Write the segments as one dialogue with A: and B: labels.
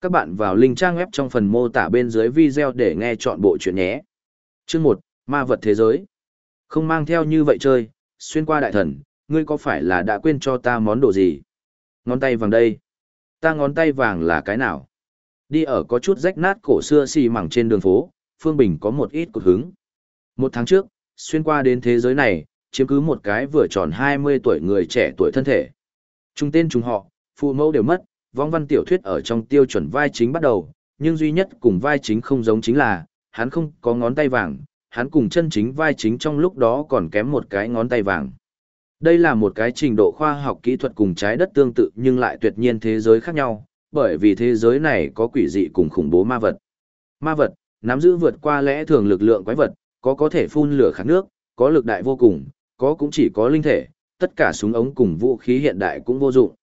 A: Các bạn vào link trang web trong phần mô tả bên dưới video để nghe chọn bộ chuyện nhé. Chương 1, Ma vật thế giới. Không mang theo như vậy chơi, xuyên qua đại thần, ngươi có phải là đã quên cho ta món đồ gì? Ngón tay vàng đây. Ta ngón tay vàng là cái nào? Đi ở có chút rách nát cổ xưa xì mẳng trên đường phố, Phương Bình có một ít cột hứng. Một tháng trước, xuyên qua đến thế giới này, chiếm cứ một cái vừa tròn 20 tuổi người trẻ tuổi thân thể. Trung tên chúng họ, phụ mẫu đều mất, vong văn tiểu thuyết ở trong tiêu chuẩn vai chính bắt đầu, nhưng duy nhất cùng vai chính không giống chính là, hắn không có ngón tay vàng, hắn cùng chân chính vai chính trong lúc đó còn kém một cái ngón tay vàng. Đây là một cái trình độ khoa học kỹ thuật cùng trái đất tương tự nhưng lại tuyệt nhiên thế giới khác nhau, bởi vì thế giới này có quỷ dị cùng khủng bố ma vật. Ma vật, nắm giữ vượt qua lẽ thường lực lượng quái vật, có có thể phun lửa khát nước, có lực đại vô cùng, có cũng chỉ có linh thể, tất cả súng ống cùng vũ khí hiện đại cũng vô dụng.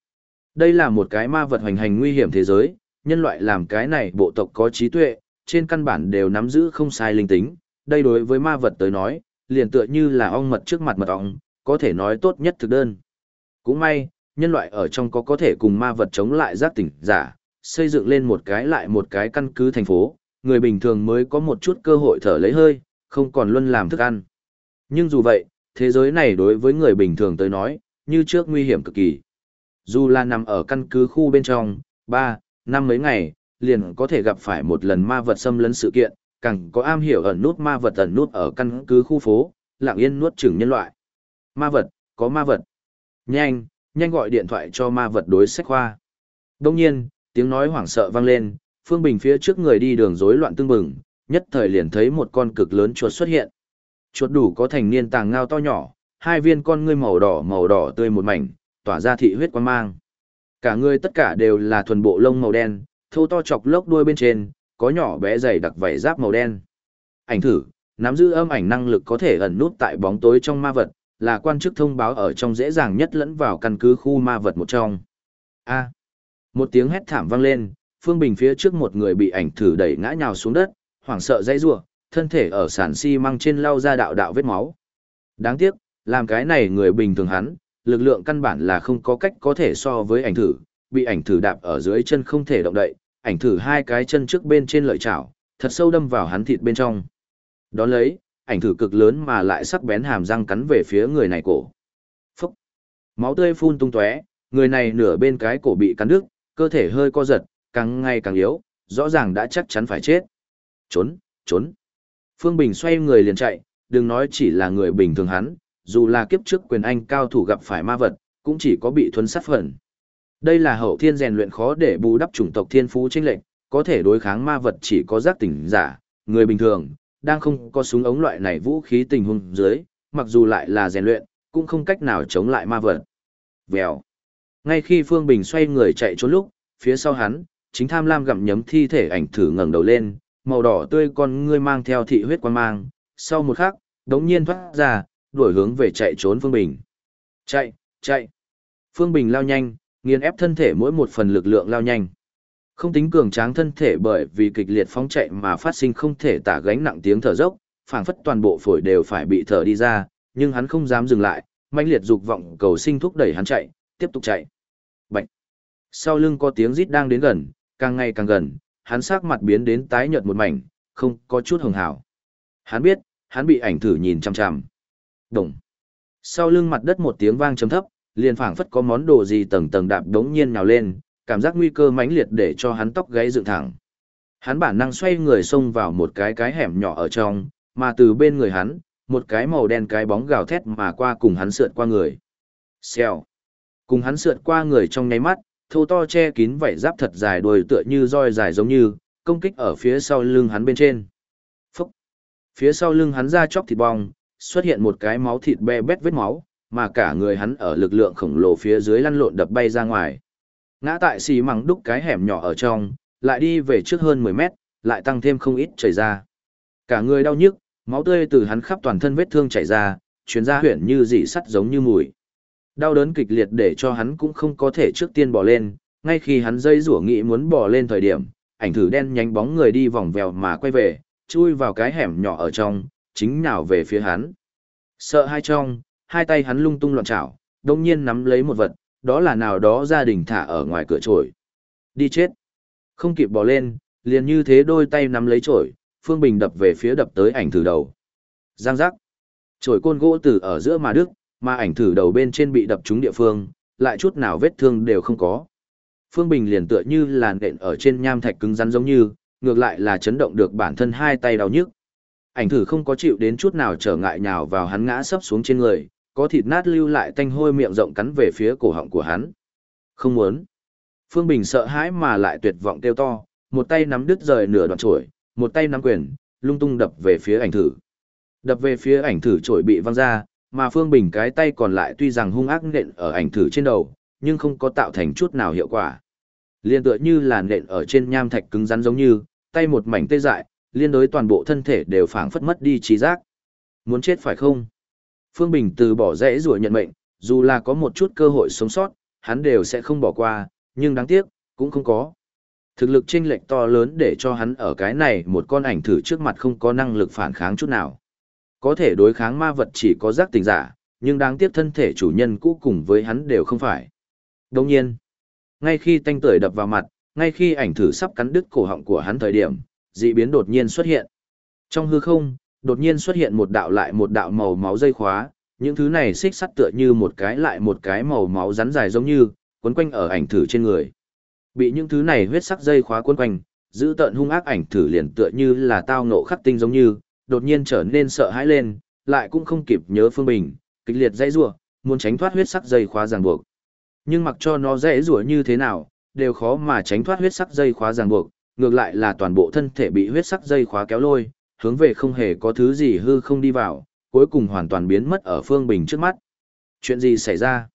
A: Đây là một cái ma vật hoành hành nguy hiểm thế giới, nhân loại làm cái này bộ tộc có trí tuệ, trên căn bản đều nắm giữ không sai linh tính, đây đối với ma vật tới nói, liền tựa như là ong mật trước mặt mật ong, có thể nói tốt nhất thực đơn. Cũng may, nhân loại ở trong có có thể cùng ma vật chống lại giác tỉnh giả, xây dựng lên một cái lại một cái căn cứ thành phố, người bình thường mới có một chút cơ hội thở lấy hơi, không còn luôn làm thức ăn. Nhưng dù vậy, thế giới này đối với người bình thường tới nói, như trước nguy hiểm cực kỳ. Dù là nằm ở căn cứ khu bên trong, 3, năm mấy ngày, liền có thể gặp phải một lần ma vật xâm lấn sự kiện, càng có am hiểu ẩn nút ma vật ẩn nút ở căn cứ khu phố, lặng yên nuốt chửng nhân loại. Ma vật, có ma vật. Nhanh, nhanh gọi điện thoại cho ma vật đối sách khoa. Đông nhiên, tiếng nói hoảng sợ vang lên, Phương Bình phía trước người đi đường rối loạn tương bừng, nhất thời liền thấy một con cực lớn chuột xuất hiện. Chuột đủ có thành niên tàng ngao to nhỏ, hai viên con ngươi màu đỏ màu đỏ tươi một mảnh, tỏa ra thị huyết quang mang. Cả người tất cả đều là thuần bộ lông màu đen, thô to chọc lốc đuôi bên trên, có nhỏ bé dày đặc vảy giáp màu đen. Ảnh thử, nắm giữ âm ảnh năng lực có thể ẩn nút tại bóng tối trong ma vật, là quan chức thông báo ở trong dễ dàng nhất lẫn vào căn cứ khu ma vật một trong. A. một tiếng hét thảm vang lên, Phương Bình phía trước một người bị ảnh thử đẩy ngã nhào xuống đất, hoảng sợ dãy rủa, thân thể ở sàn xi măng trên lau ra đạo đạo vết máu. Đáng tiếc, làm cái này người bình thường hắn, lực lượng căn bản là không có cách có thể so với ảnh thử, bị ảnh thử đạp ở dưới chân không thể động đậy, ảnh thử hai cái chân trước bên trên lợi chảo, thật sâu đâm vào hắn thịt bên trong. Đón lấy, ảnh thử cực lớn mà lại sắc bén hàm răng cắn về phía người này cổ. Phúc! Máu tươi phun tung tóe, người này nửa bên cái cổ bị cắn đứt, cơ thể hơi co giật, càng ngày càng yếu, rõ ràng đã chắc chắn phải chết. Trốn, trốn. Phương Bình xoay người liền chạy, đừng nói chỉ là người bình thường hắn, dù là kiếp trước quyền anh cao thủ gặp phải ma vật, cũng chỉ có bị thuấn sát phần. Đây là hậu thiên rèn luyện khó để bù đắp chủng tộc thiên phú chênh lệnh, có thể đối kháng ma vật chỉ có giác tỉnh giả, người bình thường, đang không có súng ống loại này vũ khí tình huống dưới, mặc dù lại là rèn luyện, cũng không cách nào chống lại ma vật. Vèo. Ngay khi Phương Bình xoay người chạy trốn lúc, phía sau hắn, chính tham lam gặm nhấm thi thể ảnh thử ngẩng đầu lên, màu đỏ tươi con ngươi mang theo thị huyết quan mang, sau một khắc, đống nhiên thoát ra, đuổi hướng về chạy trốn Phương Bình. Chạy, chạy. Phương Bình lao nhanh, nghiền ép thân thể mỗi một phần lực lượng lao nhanh. Không tính cường tráng thân thể bởi vì kịch liệt phóng chạy mà phát sinh không thể tả gánh nặng tiếng thở dốc, phảng phất toàn bộ phổi đều phải bị thở đi ra, nhưng hắn không dám dừng lại, mãnh liệt dục vọng cầu sinh thúc đẩy hắn chạy, tiếp tục chạy. Bạch. Sau lưng có tiếng rít đang đến gần, càng ngày càng gần, hắn sắc mặt biến đến tái nhợt một mảnh, không có chút hồng hào. Hắn biết, hắn bị ảnh thử nhìn chằm chằm. Đồng. Sau lưng mặt đất một tiếng vang trầm thấp, liền phảng phất có món đồ gì tầng tầng đạp đống nhiên nhào lên, cảm giác nguy cơ mãnh liệt để cho hắn tóc gáy dựng thẳng. Hắn bản năng xoay người xông vào một cái cái hẻm nhỏ ở trong, mà từ bên người hắn, một cái màu đen cái bóng gào thét mà qua cùng hắn sượt qua người. Xèo. Cùng hắn sượt qua người trong nháy mắt, thô to che kín vảy giáp thật dài đuôi tựa như roi dài giống như, công kích ở phía sau lưng hắn bên trên. Phúc. Phía sau lưng hắn ra chóc thịt bong, xuất hiện một cái máu thịt be bét vết máu, mà cả người hắn ở lực lượng khổng lồ phía dưới lăn lộn đập bay ra ngoài. Ngã tại xì măng đúc cái hẻm nhỏ ở trong, lại đi về trước hơn 10 mét, lại tăng thêm không ít chảy ra. Cả người đau nhức, máu tươi từ hắn khắp toàn thân vết thương chảy ra, chuyến ra huyển như dị sắt giống như mùi. Đau đớn kịch liệt để cho hắn cũng không có thể trước tiên bỏ lên, ngay khi hắn dây rủa nghĩ muốn bỏ lên thời điểm, ảnh thử đen nhánh bóng người đi vòng vèo mà quay về, chui vào cái hẻm nhỏ ở trong, chính nào về phía hắn. Sợ hai trong, hai tay hắn lung tung loạn trảo, đồng nhiên nắm lấy một vật, đó là nào đó gia đình thả ở ngoài cửa trổi, Đi chết. Không kịp bỏ lên, liền như thế đôi tay nắm lấy trổi, Phương Bình đập về phía đập tới ảnh thử đầu. Giang giác. trổi côn gỗ từ ở giữa mà đức, mà ảnh thử đầu bên trên bị đập trúng địa phương, lại chút nào vết thương đều không có. Phương Bình liền tựa như là nện ở trên nham thạch cứng rắn giống như, ngược lại là chấn động được bản thân hai tay đau nhức. Ảnh thử không có chịu đến chút nào trở ngại nhào vào hắn ngã sấp xuống trên người, có thịt nát lưu lại tanh hôi miệng rộng cắn về phía cổ họng của hắn. Không muốn. Phương Bình sợ hãi mà lại tuyệt vọng kêu to, một tay nắm đứt rời nửa đoạn trổi, một tay nắm quyền, lung tung đập về phía ảnh thử. Đập về phía ảnh thử trổi bị văng ra, mà Phương Bình cái tay còn lại tuy rằng hung ác nện ở ảnh thử trên đầu, nhưng không có tạo thành chút nào hiệu quả. Liên tựa như là nện ở trên nham thạch cứng rắn giống như, tay một mảnh tê dại, liên đối toàn bộ thân thể đều phảng phất mất đi trí giác. Muốn chết phải không? Phương Bình từ bỏ rẽ rủa nhận mệnh, dù là có một chút cơ hội sống sót, hắn đều sẽ không bỏ qua, nhưng đáng tiếc, cũng không có. Thực lực chênh lệch to lớn để cho hắn ở cái này một con ảnh thử trước mặt không có năng lực phản kháng chút nào. Có thể đối kháng ma vật chỉ có giác tình giả, nhưng đáng tiếc thân thể chủ nhân cũ cùng với hắn đều không phải. Đồng nhiên, ngay khi tanh tưởi đập vào mặt, ngay khi ảnh thử sắp cắn đứt cổ họng của hắn thời điểm, dị biến đột nhiên xuất hiện. Trong hư không, đột nhiên xuất hiện một đạo lại một đạo màu máu dây khóa, những thứ này xích sắt tựa như một cái lại một cái màu máu rắn dài giống như, quấn quanh ở ảnh thử trên người. Bị những thứ này huyết sắc dây khóa quấn quanh, giữ tận hung ác ảnh thử liền tựa như là tao ngộ khắc tinh giống như, đột nhiên trở nên sợ hãi lên, lại cũng không kịp nhớ Phương Bình, kịch liệt dãy rủa, muốn tránh thoát huyết sắc dây khóa ràng buộc. Nhưng mặc cho nó dãy rủa như thế nào, đều khó mà tránh thoát huyết sắc dây khóa ràng buộc, ngược lại là toàn bộ thân thể bị huyết sắc dây khóa kéo lôi, hướng về không hề có thứ gì hư không đi vào, cuối cùng hoàn toàn biến mất ở Phương Bình trước mắt. Chuyện gì xảy ra?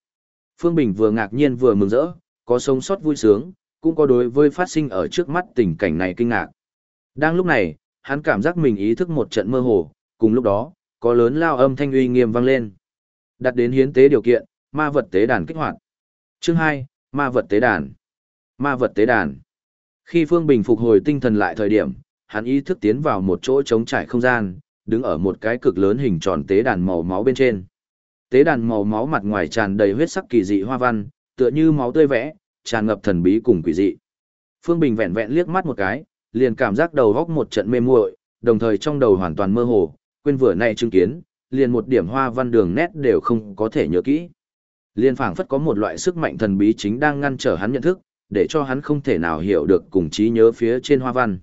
A: Phương Bình vừa ngạc nhiên vừa mừng rỡ, có sống sót vui sướng, cũng có đối với phát sinh ở trước mắt tình cảnh này kinh ngạc. Đang lúc này, hắn cảm giác mình ý thức một trận mơ hồ, cùng lúc đó, có lớn lao âm thanh uy nghiêm vang lên. Đặt đến hiến tế điều kiện, ma vật tế đàn kích hoạt. Chương 2, ma vật tế đàn. Ma vật tế đàn. Khi Phương Bình phục hồi tinh thần lại thời điểm, hắn ý thức tiến vào một chỗ trống trải không gian, đứng ở một cái cực lớn hình tròn tế đàn màu máu bên trên. Tế đàn màu máu mặt ngoài tràn đầy huyết sắc kỳ dị hoa văn, tựa như máu tươi vẽ, tràn ngập thần bí cùng quỷ dị. Phương Bình vẹn vẹn liếc mắt một cái, liền cảm giác đầu góc một trận mê muội, đồng thời trong đầu hoàn toàn mơ hồ, quên vừa nay chứng kiến, liền một điểm hoa văn đường nét đều không có thể nhớ kỹ. Liên phảng phất có một loại sức mạnh thần bí chính đang ngăn trở hắn nhận thức, để cho hắn không thể nào hiểu được cùng trí nhớ phía trên hoa văn.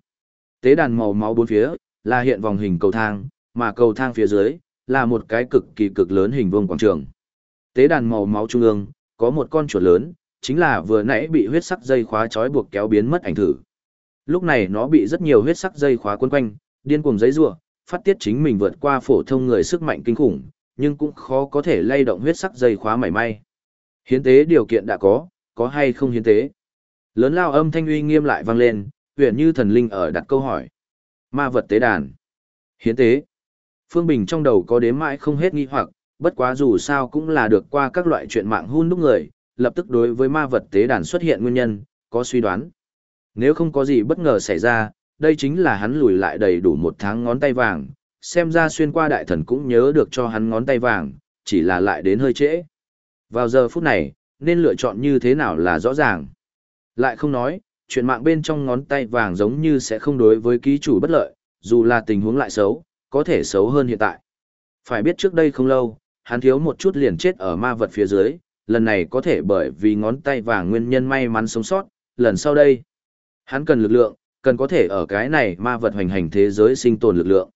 A: Tế đàn màu máu bốn phía, là hiện vòng hình cầu thang, mà cầu thang phía dưới, là một cái cực kỳ cực lớn hình vuông quảng trường. Tế đàn màu máu trung ương, có một con chuột lớn, chính là vừa nãy bị huyết sắc dây khóa trói buộc kéo biến mất ảnh thử. Lúc này nó bị rất nhiều huyết sắc dây khóa quấn quanh, điên cuồng giãy rủa, phát tiết chính mình vượt qua phổ thông người sức mạnh kinh khủng, nhưng cũng khó có thể lay động huyết sắc dây khóa mảy may. Hiến tế điều kiện đã có, có hay không hiến tế? Lớn lao âm thanh uy nghiêm lại vang lên, huyện như thần linh ở đặt câu hỏi. Ma vật tế đàn. Hiến tế. Phương Bình trong đầu có đếm mãi không hết nghi hoặc, bất quá dù sao cũng là được qua các loại chuyện mạng hun đúc người, lập tức đối với ma vật tế đàn xuất hiện nguyên nhân, có suy đoán. Nếu không có gì bất ngờ xảy ra, đây chính là hắn lùi lại đầy đủ một tháng ngón tay vàng, xem ra xuyên qua đại thần cũng nhớ được cho hắn ngón tay vàng, chỉ là lại đến hơi trễ. Vào giờ phút này, nên lựa chọn như thế nào là rõ ràng. Lại không nói, chuyện mạng bên trong ngón tay vàng giống như sẽ không đối với ký chủ bất lợi, dù là tình huống lại xấu, có thể xấu hơn hiện tại. Phải biết trước đây không lâu, hắn thiếu một chút liền chết ở ma vật phía dưới, lần này có thể bởi vì ngón tay vàng nguyên nhân may mắn sống sót, lần sau đây. Hắn cần lực lượng, cần có thể ở cái này ma vật hoành hành thế giới sinh tồn lực lượng.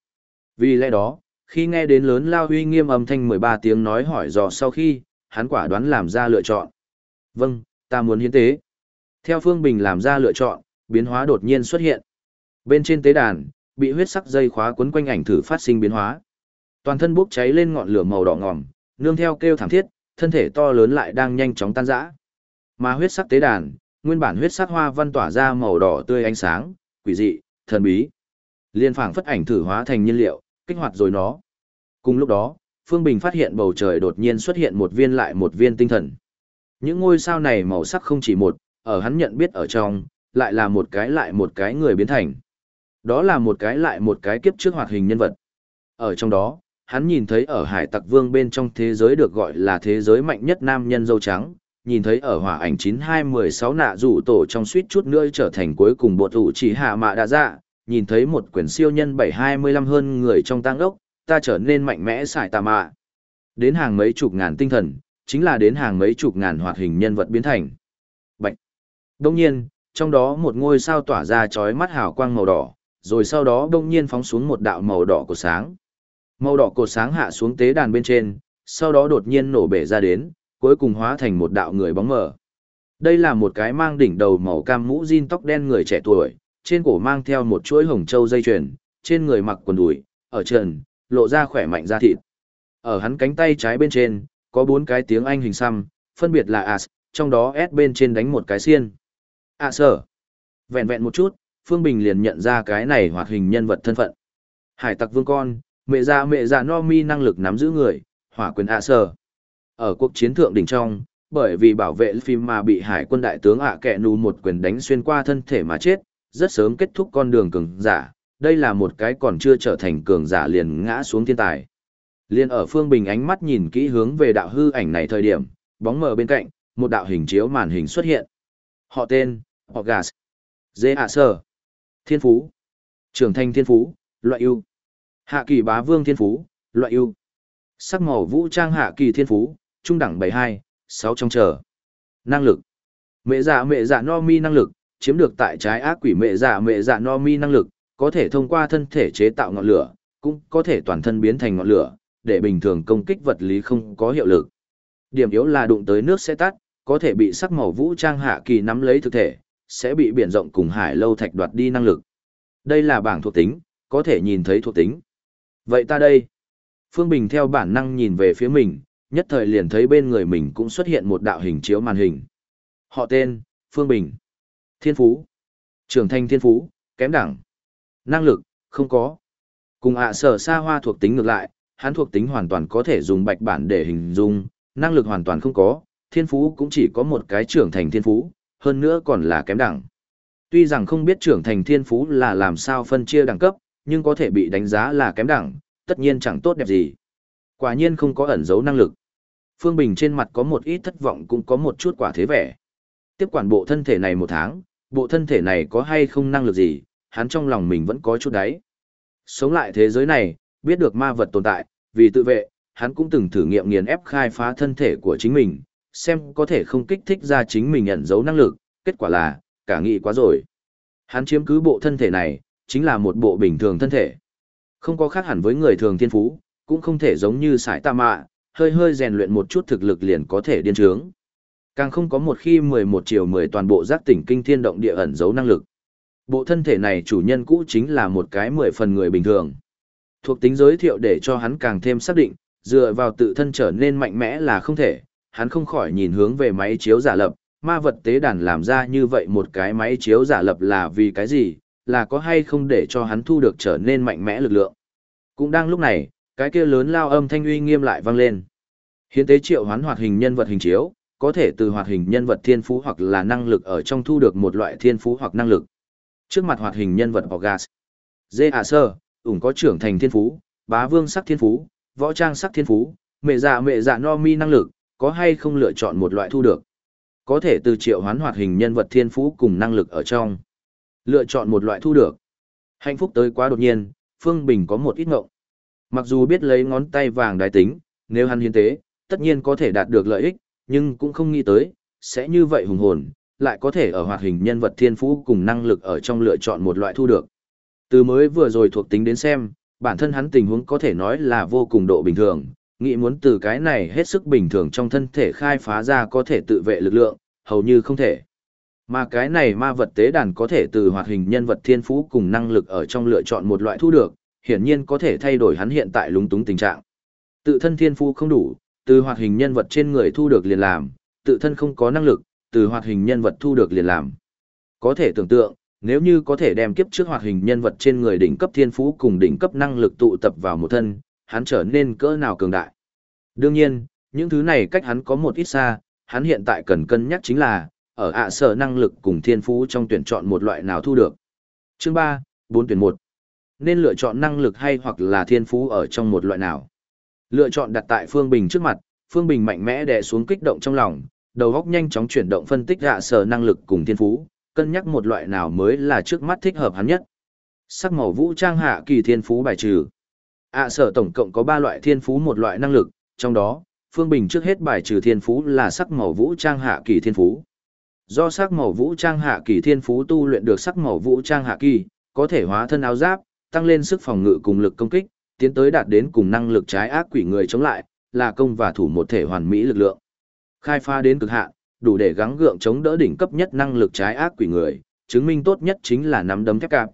A: Vì lẽ đó, khi nghe đến lớn lao huy nghiêm âm thanh 13 tiếng nói hỏi dò sau khi, hắn quả đoán làm ra lựa chọn. Vâng, ta muốn hiến tế. Theo Phương Bình làm ra lựa chọn, biến hóa đột nhiên xuất hiện. Bên trên tế đàn, bị huyết sắc dây khóa quấn quanh ảnh thử phát sinh biến hóa. Toàn thân bốc cháy lên ngọn lửa màu đỏ ngòm, nương theo kêu thảm thiết, thân thể to lớn lại đang nhanh chóng tan rã. Mà huyết sắc tế đàn, nguyên bản huyết sắc hoa văn tỏa ra màu đỏ tươi ánh sáng, quỷ dị, thần bí. Liên phảng phất ảnh thử hóa thành nhiên liệu, kích hoạt rồi nó. Cùng lúc đó, Phương Bình phát hiện bầu trời đột nhiên xuất hiện một viên lại một viên tinh thần. Những ngôi sao này màu sắc không chỉ một, ở hắn nhận biết ở trong, lại là một cái lại một cái người biến thành. Đó là một cái lại một cái kiếp trước hoạt hình nhân vật. Ở trong đó, hắn nhìn thấy ở hải tặc vương bên trong thế giới được gọi là thế giới mạnh nhất nam nhân dâu trắng, nhìn thấy ở hỏa ảnh 9216 nạ rủ tổ trong suýt chút nữa trở thành cuối cùng bộ thủ chỉ hạ mạ đã dạ, nhìn thấy một quyển siêu nhân 725 hơn người trong tăng ốc, ta trở nên mạnh mẽ xài tà mạ. Đến hàng mấy chục ngàn tinh thần, chính là đến hàng mấy chục ngàn hoạt hình nhân vật biến thành. Đông nhiên, trong đó một ngôi sao tỏa ra chói mắt hào quang màu đỏ, rồi sau đó đông nhiên phóng xuống một đạo màu đỏ của sáng. Màu đỏ cột sáng hạ xuống tế đàn bên trên, sau đó đột nhiên nổ bể ra đến, cuối cùng hóa thành một đạo người bóng mờ. Đây là một cái mang đỉnh đầu màu cam mũ jean tóc đen người trẻ tuổi, trên cổ mang theo một chuỗi hồng châu dây chuyền, trên người mặc quần đùi, ở trần, lộ ra khỏe mạnh da thịt. Ở hắn cánh tay trái bên trên, có bốn cái tiếng Anh hình xăm, phân biệt là as, trong đó S bên trên đánh một cái xiên. À sở. Vẹn vẹn một chút, Phương Bình liền nhận ra cái này hoạt hình nhân vật thân phận. Hải tặc vương con, mẹ già mẹ già no mi năng lực nắm giữ người, hỏa quyền à sở. Ở cuộc chiến thượng đỉnh trong, bởi vì bảo vệ phim mà bị hải quân đại tướng ạ à kẹ nù một quyền đánh xuyên qua thân thể mà chết, rất sớm kết thúc con đường cường giả. Đây là một cái còn chưa trở thành cường giả liền ngã xuống thiên tài. Liên ở Phương Bình ánh mắt nhìn kỹ hướng về đạo hư ảnh này thời điểm, bóng mờ bên cạnh, một đạo hình chiếu màn hình xuất hiện. Họ tên, họ gas. Dê ạ sơ. Thiên phú. Trưởng thành thiên phú, loại ưu. Hạ kỳ bá vương thiên phú, loại ưu. Sắc màu vũ trang hạ kỳ thiên phú, trung đẳng 72, 6 trong chờ. Năng lực. Mẹ dạ mẹ dạ no mi năng lực, chiếm được tại trái ác quỷ mẹ dạ mẹ dạ no mi năng lực, có thể thông qua thân thể chế tạo ngọn lửa, cũng có thể toàn thân biến thành ngọn lửa, để bình thường công kích vật lý không có hiệu lực. Điểm yếu là đụng tới nước sẽ tắt, có thể bị sắc màu vũ trang hạ kỳ nắm lấy thực thể, sẽ bị biển rộng cùng hải lâu thạch đoạt đi năng lực. Đây là bảng thuộc tính, có thể nhìn thấy thuộc tính. Vậy ta đây. Phương Bình theo bản năng nhìn về phía mình, nhất thời liền thấy bên người mình cũng xuất hiện một đạo hình chiếu màn hình. Họ tên, Phương Bình. Thiên Phú. Trưởng thành Thiên Phú, kém đẳng. Năng lực, không có. Cùng ạ sở xa hoa thuộc tính ngược lại, hắn thuộc tính hoàn toàn có thể dùng bạch bản để hình dung, năng lực hoàn toàn không có, thiên phú cũng chỉ có một cái trưởng thành thiên phú, hơn nữa còn là kém đẳng. Tuy rằng không biết trưởng thành thiên phú là làm sao phân chia đẳng cấp, nhưng có thể bị đánh giá là kém đẳng, tất nhiên chẳng tốt đẹp gì. Quả nhiên không có ẩn giấu năng lực. Phương Bình trên mặt có một ít thất vọng cũng có một chút quả thế vẻ. Tiếp quản bộ thân thể này một tháng, bộ thân thể này có hay không năng lực gì, hắn trong lòng mình vẫn có chút đáy. Sống lại thế giới này, biết được ma vật tồn tại, vì tự vệ, hắn cũng từng thử nghiệm nghiền ép khai phá thân thể của chính mình, xem có thể không kích thích ra chính mình nhận dấu năng lực, kết quả là, cả nghị quá rồi. Hắn chiếm cứ bộ thân thể này, chính là một bộ bình thường thân thể. Không có khác hẳn với người thường thiên phú, cũng không thể giống như sải tạ mạ, hơi hơi rèn luyện một chút thực lực liền có thể điên trướng. Càng không có một khi 11 chiều 10 toàn bộ giác tỉnh kinh thiên động địa ẩn giấu năng lực. Bộ thân thể này chủ nhân cũ chính là một cái 10 phần người bình thường. Thuộc tính giới thiệu để cho hắn càng thêm xác định, dựa vào tự thân trở nên mạnh mẽ là không thể, hắn không khỏi nhìn hướng về máy chiếu giả lập, ma vật tế đàn làm ra như vậy một cái máy chiếu giả lập là vì cái gì, là có hay không để cho hắn thu được trở nên mạnh mẽ lực lượng. Cũng đang lúc này, cái kia lớn lao âm thanh uy nghiêm lại vang lên. Hiến tế triệu hoán hoạt hình nhân vật hình chiếu, có thể từ hoạt hình nhân vật thiên phú hoặc là năng lực ở trong thu được một loại thiên phú hoặc năng lực. Trước mặt hoạt hình nhân vật Orgas. Dê hạ sơ, ủng có trưởng thành thiên phú, bá vương sắc thiên phú, võ trang sắc thiên phú, mẹ dạ mẹ dạ no mi năng lực, có hay không lựa chọn một loại thu được. Có thể từ triệu hoán hoạt hình nhân vật thiên phú cùng năng lực ở trong. Lựa chọn một loại thu được. Hạnh phúc tới quá đột nhiên, Phương Bình có một ít ngộng. Mặc dù biết lấy ngón tay vàng đái tính, nếu hắn hiến tế, tất nhiên có thể đạt được lợi ích, nhưng cũng không nghĩ tới, sẽ như vậy hùng hồn, lại có thể ở hoạt hình nhân vật thiên phú cùng năng lực ở trong lựa chọn một loại thu được. Từ mới vừa rồi thuộc tính đến xem, bản thân hắn tình huống có thể nói là vô cùng độ bình thường, nghĩ muốn từ cái này hết sức bình thường trong thân thể khai phá ra có thể tự vệ lực lượng, hầu như không thể. Mà cái này ma vật tế đàn có thể từ hoạt hình nhân vật thiên phú cùng năng lực ở trong lựa chọn một loại thu được, hiển nhiên có thể thay đổi hắn hiện tại lúng túng tình trạng. Tự thân thiên phú không đủ, từ hoạt hình nhân vật trên người thu được liền làm, tự thân không có năng lực, từ hoạt hình nhân vật thu được liền làm. Có thể tưởng tượng, nếu như có thể đem kiếp trước hoạt hình nhân vật trên người đỉnh cấp thiên phú cùng đỉnh cấp năng lực tụ tập vào một thân, hắn trở nên cỡ nào cường đại. Đương nhiên, những thứ này cách hắn có một ít xa, hắn hiện tại cần cân nhắc chính là, ở ạ sở năng lực cùng thiên phú trong tuyển chọn một loại nào thu được. Chương 3, 4 tuyển 1. Nên lựa chọn năng lực hay hoặc là thiên phú ở trong một loại nào. Lựa chọn đặt tại Phương Bình trước mặt, Phương Bình mạnh mẽ đè xuống kích động trong lòng, đầu óc nhanh chóng chuyển động phân tích ạ sở năng lực cùng thiên phú, cân nhắc một loại nào mới là trước mắt thích hợp hắn nhất. Sắc màu vũ trang hạ kỳ thiên phú bài trừ ạ sở tổng cộng có ba loại thiên phú một loại năng lực, trong đó, Phương Bình trước hết bài trừ thiên phú là sắc màu vũ trang hạ kỳ thiên phú. Do sắc màu vũ trang hạ kỳ thiên phú tu luyện được sắc màu vũ trang hạ kỳ, có thể hóa thân áo giáp, tăng lên sức phòng ngự cùng lực công kích, tiến tới đạt đến cùng năng lực trái ác quỷ người chống lại, là công và thủ một thể hoàn mỹ lực lượng. Khai phá đến cực hạn, đủ để gắng gượng chống đỡ đỉnh cấp nhất năng lực trái ác quỷ người, chứng minh tốt nhất chính là nắm đấm thép cạp.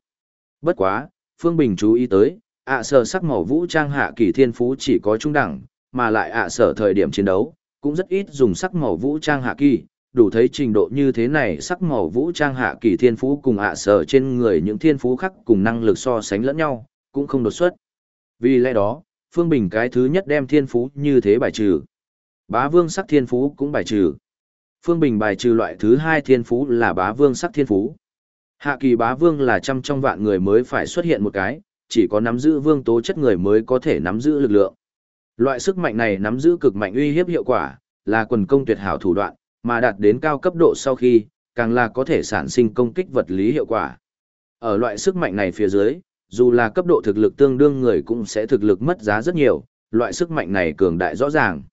A: Bất quá, Phương Bình chú ý tới, ạ sở sắc màu vũ trang hạ kỳ thiên phú chỉ có trung đẳng, mà lại ạ sở thời điểm chiến đấu, cũng rất ít dùng sắc màu vũ trang hạ kỳ, đủ thấy trình độ như thế này sắc màu vũ trang hạ kỳ thiên phú cùng ạ sở trên người những thiên phú khác cùng năng lực so sánh lẫn nhau, cũng không đột xuất. Vì lẽ đó, Phương Bình cái thứ nhất đem thiên phú như thế bài trừ. Bá vương sắc thiên phú cũng bài trừ. Phương Bình bài trừ loại thứ hai thiên phú là bá vương sắc thiên phú. Hạ kỳ bá vương là trăm trong vạn người mới phải xuất hiện một cái, chỉ có nắm giữ vương tố chất người mới có thể nắm giữ lực lượng. Loại sức mạnh này nắm giữ cực mạnh uy hiếp hiệu quả, là quần công tuyệt hảo thủ đoạn, mà đạt đến cao cấp độ sau khi, càng là có thể sản sinh công kích vật lý hiệu quả. Ở loại sức mạnh này phía dưới, dù là cấp độ thực lực tương đương người cũng sẽ thực lực mất giá rất nhiều, loại sức mạnh này cường đại rõ ràng.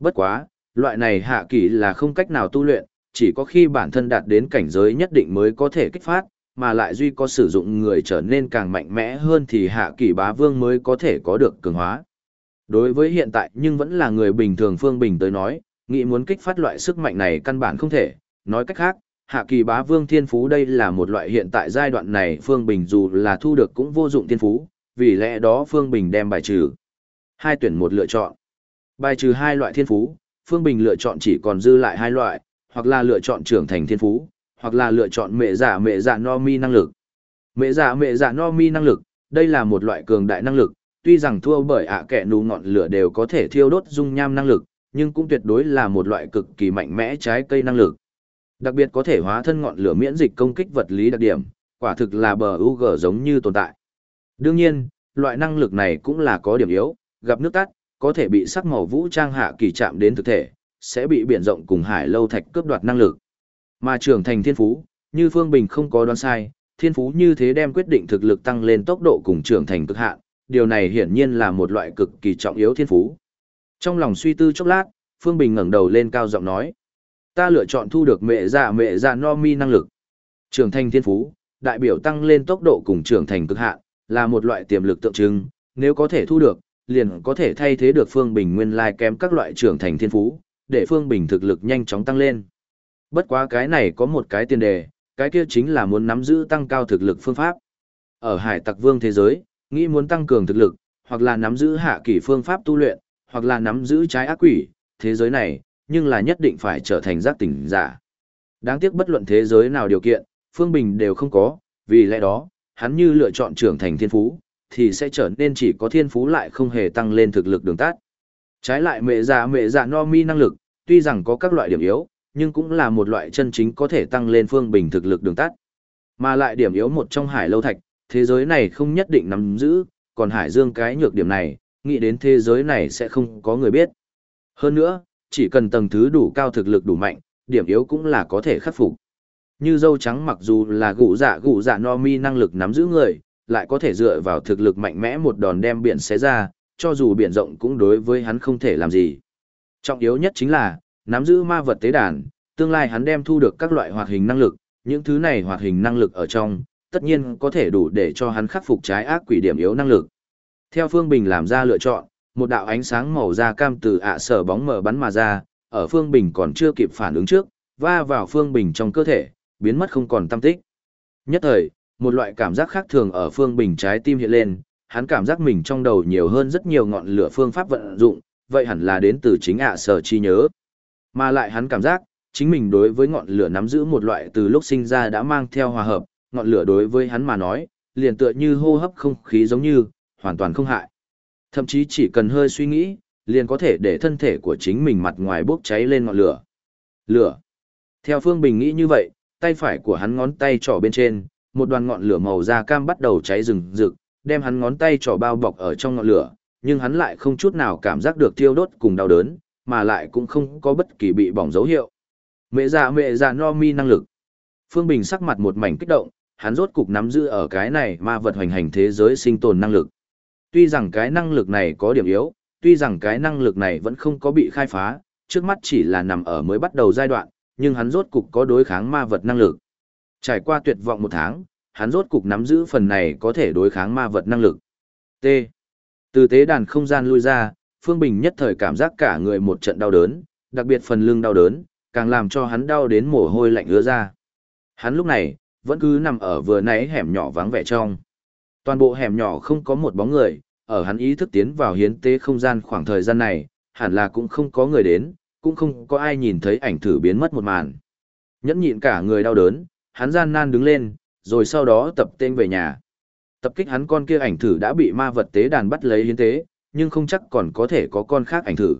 A: Bất quá, loại này hạ kỳ là không cách nào tu luyện, chỉ có khi bản thân đạt đến cảnh giới nhất định mới có thể kích phát, mà lại duy có sử dụng người trở nên càng mạnh mẽ hơn thì hạ kỳ bá vương mới có thể có được cường hóa. Đối với hiện tại nhưng vẫn là người bình thường Phương Bình tới nói, nghĩ muốn kích phát loại sức mạnh này căn bản không thể, nói cách khác, hạ kỳ bá vương thiên phú đây là một loại hiện tại giai đoạn này Phương Bình dù là thu được cũng vô dụng thiên phú, vì lẽ đó Phương Bình đem bài trừ. Hai tuyển một lựa chọn. Bài trừ hai loại thiên phú, Phương Bình lựa chọn chỉ còn dư lại hai loại, hoặc là lựa chọn trưởng thành thiên phú, hoặc là lựa chọn mẹ giả mẹ giả no mi năng lực. Mẹ giả mẹ giả no mi năng lực, đây là một loại cường đại năng lực, tuy rằng thua bởi ạ kẻ nú ngọn lửa đều có thể thiêu đốt dung nham năng lực, nhưng cũng tuyệt đối là một loại cực kỳ mạnh mẽ trái cây năng lực. Đặc biệt có thể hóa thân ngọn lửa miễn dịch công kích vật lý đặc điểm, quả thực là bờ UG giống như tồn tại. Đương nhiên, loại năng lực này cũng là có điểm yếu, gặp nước tắt, có thể bị sắc màu vũ trang hạ kỳ chạm đến thực thể, sẽ bị biển rộng cùng hải lâu thạch cướp đoạt năng lực. Mà trưởng thành thiên phú, như Phương Bình không có đoán sai, thiên phú như thế đem quyết định thực lực tăng lên tốc độ cùng trưởng thành cực hạn, điều này hiển nhiên là một loại cực kỳ trọng yếu thiên phú. Trong lòng suy tư chốc lát, Phương Bình ngẩng đầu lên cao giọng nói: "Ta lựa chọn thu được mẹ dạ mẹ dạ no mi năng lực. Trưởng thành thiên phú, đại biểu tăng lên tốc độ cùng trưởng thành cực hạn, là một loại tiềm lực tượng trưng, nếu có thể thu được, liền có thể thay thế được Phương Bình nguyên lai kém các loại trưởng thành thiên phú, để Phương Bình thực lực nhanh chóng tăng lên. Bất quá cái này có một cái tiền đề, cái kia chính là muốn nắm giữ tăng cao thực lực phương pháp. Ở hải tặc vương thế giới, nghĩ muốn tăng cường thực lực, hoặc là nắm giữ hạ kỳ phương pháp tu luyện, hoặc là nắm giữ trái ác quỷ, thế giới này, nhưng là nhất định phải trở thành giác tỉnh giả. Đáng tiếc bất luận thế giới nào điều kiện, Phương Bình đều không có, vì lẽ đó, hắn như lựa chọn trưởng thành thiên phú, thì sẽ trở nên chỉ có thiên phú lại không hề tăng lên thực lực đường tát. Trái lại mẹ già mẹ già no mi năng lực, tuy rằng có các loại điểm yếu, nhưng cũng là một loại chân chính có thể tăng lên phương bình thực lực đường tắt. Mà lại điểm yếu một trong hải lâu thạch, thế giới này không nhất định nắm giữ, còn hải dương cái nhược điểm này, nghĩ đến thế giới này sẽ không có người biết. Hơn nữa, chỉ cần tầng thứ đủ cao thực lực đủ mạnh, điểm yếu cũng là có thể khắc phục. Như dâu trắng mặc dù là gụ dạ gụ dạ no mi năng lực nắm giữ người, lại có thể dựa vào thực lực mạnh mẽ một đòn đem biển xé ra, cho dù biển rộng cũng đối với hắn không thể làm gì. Trọng yếu nhất chính là, nắm giữ ma vật tế đàn, tương lai hắn đem thu được các loại hoạt hình năng lực, những thứ này hoạt hình năng lực ở trong, tất nhiên có thể đủ để cho hắn khắc phục trái ác quỷ điểm yếu năng lực. Theo Phương Bình làm ra lựa chọn, một đạo ánh sáng màu da cam từ ạ sở bóng mở bắn mà ra, ở Phương Bình còn chưa kịp phản ứng trước, va vào Phương Bình trong cơ thể, biến mất không còn tâm tích. Nhất thời, một loại cảm giác khác thường ở Phương Bình trái tim hiện lên, hắn cảm giác mình trong đầu nhiều hơn rất nhiều ngọn lửa phương pháp vận dụng, vậy hẳn là đến từ chính ạ sở chi nhớ. Mà lại hắn cảm giác, chính mình đối với ngọn lửa nắm giữ một loại từ lúc sinh ra đã mang theo hòa hợp, ngọn lửa đối với hắn mà nói, liền tựa như hô hấp không khí giống như, hoàn toàn không hại. Thậm chí chỉ cần hơi suy nghĩ, liền có thể để thân thể của chính mình mặt ngoài bốc cháy lên ngọn lửa. Lửa. Theo Phương Bình nghĩ như vậy, tay phải của hắn ngón tay trỏ bên trên, một đoàn ngọn lửa màu da cam bắt đầu cháy rừng rực, đem hắn ngón tay trỏ bao bọc ở trong ngọn lửa, nhưng hắn lại không chút nào cảm giác được thiêu đốt cùng đau đớn, mà lại cũng không có bất kỳ bị bỏng dấu hiệu. Mẹ già, mẹ già no mi năng lực. Phương Bình sắc mặt một mảnh kích động, hắn rốt cục nắm giữ ở cái này ma vật hoành hành thế giới sinh tồn năng lực. Tuy rằng cái năng lực này có điểm yếu, tuy rằng cái năng lực này vẫn không có bị khai phá, trước mắt chỉ là nằm ở mới bắt đầu giai đoạn, nhưng hắn rốt cục có đối kháng ma vật năng lực. Trải qua tuyệt vọng một tháng, hắn rốt cục nắm giữ phần này có thể đối kháng ma vật năng lực. T. Từ tế đàn không gian lui ra, Phương Bình nhất thời cảm giác cả người một trận đau đớn, đặc biệt phần lưng đau đớn, càng làm cho hắn đau đến mồ hôi lạnh ứa ra. Hắn lúc này, vẫn cứ nằm ở vừa nãy hẻm nhỏ vắng vẻ trong. Toàn bộ hẻm nhỏ không có một bóng người, ở hắn ý thức tiến vào hiến tế không gian khoảng thời gian này, hẳn là cũng không có người đến, cũng không có ai nhìn thấy ảnh thử biến mất một màn. Nhẫn nhịn cả người đau đớn, hắn gian nan đứng lên, rồi sau đó tập tên về nhà. Tập kích hắn con kia ảnh thử đã bị ma vật tế đàn bắt lấy hiến tế, nhưng không chắc còn có thể có con khác ảnh thử.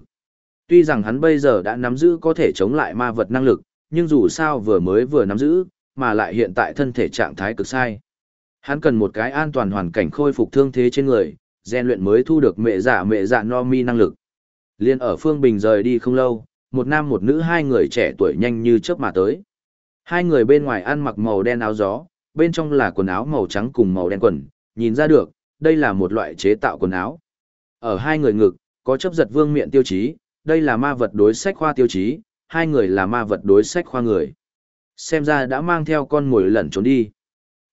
A: Tuy rằng hắn bây giờ đã nắm giữ có thể chống lại ma vật năng lực, nhưng dù sao vừa mới vừa nắm giữ, mà lại hiện tại thân thể trạng thái cực sai. Hắn cần một cái an toàn hoàn cảnh khôi phục thương thế trên người, rèn luyện mới thu được mẹ giả mẹ giả no mi năng lực. Liên ở Phương Bình rời đi không lâu, một nam một nữ hai người trẻ tuổi nhanh như chớp mà tới. Hai người bên ngoài ăn mặc màu đen áo gió, bên trong là quần áo màu trắng cùng màu đen quần, nhìn ra được, đây là một loại chế tạo quần áo. Ở hai người ngực, có chấp giật vương miệng tiêu chí, đây là ma vật đối sách khoa tiêu chí, hai người là ma vật đối sách khoa người. Xem ra đã mang theo con mồi lẩn trốn đi.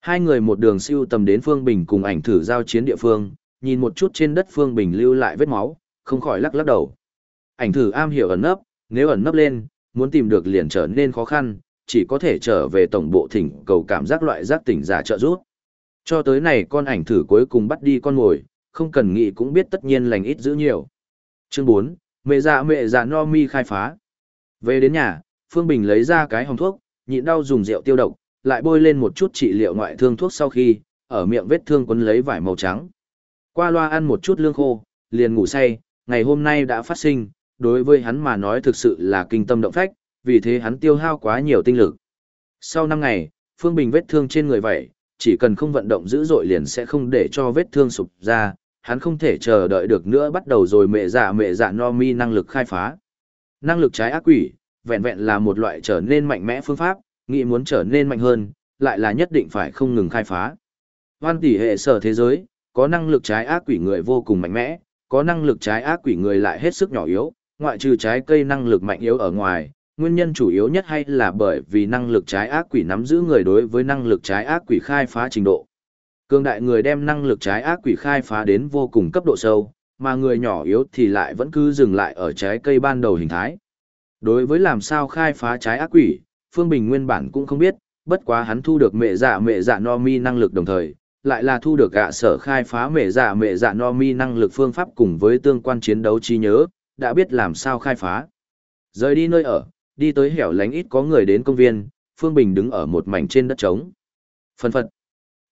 A: Hai người một đường siêu tầm đến Phương Bình cùng ảnh thử giao chiến địa phương, nhìn một chút trên đất Phương Bình lưu lại vết máu, không khỏi lắc lắc đầu. Ảnh thử am hiểu ẩn nấp, nếu ẩn nấp lên, muốn tìm được liền trở nên khó khăn, chỉ có thể trở về tổng bộ thỉnh cầu cảm giác loại giác tỉnh giả trợ giúp. Cho tới này con ảnh thử cuối cùng bắt đi con mồi, không cần nghĩ cũng biết tất nhiên lành ít giữ nhiều. Chương 4, mẹ dạ mẹ dạ no mi khai phá. Về đến nhà, Phương Bình lấy ra cái hồng thuốc, nhịn đau dùng rượu tiêu độc, lại bôi lên một chút trị liệu ngoại thương thuốc sau khi, ở miệng vết thương quấn lấy vải màu trắng. Qua loa ăn một chút lương khô, liền ngủ say, ngày hôm nay đã phát sinh, đối với hắn mà nói thực sự là kinh tâm động phách, vì thế hắn tiêu hao quá nhiều tinh lực. Sau 5 ngày, Phương Bình vết thương trên người vậy, chỉ cần không vận động dữ dội liền sẽ không để cho vết thương sụp ra, hắn không thể chờ đợi được nữa bắt đầu rồi mẹ dạ mẹ dạ no mi năng lực khai phá. Năng lực trái ác quỷ, vẹn vẹn là một loại trở nên mạnh mẽ phương pháp, nghĩ muốn trở nên mạnh hơn, lại là nhất định phải không ngừng khai phá. Hoan tỷ hệ sở thế giới, có năng lực trái ác quỷ người vô cùng mạnh mẽ, có năng lực trái ác quỷ người lại hết sức nhỏ yếu, ngoại trừ trái cây năng lực mạnh yếu ở ngoài, nguyên nhân chủ yếu nhất hay là bởi vì năng lực trái ác quỷ nắm giữ người đối với năng lực trái ác quỷ khai phá trình độ. Cương đại người đem năng lực trái ác quỷ khai phá đến vô cùng cấp độ sâu, mà người nhỏ yếu thì lại vẫn cứ dừng lại ở trái cây ban đầu hình thái. Đối với làm sao khai phá trái ác quỷ, Phương Bình nguyên bản cũng không biết, bất quá hắn thu được mẹ dạ mẹ dạ no mi năng lực đồng thời, lại là thu được gạ sở khai phá mẹ dạ mẹ dạ no mi năng lực phương pháp cùng với tương quan chiến đấu trí nhớ, đã biết làm sao khai phá. Rời đi nơi ở, đi tới hẻo lánh ít có người đến công viên, Phương Bình đứng ở một mảnh trên đất trống. Phân phật,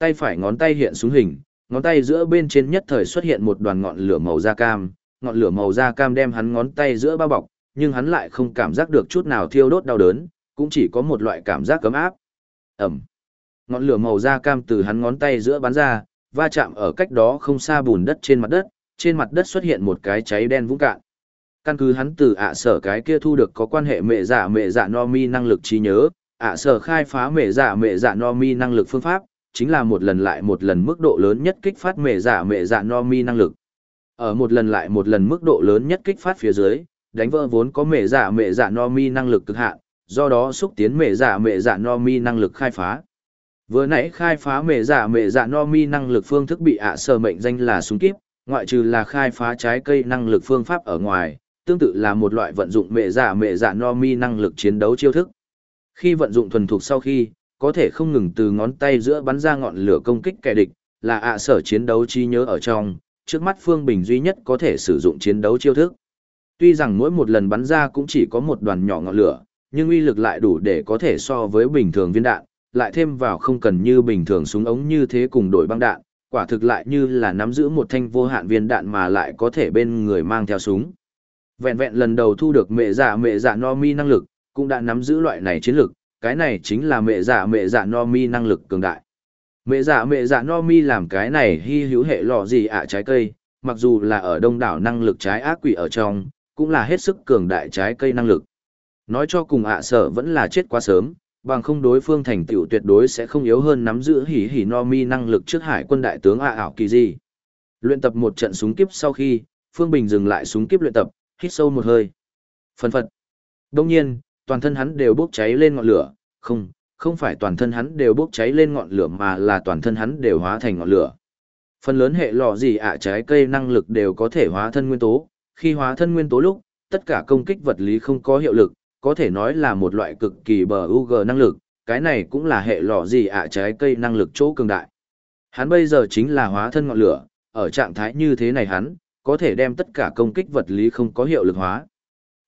A: tay phải ngón tay hiện xuống hình, ngón tay giữa bên trên nhất thời xuất hiện một đoàn ngọn lửa màu da cam, ngọn lửa màu da cam đem hắn ngón tay giữa bao bọc, nhưng hắn lại không cảm giác được chút nào thiêu đốt đau đớn, cũng chỉ có một loại cảm giác cấm áp. Ẩm. Ngọn lửa màu da cam từ hắn ngón tay giữa bắn ra, va chạm ở cách đó không xa bùn đất trên mặt đất, trên mặt đất xuất hiện một cái cháy đen vũng cạn. Căn cứ hắn từ ạ sở cái kia thu được có quan hệ mẹ giả mẹ giả no mi năng lực trí nhớ, ạ sở khai phá mẹ giả mẹ giả no mi năng lực phương pháp, chính là một lần lại một lần mức độ lớn nhất kích phát mẹ dạ mẹ dạ no mi năng lực. Ở một lần lại một lần mức độ lớn nhất kích phát phía dưới, đánh vỡ vốn có mẹ dạ mẹ dạ no mi năng lực cực hạn, do đó xúc tiến mẹ dạ mẹ dạ no mi năng lực khai phá. Vừa nãy khai phá mẹ dạ mẹ dạ no mi năng lực phương thức bị ạ sở mệnh danh là súng kíp, ngoại trừ là khai phá trái cây năng lực phương pháp ở ngoài, tương tự là một loại vận dụng mẹ dạ mẹ dạ no mi năng lực chiến đấu chiêu thức. Khi vận dụng thuần thục sau khi, có thể không ngừng từ ngón tay giữa bắn ra ngọn lửa công kích kẻ địch, là ạ sở chiến đấu chi nhớ ở trong, trước mắt Phương Bình duy nhất có thể sử dụng chiến đấu chiêu thức. Tuy rằng mỗi một lần bắn ra cũng chỉ có một đoàn nhỏ ngọn lửa, nhưng uy lực lại đủ để có thể so với bình thường viên đạn, lại thêm vào không cần như bình thường súng ống như thế cùng đổi băng đạn, quả thực lại như là nắm giữ một thanh vô hạn viên đạn mà lại có thể bên người mang theo súng. Vẹn vẹn lần đầu thu được mẹ giả mẹ giả no mi năng lực, cũng đã nắm giữ loại này chiến lực, cái này chính là mẹ giả mẹ giả no mi năng lực cường đại. Mẹ giả mẹ giả no mi làm cái này hy hữu hệ lọ gì ạ trái cây, mặc dù là ở đông đảo năng lực trái ác quỷ ở trong, cũng là hết sức cường đại trái cây năng lực. Nói cho cùng ạ sở vẫn là chết quá sớm, bằng không đối phương thành tựu tuyệt đối sẽ không yếu hơn nắm giữ hỉ hỉ no mi năng lực trước hải quân đại tướng ạ ảo kỳ gì. Luyện tập một trận súng kiếp sau khi, Phương Bình dừng lại súng kiếp luyện tập, hít sâu một hơi. Phân phật. Đông nhiên, toàn thân hắn đều bốc cháy lên ngọn lửa, không, không phải toàn thân hắn đều bốc cháy lên ngọn lửa mà là toàn thân hắn đều hóa thành ngọn lửa. Phần lớn hệ lò gì ạ trái cây năng lực đều có thể hóa thân nguyên tố, khi hóa thân nguyên tố lúc, tất cả công kích vật lý không có hiệu lực, có thể nói là một loại cực kỳ bờ UG năng lực, cái này cũng là hệ lò gì ạ trái cây năng lực chỗ cường đại. Hắn bây giờ chính là hóa thân ngọn lửa, ở trạng thái như thế này hắn, có thể đem tất cả công kích vật lý không có hiệu lực hóa.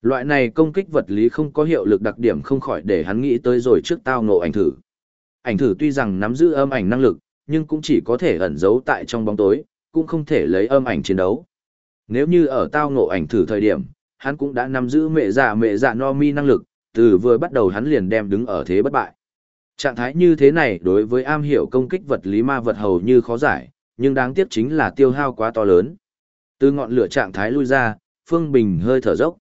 A: Loại này công kích vật lý không có hiệu lực đặc điểm không khỏi để hắn nghĩ tới rồi trước tao ngộ ảnh thử. Ảnh thử tuy rằng nắm giữ âm ảnh năng lực, nhưng cũng chỉ có thể ẩn giấu tại trong bóng tối, cũng không thể lấy âm ảnh chiến đấu. Nếu như ở tao ngộ ảnh thử thời điểm, hắn cũng đã nắm giữ mẹ giả mẹ giả no mi năng lực, từ vừa bắt đầu hắn liền đem đứng ở thế bất bại. Trạng thái như thế này đối với am hiểu công kích vật lý ma vật hầu như khó giải, nhưng đáng tiếc chính là tiêu hao quá to lớn. Từ ngọn lửa trạng thái lui ra, Phương Bình hơi thở dốc.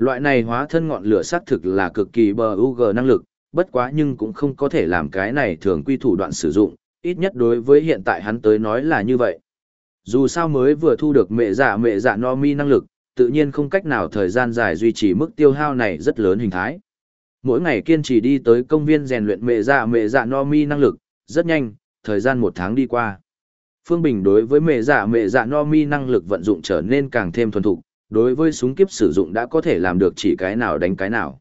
A: Loại này hóa thân ngọn lửa xác thực là cực kỳ bờ UG năng lực, bất quá nhưng cũng không có thể làm cái này thường quy thủ đoạn sử dụng, ít nhất đối với hiện tại hắn tới nói là như vậy. Dù sao mới vừa thu được mẹ dạ mẹ dạ no mi năng lực, tự nhiên không cách nào thời gian dài duy trì mức tiêu hao này rất lớn hình thái. Mỗi ngày kiên trì đi tới công viên rèn luyện mẹ dạ mẹ dạ no mi năng lực, rất nhanh, thời gian một tháng đi qua. Phương Bình đối với mẹ dạ mẹ dạ no mi năng lực vận dụng trở nên càng thêm thuần thục, đối với súng kiếp sử dụng đã có thể làm được chỉ cái nào đánh cái nào.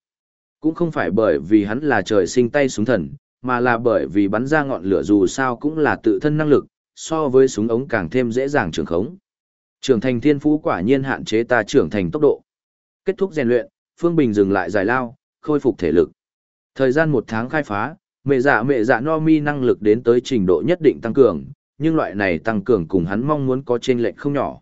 A: Cũng không phải bởi vì hắn là trời sinh tay súng thần, mà là bởi vì bắn ra ngọn lửa dù sao cũng là tự thân năng lực, so với súng ống càng thêm dễ dàng trưởng khống. Trưởng thành thiên phú quả nhiên hạn chế ta trưởng thành tốc độ. Kết thúc rèn luyện, Phương Bình dừng lại giải lao, khôi phục thể lực. Thời gian một tháng khai phá, mẹ dạ mẹ dạ no mi năng lực đến tới trình độ nhất định tăng cường, nhưng loại này tăng cường cùng hắn mong muốn có chênh lệch không nhỏ.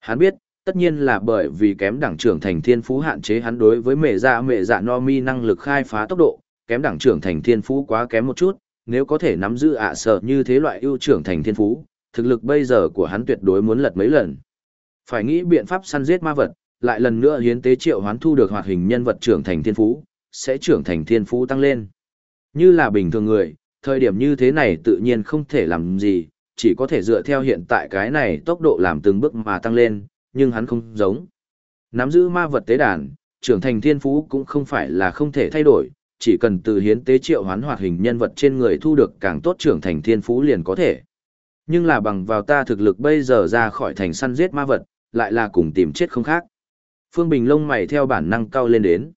A: Hắn biết, tất nhiên là bởi vì kém đẳng trưởng thành thiên phú hạn chế hắn đối với mẹ dạ mẹ dạ no mi năng lực khai phá tốc độ, kém đẳng trưởng thành thiên phú quá kém một chút, nếu có thể nắm giữ ạ sợ như thế loại ưu trưởng thành thiên phú, thực lực bây giờ của hắn tuyệt đối muốn lật mấy lần. Phải nghĩ biện pháp săn giết ma vật, lại lần nữa hiến tế triệu hoán thu được hoạt hình nhân vật trưởng thành thiên phú, sẽ trưởng thành thiên phú tăng lên. Như là bình thường người, thời điểm như thế này tự nhiên không thể làm gì, chỉ có thể dựa theo hiện tại cái này tốc độ làm từng bước mà tăng lên, nhưng hắn không giống. Nắm giữ ma vật tế đàn, trưởng thành thiên phú cũng không phải là không thể thay đổi, chỉ cần từ hiến tế triệu hoán hoạt hình nhân vật trên người thu được càng tốt trưởng thành thiên phú liền có thể. Nhưng là bằng vào ta thực lực bây giờ ra khỏi thành săn giết ma vật, lại là cùng tìm chết không khác. Phương Bình lông mày theo bản năng cao lên đến.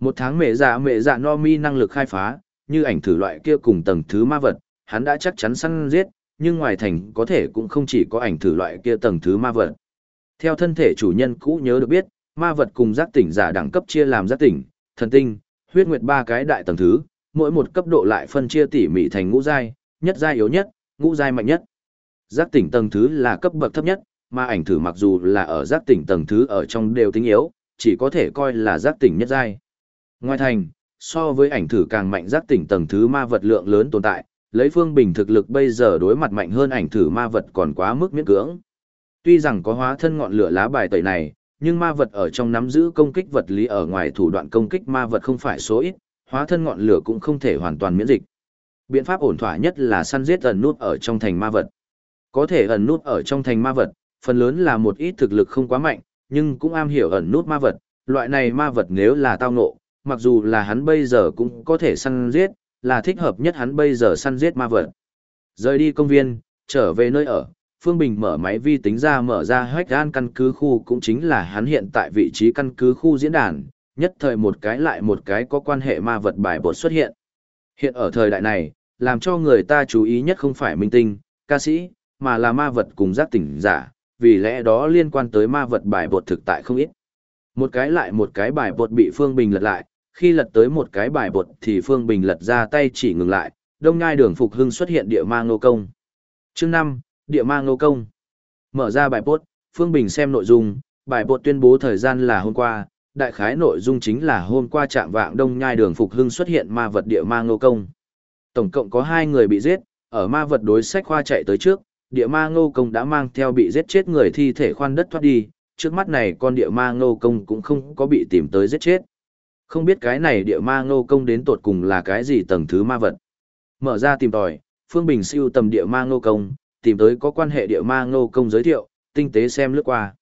A: Một tháng mẹ dạ mẹ dạ no mi năng lực khai phá, như ảnh thử loại kia cùng tầng thứ ma vật, hắn đã chắc chắn săn giết, nhưng ngoài thành có thể cũng không chỉ có ảnh thử loại kia tầng thứ ma vật. Theo thân thể chủ nhân cũ nhớ được biết, ma vật cùng giác tỉnh giả đẳng cấp chia làm giác tỉnh, thần tinh, huyết nguyệt ba cái đại tầng thứ, mỗi một cấp độ lại phân chia tỉ mỉ thành ngũ giai, nhất giai yếu nhất, ngũ giai mạnh nhất. Giác tỉnh tầng thứ là cấp bậc thấp nhất, mà ảnh thử mặc dù là ở giác tỉnh tầng thứ ở trong đều tính yếu, chỉ có thể coi là giác tỉnh nhất giai. Ngoài thành, so với ảnh thử càng mạnh giác tỉnh tầng thứ ma vật lượng lớn tồn tại, lấy phương bình thực lực bây giờ đối mặt mạnh hơn ảnh thử ma vật còn quá mức miễn cưỡng. Tuy rằng có hóa thân ngọn lửa lá bài tẩy này, nhưng ma vật ở trong nắm giữ công kích vật lý ở ngoài thủ đoạn công kích ma vật không phải số ít, hóa thân ngọn lửa cũng không thể hoàn toàn miễn dịch. Biện pháp ổn thỏa nhất là săn giết ẩn nút ở trong thành ma vật. Có thể ẩn nút ở trong thành ma vật, phần lớn là một ít thực lực không quá mạnh, nhưng cũng am hiểu ẩn nút ma vật, loại này ma vật nếu là tao ngộ, mặc dù là hắn bây giờ cũng có thể săn giết, là thích hợp nhất hắn bây giờ săn giết ma vật. Rời đi công viên, trở về nơi ở, Phương Bình mở máy vi tính ra mở ra hách gan căn cứ khu cũng chính là hắn hiện tại vị trí căn cứ khu diễn đàn, nhất thời một cái lại một cái có quan hệ ma vật bài bột xuất hiện. Hiện ở thời đại này, làm cho người ta chú ý nhất không phải minh tinh, ca sĩ, mà là ma vật cùng giác tỉnh giả, vì lẽ đó liên quan tới ma vật bài bột thực tại không ít. Một cái lại một cái bài bột bị Phương Bình lật lại, khi lật tới một cái bài bột thì Phương Bình lật ra tay chỉ ngừng lại, đông ngai đường phục hưng xuất hiện địa ma ngô công. Chương 5, địa ma ngô công. Mở ra bài bột, Phương Bình xem nội dung, bài bột tuyên bố thời gian là hôm qua, đại khái nội dung chính là hôm qua trạm vạng đông nhai đường phục hưng xuất hiện ma vật địa ma ngô công. Tổng cộng có hai người bị giết, ở ma vật đối sách khoa chạy tới trước, địa ma ngô công đã mang theo bị giết chết người thi thể khoan đất thoát đi, trước mắt này con địa ma ngô công cũng không có bị tìm tới giết chết. Không biết cái này địa ma ngô công đến tột cùng là cái gì tầng thứ ma vật. Mở ra tìm tòi, Phương Bình siêu tầm địa ma ngô công, tìm tới có quan hệ địa ma ngô công giới thiệu, tinh tế xem lướt qua.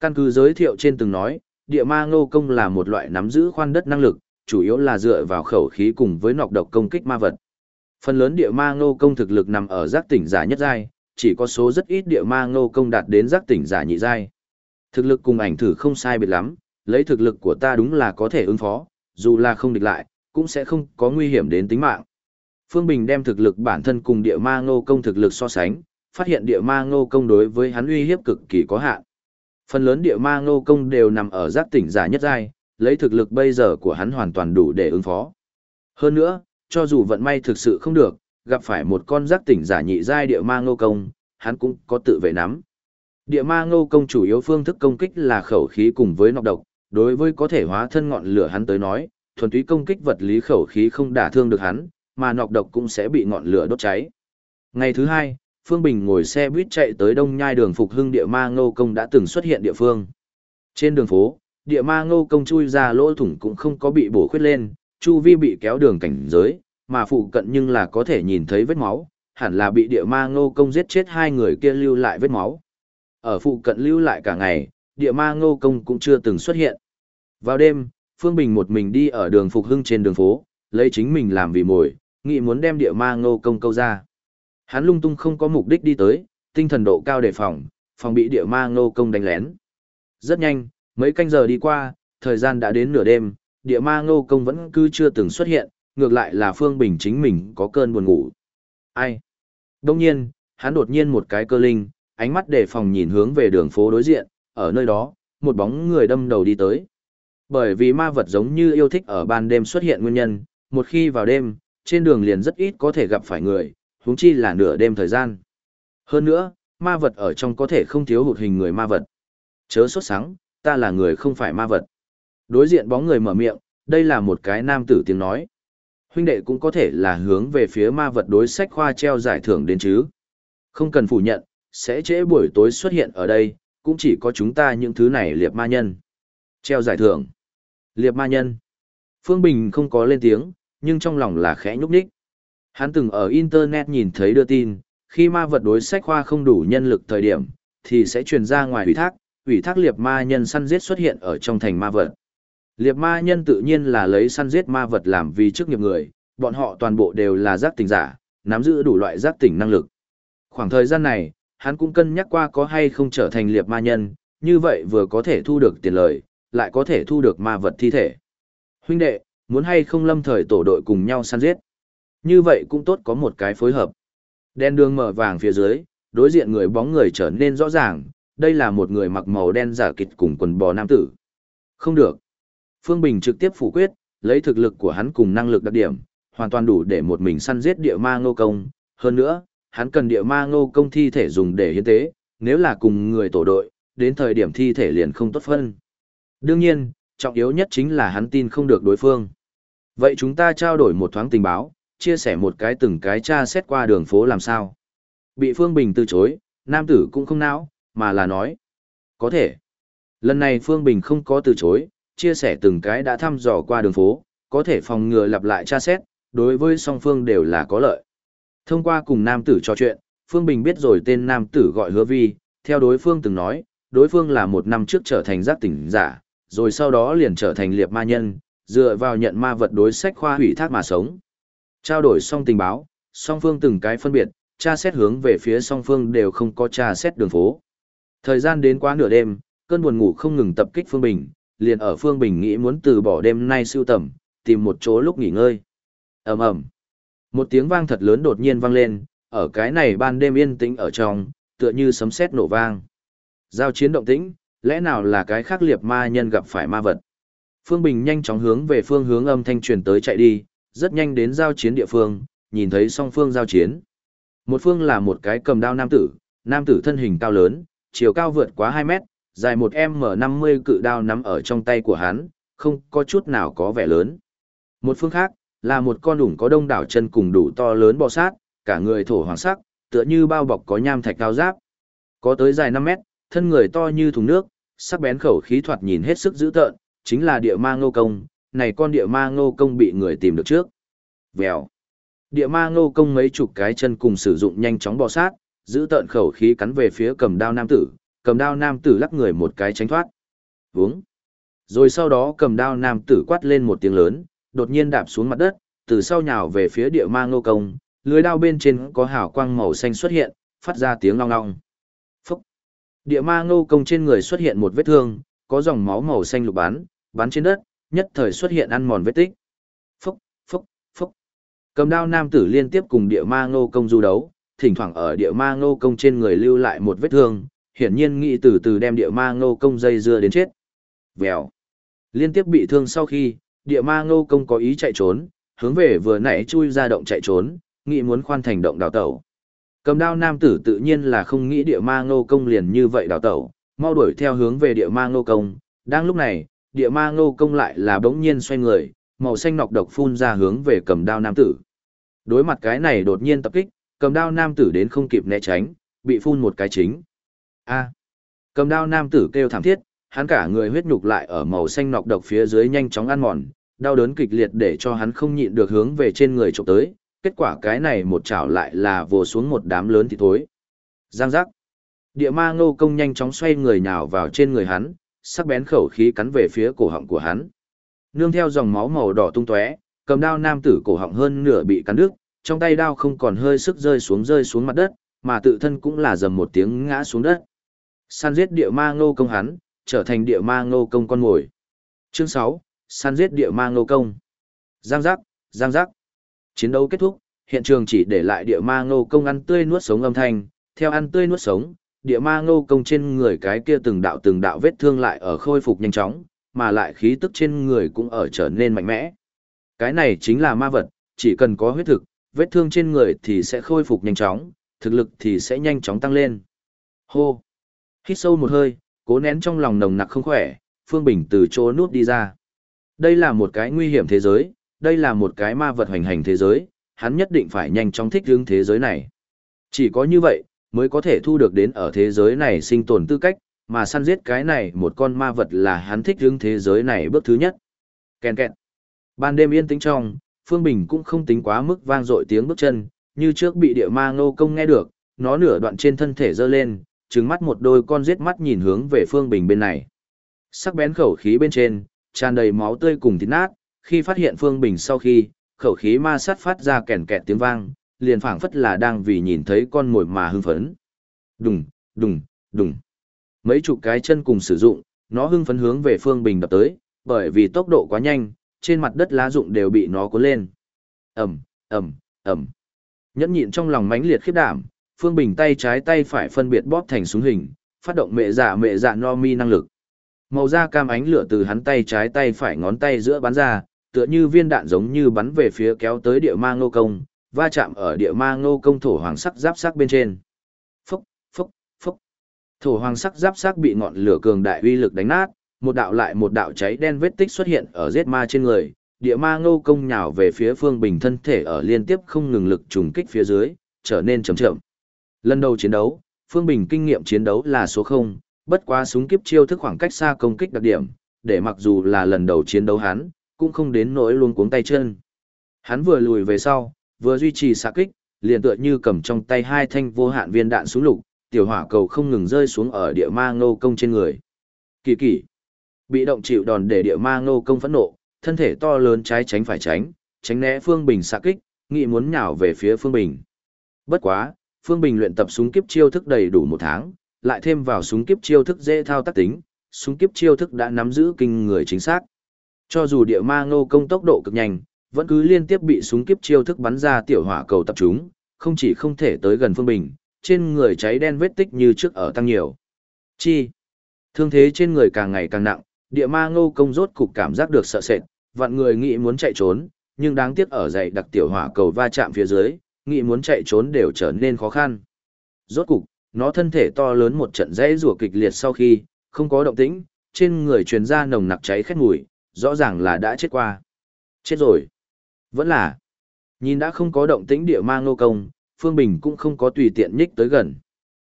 A: Căn cứ giới thiệu trên từng nói, địa ma ngô công là một loại nắm giữ khoan đất năng lực, chủ yếu là dựa vào khẩu khí cùng với nọc độc công kích ma vật. Phần lớn địa ma ngô công thực lực nằm ở giác tỉnh giả nhất giai, chỉ có số rất ít địa ma ngô công đạt đến giác tỉnh giả nhị giai. Thực lực cùng ảnh thử không sai biệt lắm, lấy thực lực của ta đúng là có thể ứng phó, dù là không địch lại, cũng sẽ không có nguy hiểm đến tính mạng. Phương Bình đem thực lực bản thân cùng địa ma ngô công thực lực so sánh, phát hiện địa ma ngô công đối với hắn uy hiếp cực kỳ có hạn. Phần lớn địa ma ngô công đều nằm ở giác tỉnh giả nhất giai, lấy thực lực bây giờ của hắn hoàn toàn đủ để ứng phó. Hơn nữa, cho dù vận may thực sự không được, gặp phải một con giác tỉnh giả nhị giai địa ma ngô công, hắn cũng có tự vệ nắm. Địa ma ngô công chủ yếu phương thức công kích là khẩu khí cùng với nọc độc, đối với có thể hóa thân ngọn lửa hắn tới nói, thuần túy công kích vật lý khẩu khí không đả thương được hắn, mà nọc độc cũng sẽ bị ngọn lửa đốt cháy. Ngày thứ hai, Phương Bình ngồi xe buýt chạy tới Đông Nhai đường Phục Hưng địa ma ngô công đã từng xuất hiện địa phương. Trên đường phố, địa ma ngô công chui ra lỗ thủng cũng không có bị bổ khuyết lên, chu vi bị kéo đường cảnh giới, mà phụ cận nhưng là có thể nhìn thấy vết máu, hẳn là bị địa ma ngô công giết chết hai người kia lưu lại vết máu. Ở phụ cận lưu lại cả ngày, địa ma ngô công cũng chưa từng xuất hiện. Vào đêm, Phương Bình một mình đi ở đường Phục Hưng trên đường phố, lấy chính mình làm vì mồi, nghĩ muốn đem địa ma ngô công câu ra. Hắn lung tung không có mục đích đi tới, tinh thần độ cao đề phòng, phòng bị địa ma ngô công đánh lén. Rất nhanh, mấy canh giờ đi qua, thời gian đã đến nửa đêm, địa ma ngô công vẫn cứ chưa từng xuất hiện, ngược lại là Phương Bình chính mình có cơn buồn ngủ. Ai? Đông nhiên, hắn đột nhiên một cái cơ linh, ánh mắt đề phòng nhìn hướng về đường phố đối diện, ở nơi đó, một bóng người đâm đầu đi tới. Bởi vì ma vật giống như yêu thích ở ban đêm xuất hiện nguyên nhân, một khi vào đêm, trên đường liền rất ít có thể gặp phải người, huống chi là nửa đêm thời gian. Hơn nữa, ma vật ở trong có thể không thiếu hụt hình người ma vật. Chớ sốt sáng, ta là người không phải ma vật. Đối diện bóng người mở miệng, đây là một cái nam tử tiếng nói. Huynh đệ cũng có thể là hướng về phía ma vật đối sách khoa treo giải thưởng đến chứ. Không cần phủ nhận, sẽ trễ buổi tối xuất hiện ở đây, cũng chỉ có chúng ta những thứ này liệp ma nhân. Treo giải thưởng. Liệp ma nhân. Phương Bình không có lên tiếng, nhưng trong lòng là khẽ nhúc nhích. Hắn từng ở Internet nhìn thấy đưa tin, khi ma vật đối sách khoa không đủ nhân lực thời điểm, thì sẽ truyền ra ngoài ủy thác, ủy thác liệp ma nhân săn giết xuất hiện ở trong thành ma vật. Liệp ma nhân tự nhiên là lấy săn giết ma vật làm vì chức nghiệp người, bọn họ toàn bộ đều là giác tỉnh giả, nắm giữ đủ loại giác tỉnh năng lực. Khoảng thời gian này, hắn cũng cân nhắc qua có hay không trở thành liệp ma nhân, như vậy vừa có thể thu được tiền lời, lại có thể thu được ma vật thi thể. Huynh đệ, muốn hay không lâm thời tổ đội cùng nhau săn giết. Như vậy cũng tốt có một cái phối hợp. Đen đường mở vàng phía dưới, đối diện người bóng người trở nên rõ ràng, đây là một người mặc màu đen giả kịch cùng quần bò nam tử. Không được. Phương Bình trực tiếp phủ quyết, lấy thực lực của hắn cùng năng lực đặc điểm, hoàn toàn đủ để một mình săn giết địa ma ngô công. Hơn nữa, hắn cần địa ma ngô công thi thể dùng để hiến tế, nếu là cùng người tổ đội, đến thời điểm thi thể liền không tốt phân. Đương nhiên, trọng yếu nhất chính là hắn tin không được đối phương. Vậy chúng ta trao đổi một thoáng tình báo, chia sẻ một cái từng cái tra xét qua đường phố làm sao. Bị Phương Bình từ chối, nam tử cũng không não, mà là nói. Có thể. Lần này Phương Bình không có từ chối, chia sẻ từng cái đã thăm dò qua đường phố, có thể phòng ngừa lặp lại tra xét, đối với song phương đều là có lợi. Thông qua cùng nam tử trò chuyện, Phương Bình biết rồi tên nam tử gọi hứa vi, theo đối phương từng nói, đối phương là một năm trước trở thành giác tỉnh giả, rồi sau đó liền trở thành liệp ma nhân, dựa vào nhận ma vật đối sách khoa hủy thác mà sống. Trao đổi xong tình báo, song phương từng cái phân biệt, tra xét hướng về phía song phương đều không có tra xét đường phố. Thời gian đến quá nửa đêm, cơn buồn ngủ không ngừng tập kích Phương Bình, liền ở Phương Bình nghĩ muốn từ bỏ đêm nay siêu tầm, tìm một chỗ lúc nghỉ ngơi. ầm ầm, Một tiếng vang thật lớn đột nhiên vang lên, ở cái này ban đêm yên tĩnh ở trong, tựa như sấm sét nổ vang. Giao chiến động tĩnh, lẽ nào là cái khác liệt ma nhân gặp phải ma vật? Phương Bình nhanh chóng hướng về phương hướng âm thanh truyền tới chạy đi, rất nhanh đến giao chiến địa phương, nhìn thấy song phương giao chiến. Một phương là một cái cầm đao nam tử, nam tử thân hình cao lớn, chiều cao vượt quá 2 mét, dài một M50 cự đao nắm ở trong tay của hắn, không có chút nào có vẻ lớn. Một phương khác, là một con đủng có đông đảo chân cùng đủ to lớn bò sát, cả người thổ hoàng sắc, tựa như bao bọc có nham thạch cao giáp. Có tới dài 5 mét, thân người to như thùng nước, sắc bén khẩu khí thoạt nhìn hết sức dữ tợn, chính là địa ma ngô công, này con địa ma ngô công bị người tìm được trước. Vèo. Địa ma ngô công mấy chục cái chân cùng sử dụng nhanh chóng bò sát, giữ tợn khẩu khí cắn về phía cầm đao nam tử, cầm đao nam tử lắc người một cái tránh thoát. Vúng. Rồi sau đó cầm đao nam tử quát lên một tiếng lớn, đột nhiên đạp xuống mặt đất, từ sau nhào về phía địa ma ngô công, lưới đao bên trên có hào quang màu xanh xuất hiện, phát ra tiếng long long. Phúc. Địa ma ngô công trên người xuất hiện một vết thương, có dòng máu màu xanh lục bắn, bắn trên đất, nhất thời xuất hiện ăn mòn vết tích. Phúc, phúc, phúc. Cầm đao nam tử liên tiếp cùng địa ma ngô công du đấu, thỉnh thoảng ở địa ma ngô công trên người lưu lại một vết thương, hiển nhiên nghĩ từ từ đem địa ma ngô công dây dưa đến chết. Vèo. Liên tiếp bị thương sau khi, địa ma ngô công có ý chạy trốn, hướng về vừa nãy chui ra động chạy trốn, nghĩ muốn khoan thành động đào tẩu. Cầm đao nam tử tự nhiên là không nghĩ địa ma ngô công liền như vậy đào tẩu, mau đuổi theo hướng về địa ma ngô công. Đang lúc này, địa ma ngô công lại là bỗng nhiên xoay người, màu xanh nọc độc phun ra hướng về cầm đao nam tử. Đối mặt cái này đột nhiên tập kích, cầm đao nam tử đến không kịp né tránh, bị phun một cái chính. A. Cầm đao nam tử kêu thảm thiết, hắn cả người huyết nhục lại ở màu xanh nọc độc phía dưới nhanh chóng ăn mòn, đau đớn kịch liệt để cho hắn không nhịn được hướng về trên người chụp tới, kết quả cái này một chảo lại là vồ xuống một đám lớn thì thối. Giang giác. Địa ma ngô công nhanh chóng xoay người nhào vào trên người hắn, sắc bén khẩu khí cắn về phía cổ họng của hắn. Nương theo dòng máu màu đỏ tung tóe, cầm đao nam tử cổ họng hơn nửa bị cắn đứt, trong tay đao không còn hơi sức rơi xuống rơi xuống mặt đất, mà tự thân cũng là dầm một tiếng ngã xuống đất. Săn giết địa ma ngô công hắn, trở thành địa ma ngô công con ngồi. Chương 6, săn giết địa ma ngô công. Giang giác, giang giác. Chiến đấu kết thúc, hiện trường chỉ để lại địa ma ngô công ăn tươi nuốt sống âm thanh, theo ăn tươi nuốt sống, địa ma ngô công trên người cái kia từng đạo từng đạo vết thương lại ở khôi phục nhanh chóng, mà lại khí tức trên người cũng ở trở nên mạnh mẽ. Cái này chính là ma vật, chỉ cần có huyết thực, vết thương trên người thì sẽ khôi phục nhanh chóng, thực lực thì sẽ nhanh chóng tăng lên. Hô! Hít sâu một hơi, cố nén trong lòng nồng nặc không khỏe, Phương Bình từ chỗ nút đi ra. Đây là một cái nguy hiểm thế giới, đây là một cái ma vật hoành hành thế giới, hắn nhất định phải nhanh chóng thích ứng thế giới này. Chỉ có như vậy, mới có thể thu được đến ở thế giới này sinh tồn tư cách, mà săn giết cái này một con ma vật là hắn thích hướng thế giới này bước thứ nhất. Kèn kẹn. Ban đêm yên tĩnh trong, Phương Bình cũng không tính quá mức vang dội tiếng bước chân, như trước bị địa ma ngô công nghe được, nó nửa đoạn trên thân thể dơ lên, trừng mắt một đôi con giết mắt nhìn hướng về Phương Bình bên này. Sắc bén khẩu khí bên trên, tràn đầy máu tươi cùng thịt nát, khi phát hiện Phương Bình sau khi, khẩu khí ma sát phát ra kèn kẹt tiếng vang, liền phảng phất là đang vì nhìn thấy con mồi mà hưng phấn. Đùng, đùng, đùng. Mấy chục cái chân cùng sử dụng, nó hưng phấn hướng về Phương Bình đập tới, bởi vì tốc độ quá nhanh, trên mặt đất lá rụng đều bị nó cuốn lên. Ầm, ầm, ầm. Nhẫn nhịn trong lòng mãnh liệt khiếp đảm, Phương Bình tay trái tay phải phân biệt bóp thành súng hình, phát động mẹ dạ mẹ dạ no mi năng lực. Màu da cam ánh lửa từ hắn tay trái tay phải ngón tay giữa bắn ra, tựa như viên đạn giống như bắn về phía kéo tới địa ma ngô công, va chạm ở địa ma ngô công thổ hoàng sắc giáp sắc bên trên. Phúc, phúc, phúc. Thổ hoàng sắc giáp sắc bị ngọn lửa cường đại uy lực đánh nát, một đạo lại một đạo cháy đen vết tích xuất hiện ở giết ma trên người, địa ma ngô công nhào về phía phương bình thân thể ở liên tiếp không ngừng lực trùng kích phía dưới, trở nên chậm chậm. Lần đầu chiến đấu, phương bình kinh nghiệm chiến đấu là số 0, bất quá súng kiếp chiêu thức khoảng cách xa công kích đặc điểm, để mặc dù là lần đầu chiến đấu hắn, cũng không đến nỗi luôn cuống tay chân. Hắn vừa lùi về sau, vừa duy trì xạ kích, liền tựa như cầm trong tay hai thanh vô hạn viên đạn súng lục, tiểu hỏa cầu không ngừng rơi xuống ở địa ma ngô công trên người. Kỳ kỳ. Bị động chịu đòn để địa ma ngô công phẫn nộ, thân thể to lớn trái tránh phải tránh, tránh né Phương Bình xạ kích, nghị muốn nhào về phía Phương Bình. Bất quá, Phương Bình luyện tập súng kiếp chiêu thức đầy đủ một tháng, lại thêm vào súng kiếp chiêu thức dễ thao tác tính, súng kiếp chiêu thức đã nắm giữ kinh người chính xác. Cho dù địa ma ngô công tốc độ cực nhanh, vẫn cứ liên tiếp bị súng kiếp chiêu thức bắn ra tiểu hỏa cầu tập trung, không chỉ không thể tới gần Phương Bình, trên người cháy đen vết tích như trước ở tăng nhiều. Chi? Thương thế trên người càng ngày càng nặng, địa ma ngô công rốt cục cảm giác được sợ sệt, vạn người nghĩ muốn chạy trốn, nhưng đáng tiếc ở dậy đặc tiểu hỏa cầu va chạm phía dưới, nghĩ muốn chạy trốn đều trở nên khó khăn. Rốt cục, nó thân thể to lớn một trận dãy rủa kịch liệt sau khi, không có động tĩnh, trên người truyền ra nồng nặc cháy khét mùi, rõ ràng là đã chết qua. Chết rồi. Vẫn là. Nhìn đã không có động tĩnh địa ma ngô công, Phương Bình cũng không có tùy tiện nhích tới gần.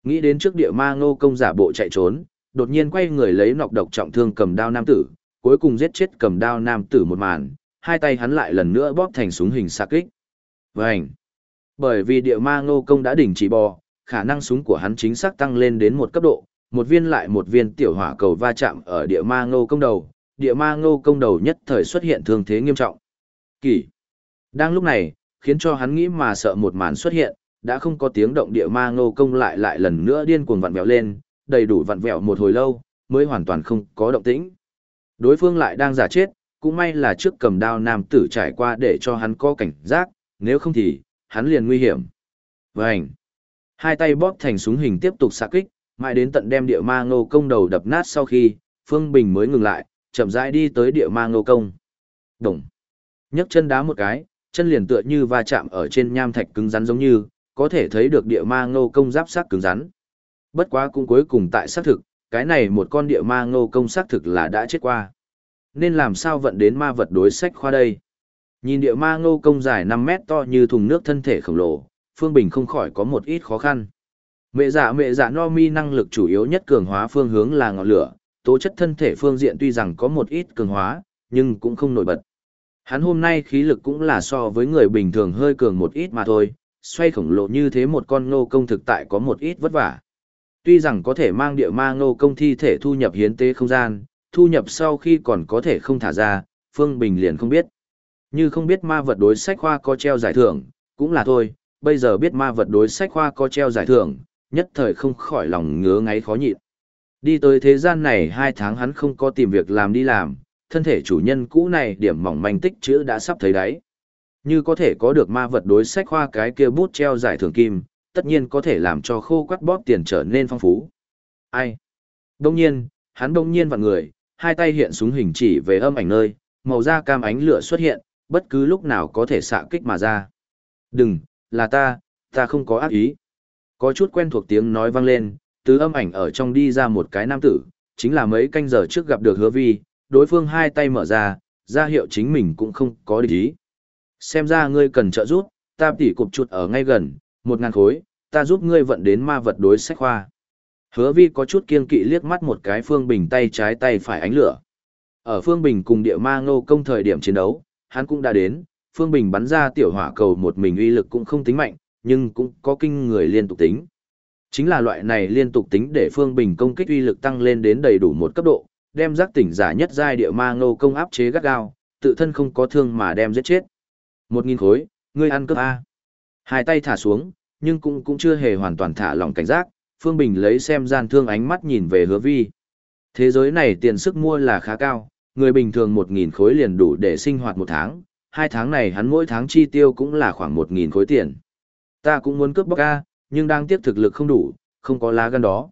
A: Nghĩ đến trước địa ma ngô công giả bộ chạy trốn, đột nhiên quay người lấy nọc độc trọng thương cầm đao nam tử, cuối cùng giết chết cầm đao nam tử một màn, hai tay hắn lại lần nữa bóp thành súng hình xạ kích. Vành! Bởi vì địa ma ngô công đã đỉnh chỉ bò, khả năng súng của hắn chính xác tăng lên đến một cấp độ, một viên lại một viên tiểu hỏa cầu va chạm ở địa ma ngô công đầu, địa ma ngô công đầu nhất thời xuất hiện thương thế nghiêm trọng. Kỳ! Đang lúc này, khiến cho hắn nghĩ mà sợ một màn xuất hiện, đã không có tiếng động địa ma ngô công lại lại lần nữa điên cuồng vặn vẹo lên, đầy đủ vặn vẹo một hồi lâu, mới hoàn toàn không có động tĩnh. Đối phương lại đang giả chết, cũng may là trước cầm đao nam tử trải qua để cho hắn có cảnh giác, nếu không thì, hắn liền nguy hiểm. Vành! Hai tay bóp thành súng hình tiếp tục xạ kích, mãi đến tận đem địa ma ngô công đầu đập nát sau khi, Phương Bình mới ngừng lại, chậm rãi đi tới địa ma ngô công. Đồng! nhấc chân đá một cái, chân liền tựa như va chạm ở trên nham thạch cứng rắn giống như, có thể thấy được địa ma ngô công giáp sát cứng rắn. Bất quá cũng cuối cùng tại xác thực, cái này một con địa ma ngô công xác thực là đã chết qua. Nên làm sao vận đến ma vật đối sách khoa đây? Nhìn địa ma ngô công dài 5 mét to như thùng nước thân thể khổng lồ, Phương Bình không khỏi có một ít khó khăn. Mẹ giả mẹ giả no mi năng lực chủ yếu nhất cường hóa phương hướng là ngọn lửa, tố chất thân thể phương diện tuy rằng có một ít cường hóa, nhưng cũng không nổi bật. Hắn hôm nay khí lực cũng là so với người bình thường hơi cường một ít mà thôi, xoay khổng lồ như thế một con ngô công thực tại có một ít vất vả. Tuy rằng có thể mang địa ma ngô công thi thể thu nhập hiến tế không gian, thu nhập sau khi còn có thể không thả ra, Phương Bình liền không biết. Như không biết ma vật đối sách khoa có treo giải thưởng, cũng là thôi, bây giờ biết ma vật đối sách khoa có treo giải thưởng, nhất thời không khỏi lòng ngứa ngáy khó nhịn. Đi tới thế gian này hai tháng hắn không có tìm việc làm đi làm, thân thể chủ nhân cũ này điểm mỏng manh tích chữ đã sắp thấy đáy. Như có thể có được ma vật đối sách khoa cái kia bút treo giải thưởng kim, tất nhiên có thể làm cho khô quắt bóp tiền trở nên phong phú. Ai? Đông nhiên, hắn đông nhiên vặn người, hai tay hiện súng hình chỉ về âm ảnh nơi, màu da cam ánh lửa xuất hiện, bất cứ lúc nào có thể xạ kích mà ra. Đừng, là ta, ta không có ác ý. Có chút quen thuộc tiếng nói vang lên, từ âm ảnh ở trong đi ra một cái nam tử, chính là mấy canh giờ trước gặp được hứa vi, đối phương hai tay mở ra, ra hiệu chính mình cũng không có địch ý. Xem ra ngươi cần trợ giúp, ta tỉ cục chuột ở ngay gần, một ngàn khối, ta giúp ngươi vận đến ma vật đối sách khoa. Hứa vi có chút kiên kỵ liếc mắt một cái Phương Bình tay trái tay phải ánh lửa. Ở Phương Bình cùng địa ma ngô công thời điểm chiến đấu, hắn cũng đã đến, Phương Bình bắn ra tiểu hỏa cầu một mình uy lực cũng không tính mạnh, nhưng cũng có kinh người liên tục tính. Chính là loại này liên tục tính để Phương Bình công kích uy lực tăng lên đến đầy đủ một cấp độ, đem giác tỉnh giả nhất giai địa ma ngô công áp chế gắt gao, tự thân không có thương mà đem giết chết. Một nghìn khối, ngươi ăn cướp A. Hai tay thả xuống, nhưng cũng cũng chưa hề hoàn toàn thả lỏng cảnh giác, Phương Bình lấy xem gian thương ánh mắt nhìn về hứa vi. Thế giới này tiền sức mua là khá cao, người bình thường một nghìn khối liền đủ để sinh hoạt một tháng, hai tháng này hắn mỗi tháng chi tiêu cũng là khoảng một nghìn khối tiền. Ta cũng muốn cướp bóc A, nhưng đang tiếc thực lực không đủ, không có lá gan đó.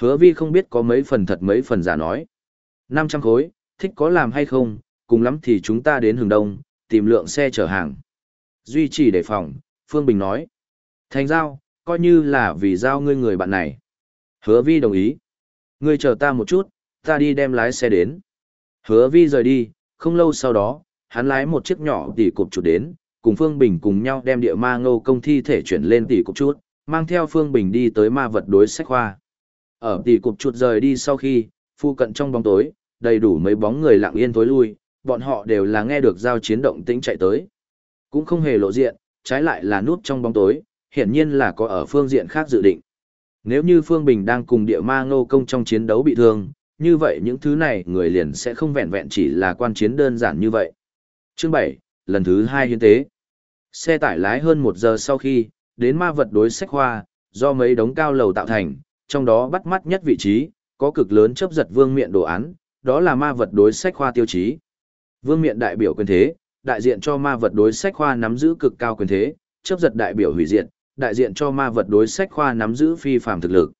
A: Hứa vi không biết có mấy phần thật mấy phần giả nói. 500 khối, thích có làm hay không, cùng lắm thì chúng ta đến hướng đông, tìm lượng xe chở hàng. Duy trì đề phòng, Phương Bình nói. Thành giao, coi như là vì giao ngươi người bạn này. Hứa vi đồng ý. Ngươi chờ ta một chút, ta đi đem lái xe đến. Hứa vi rời đi, không lâu sau đó, hắn lái một chiếc nhỏ tỉ cục chuột đến, cùng Phương Bình cùng nhau đem địa ma ngô công thi thể chuyển lên tỉ cục chuột, mang theo Phương Bình đi tới ma vật đối sách khoa. Ở tỉ cục chuột rời đi sau khi, phu cận trong bóng tối, đầy đủ mấy bóng người lặng yên tối lui, bọn họ đều là nghe được giao chiến động tĩnh chạy tới. Cũng không hề lộ diện, trái lại là núp trong bóng tối, hiển nhiên là có ở phương diện khác dự định. Nếu như Phương Bình đang cùng địa ma ngô công trong chiến đấu bị thương, như vậy những thứ này người liền sẽ không vẹn vẹn chỉ là quan chiến đơn giản như vậy. Chương 7, lần thứ 2 hiến tế. Xe tải lái hơn một giờ sau khi, đến ma vật đối sách hoa, do mấy đống cao lầu tạo thành, trong đó bắt mắt nhất vị trí, có cực lớn chấp giật vương miện đồ án, đó là ma vật đối sách khoa tiêu chí. Vương miện đại biểu quyền thế, đại diện cho ma vật đối sách khoa nắm giữ cực cao quyền thế, chấp giật đại biểu hủy diệt, đại diện cho ma vật đối sách khoa nắm giữ phi phàm thực lực.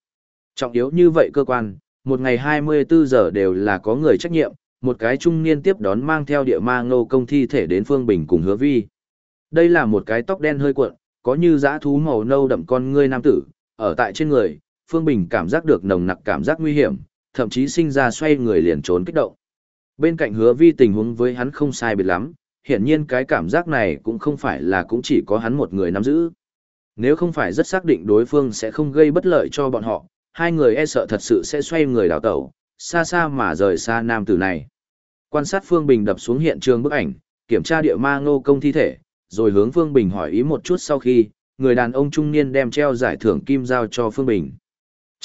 A: Trọng yếu như vậy cơ quan, một ngày 24 giờ đều là có người trách nhiệm, một cái trung niên tiếp đón mang theo địa ma ngô công thi thể đến Phương Bình cùng hứa vi. Đây là một cái tóc đen hơi cuộn, có như dã thú màu nâu đậm con ngươi nam tử, ở tại trên người, Phương Bình cảm giác được nồng nặc cảm giác nguy hiểm, thậm chí sinh ra xoay người liền trốn kích động. Bên cạnh hứa vi tình huống với hắn không sai biệt lắm, hiển nhiên cái cảm giác này cũng không phải là cũng chỉ có hắn một người nắm giữ. Nếu không phải rất xác định đối phương sẽ không gây bất lợi cho bọn họ, hai người e sợ thật sự sẽ xoay người đào tẩu, xa xa mà rời xa nam tử này. Quan sát Phương Bình đập xuống hiện trường bức ảnh, kiểm tra địa ma ngô công thi thể, rồi hướng Phương Bình hỏi ý một chút sau khi, người đàn ông trung niên đem treo giải thưởng kim giao cho Phương Bình.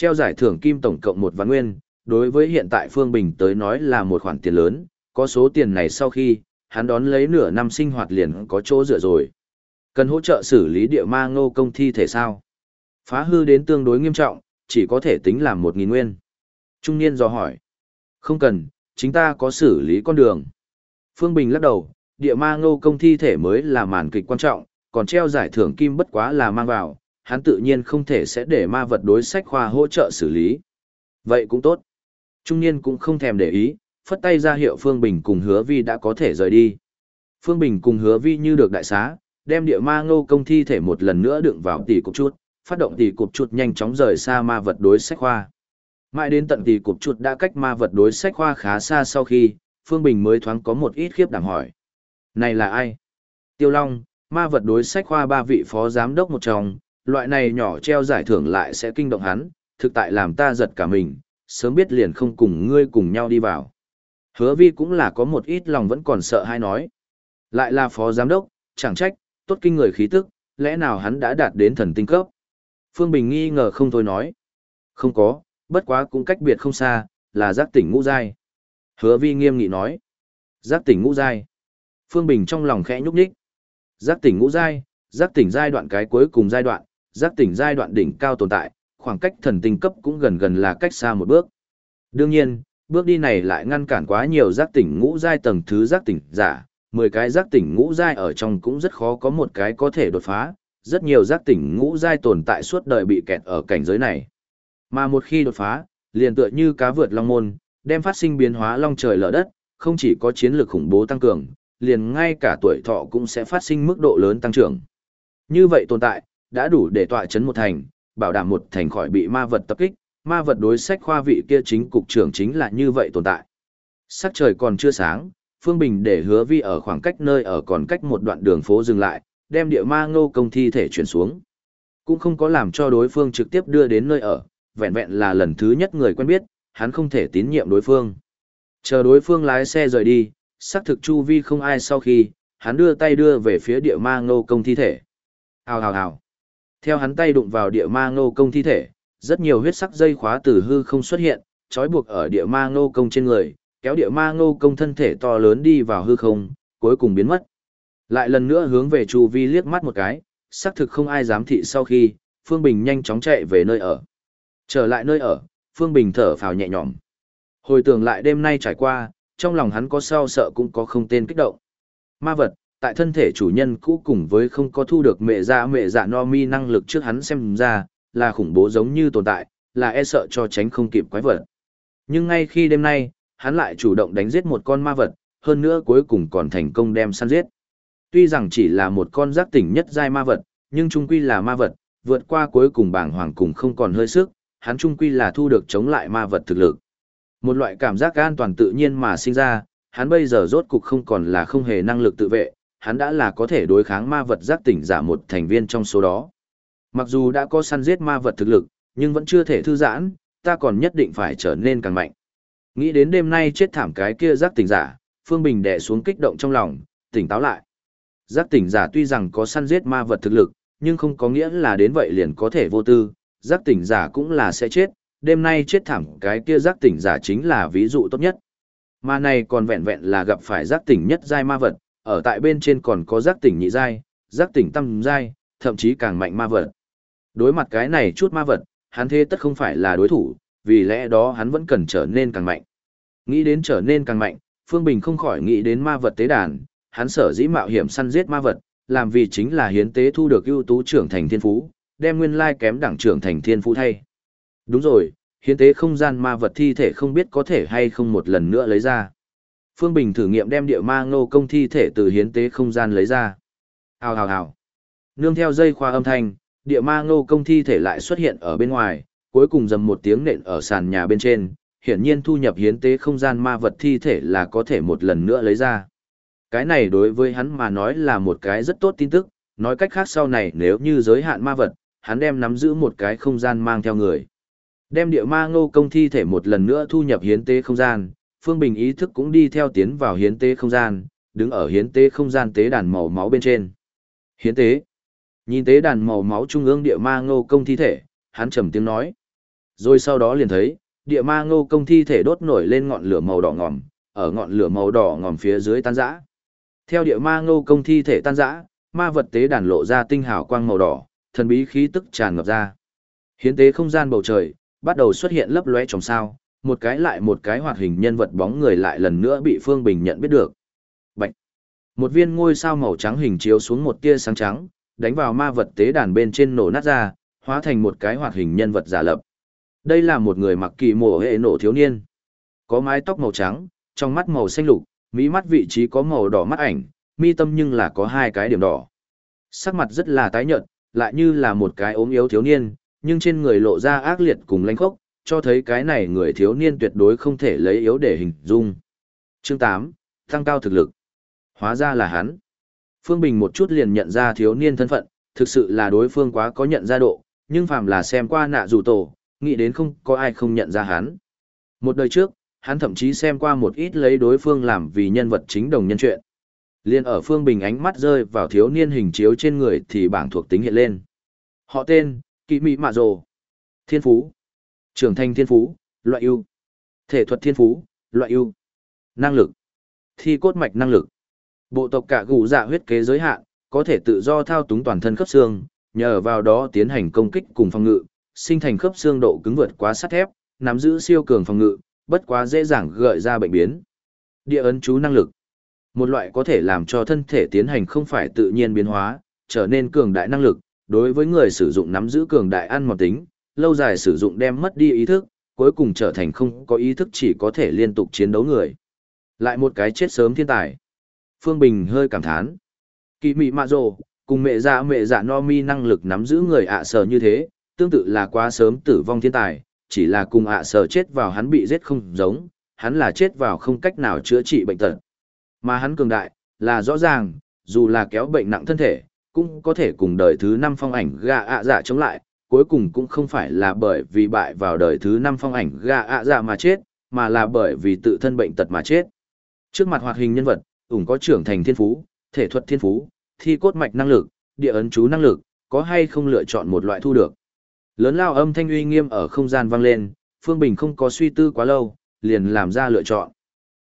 A: Treo giải thưởng kim tổng cộng một vạn nguyên, đối với hiện tại Phương Bình tới nói là một khoản tiền lớn, có số tiền này sau khi, hắn đón lấy nửa năm sinh hoạt liền có chỗ dựa rồi. Cần hỗ trợ xử lý địa ma ngô công thi thể sao? Phá hư đến tương đối nghiêm trọng, chỉ có thể tính làm một nghìn nguyên. Trung niên dò hỏi. Không cần, chính ta có xử lý con đường. Phương Bình lắc đầu, địa ma ngô công thi thể mới là màn kịch quan trọng, còn treo giải thưởng kim bất quá là mang vào, hắn tự nhiên không thể sẽ để ma vật đối sách khoa hỗ trợ xử lý. Vậy cũng tốt. Trung niên cũng không thèm để ý, phất tay ra hiệu Phương Bình cùng hứa vi đã có thể rời đi. Phương Bình cùng hứa vi như được đại xá, đem địa ma ngô công thi thể một lần nữa đựng vào tỷ cục chút, phát động tỷ cục chuột nhanh chóng rời xa ma vật đối sách khoa. Mãi đến tận tỷ cục chuột đã cách ma vật đối sách khoa khá xa sau khi, Phương Bình mới thoáng có một ít khiếp đảm hỏi. Này là ai? Tiêu Long, ma vật đối sách khoa ba vị phó giám đốc một trong, loại này nhỏ treo giải thưởng lại sẽ kinh động hắn, thực tại làm ta giật cả mình, sớm biết liền không cùng ngươi cùng nhau đi vào. Hứa vi cũng là có một ít lòng vẫn còn sợ hay nói. Lại là phó giám đốc, chẳng trách, tốt kinh người khí tức, lẽ nào hắn đã đạt đến thần tinh cấp. Phương Bình nghi ngờ không thôi nói. Không có, bất quá cũng cách biệt không xa, là giác tỉnh ngũ giai. Hứa vi nghiêm nghị nói. Giác tỉnh ngũ giai. Phương Bình trong lòng khẽ nhúc nhích. Giác tỉnh ngũ giai, giác tỉnh giai đoạn cái cuối cùng giai đoạn, giác tỉnh giai đoạn đỉnh cao tồn tại, khoảng cách thần tinh cấp cũng gần gần là cách xa một bước. Đương nhiên, bước đi này lại ngăn cản quá nhiều giác tỉnh ngũ giai tầng thứ giác tỉnh giả, 10 cái giác tỉnh ngũ giai ở trong cũng rất khó có một cái có thể đột phá, rất nhiều giác tỉnh ngũ giai tồn tại suốt đời bị kẹt ở cảnh giới này. Mà một khi đột phá, liền tựa như cá vượt long môn, đem phát sinh biến hóa long trời lở đất, không chỉ có chiến lược khủng bố tăng cường, liền ngay cả tuổi thọ cũng sẽ phát sinh mức độ lớn tăng trưởng. Như vậy tồn tại, đã đủ để tọa chấn một thành, bảo đảm một thành khỏi bị ma vật tập kích, ma vật đối sách khoa vị kia chính cục trưởng chính là như vậy tồn tại. Sắc trời còn chưa sáng, Phương Bình để hứa vi ở khoảng cách nơi ở còn cách một đoạn đường phố dừng lại, đem địa ma ngô công thi thể chuyển xuống. Cũng không có làm cho đối phương trực tiếp đưa đến nơi ở, vẹn vẹn là lần thứ nhất người quen biết, hắn không thể tín nhiệm đối phương. Chờ đối phương lái xe rời đi, xác thực chu vi không ai sau khi, hắn đưa tay đưa về phía địa ma ngô công thi thể. Hào hào hào. Theo hắn tay đụng vào địa ma ngô công thi thể, rất nhiều huyết sắc dây khóa từ hư không xuất hiện, trói buộc ở địa ma ngô công trên người, kéo địa ma ngô công thân thể to lớn đi vào hư không, cuối cùng biến mất. Lại lần nữa hướng về chu vi liếc mắt một cái, xác thực không ai dám thị sau khi, Phương Bình nhanh chóng chạy về nơi ở. Trở lại nơi ở, Phương Bình thở phào nhẹ nhõm. Hồi tưởng lại đêm nay trải qua, trong lòng hắn có sao sợ cũng có không tên kích động. Ma vật, tại thân thể chủ nhân cũ cùng với không có thu được mẹ dạ mẹ dạ no mi năng lực trước hắn xem ra, là khủng bố giống như tồn tại, là e sợ cho tránh không kịp quái vật. Nhưng ngay khi đêm nay, hắn lại chủ động đánh giết một con ma vật, hơn nữa cuối cùng còn thành công đem săn giết. Tuy rằng chỉ là một con giác tỉnh nhất giai ma vật, nhưng trung quy là ma vật, vượt qua cuối cùng bảng hoàng cùng không còn hơi sức, hắn trung quy là thu được chống lại ma vật thực lực. Một loại cảm giác an toàn tự nhiên mà sinh ra, hắn bây giờ rốt cục không còn là không hề năng lực tự vệ, hắn đã là có thể đối kháng ma vật giác tỉnh giả một thành viên trong số đó. Mặc dù đã có săn giết ma vật thực lực, nhưng vẫn chưa thể thư giãn, ta còn nhất định phải trở nên càng mạnh. Nghĩ đến đêm nay chết thảm cái kia giác tỉnh giả, Phương Bình đè xuống kích động trong lòng, tỉnh táo lại. Giác tỉnh giả tuy rằng có săn giết ma vật thực lực, nhưng không có nghĩa là đến vậy liền có thể vô tư, giác tỉnh giả cũng là sẽ chết, đêm nay chết thảm cái kia giác tỉnh giả chính là ví dụ tốt nhất. Mà này còn vẹn vẹn là gặp phải giác tỉnh nhất giai ma vật, ở tại bên trên còn có giác tỉnh nhị giai, giác tỉnh tam giai, thậm chí càng mạnh ma vật. Đối mặt cái này chút ma vật, hắn thế tất không phải là đối thủ, vì lẽ đó hắn vẫn cần trở nên càng mạnh. Nghĩ đến trở nên càng mạnh, Phương Bình không khỏi nghĩ đến ma vật tế đàn, hắn sở dĩ mạo hiểm săn giết ma vật, làm vì chính là hiến tế thu được ưu tú trưởng thành thiên phú, đem nguyên lai kém đẳng trưởng thành thiên phú thay. Đúng rồi, hiến tế không gian ma vật thi thể không biết có thể hay không một lần nữa lấy ra. Phương Bình thử nghiệm đem địa ma ngô công thi thể từ hiến tế không gian lấy ra. Hào hào hào. Nương theo dây khoa âm thanh, địa ma ngô công thi thể lại xuất hiện ở bên ngoài, cuối cùng dầm một tiếng nện ở sàn nhà bên trên, hiển nhiên thu nhập hiến tế không gian ma vật thi thể là có thể một lần nữa lấy ra. Cái này đối với hắn mà nói là một cái rất tốt tin tức, nói cách khác sau này nếu như giới hạn ma vật, hắn đem nắm giữ một cái không gian mang theo người. Đem địa ma ngô công thi thể một lần nữa thu nhập hiến tế không gian, Phương Bình ý thức cũng đi theo tiến vào hiến tế không gian, đứng ở hiến tế không gian tế đàn màu máu bên trên. Hiến tế. Nhìn tế đàn màu máu trung ương địa ma ngô công thi thể, hắn trầm tiếng nói. Rồi sau đó liền thấy, địa ma ngô công thi thể đốt nổi lên ngọn lửa màu đỏ ngòm, ở ngọn lửa màu đỏ ngòm phía dưới tan rã. Theo địa ma ngô công thi thể tan rã, ma vật tế đàn lộ ra tinh hào quang màu đỏ, thần bí khí tức tràn ngập ra. Hiến tế không gian bầu trời, bắt đầu xuất hiện lấp lóe trong sao, một cái lại một cái hoạt hình nhân vật bóng người lại lần nữa bị Phương Bình nhận biết được. Bạch. Một viên ngôi sao màu trắng hình chiếu xuống một tia sáng trắng, đánh vào ma vật tế đàn bên trên nổ nát ra, hóa thành một cái hoạt hình nhân vật giả lập. Đây là một người mặc kỳ mồ hệ nổ thiếu niên. Có mái tóc màu trắng, trong mắt màu xanh lục, mí mắt vị trí có màu đỏ mắt ảnh, mi tâm nhưng là có hai cái điểm đỏ. Sắc mặt rất là tái nhợt, lại như là một cái ốm yếu thiếu niên, nhưng trên người lộ ra ác liệt cùng lãnh khốc, cho thấy cái này người thiếu niên tuyệt đối không thể lấy yếu để hình dung. Chương 8, tăng cao thực lực. Hóa ra là hắn. Phương Bình một chút liền nhận ra thiếu niên thân phận, thực sự là đối phương quá có nhận ra độ, nhưng phàm là xem qua nạ dù tổ, nghĩ đến không có ai không nhận ra hắn. Một đời trước, hắn thậm chí xem qua một ít lấy đối phương làm vì nhân vật chính đồng nhân chuyện. Liên ở Phương Bình ánh mắt rơi vào thiếu niên hình chiếu trên người thì bảng thuộc tính hiện lên. Họ tên, Kỵ Mỹ Mạ Rồ. Thiên Phú. Trưởng thành Thiên Phú, loại ưu. Thể thuật Thiên Phú, loại ưu. Năng lực. Thi cốt mạch năng lực. Bộ tộc cả gù dạ huyết kế giới hạn, có thể tự do thao túng toàn thân khớp xương, nhờ vào đó tiến hành công kích cùng phòng ngự, sinh thành khớp xương độ cứng vượt quá sắt thép, nắm giữ siêu cường phòng ngự, bất quá dễ dàng gợi ra bệnh biến. Địa ấn chú năng lực. Một loại có thể làm cho thân thể tiến hành không phải tự nhiên biến hóa, trở nên cường đại năng lực, đối với người sử dụng nắm giữ cường đại ăn mòn tính, lâu dài sử dụng đem mất đi ý thức, cuối cùng trở thành không có ý thức chỉ có thể liên tục chiến đấu người. Lại một cái chết sớm thiên tài. Phương Bình hơi cảm thán. Kỳ mị mạ rồ, cùng mẹ dạ mẹ dạ no mi năng lực nắm giữ người ạ sở như thế, tương tự là quá sớm tử vong thiên tài, chỉ là cùng ạ sở chết vào hắn bị giết không giống, hắn là chết vào không cách nào chữa trị bệnh tật. Mà hắn cường đại, là rõ ràng, dù là kéo bệnh nặng thân thể, cũng có thể cùng đời thứ năm phong ảnh gà ạ dạ chống lại, cuối cùng cũng không phải là bởi vì bại vào đời thứ năm phong ảnh gà ạ dạ mà chết, mà là bởi vì tự thân bệnh tật mà chết. Trước mặt hoạt hình nhân vật, ủng có trưởng thành thiên phú, thể thuật thiên phú, thi cốt mạch năng lực, địa ấn chú năng lực, có hay không lựa chọn một loại thu được. Lớn lao âm thanh uy nghiêm ở không gian vang lên, Phương Bình không có suy tư quá lâu, liền làm ra lựa chọn.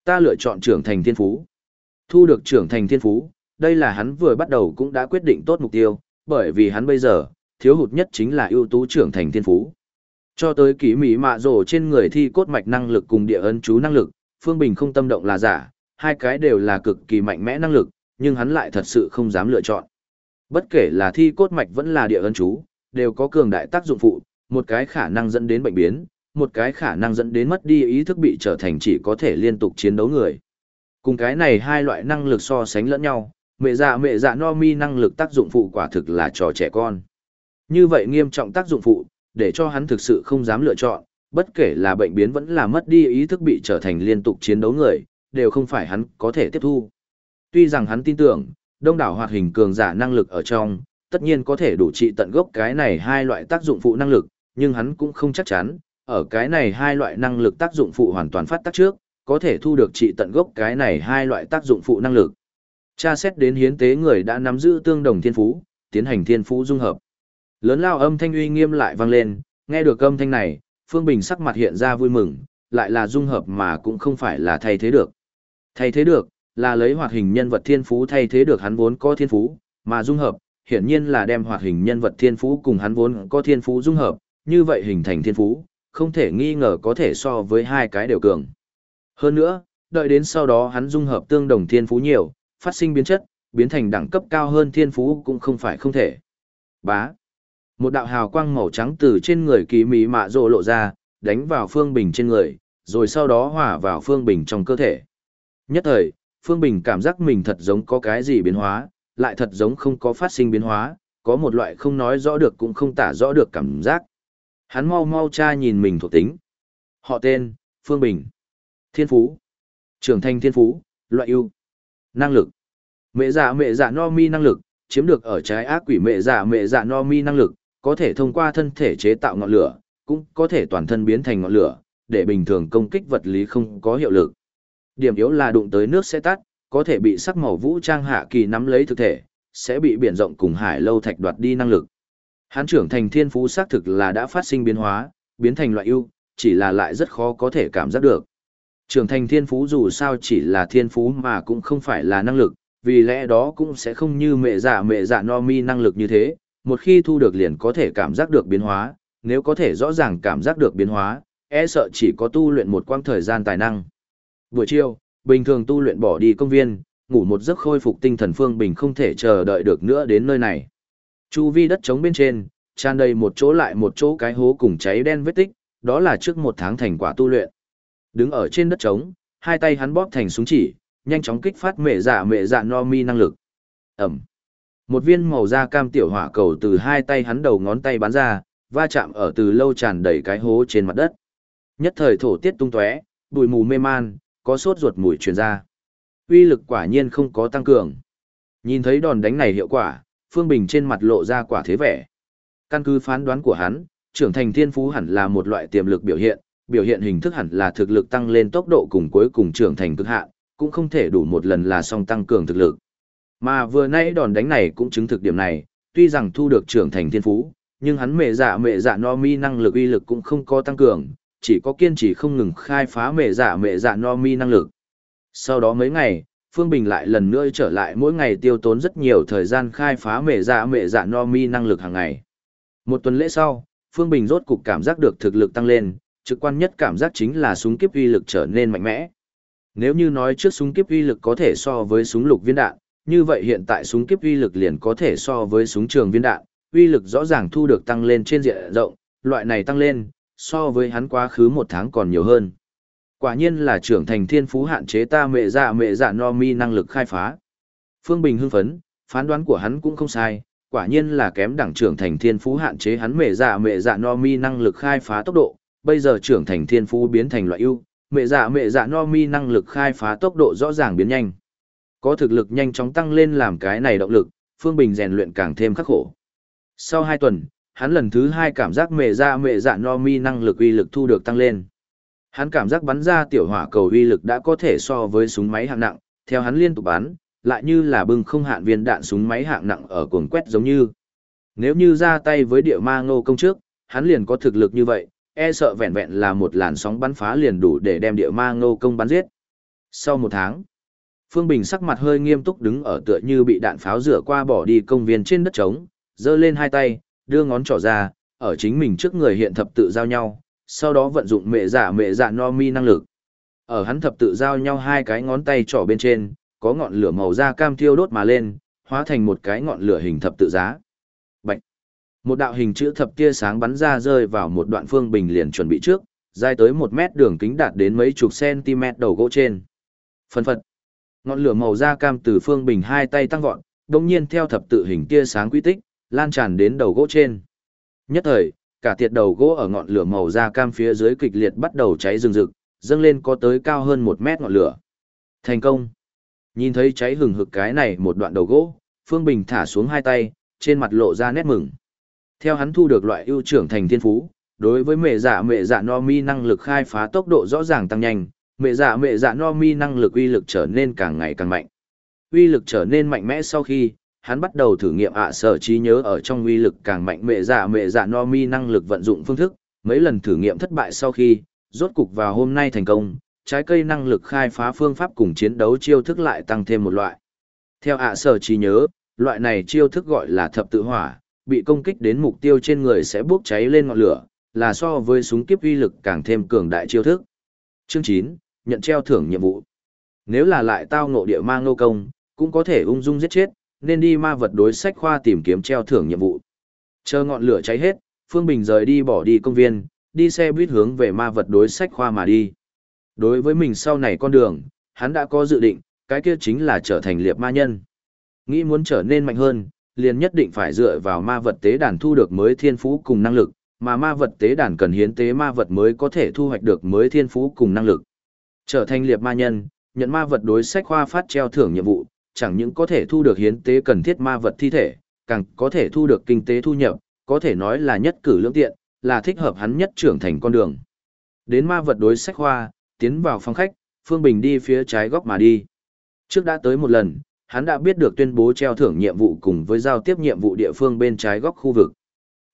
A: Ta lựa chọn trưởng thành thiên phú. Thu được trưởng thành thiên phú, đây là hắn vừa bắt đầu cũng đã quyết định tốt mục tiêu, bởi vì hắn bây giờ, thiếu hụt nhất chính là ưu tú trưởng thành thiên phú. Cho tới kỹ mỹ mạ rổ trên người thi cốt mạch năng lực cùng địa ấn chú năng lực, Phương Bình không tâm động là giả, hai cái đều là cực kỳ mạnh mẽ năng lực, nhưng hắn lại thật sự không dám lựa chọn. Bất kể là thi cốt mạch vẫn là địa ấn chú, đều có cường đại tác dụng phụ, một cái khả năng dẫn đến bệnh biến, một cái khả năng dẫn đến mất đi ý thức bị trở thành chỉ có thể liên tục chiến đấu người. Cùng cái này hai loại năng lực so sánh lẫn nhau, mẹ dạ mẹ dạ no mi năng lực tác dụng phụ quả thực là trò trẻ con. Như vậy nghiêm trọng tác dụng phụ, để cho hắn thực sự không dám lựa chọn, bất kể là bệnh biến vẫn là mất đi ý thức bị trở thành liên tục chiến đấu người, đều không phải hắn có thể tiếp thu. Tuy rằng hắn tin tưởng, đông đảo hoạt hình cường giả năng lực ở trong, tất nhiên có thể đủ trị tận gốc cái này hai loại tác dụng phụ năng lực, nhưng hắn cũng không chắc chắn, ở cái này hai loại năng lực tác dụng phụ hoàn toàn phát tác trước, có thể thu được trị tận gốc cái này hai loại tác dụng phụ năng lực. Tra xét đến hiến tế người đã nắm giữ tương đồng thiên phú, tiến hành thiên phú dung hợp. Lớn lao âm thanh uy nghiêm lại vang lên, nghe được âm thanh này, Phương Bình sắc mặt hiện ra vui mừng, lại là dung hợp mà cũng không phải là thay thế được. Thay thế được, là lấy hoạt hình nhân vật thiên phú thay thế được hắn vốn có thiên phú, mà dung hợp, hiển nhiên là đem hoạt hình nhân vật thiên phú cùng hắn vốn có thiên phú dung hợp, như vậy hình thành thiên phú, không thể nghi ngờ có thể so với hai cái đều cường. Hơn nữa, đợi đến sau đó hắn dung hợp tương đồng thiên phú nhiều, phát sinh biến chất, biến thành đẳng cấp cao hơn thiên phú cũng không phải không thể. Bá. Một đạo hào quang màu trắng từ trên người kỳ mỹ mạ rộ lộ ra, đánh vào Phương Bình trên người, rồi sau đó hòa vào Phương Bình trong cơ thể. Nhất thời, Phương Bình cảm giác mình thật giống có cái gì biến hóa, lại thật giống không có phát sinh biến hóa, có một loại không nói rõ được cũng không tả rõ được cảm giác. Hắn mau mau tra nhìn mình thuộc tính. Họ tên, Phương Bình. Thiên Phú. Trưởng thành Thiên Phú, loại ưu. Năng lực. Mẹ giả mẹ giả no mi năng lực, chiếm được ở trái ác quỷ mẹ giả mẹ giả no mi năng lực, có thể thông qua thân thể chế tạo ngọn lửa, cũng có thể toàn thân biến thành ngọn lửa, để bình thường công kích vật lý không có hiệu lực. điểm yếu là đụng tới nước sẽ tắt, có thể bị sắc màu vũ trang hạ kỳ nắm lấy thực thể, sẽ bị biển rộng cùng hải lâu thạch đoạt đi năng lực. Hán trưởng thành thiên phú xác thực là đã phát sinh biến hóa, biến thành loại ưu, chỉ là lại rất khó có thể cảm giác được. Trưởng thành thiên phú dù sao chỉ là thiên phú mà cũng không phải là năng lực, vì lẽ đó cũng sẽ không như mẹ giả mẹ giả no mi năng lực như thế, một khi thu được liền có thể cảm giác được biến hóa, nếu có thể rõ ràng cảm giác được biến hóa, e sợ chỉ có tu luyện một quãng thời gian tài năng. Buổi chiều, bình thường tu luyện bỏ đi công viên, ngủ một giấc khôi phục tinh thần Phương Bình không thể chờ đợi được nữa đến nơi này. Chu vi đất trống bên trên, tràn đầy một chỗ lại một chỗ cái hố cùng cháy đen vết tích, đó là trước một tháng thành quả tu luyện. Đứng ở trên đất trống, hai tay hắn bóp thành súng chỉ, nhanh chóng kích phát mẹ dạ mẹ dạ no mi năng lực. Ẩm. Một viên màu da cam tiểu hỏa cầu từ hai tay hắn đầu ngón tay bắn ra, va chạm ở từ lâu tràn đầy cái hố trên mặt đất. Nhất thời thổ tiết tung tóe, bụi mù mê man, có sốt ruột mùi truyền ra. Uy lực quả nhiên không có tăng cường. Nhìn thấy đòn đánh này hiệu quả, Phương Bình trên mặt lộ ra quả thế vẻ. Căn cứ phán đoán của hắn, trưởng thành thiên phú hẳn là một loại tiềm lực biểu hiện, biểu hiện hình thức hẳn là thực lực tăng lên tốc độ cùng cuối cùng trưởng thành cực hạn, cũng không thể đủ một lần là song tăng cường thực lực. Mà vừa nãy đòn đánh này cũng chứng thực điểm này, tuy rằng thu được trưởng thành thiên phú, nhưng hắn mẹ dạ mẹ dạ no mi năng lực uy lực cũng không có tăng cường, chỉ có kiên trì không ngừng khai phá mẹ dạ mẹ dạ no mi năng lực. Sau đó mấy ngày, Phương Bình lại lần nữa trở lại mỗi ngày tiêu tốn rất nhiều thời gian khai phá mẹ dạ mẹ dạ no mi năng lực hàng ngày. Một tuần lễ sau, Phương Bình rốt cục cảm giác được thực lực tăng lên, trực quan nhất cảm giác chính là súng kiếp uy lực trở nên mạnh mẽ. Nếu như nói trước súng kiếp uy lực có thể so với súng lục viên đạn, như vậy hiện tại súng kiếp uy lực liền có thể so với súng trường viên đạn, uy lực rõ ràng thu được tăng lên trên diện rộng, loại này tăng lên, so với hắn quá khứ một tháng còn nhiều hơn. Quả nhiên là trưởng thành thiên phú hạn chế ta mẹ dạ mẹ dạ no mi năng lực khai phá. Phương Bình hưng phấn, phán đoán của hắn cũng không sai, quả nhiên là kém đẳng trưởng thành thiên phú hạn chế hắn mẹ dạ mẹ dạ no mi năng lực khai phá tốc độ, bây giờ trưởng thành thiên phú biến thành loại ưu, mẹ dạ mẹ dạ no mi năng lực khai phá tốc độ rõ ràng biến nhanh. Có thực lực nhanh chóng tăng lên làm cái này động lực, Phương Bình rèn luyện càng thêm khắc khổ. Sau 2 tuần, hắn lần thứ 2 cảm giác mẹ ra mẹ dạ no mi năng lực uy lực thu được tăng lên. Hắn cảm giác bắn ra tiểu hỏa cầu uy lực đã có thể so với súng máy hạng nặng, theo hắn liên tục bắn, lại như là bưng không hạn viên đạn súng máy hạng nặng ở cuồng quét giống như. Nếu như ra tay với địa ma ngô công trước, hắn liền có thực lực như vậy, e sợ vẹn vẹn là một làn sóng bắn phá liền đủ để đem địa ma ngô công bắn giết. Sau một tháng, Phương Bình sắc mặt hơi nghiêm túc đứng ở tựa như bị đạn pháo rửa qua bỏ đi công viên trên đất trống, giơ lên hai tay, đưa ngón trỏ ra, ở chính mình trước người hiện thập tự giao nhau, sau đó vận dụng mẹ giả mẹ giả no mi năng lực. Ở hắn thập tự giao nhau hai cái ngón tay trỏ bên trên, có ngọn lửa màu da cam thiêu đốt mà lên, hóa thành một cái ngọn lửa hình thập tự giá. Bạch. Một đạo hình chữ thập tia sáng bắn ra rơi vào một đoạn phương bình liền chuẩn bị trước, dài tới một mét đường kính đạt đến mấy chục cm đầu gỗ trên. Phân phật. Ngọn lửa màu da cam từ phương bình hai tay tăng vọt, đồng nhiên theo thập tự hình tia sáng quy tích, lan tràn đến đầu gỗ trên. Nhất thời, cả tiệt đầu gỗ ở ngọn lửa màu da cam phía dưới kịch liệt bắt đầu cháy rừng rực, dâng lên có tới cao hơn một mét ngọn lửa. Thành công. Nhìn thấy cháy hừng hực cái này một đoạn đầu gỗ, Phương Bình thả xuống hai tay, trên mặt lộ ra nét mừng. Theo hắn thu được loại ưu trưởng thành thiên phú, đối với mẹ giả mẹ giả no mi năng lực khai phá tốc độ rõ ràng tăng nhanh, mẹ dạ mẹ dạ no mi năng lực uy lực trở nên càng ngày càng mạnh. Uy lực trở nên mạnh mẽ sau khi, hắn bắt đầu thử nghiệm ạ sở trí nhớ ở trong uy lực càng mạnh mẹ dạ mẹ dạ no mi năng lực vận dụng phương thức, mấy lần thử nghiệm thất bại sau khi, rốt cục vào hôm nay thành công, trái cây năng lực khai phá phương pháp cùng chiến đấu chiêu thức lại tăng thêm một loại. Theo ạ sở trí nhớ, loại này chiêu thức gọi là thập tự hỏa, bị công kích đến mục tiêu trên người sẽ bốc cháy lên ngọn lửa, là so với súng kiếp uy lực càng thêm cường đại chiêu thức. Chương chín nhận treo thưởng nhiệm vụ. Nếu là lại tao ngộ địa ma ngô công, cũng có thể ung dung giết chết, nên đi ma vật đối sách khoa tìm kiếm treo thưởng nhiệm vụ. Chờ ngọn lửa cháy hết, Phương Bình rời đi bỏ đi công viên, đi xe buýt hướng về ma vật đối sách khoa mà đi. Đối với mình sau này con đường, hắn đã có dự định, cái kia chính là trở thành liệp ma nhân. Nghĩ muốn trở nên mạnh hơn, liền nhất định phải dựa vào ma vật tế đàn thu được mới thiên phú cùng năng lực, mà ma vật tế đàn cần hiến tế ma vật mới có thể thu hoạch được mới thiên phú cùng năng lực. Trở thành liệp ma nhân, nhận ma vật đối sách khoa phát treo thưởng nhiệm vụ, chẳng những có thể thu được hiến tế cần thiết ma vật thi thể, càng có thể thu được kinh tế thu nhập, có thể nói là nhất cử lưỡng tiện, là thích hợp hắn nhất trưởng thành con đường. Đến ma vật đối sách khoa, tiến vào phòng khách, Phương Bình đi phía trái góc mà đi. Trước đã tới một lần, hắn đã biết được tuyên bố treo thưởng nhiệm vụ cùng với giao tiếp nhiệm vụ địa phương bên trái góc khu vực.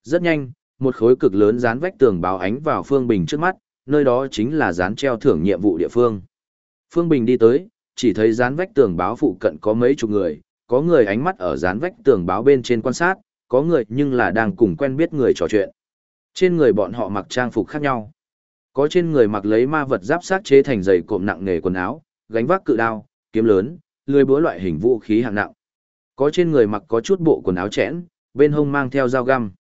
A: Rất nhanh, một khối cực lớn dán vách tường báo ánh vào Phương Bình trước mắt, nơi đó chính là dán treo thưởng nhiệm vụ địa phương. Phương Bình đi tới, chỉ thấy dán vách tường báo phụ cận có mấy chục người, có người ánh mắt ở dán vách tường báo bên trên quan sát, có người nhưng là đang cùng quen biết người trò chuyện. Trên người bọn họ mặc trang phục khác nhau. Có trên người mặc lấy ma vật giáp sát chế thành giày cộm nặng nghề quần áo, gánh vác cự đao, kiếm lớn, lưỡi búa loại hình vũ khí hạng nặng. Có trên người mặc có chút bộ quần áo chẽn, bên hông mang theo dao găm.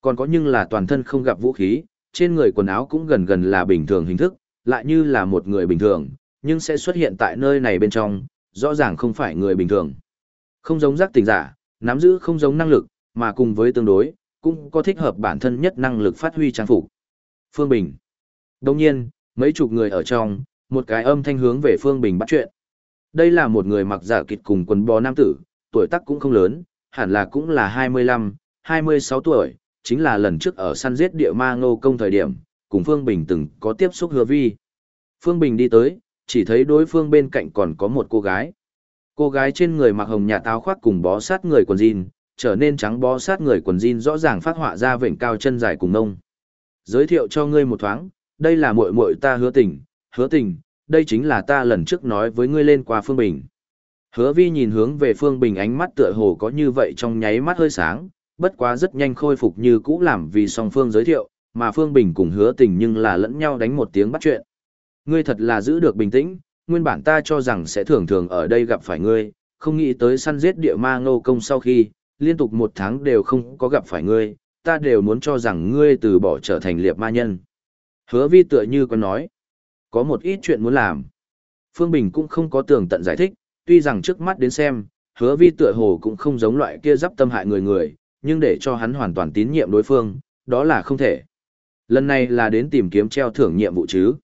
A: Còn có nhưng là toàn thân không gặp vũ khí, trên người quần áo cũng gần gần là bình thường hình thức, lại như là một người bình thường, nhưng sẽ xuất hiện tại nơi này bên trong, rõ ràng không phải người bình thường. Không giống giác tỉnh giả, nắm giữ không giống năng lực, mà cùng với tương đối, cũng có thích hợp bản thân nhất năng lực phát huy trang phục. Phương Bình. Đồng nhiên, mấy chục người ở trong, một cái âm thanh hướng về Phương Bình bắt chuyện. Đây là một người mặc giả kịch cùng quần bò nam tử, tuổi tác cũng không lớn, hẳn là cũng là 25, 26 tuổi, chính là lần trước ở săn giết địa ma ngô công thời điểm, cùng Phương Bình từng có tiếp xúc hứa vi. Phương Bình đi tới, chỉ thấy đối phương bên cạnh còn có một cô gái. Cô gái trên người mặc hồng nhà táo khoác cùng bó sát người quần jean, trở nên trắng bó sát người quần jean rõ ràng phát họa ra vểnh cao chân dài cùng nông. Giới thiệu cho ngươi một thoáng, đây là muội muội ta hứa tình, hứa tình, đây chính là ta lần trước nói với ngươi lên qua Phương Bình. Hứa vi nhìn hướng về Phương Bình ánh mắt tựa hồ có như vậy trong nháy mắt hơi sáng, bất quá rất nhanh khôi phục như cũ làm vì song Phương giới thiệu, mà Phương Bình cùng hứa tình nhưng là lẫn nhau đánh một tiếng bắt chuyện. Ngươi thật là giữ được bình tĩnh, nguyên bản ta cho rằng sẽ thường thường ở đây gặp phải ngươi, không nghĩ tới săn giết địa ma ngô công sau khi, liên tục một tháng đều không có gặp phải ngươi, ta đều muốn cho rằng ngươi từ bỏ trở thành liệp ma nhân. Hứa vi tựa như có nói, có một ít chuyện muốn làm. Phương Bình cũng không có tường tận giải thích, tuy rằng trước mắt đến xem, hứa vi tựa hồ cũng không giống loại kia giáp tâm hại người người, nhưng để cho hắn hoàn toàn tín nhiệm đối phương, đó là không thể. Lần này là đến tìm kiếm treo thưởng nhiệm vụ chứ.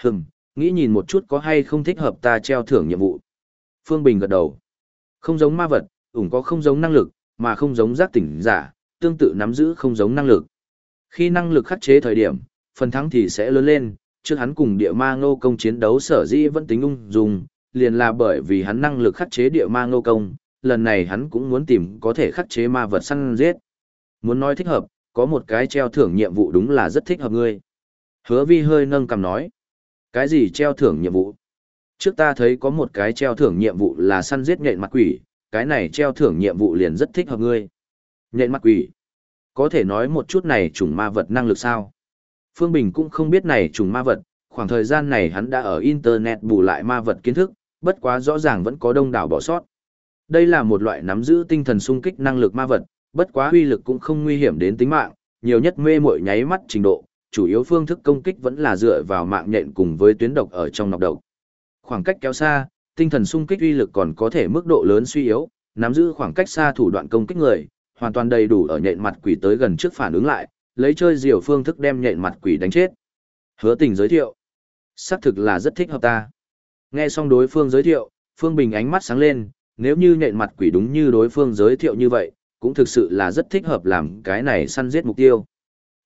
A: Hừm, nghĩ nhìn một chút có hay không thích hợp ta treo thưởng nhiệm vụ. Phương Bình gật đầu. Không giống ma vật, ủng có không giống năng lực, mà không giống giác tỉnh giả, tương tự nắm giữ không giống năng lực. Khi năng lực khắc chế thời điểm, phần thắng thì sẽ lớn lên, trước hắn cùng địa ma ngô công chiến đấu sở dĩ vẫn tính ung dung, liền là bởi vì hắn năng lực khắc chế địa ma ngô công, lần này hắn cũng muốn tìm có thể khắc chế ma vật săn giết. Muốn nói thích hợp, có một cái treo thưởng nhiệm vụ đúng là rất thích hợp ngươi. Hứa vi hơi nâng cầm nói. Cái gì treo thưởng nhiệm vụ? Trước ta thấy có một cái treo thưởng nhiệm vụ là săn giết nhện mặt quỷ, cái này treo thưởng nhiệm vụ liền rất thích hợp ngươi. Nhện mặt quỷ. Có thể nói một chút này trùng ma vật năng lực sao? Phương Bình cũng không biết này trùng ma vật, khoảng thời gian này hắn đã ở Internet bù lại ma vật kiến thức, bất quá rõ ràng vẫn có đông đảo bỏ sót. Đây là một loại nắm giữ tinh thần sung kích năng lực ma vật, bất quá uy lực cũng không nguy hiểm đến tính mạng, nhiều nhất mê muội nháy mắt trình độ, chủ yếu phương thức công kích vẫn là dựa vào mạng nhện cùng với tuyến độc ở trong nọc độc. Khoảng cách kéo xa, tinh thần sung kích uy lực còn có thể mức độ lớn suy yếu, nắm giữ khoảng cách xa thủ đoạn công kích người, hoàn toàn đầy đủ ở nhện mặt quỷ tới gần trước phản ứng lại, lấy chơi diều phương thức đem nhện mặt quỷ đánh chết. Hứa tình giới thiệu. Xác thực là rất thích hợp ta. Nghe xong đối phương giới thiệu, Phương Bình ánh mắt sáng lên, nếu như nhện mặt quỷ đúng như đối phương giới thiệu như vậy, cũng thực sự là rất thích hợp làm cái này săn giết mục tiêu.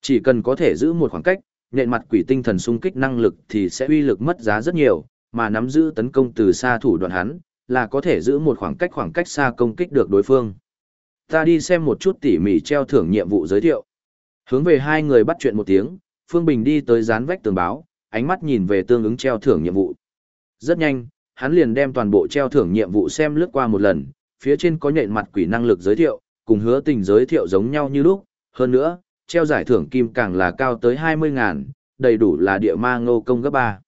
A: Chỉ cần có thể giữ một khoảng cách, nhện mặt quỷ tinh thần xung kích năng lực thì sẽ uy lực mất giá rất nhiều, mà nắm giữ tấn công từ xa thủ đoạn hắn, là có thể giữ một khoảng cách khoảng cách xa công kích được đối phương. Ta đi xem một chút tỉ mỉ treo thưởng nhiệm vụ giới thiệu. Hướng về hai người bắt chuyện một tiếng, Phương Bình đi tới dán vách tường báo, ánh mắt nhìn về tương ứng treo thưởng nhiệm vụ. Rất nhanh, hắn liền đem toàn bộ treo thưởng nhiệm vụ xem lướt qua một lần, phía trên có nhện mặt quỷ năng lực giới thiệu, cùng hứa tình giới thiệu giống nhau như lúc, hơn nữa, treo giải thưởng kim càng là cao tới 20 ngàn, đầy đủ là địa ma ngô công gấp 3.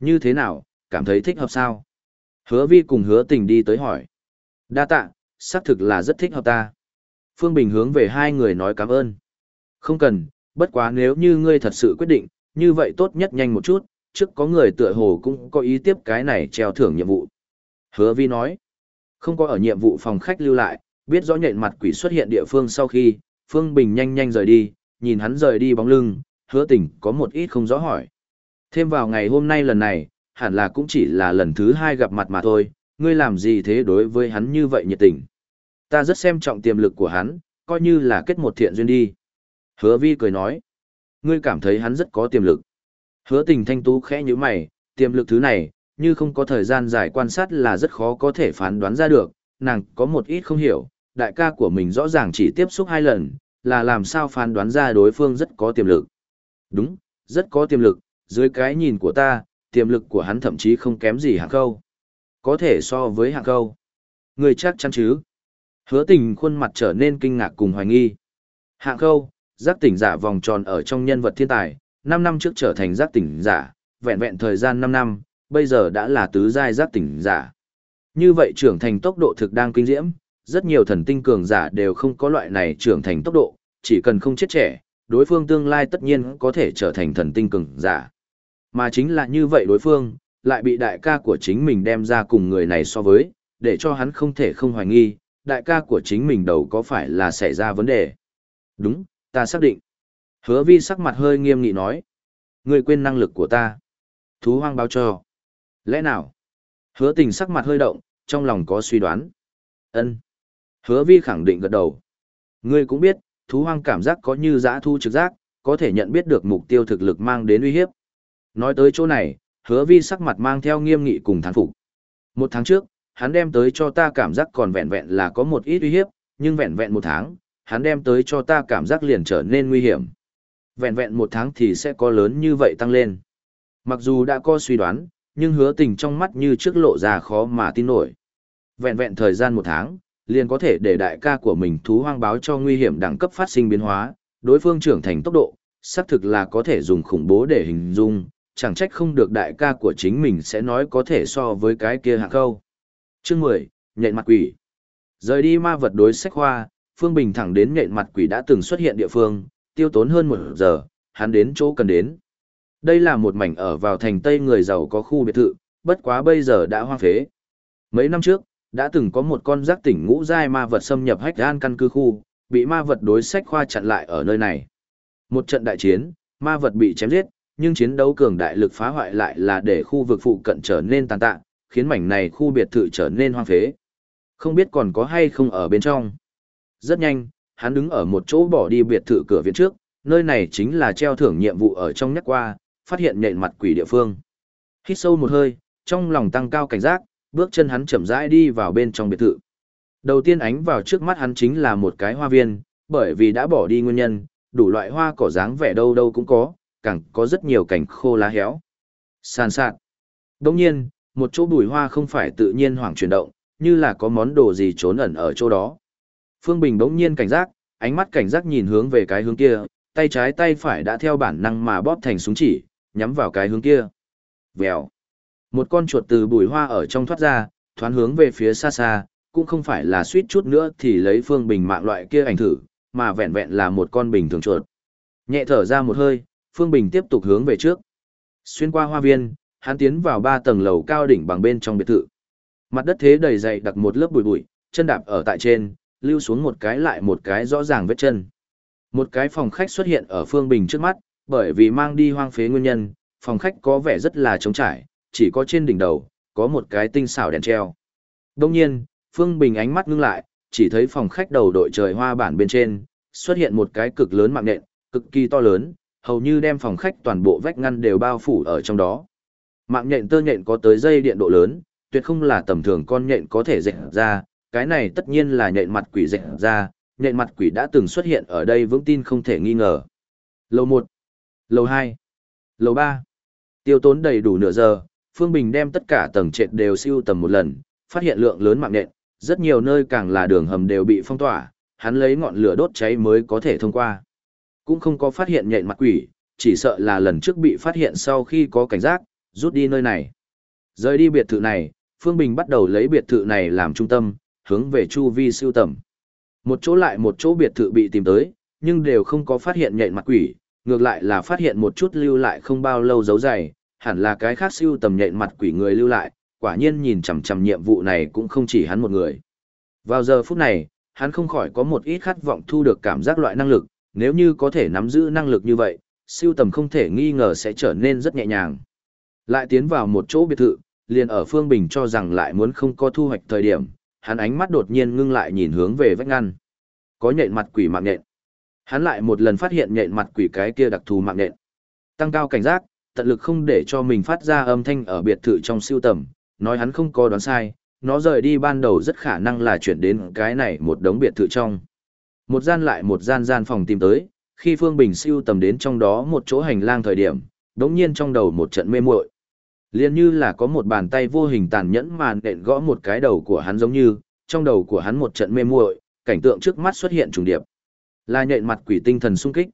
A: Như thế nào, cảm thấy thích hợp sao? Hứa vi cùng hứa tình đi tới hỏi. Đa tạ, xác thực là rất thích hợp ta. Phương Bình hướng về hai người nói cảm ơn. Không cần, bất quá nếu như ngươi thật sự quyết định, như vậy tốt nhất nhanh một chút, trước có người tựa hồ cũng có ý tiếp cái này treo thưởng nhiệm vụ. Hứa vi nói, không có ở nhiệm vụ phòng khách lưu lại, biết rõ nhện mặt quỷ xuất hiện địa phương sau khi, Phương Bình nhanh nhanh rời đi, nhìn hắn rời đi bóng lưng, hứa tình có một ít không rõ hỏi. Thêm vào ngày hôm nay lần này, hẳn là cũng chỉ là lần thứ hai gặp mặt mà thôi, ngươi làm gì thế đối với hắn như vậy nhiệt tình. Ta rất xem trọng tiềm lực của hắn, coi như là kết một thiện duyên đi. Hứa vi cười nói, ngươi cảm thấy hắn rất có tiềm lực. Hứa tình thanh tú khẽ như mày, tiềm lực thứ này, như không có thời gian dài quan sát là rất khó có thể phán đoán ra được, nàng có một ít không hiểu, đại ca của mình rõ ràng chỉ tiếp xúc hai lần, là làm sao phán đoán ra đối phương rất có tiềm lực. Đúng, rất có tiềm lực, dưới cái nhìn của ta, tiềm lực của hắn thậm chí không kém gì hạng câu. Có thể so với hạng câu. Người chắc chắn chứ? Hứa tình khuôn mặt trở nên kinh ngạc cùng hoài nghi. Hạng câu, giác tỉnh giả vòng tròn ở trong nhân vật thiên tài, 5 năm trước trở thành giác tỉnh giả, vẹn vẹn thời gian 5 năm, bây giờ đã là tứ giai giác tỉnh giả. Như vậy trưởng thành tốc độ thực đang kinh diễm, rất nhiều thần tinh cường giả đều không có loại này trưởng thành tốc độ, chỉ cần không chết trẻ, đối phương tương lai tất nhiên có thể trở thành thần tinh cường giả. Mà chính là như vậy đối phương, lại bị đại ca của chính mình đem ra cùng người này so với, để cho hắn không thể không hoài nghi, đại ca của chính mình đầu có phải là xảy ra vấn đề. Đúng, ta xác định. Hứa vi sắc mặt hơi nghiêm nghị nói. Người quên năng lực của ta. Thú hoang báo cho. Lẽ nào? Hứa tình sắc mặt hơi động, trong lòng có suy đoán. ân Hứa vi khẳng định gật đầu. Ngươi cũng biết, thú hoang cảm giác có như giã thu trực giác, có thể nhận biết được mục tiêu thực lực mang đến uy hiếp. Nói tới chỗ này, hứa vi sắc mặt mang theo nghiêm nghị cùng thán phục. Một tháng trước, hắn đem tới cho ta cảm giác còn vẹn vẹn là có một ít uy hiếp, nhưng vẹn vẹn một tháng, hắn đem tới cho ta cảm giác liền trở nên nguy hiểm. Vẹn vẹn một tháng thì sẽ có lớn như vậy tăng lên. Mặc dù đã có suy đoán, nhưng hứa tình trong mắt như trước lộ ra khó mà tin nổi. Vẹn vẹn thời gian một tháng, liền có thể để đại ca của mình thú hoang báo cho nguy hiểm đẳng cấp phát sinh biến hóa, đối phương trưởng thành tốc độ, xác thực là có thể dùng khủng bố để hình dung, chẳng trách không được đại ca của chính mình sẽ nói có thể so với cái kia hạng câu. Chương 10, nhện mặt quỷ. Rời đi ma vật đối sách hoa, Phương Bình thẳng đến nhện mặt quỷ đã từng xuất hiện địa phương, tiêu tốn hơn một giờ, hắn đến chỗ cần đến. Đây là một mảnh ở vào thành Tây người giàu có khu biệt thự, bất quá bây giờ đã hoang phế. Mấy năm trước, đã từng có một con giác tỉnh ngũ giai ma vật xâm nhập hách gan căn cứ khu, bị ma vật đối sách khoa chặn lại ở nơi này. Một trận đại chiến, ma vật bị chém giết, nhưng chiến đấu cường đại lực phá hoại lại là để khu vực phụ cận trở nên tàn tạ, khiến mảnh này khu biệt thự trở nên hoang phế. Không biết còn có hay không ở bên trong. Rất nhanh, hắn đứng ở một chỗ bỏ đi biệt thự cửa viện trước, nơi này chính là treo thưởng nhiệm vụ ở trong nhắc qua, phát hiện nện mặt quỷ địa phương. Hít sâu một hơi, trong lòng tăng cao cảnh giác, bước chân hắn chậm rãi đi vào bên trong biệt thự. Đầu tiên ánh vào trước mắt hắn chính là một cái hoa viên, bởi vì đã bỏ đi nguyên nhân, đủ loại hoa cỏ dáng vẻ đâu đâu cũng có, càng có rất nhiều cảnh khô lá héo. Sàn sạt. Đồng nhiên, một chỗ bùi hoa không phải tự nhiên hoảng chuyển động, như là có món đồ gì trốn ẩn ở chỗ đó. Phương Bình đống nhiên cảnh giác, ánh mắt cảnh giác nhìn hướng về cái hướng kia, tay trái tay phải đã theo bản năng mà bóp thành súng chỉ, nhắm vào cái hướng kia. Vèo. Một con chuột từ bụi hoa ở trong thoát ra, thoán hướng về phía xa xa, cũng không phải là suýt chút nữa thì lấy Phương Bình mạng loại kia ảnh thử, mà vẹn vẹn là một con bình thường chuột. Nhẹ thở ra một hơi, Phương Bình tiếp tục hướng về trước. Xuyên qua hoa viên, hắn tiến vào ba tầng lầu cao đỉnh bằng bên trong biệt thự. Mặt đất thế đầy dày đặc một lớp bụi bụi, chân đạp ở tại trên, lưu xuống một cái lại một cái rõ ràng vết chân. Một cái phòng khách xuất hiện ở Phương Bình trước mắt, bởi vì mang đi hoang phế nguyên nhân, phòng khách có vẻ rất là trống trải, chỉ có trên đỉnh đầu, có một cái tinh xảo đèn treo. Đông nhiên, Phương Bình ánh mắt ngưng lại, chỉ thấy phòng khách đầu đội trời hoa bản bên trên, xuất hiện một cái cực lớn mạng nện, cực kỳ to lớn, hầu như đem phòng khách toàn bộ vách ngăn đều bao phủ ở trong đó. Mạng nhện tơ nhện có tới dây điện độ lớn, tuyệt không là tầm thường con nhện có thể dệt ra, cái này tất nhiên là nhện mặt quỷ dạy ra, nhện mặt quỷ đã từng xuất hiện ở đây vững tin không thể nghi ngờ. Lầu 1, lầu 2, lầu 3. Tiêu tốn đầy đủ nửa giờ, Phương Bình đem tất cả tầng trệt đều siêu tầm một lần, phát hiện lượng lớn mạng nhện, rất nhiều nơi càng là đường hầm đều bị phong tỏa, hắn lấy ngọn lửa đốt cháy mới có thể thông qua. Cũng không có phát hiện nhện mặt quỷ, chỉ sợ là lần trước bị phát hiện sau khi có cảnh giác, rút đi nơi này. Rời đi biệt thự này, Phương Bình bắt đầu lấy biệt thự này làm trung tâm, hướng về chu vi siêu tầm. Một chỗ lại một chỗ biệt thự bị tìm tới, nhưng đều không có phát hiện nhện mặt quỷ, ngược lại là phát hiện một chút lưu lại không bao lâu dấu dày, hẳn là cái khác siêu tầm nhện mặt quỷ người lưu lại, quả nhiên nhìn chằm chằm nhiệm vụ này cũng không chỉ hắn một người. Vào giờ phút này, hắn không khỏi có một ít khát vọng thu được cảm giác loại năng lực, nếu như có thể nắm giữ năng lực như vậy, siêu tầm không thể nghi ngờ sẽ trở nên rất nhẹ nhàng. Lại tiến vào một chỗ biệt thự, liền ở Phương Bình cho rằng lại muốn không có thu hoạch thời điểm, hắn ánh mắt đột nhiên ngưng lại nhìn hướng về vách ngăn. Có nhện mặt quỷ mạng nhện. Hắn lại một lần phát hiện nhện mặt quỷ cái kia đặc thù mạng nhện. Tăng cao cảnh giác, tận lực không để cho mình phát ra âm thanh ở biệt thự trong siêu tầm, nói hắn không có đoán sai, nó rời đi ban đầu rất khả năng là chuyển đến cái này một đống biệt thự trong. Một gian lại một gian gian phòng tìm tới, khi Phương Bình siêu tầm đến trong đó một chỗ hành lang thời điểm, đống nhiên trong đầu một trận mê muội liền như là có một bàn tay vô hình tàn nhẫn màn đện gõ một cái đầu của hắn giống như, trong đầu của hắn một trận mê muội cảnh tượng trước mắt xuất hiện trùng điệp. Là nhện mặt quỷ tinh thần sung kích.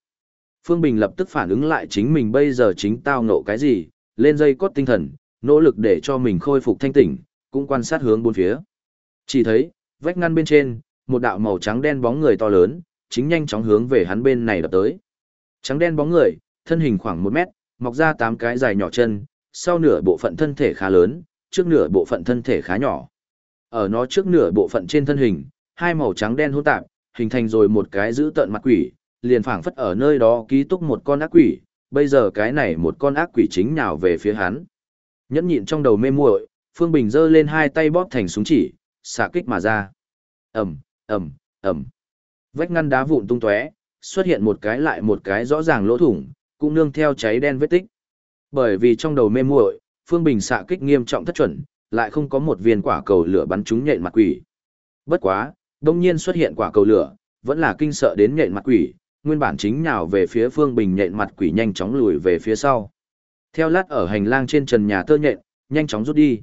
A: Phương Bình lập tức phản ứng lại chính mình bây giờ chính tao ngộ cái gì, lên dây cốt tinh thần, nỗ lực để cho mình khôi phục thanh tỉnh, cũng quan sát hướng bốn phía. Chỉ thấy, vách ngăn bên trên, một đạo màu trắng đen bóng người to lớn, chính nhanh chóng hướng về hắn bên này đập tới. Trắng đen bóng người, thân hình khoảng một mét, mọc ra tám cái dài nhỏ chân, sau nửa bộ phận thân thể khá lớn, trước nửa bộ phận thân thể khá nhỏ. Ở nó trước nửa bộ phận trên thân hình, hai màu trắng đen hỗn tạp, hình thành rồi một cái giữ tận mặt quỷ, liền phảng phất ở nơi đó ký túc một con ác quỷ, bây giờ cái này một con ác quỷ chính nhào về phía hắn. Nhẫn nhịn trong đầu mê muội, Phương Bình giơ lên hai tay bóp thành súng chỉ, xạ kích mà ra. Ầm, ầm, ầm. Vách ngăn đá vụn tung tóe, xuất hiện một cái lại một cái rõ ràng lỗ thủng, cũng nương theo cháy đen vết tích. Bởi vì trong đầu mê muội, Phương Bình xạ kích nghiêm trọng thất chuẩn, lại không có một viên quả cầu lửa bắn trúng nhện mặt quỷ. Bất quá, đông nhiên xuất hiện quả cầu lửa, vẫn là kinh sợ đến nhện mặt quỷ, nguyên bản chính nhào về phía Phương Bình nhện mặt quỷ nhanh chóng lùi về phía sau. Theo lát ở hành lang trên trần nhà tơ nhện, nhanh chóng rút đi.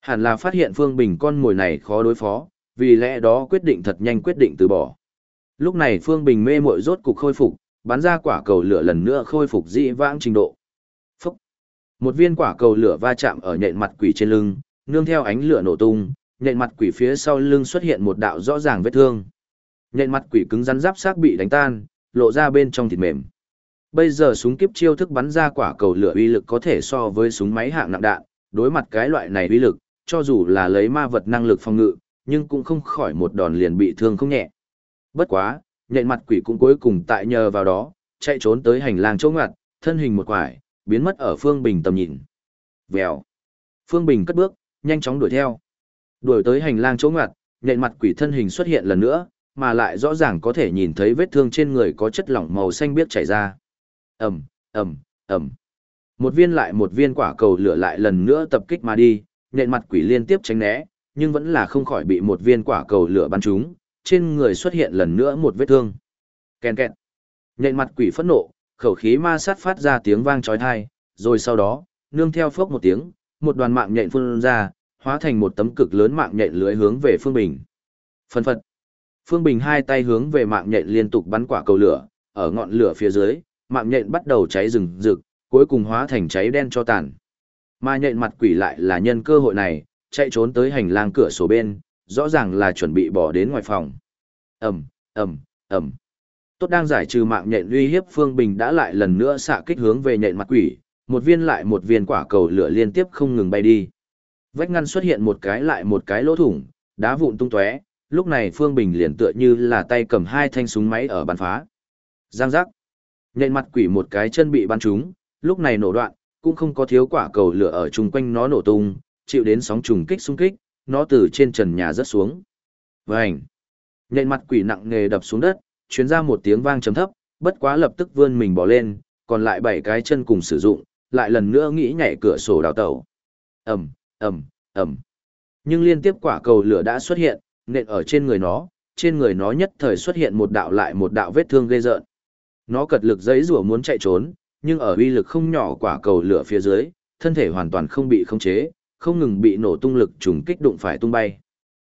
A: Hẳn là phát hiện Phương Bình con mồi này khó đối phó, vì lẽ đó quyết định thật nhanh quyết định từ bỏ. Lúc này Phương Bình mê muội rốt cục khôi phục, bắn ra quả cầu lửa lần nữa khôi phục dị vãng trình độ. Một viên quả cầu lửa va chạm ở nhện mặt quỷ trên lưng, nương theo ánh lửa nổ tung, nhện mặt quỷ phía sau lưng xuất hiện một đạo rõ ràng vết thương. Nhện mặt quỷ cứng rắn giáp xác bị đánh tan, lộ ra bên trong thịt mềm. Bây giờ súng kiếp chiêu thức bắn ra quả cầu lửa uy lực có thể so với súng máy hạng nặng đạn, đối mặt cái loại này uy lực, cho dù là lấy ma vật năng lực phòng ngự, nhưng cũng không khỏi một đòn liền bị thương không nhẹ. Bất quá, nhện mặt quỷ cũng cuối cùng tại nhờ vào đó, chạy trốn tới hành lang chỗ ngặt, thân hình một quải, biến mất ở Phương Bình tầm nhìn. Vèo. Phương Bình cất bước, nhanh chóng đuổi theo. Đuổi tới hành lang chỗ ngoặt, nhện mặt quỷ thân hình xuất hiện lần nữa, mà lại rõ ràng có thể nhìn thấy vết thương trên người có chất lỏng màu xanh biếc chảy ra. Ầm, ầm, ầm. Một viên lại một viên quả cầu lửa lại lần nữa tập kích mà đi, nhện mặt quỷ liên tiếp tránh né, nhưng vẫn là không khỏi bị một viên quả cầu lửa bắn trúng, trên người xuất hiện lần nữa một vết thương. Kèn kẹt. Nhện mặt quỷ phẫn nộ, khẩu khí ma sát phát ra tiếng vang trói tai, rồi sau đó, nương theo phốc một tiếng, một đoàn mạng nhện phun ra, hóa thành một tấm cực lớn mạng nhện lưới hướng về Phương Bình. Phân phật. Phương Bình hai tay hướng về mạng nhện liên tục bắn quả cầu lửa, ở ngọn lửa phía dưới, mạng nhện bắt đầu cháy rừng rực, cuối cùng hóa thành cháy đen cho tàn. Mà nhện mặt quỷ lại là nhân cơ hội này, chạy trốn tới hành lang cửa sổ bên, rõ ràng là chuẩn bị bỏ đến ngoài phòng. Ầm, ầm, ầm. Tốt đang giải trừ mạng nhện uy hiếp Phương Bình đã lại lần nữa xạ kích hướng về nhện mặt quỷ, một viên lại một viên quả cầu lửa liên tiếp không ngừng bay đi. Vách ngăn xuất hiện một cái lại một cái lỗ thủng, đá vụn tung tóe, lúc này Phương Bình liền tựa như là tay cầm hai thanh súng máy ở bắn phá. Giang giác. Nhện mặt quỷ một cái chân bị bắn trúng, lúc này nổ đoạn, cũng không có thiếu quả cầu lửa ở chung quanh nó nổ tung, chịu đến sóng trùng kích xung kích, nó từ trên trần nhà rớt xuống. Vành. Nhện mặt quỷ nặng nề đập xuống đất, chuyến ra một tiếng vang trầm thấp, bất quá lập tức vươn mình bỏ lên, còn lại bảy cái chân cùng sử dụng, lại lần nữa nghĩ nhảy cửa sổ đào tẩu. Ầm, ầm, ầm. Nhưng liên tiếp quả cầu lửa đã xuất hiện, nện ở trên người nó, trên người nó nhất thời xuất hiện một đạo lại một đạo vết thương ghê rợn. Nó cật lực giấy rủa muốn chạy trốn, nhưng ở uy lực không nhỏ quả cầu lửa phía dưới, thân thể hoàn toàn không bị khống chế, không ngừng bị nổ tung lực trùng kích đụng phải tung bay.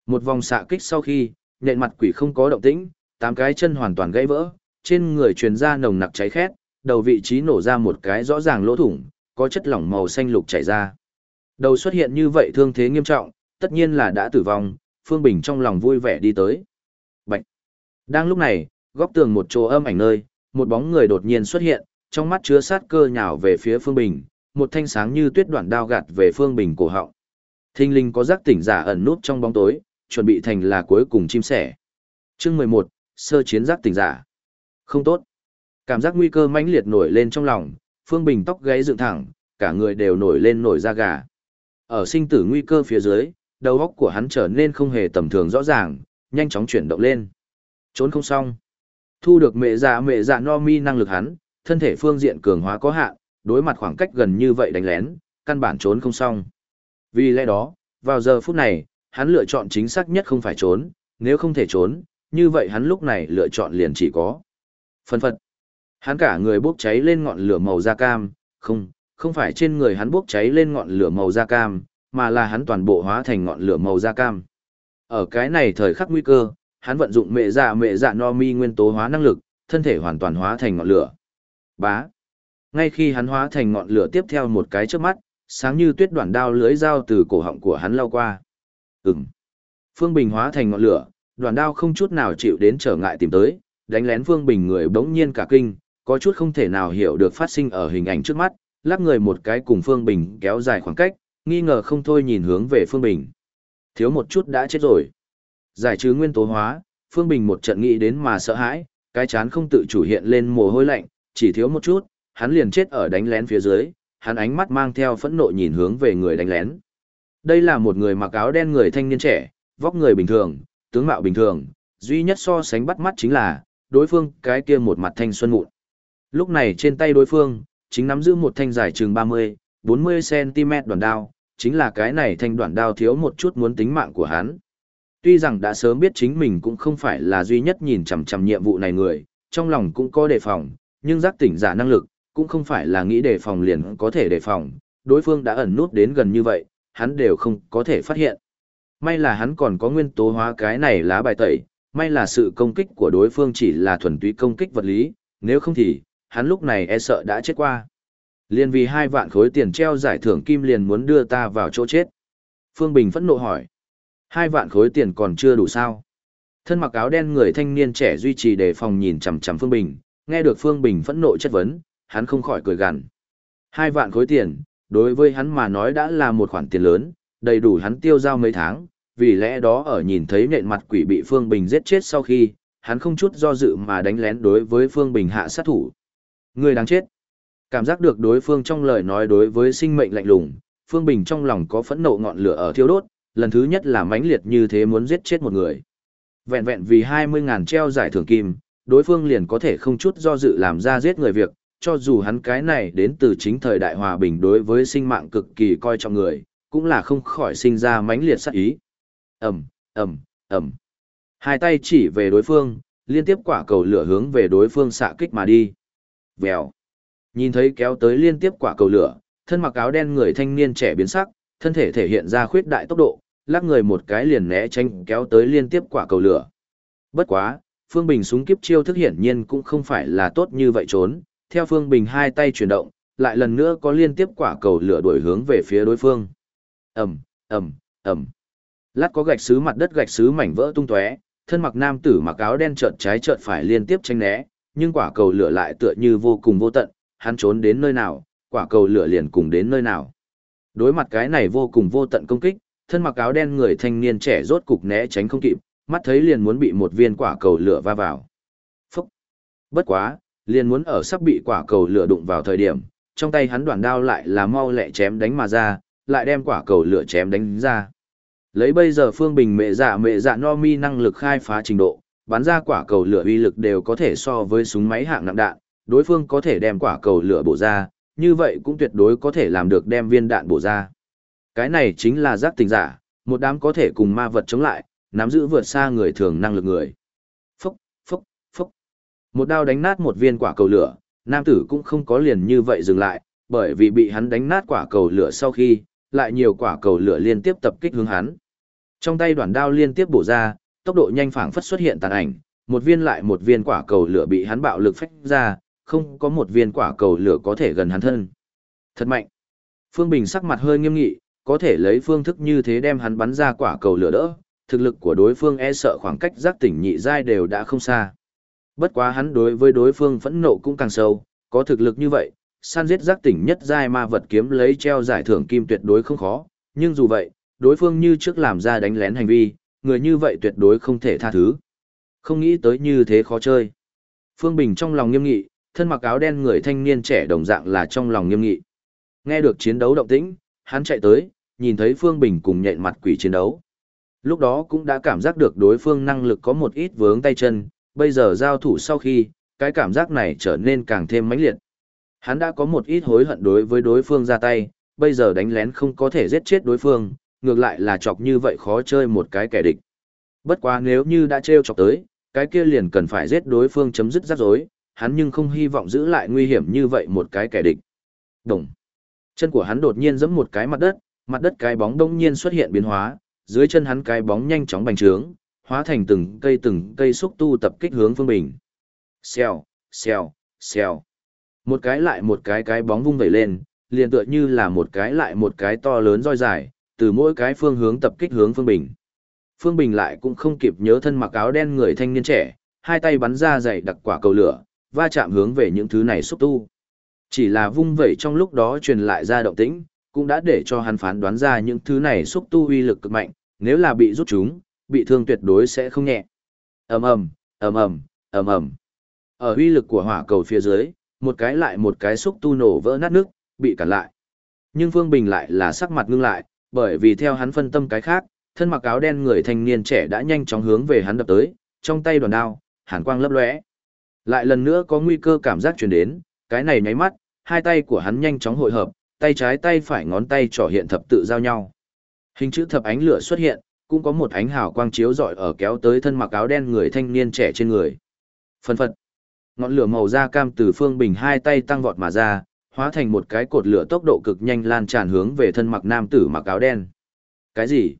A: Một vòng xạ kích sau khi, nện mặt quỷ không có động tĩnh, tám cái chân hoàn toàn gãy vỡ, trên người truyền ra nồng nặc cháy khét, đầu vị trí nổ ra một cái rõ ràng lỗ thủng, có chất lỏng màu xanh lục chảy ra. Đầu xuất hiện như vậy thương thế nghiêm trọng, tất nhiên là đã tử vong, Phương Bình trong lòng vui vẻ đi tới. Bạch. Đang lúc này, góc tường một chỗ âm ảnh nơi, một bóng người đột nhiên xuất hiện, trong mắt chứa sát cơ nhào về phía Phương Bình, một thanh sáng như tuyết đoạn đao gạt về Phương Bình cổ họng. Thinh linh có giác tỉnh giả ẩn núp trong bóng tối, chuẩn bị thành là cuối cùng chim sẻ. Chương mười một sơ chiến giác tỉnh giả. Không tốt. Cảm giác nguy cơ mãnh liệt nổi lên trong lòng, Phương Bình tóc gáy dựng thẳng, cả người đều nổi lên nổi da gà. Ở sinh tử nguy cơ phía dưới, đầu óc của hắn trở nên không hề tầm thường rõ ràng, nhanh chóng chuyển động lên. Trốn không xong. Thu được mẹ dạ mẹ dạ no mi năng lực hắn, thân thể phương diện cường hóa có hạn, đối mặt khoảng cách gần như vậy đánh lén, căn bản trốn không xong. Vì lẽ đó, vào giờ phút này, hắn lựa chọn chính xác nhất không phải trốn, nếu không thể trốn, như vậy hắn lúc này lựa chọn liền chỉ có. Phân phật. Hắn cả người bốc cháy lên ngọn lửa màu da cam, không, không phải trên người hắn bốc cháy lên ngọn lửa màu da cam, mà là hắn toàn bộ hóa thành ngọn lửa màu da cam. Ở cái này thời khắc nguy cơ, hắn vận dụng mẹ dạ mẹ dạ no mi nguyên tố hóa năng lực, thân thể hoàn toàn hóa thành ngọn lửa. Bá. Ngay khi hắn hóa thành ngọn lửa tiếp theo một cái trước mắt, sáng như tuyết đoạn đao lưới dao từ cổ họng của hắn lao qua. Ừm. Phương Bình hóa thành ngọn lửa, đoàn đao không chút nào chịu đến trở ngại tìm tới, đánh lén Phương Bình người bỗng nhiên cả kinh, có chút không thể nào hiểu được phát sinh ở hình ảnh trước mắt, lắc người một cái cùng Phương Bình kéo dài khoảng cách, nghi ngờ không thôi nhìn hướng về Phương Bình. Thiếu một chút đã chết rồi. Giải trừ nguyên tố hóa, Phương Bình một trận nghĩ đến mà sợ hãi, cái chán không tự chủ hiện lên mồ hôi lạnh, chỉ thiếu một chút, hắn liền chết ở đánh lén phía dưới, hắn ánh mắt mang theo phẫn nộ nhìn hướng về người đánh lén. Đây là một người mặc áo đen người thanh niên trẻ, vóc người bình thường, tướng mạo bình thường, duy nhất so sánh bắt mắt chính là, đối phương cái kia một mặt thanh xuân mụn. Lúc này trên tay đối phương, chính nắm giữ một thanh dài chừng 30, 40cm đoạn đao, chính là cái này thanh đoạn đao thiếu một chút muốn tính mạng của hắn. Tuy rằng đã sớm biết chính mình cũng không phải là duy nhất nhìn chằm chằm nhiệm vụ này người, trong lòng cũng có đề phòng, nhưng giác tỉnh giả năng lực, cũng không phải là nghĩ đề phòng liền có thể đề phòng, đối phương đã ẩn nút đến gần như vậy, hắn đều không có thể phát hiện. May là hắn còn có nguyên tố hóa cái này lá bài tẩy, may là sự công kích của đối phương chỉ là thuần túy công kích vật lý, nếu không thì, hắn lúc này e sợ đã chết qua. Liên vì hai vạn khối tiền treo giải thưởng kim liền muốn đưa ta vào chỗ chết. Phương Bình phẫn nộ hỏi. Hai vạn khối tiền còn chưa đủ sao? Thân mặc áo đen người thanh niên trẻ duy trì đề phòng nhìn chằm chằm Phương Bình, nghe được Phương Bình phẫn nộ chất vấn, hắn không khỏi cười gằn. Hai vạn khối tiền, đối với hắn mà nói đã là một khoản tiền lớn, đầy đủ hắn tiêu giao mấy tháng, vì lẽ đó ở nhìn thấy nện mặt quỷ bị Phương Bình giết chết sau khi, hắn không chút do dự mà đánh lén đối với Phương Bình hạ sát thủ. Người đáng chết. Cảm giác được đối phương trong lời nói đối với sinh mệnh lạnh lùng, Phương Bình trong lòng có phẫn nộ ngọn lửa ở thiêu đốt, lần thứ nhất là mãnh liệt như thế muốn giết chết một người. Vẹn vẹn vì 20.000 treo giải thưởng kim, đối phương liền có thể không chút do dự làm ra giết người việc, cho dù hắn cái này đến từ chính thời đại hòa bình đối với sinh mạng cực kỳ coi trọng người, cũng là không khỏi sinh ra mãnh liệt sát ý. Ầm, ầm, ầm. Hai tay chỉ về đối phương, liên tiếp quả cầu lửa hướng về đối phương xạ kích mà đi. Vèo. Nhìn thấy kéo tới liên tiếp quả cầu lửa, thân mặc áo đen người thanh niên trẻ biến sắc, thân thể thể hiện ra khuyết đại tốc độ, lắc người một cái liền né tránh kéo tới liên tiếp quả cầu lửa. Bất quá, Phương Bình súng kiếp chiêu thức hiển nhiên cũng không phải là tốt như vậy trốn, theo Phương Bình hai tay chuyển động, lại lần nữa có liên tiếp quả cầu lửa đuổi hướng về phía đối phương. Ầm, ầm, ầm. Lát có gạch xứ mặt đất gạch xứ mảnh vỡ tung tóe, thân mặc nam tử mặc áo đen chợt trái chợt phải liên tiếp tranh né, nhưng quả cầu lửa lại tựa như vô cùng vô tận, hắn trốn đến nơi nào, quả cầu lửa liền cùng đến nơi nào. Đối mặt cái này vô cùng vô tận công kích, thân mặc áo đen người thanh niên trẻ rốt cục né tránh không kịp, mắt thấy liền muốn bị một viên quả cầu lửa va vào. Phúc! Bất quá, liền muốn ở sắp bị quả cầu lửa đụng vào thời điểm, trong tay hắn đoạn đao lại là mau lẹ chém đánh mà ra, lại đem quả cầu lửa chém đánh ra. Lấy bây giờ Phương Bình mẹ dạ mẹ dạ no mi năng lực khai phá trình độ, bắn ra quả cầu lửa uy lực đều có thể so với súng máy hạng nặng đạn, đối phương có thể đem quả cầu lửa bổ ra, như vậy cũng tuyệt đối có thể làm được đem viên đạn bổ ra. Cái này chính là giác tình giả, một đám có thể cùng ma vật chống lại, nắm giữ vượt xa người thường năng lực người. Phúc, phúc, phúc. Một đao đánh nát một viên quả cầu lửa, nam tử cũng không có liền như vậy dừng lại, bởi vì bị hắn đánh nát quả cầu lửa sau khi, lại nhiều quả cầu lửa liên tiếp tập kích hướng hắn. Trong tay đoạn đao liên tiếp bổ ra, tốc độ nhanh phảng phất xuất hiện tàn ảnh, một viên lại một viên quả cầu lửa bị hắn bạo lực phách ra, không có một viên quả cầu lửa có thể gần hắn thân. Thật mạnh. Phương Bình sắc mặt hơi nghiêm nghị, có thể lấy phương thức như thế đem hắn bắn ra quả cầu lửa đỡ, thực lực của đối phương e sợ khoảng cách giác tỉnh nhị giai đều đã không xa. Bất quá hắn đối với đối phương phẫn nộ cũng càng sâu, có thực lực như vậy, san giết giác tỉnh nhất giai ma vật kiếm lấy treo giải thưởng kim tuyệt đối không khó, nhưng dù vậy, đối phương như trước làm ra đánh lén hành vi, người như vậy tuyệt đối không thể tha thứ. Không nghĩ tới như thế khó chơi. Phương Bình trong lòng nghiêm nghị, thân mặc áo đen người thanh niên trẻ đồng dạng là trong lòng nghiêm nghị. Nghe được chiến đấu động tĩnh, hắn chạy tới, nhìn thấy Phương Bình cùng nhện mặt quỷ chiến đấu. Lúc đó cũng đã cảm giác được đối phương năng lực có một ít vướng tay chân, bây giờ giao thủ sau khi, cái cảm giác này trở nên càng thêm mãnh liệt. Hắn đã có một ít hối hận đối với đối phương ra tay, bây giờ đánh lén không có thể giết chết đối phương, ngược lại là chọc như vậy khó chơi một cái kẻ địch. Bất quá nếu như đã trêu chọc tới, cái kia liền cần phải giết đối phương chấm dứt rắc rối, hắn nhưng không hy vọng giữ lại nguy hiểm như vậy một cái kẻ địch. Đồng. Chân của hắn đột nhiên giẫm một cái mặt đất, mặt đất cái bóng đông nhiên xuất hiện biến hóa, dưới chân hắn cái bóng nhanh chóng bành trướng, hóa thành từng cây từng cây xúc tu tập kích hướng Phương Bình. Xèo, xèo, xèo. Một cái lại một cái cái bóng vung vẩy lên, liền tựa như là một cái lại một cái to lớn roi dài, từ mỗi cái phương hướng tập kích hướng Phương Bình. Phương Bình lại cũng không kịp nhớ thân mặc áo đen người thanh niên trẻ, hai tay bắn ra dày đặc quả cầu lửa, va chạm hướng về những thứ này xúc tu. Chỉ là vung vẩy trong lúc đó truyền lại ra động tĩnh, cũng đã để cho hắn phán đoán ra những thứ này xúc tu uy lực cực mạnh, nếu là bị rút chúng, bị thương tuyệt đối sẽ không nhẹ. Ầm ầm, ầm ầm, ầm ầm. Ở uy lực của hỏa cầu phía dưới, một cái lại một cái xúc tu nổ vỡ nát nước, bị cản lại. Nhưng Phương Bình lại là sắc mặt ngưng lại, bởi vì theo hắn phân tâm cái khác, thân mặc áo đen người thanh niên trẻ đã nhanh chóng hướng về hắn đập tới, trong tay đoàn đao, hàn quang lấp lóe. Lại lần nữa có nguy cơ cảm giác truyền đến, cái này nháy mắt, hai tay của hắn nhanh chóng hội hợp, tay trái tay phải ngón tay trỏ hiện thập tự giao nhau. Hình chữ thập ánh lửa xuất hiện, cũng có một ánh hào quang chiếu rọi ở kéo tới thân mặc áo đen người thanh niên trẻ trên người. phần phật. Ngọn lửa màu da cam từ phương bình hai tay tăng vọt mà ra, hóa thành một cái cột lửa tốc độ cực nhanh lan tràn hướng về thân mặc nam tử mặc áo đen. Cái gì?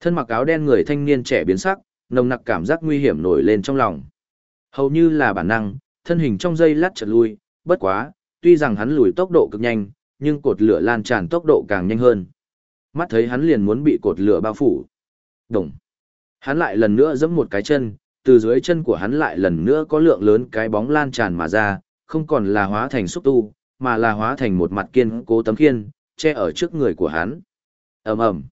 A: Thân mặc áo đen người thanh niên trẻ biến sắc, nồng nặc cảm giác nguy hiểm nổi lên trong lòng. Hầu như là bản năng, thân hình trong dây lát chợt lui, bất quá, tuy rằng hắn lùi tốc độ cực nhanh, nhưng cột lửa lan tràn tốc độ càng nhanh hơn. Mắt thấy hắn liền muốn bị cột lửa bao phủ. Đồng. Hắn lại lần nữa giẫm một cái chân, từ dưới chân của hắn lại lần nữa có lượng lớn cái bóng lan tràn mà ra, không còn là hóa thành xúc tu, mà là hóa thành một mặt kiên cố tấm khiên, che ở trước người của hắn. ầm ầm,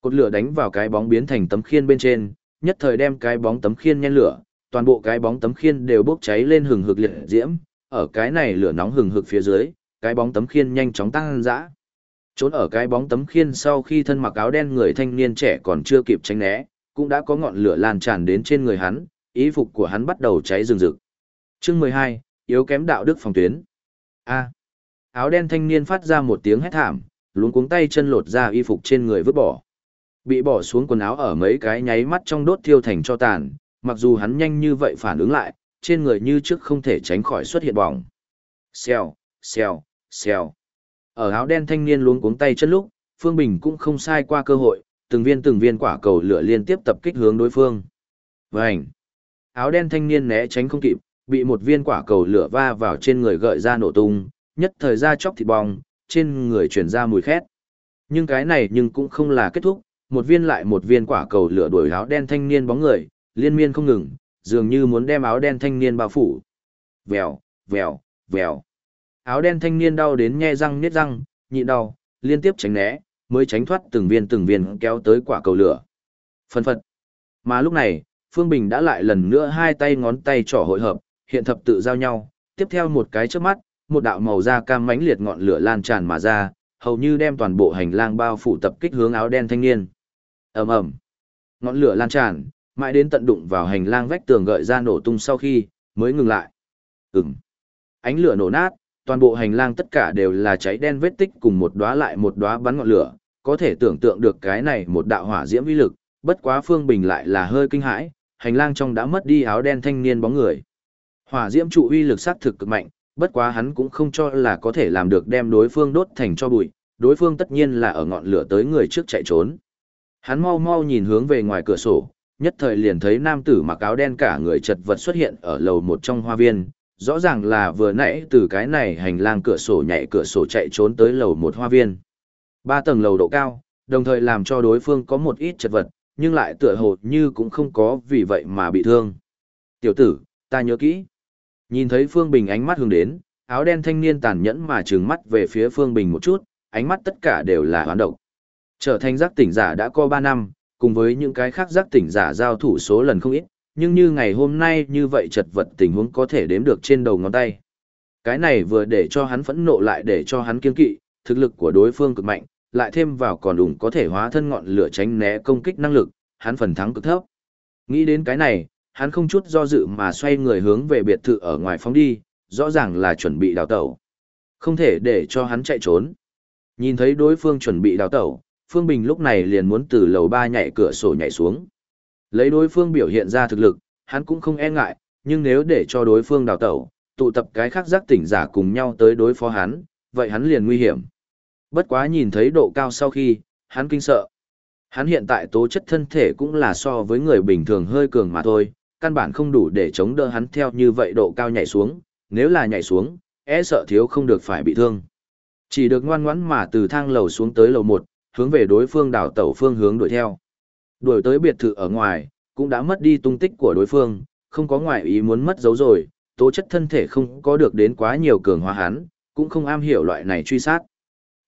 A: Cột lửa đánh vào cái bóng biến thành tấm khiên bên trên, nhất thời đem cái bóng tấm khiên nhen lửa, toàn bộ cái bóng tấm khiên đều bốc cháy lên hừng hực liệt diễm, ở cái này lửa nóng hừng hực phía dưới, cái bóng tấm khiên nhanh chóng tăng dã. Trốn ở cái bóng tấm khiên sau khi thân mặc áo đen người thanh niên trẻ còn chưa kịp tránh né, cũng đã có ngọn lửa lan tràn đến trên người hắn, ý phục của hắn bắt đầu cháy rừng rực. Chương mười hai yếu kém đạo đức phòng tuyến. A. Áo đen thanh niên phát ra một tiếng hét thảm, luống cuống tay chân lột ra y phục trên người vứt bỏ. Bị bỏ xuống quần áo ở mấy cái nháy mắt trong đốt thiêu thành cho tàn, mặc dù hắn nhanh như vậy phản ứng lại, trên người như trước không thể tránh khỏi xuất hiện bỏng. Xèo, xèo, xèo. Ở áo đen thanh niên luống cuống tay chân lúc, Phương Bình cũng không sai qua cơ hội, từng viên từng viên quả cầu lửa liên tiếp tập kích hướng đối phương. Vành. Áo đen thanh niên né tránh không kịp, bị một viên quả cầu lửa va vào trên người gợi ra nổ tung, nhất thời ra chóc thịt bong, trên người chuyển ra mùi khét. Nhưng cái này nhưng cũng không là kết thúc, một viên lại một viên quả cầu lửa đuổi áo đen thanh niên bóng người, liên miên không ngừng, dường như muốn đem áo đen thanh niên bao phủ. Vèo, vèo, vèo. Áo đen thanh niên đau đến nhe răng niết răng, nhịn đau, liên tiếp tránh né, mới tránh thoát từng viên từng viên kéo tới quả cầu lửa. Phân phật. Mà lúc này, Phương Bình đã lại lần nữa hai tay ngón tay trỏ hội hợp, hiện thập tự giao nhau, tiếp theo một cái trước mắt, một đạo màu da cam mãnh liệt ngọn lửa lan tràn mà ra, hầu như đem toàn bộ hành lang bao phủ tập kích hướng áo đen thanh niên. Ầm ầm. Ngọn lửa lan tràn, mãi đến tận đụng vào hành lang vách tường gợi ra nổ tung sau khi mới ngừng lại. Ừm. Ánh lửa nổ nát, toàn bộ hành lang tất cả đều là cháy đen vết tích cùng một đóa lại một đóa bắn ngọn lửa, có thể tưởng tượng được cái này một đạo hỏa diễm uy lực, bất quá Phương Bình lại là hơi kinh hãi, hành lang trong đã mất đi áo đen thanh niên bóng người. Hỏa diễm trụ uy lực sát thực cực mạnh, bất quá hắn cũng không cho là có thể làm được đem đối phương đốt thành cho bụi, đối phương tất nhiên là ở ngọn lửa tới người trước chạy trốn. Hắn mau mau nhìn hướng về ngoài cửa sổ, nhất thời liền thấy nam tử mặc áo đen cả người chật vật xuất hiện ở lầu một trong hoa viên, rõ ràng là vừa nãy từ cái này hành lang cửa sổ nhảy cửa sổ chạy trốn tới lầu một hoa viên. Ba tầng lầu độ cao, đồng thời làm cho đối phương có một ít chật vật, nhưng lại tựa hồ như cũng không có vì vậy mà bị thương. Tiểu tử, ta nhớ kỹ. Nhìn thấy Phương Bình ánh mắt hướng đến, áo đen thanh niên tàn nhẫn mà trừng mắt về phía Phương Bình một chút, ánh mắt tất cả đều là hoán độc. Trở thành giác tỉnh giả đã có 3 năm, cùng với những cái khác giác tỉnh giả giao thủ số lần không ít, nhưng như ngày hôm nay như vậy chật vật tình huống có thể đếm được trên đầu ngón tay. Cái này vừa để cho hắn phẫn nộ lại để cho hắn kiên kỵ, thực lực của đối phương cực mạnh, lại thêm vào còn đủng có thể hóa thân ngọn lửa tránh né công kích năng lực, hắn phần thắng cực thấp. Nghĩ đến cái này, hắn không chút do dự mà xoay người hướng về biệt thự ở ngoài phóng đi, rõ ràng là chuẩn bị đào tẩu. Không thể để cho hắn chạy trốn. Nhìn thấy đối phương chuẩn bị đào tẩu, Phương Bình lúc này liền muốn từ lầu ba nhảy cửa sổ nhảy xuống. Lấy đối phương biểu hiện ra thực lực, hắn cũng không e ngại, nhưng nếu để cho đối phương đào tẩu, tụ tập cái khác giác tỉnh giả cùng nhau tới đối phó hắn, vậy hắn liền nguy hiểm. Bất quá nhìn thấy độ cao sau khi, hắn kinh sợ. Hắn hiện tại tố chất thân thể cũng là so với người bình thường hơi cường mà thôi, căn bản không đủ để chống đỡ hắn theo như vậy độ cao nhảy xuống, nếu là nhảy xuống, e sợ thiếu không được phải bị thương. Chỉ được ngoan ngoãn mà từ thang lầu xuống tới lầu 1, hướng về đối phương đảo tẩu phương hướng đuổi theo. Đuổi tới biệt thự ở ngoài, cũng đã mất đi tung tích của đối phương, không có ngoại ý muốn mất dấu rồi, tố chất thân thể không có được đến quá nhiều cường hóa hắn, cũng không am hiểu loại này truy sát.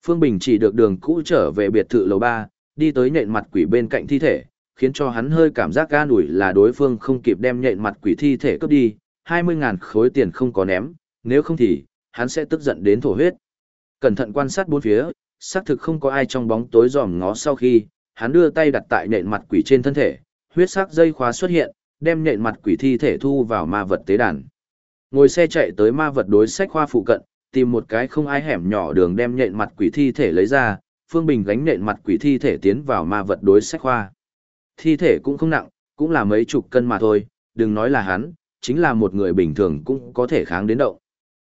A: Phương Bình chỉ được đường cũ trở về biệt thự lầu 3, đi tới nhện mặt quỷ bên cạnh thi thể, khiến cho hắn hơi cảm giác gan ủi là đối phương không kịp đem nhện mặt quỷ thi thể cướp đi, 20.000 khối tiền không có ném, nếu không thì, hắn sẽ tức giận đến thổ huyết. Cẩn thận quan sát bốn phía, xác thực không có ai trong bóng tối giòm ngó sau khi, hắn đưa tay đặt tại nhện mặt quỷ trên thân thể, huyết sắc dây khóa xuất hiện, đem nhện mặt quỷ thi thể thu vào ma vật tế đàn. Ngồi xe chạy tới ma vật đối sách khoa phụ cận, tìm một cái không ai hẻm nhỏ đường đem nhện mặt quỷ thi thể lấy ra, Phương Bình gánh nhện mặt quỷ thi thể tiến vào ma vật đối sách khoa. Thi thể cũng không nặng, cũng là mấy chục cân mà thôi, đừng nói là hắn, chính là một người bình thường cũng có thể kháng đến động.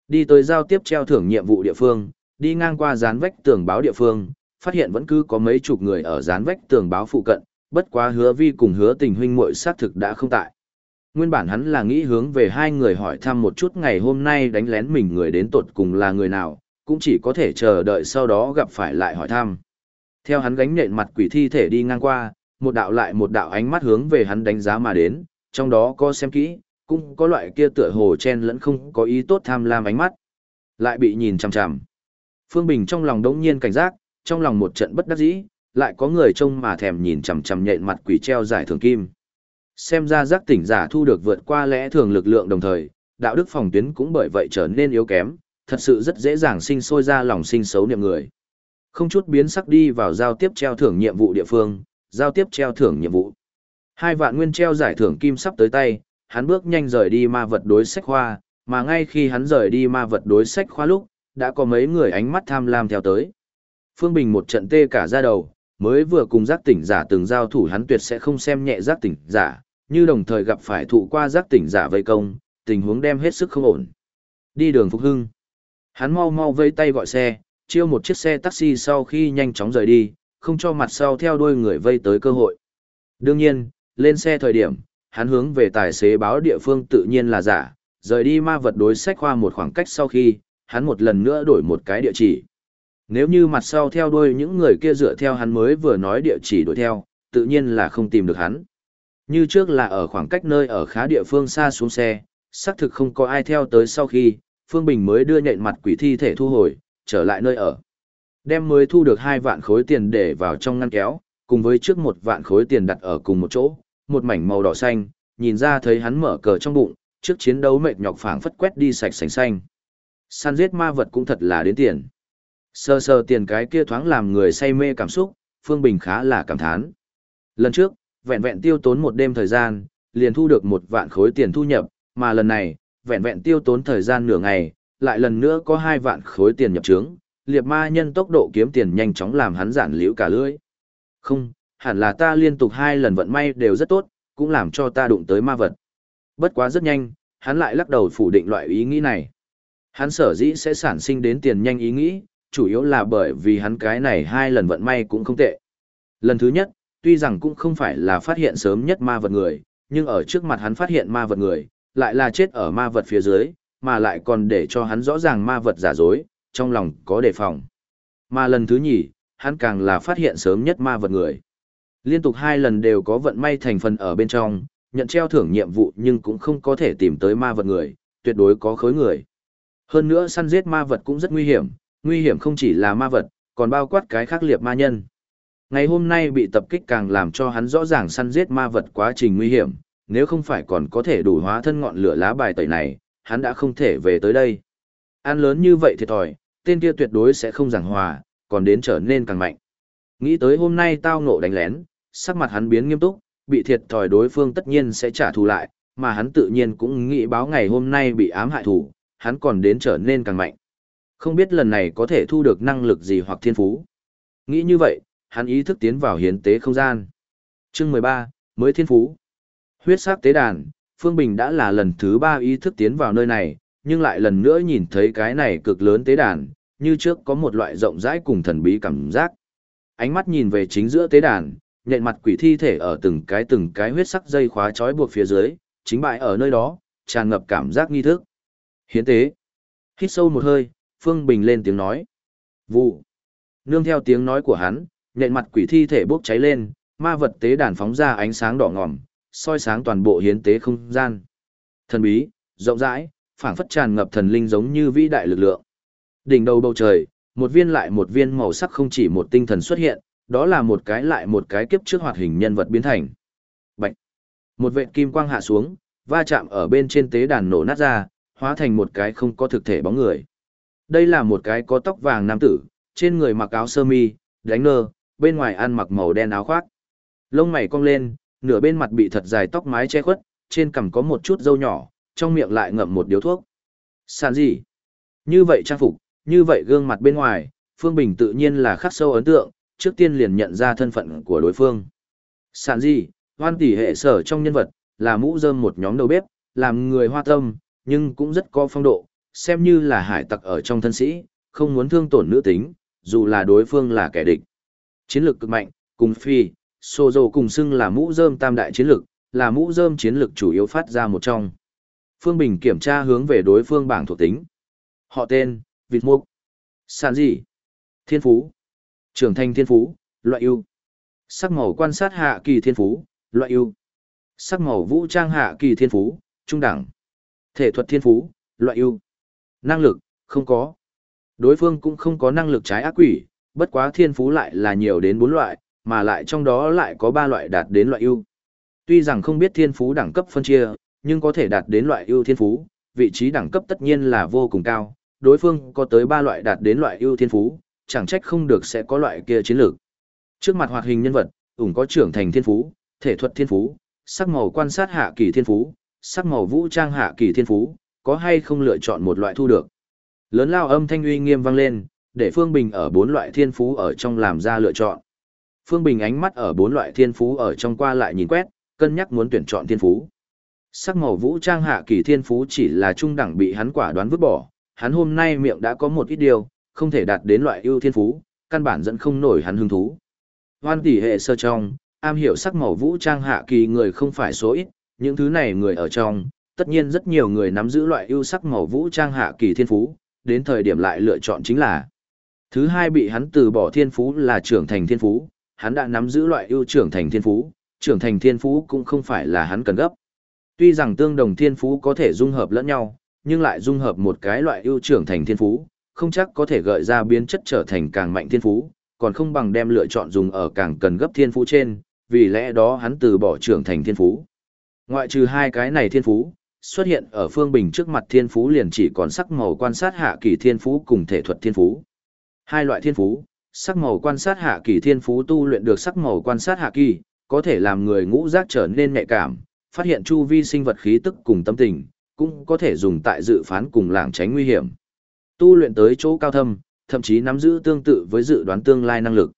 A: Đi tới giao tiếp treo thưởng nhiệm vụ địa phương, đi ngang qua dán vách tường báo địa phương, phát hiện vẫn cứ có mấy chục người ở dán vách tường báo phụ cận, bất quá hứa vi cùng hứa tình huynh muội xác thực đã không tại. Nguyên bản hắn là nghĩ hướng về hai người hỏi thăm một chút ngày hôm nay đánh lén mình người đến tột cùng là người nào, cũng chỉ có thể chờ đợi sau đó gặp phải lại hỏi thăm. Theo hắn gánh nện mặt quỷ thi thể đi ngang qua, một đạo lại một đạo ánh mắt hướng về hắn đánh giá mà đến, trong đó có xem kỹ, cũng có loại kia tựa hồ chen lẫn không có ý tốt tham lam ánh mắt. Lại bị nhìn chằm chằm. Phương Bình trong lòng đống nhiên cảnh giác, trong lòng một trận bất đắc dĩ, lại có người trông mà thèm nhìn chằm chằm nhện mặt quỷ treo giải thưởng kim. Xem ra giác tỉnh giả thu được vượt qua lẽ thường lực lượng đồng thời, đạo đức phòng tuyến cũng bởi vậy trở nên yếu kém, thật sự rất dễ dàng sinh sôi ra lòng sinh xấu niệm người. Không chút biến sắc đi vào giao tiếp treo thưởng nhiệm vụ địa phương, giao tiếp treo thưởng nhiệm vụ. Hai vạn nguyên treo giải thưởng kim sắp tới tay, hắn bước nhanh rời đi ma vật đối sách khoa, mà ngay khi hắn rời đi ma vật đối sách khoa lúc, đã có mấy người ánh mắt tham lam theo tới. Phương Bình một trận tê cả ra đầu, mới vừa cùng giác tỉnh giả từng giao thủ hắn tuyệt sẽ không xem nhẹ giác tỉnh giả, như đồng thời gặp phải thụ qua giác tỉnh giả vây công, tình huống đem hết sức không ổn. Đi đường Phục Hưng. Hắn mau mau vây tay gọi xe, chiêu một chiếc xe taxi sau khi nhanh chóng rời đi, không cho mặt sau theo đuôi người vây tới cơ hội. Đương nhiên, lên xe thời điểm, hắn hướng về tài xế báo địa phương tự nhiên là giả, rời đi ma vật đối sách khoa một khoảng cách sau khi, hắn một lần nữa đổi một cái địa chỉ. Nếu như mặt sau theo đuôi những người kia dựa theo hắn mới vừa nói địa chỉ đuổi theo, tự nhiên là không tìm được hắn. Như trước là ở khoảng cách nơi ở khá địa phương xa xuống xe, xác thực không có ai theo tới sau khi, Phương Bình mới đưa nhện mặt quỷ thi thể thu hồi, trở lại nơi ở. Đem mới thu được hai vạn khối tiền để vào trong ngăn kéo, cùng với trước một vạn khối tiền đặt ở cùng một chỗ, một mảnh màu đỏ xanh, nhìn ra thấy hắn mở cờ trong bụng, trước chiến đấu mệt nhọc phảng phất quét đi sạch sành xanh. Săn giết ma vật cũng thật là đến tiền. Sơ sơ tiền cái kia thoáng làm người say mê cảm xúc, Phương Bình khá là cảm thán. Lần trước, vẹn vẹn tiêu tốn một đêm thời gian, liền thu được một vạn khối tiền thu nhập, mà lần này, vẹn vẹn tiêu tốn thời gian nửa ngày, lại lần nữa có hai vạn khối tiền nhập trướng, liệt ma nhân tốc độ kiếm tiền nhanh chóng làm hắn giản liễu cả lưỡi. Không, hẳn là ta liên tục hai lần vận may đều rất tốt, cũng làm cho ta đụng tới ma vật. Bất quá rất nhanh, hắn lại lắc đầu phủ định loại ý nghĩ này. Hắn sở dĩ sẽ sản sinh đến tiền nhanh ý nghĩ, chủ yếu là bởi vì hắn cái này hai lần vận may cũng không tệ. Lần thứ nhất, tuy rằng cũng không phải là phát hiện sớm nhất ma vật người, nhưng ở trước mặt hắn phát hiện ma vật người, lại là chết ở ma vật phía dưới, mà lại còn để cho hắn rõ ràng ma vật giả dối, trong lòng có đề phòng. Mà lần thứ nhì, hắn càng là phát hiện sớm nhất ma vật người. Liên tục hai lần đều có vận may thành phần ở bên trong, nhận treo thưởng nhiệm vụ nhưng cũng không có thể tìm tới ma vật người, tuyệt đối có khối người. Hơn nữa săn giết ma vật cũng rất nguy hiểm, nguy hiểm không chỉ là ma vật, còn bao quát cái khác liệt ma nhân. Ngày hôm nay bị tập kích càng làm cho hắn rõ ràng săn giết ma vật quá trình nguy hiểm, nếu không phải còn có thể đủ hóa thân ngọn lửa lá bài tẩy này, hắn đã không thể về tới đây. Ăn lớn như vậy thiệt thòi, tên kia tuyệt đối sẽ không giảng hòa, còn đến trở nên càng mạnh. Nghĩ tới hôm nay tao ngộ đánh lén, sắc mặt hắn biến nghiêm túc, bị thiệt thòi đối phương tất nhiên sẽ trả thù lại, mà hắn tự nhiên cũng nghĩ báo ngày hôm nay bị ám hại thủ, hắn còn đến trở nên càng mạnh. Không biết lần này có thể thu được năng lực gì hoặc thiên phú. Nghĩ như vậy, hắn ý thức tiến vào hiến tế không gian. Chương 13, mới thiên phú. Huyết sắc tế đàn, Phương Bình đã là lần thứ ba ý thức tiến vào nơi này, nhưng lại lần nữa nhìn thấy cái này cực lớn tế đàn, như trước có một loại rộng rãi cùng thần bí cảm giác. Ánh mắt nhìn về chính giữa tế đàn, nhện mặt quỷ thi thể ở từng cái từng cái huyết sắc dây khóa trói buộc phía dưới, chính bại ở nơi đó, tràn ngập cảm giác nghi thức. Hiến tế. Hít sâu một hơi, Phương Bình lên tiếng nói. Vụ. Nương theo tiếng nói của hắn, nhện mặt quỷ thi thể bốc cháy lên, ma vật tế đàn phóng ra ánh sáng đỏ ngòm, soi sáng toàn bộ hiến tế không gian. Thần bí, rộng rãi, phảng phất tràn ngập thần linh giống như vĩ đại lực lượng. Đỉnh đầu bầu trời, một viên lại một viên màu sắc không chỉ một tinh thần xuất hiện, đó là một cái lại một cái kiếp trước hoạt hình nhân vật biến thành. Bạch. Một vệt kim quang hạ xuống, va chạm ở bên trên tế đàn nổ nát ra, hóa thành một cái không có thực thể bóng người. Đây là một cái có tóc vàng nam tử, trên người mặc áo sơ mi, đánh nơ, bên ngoài ăn mặc màu đen áo khoác. Lông mày cong lên, nửa bên mặt bị thật dài tóc mái che khuất, trên cằm có một chút râu nhỏ, trong miệng lại ngậm một điếu thuốc. Sàn gì? Như vậy trang phục, như vậy gương mặt bên ngoài, Phương Bình tự nhiên là khắc sâu ấn tượng, trước tiên liền nhận ra thân phận của đối phương. Sàn gì? Hoan tỷ hệ sở trong nhân vật, là mũ rơm một nhóm đầu bếp, làm người hoa tâm, nhưng cũng rất có phong độ, xem như là hải tặc ở trong thân sĩ, không muốn thương tổn nữ tính, dù là đối phương là kẻ địch. Chiến lược cực mạnh, cùng phi, Sô Dô cùng xưng là mũ rơm tam đại chiến lược, là mũ rơm chiến lược chủ yếu phát ra một trong. Phương Bình kiểm tra hướng về đối phương bảng thuộc tính. Họ tên, Vịt Mục. Sản gì? Thiên Phú. Trưởng thành Thiên Phú, loại ưu. Sắc màu quan sát hạ kỳ Thiên Phú, loại ưu. Sắc màu vũ trang hạ kỳ Thiên Phú, trung đẳng. Thể thuật Thiên Phú, loại ưu. Năng lực, không có. Đối phương cũng không có năng lực trái ác quỷ, bất quá Thiên Phú lại là nhiều đến bốn loại, mà lại trong đó lại có ba loại đạt đến loại ưu. Tuy rằng không biết thiên phú đẳng cấp phân chia, nhưng có thể đạt đến loại ưu thiên phú, vị trí đẳng cấp tất nhiên là vô cùng cao, đối phương có tới ba loại đạt đến loại ưu thiên phú, chẳng trách không được sẽ có loại kia chiến lược. Trước mặt hoạt hình nhân vật, ủng có trưởng thành thiên phú, thể thuật thiên phú, sắc màu quan sát hạ kỳ thiên phú, sắc màu vũ trang hạ kỳ thiên phú, có hay không lựa chọn một loại thu được. Lớn lao âm thanh uy nghiêm vang lên, để Phương Bình ở bốn loại thiên phú ở trong làm ra lựa chọn. Phương Bình ánh mắt ở bốn loại thiên phú ở trong qua lại nhìn quét, cân nhắc muốn tuyển chọn thiên phú. Sắc màu vũ trang hạ kỳ thiên phú chỉ là trung đẳng bị hắn quả đoán vứt bỏ, hắn hôm nay miệng đã có một ít điều, không thể đạt đến loại ưu thiên phú, căn bản dẫn không nổi hắn hứng thú. Hoan tỷ hệ sơ trong, am hiểu sắc màu vũ trang hạ kỳ người không phải số ít, những thứ này người ở trong, tất nhiên rất nhiều người nắm giữ loại ưu sắc màu vũ trang hạ kỳ thiên phú, đến thời điểm lại lựa chọn chính là Thứ hai bị hắn từ bỏ thiên phú là trưởng thành thiên phú, hắn đã nắm giữ loại ưu trưởng thành thiên phú, trưởng thành thiên phú cũng không phải là hắn cần gấp. Tuy rằng tương đồng thiên phú có thể dung hợp lẫn nhau, nhưng lại dung hợp một cái loại ưu trưởng thành thiên phú, không chắc có thể gợi ra biến chất trở thành càng mạnh thiên phú, còn không bằng đem lựa chọn dùng ở càng cần gấp thiên phú trên, vì lẽ đó hắn từ bỏ trưởng thành thiên phú. Ngoại trừ hai cái này thiên phú, xuất hiện ở phương bình trước mặt thiên phú liền chỉ còn sắc màu quan sát hạ kỳ thiên phú cùng thể thuật thiên phú. Hai loại thiên phú, sắc màu quan sát hạ kỳ thiên phú tu luyện được sắc màu quan sát hạ kỳ, có thể làm người ngũ giác trở nên nhạy cảm, phát hiện chu vi sinh vật khí tức cùng tâm tình, cũng có thể dùng tại dự phán cùng làng tránh nguy hiểm. Tu luyện tới chỗ cao thâm, thậm chí nắm giữ tương tự với dự đoán tương lai năng lực.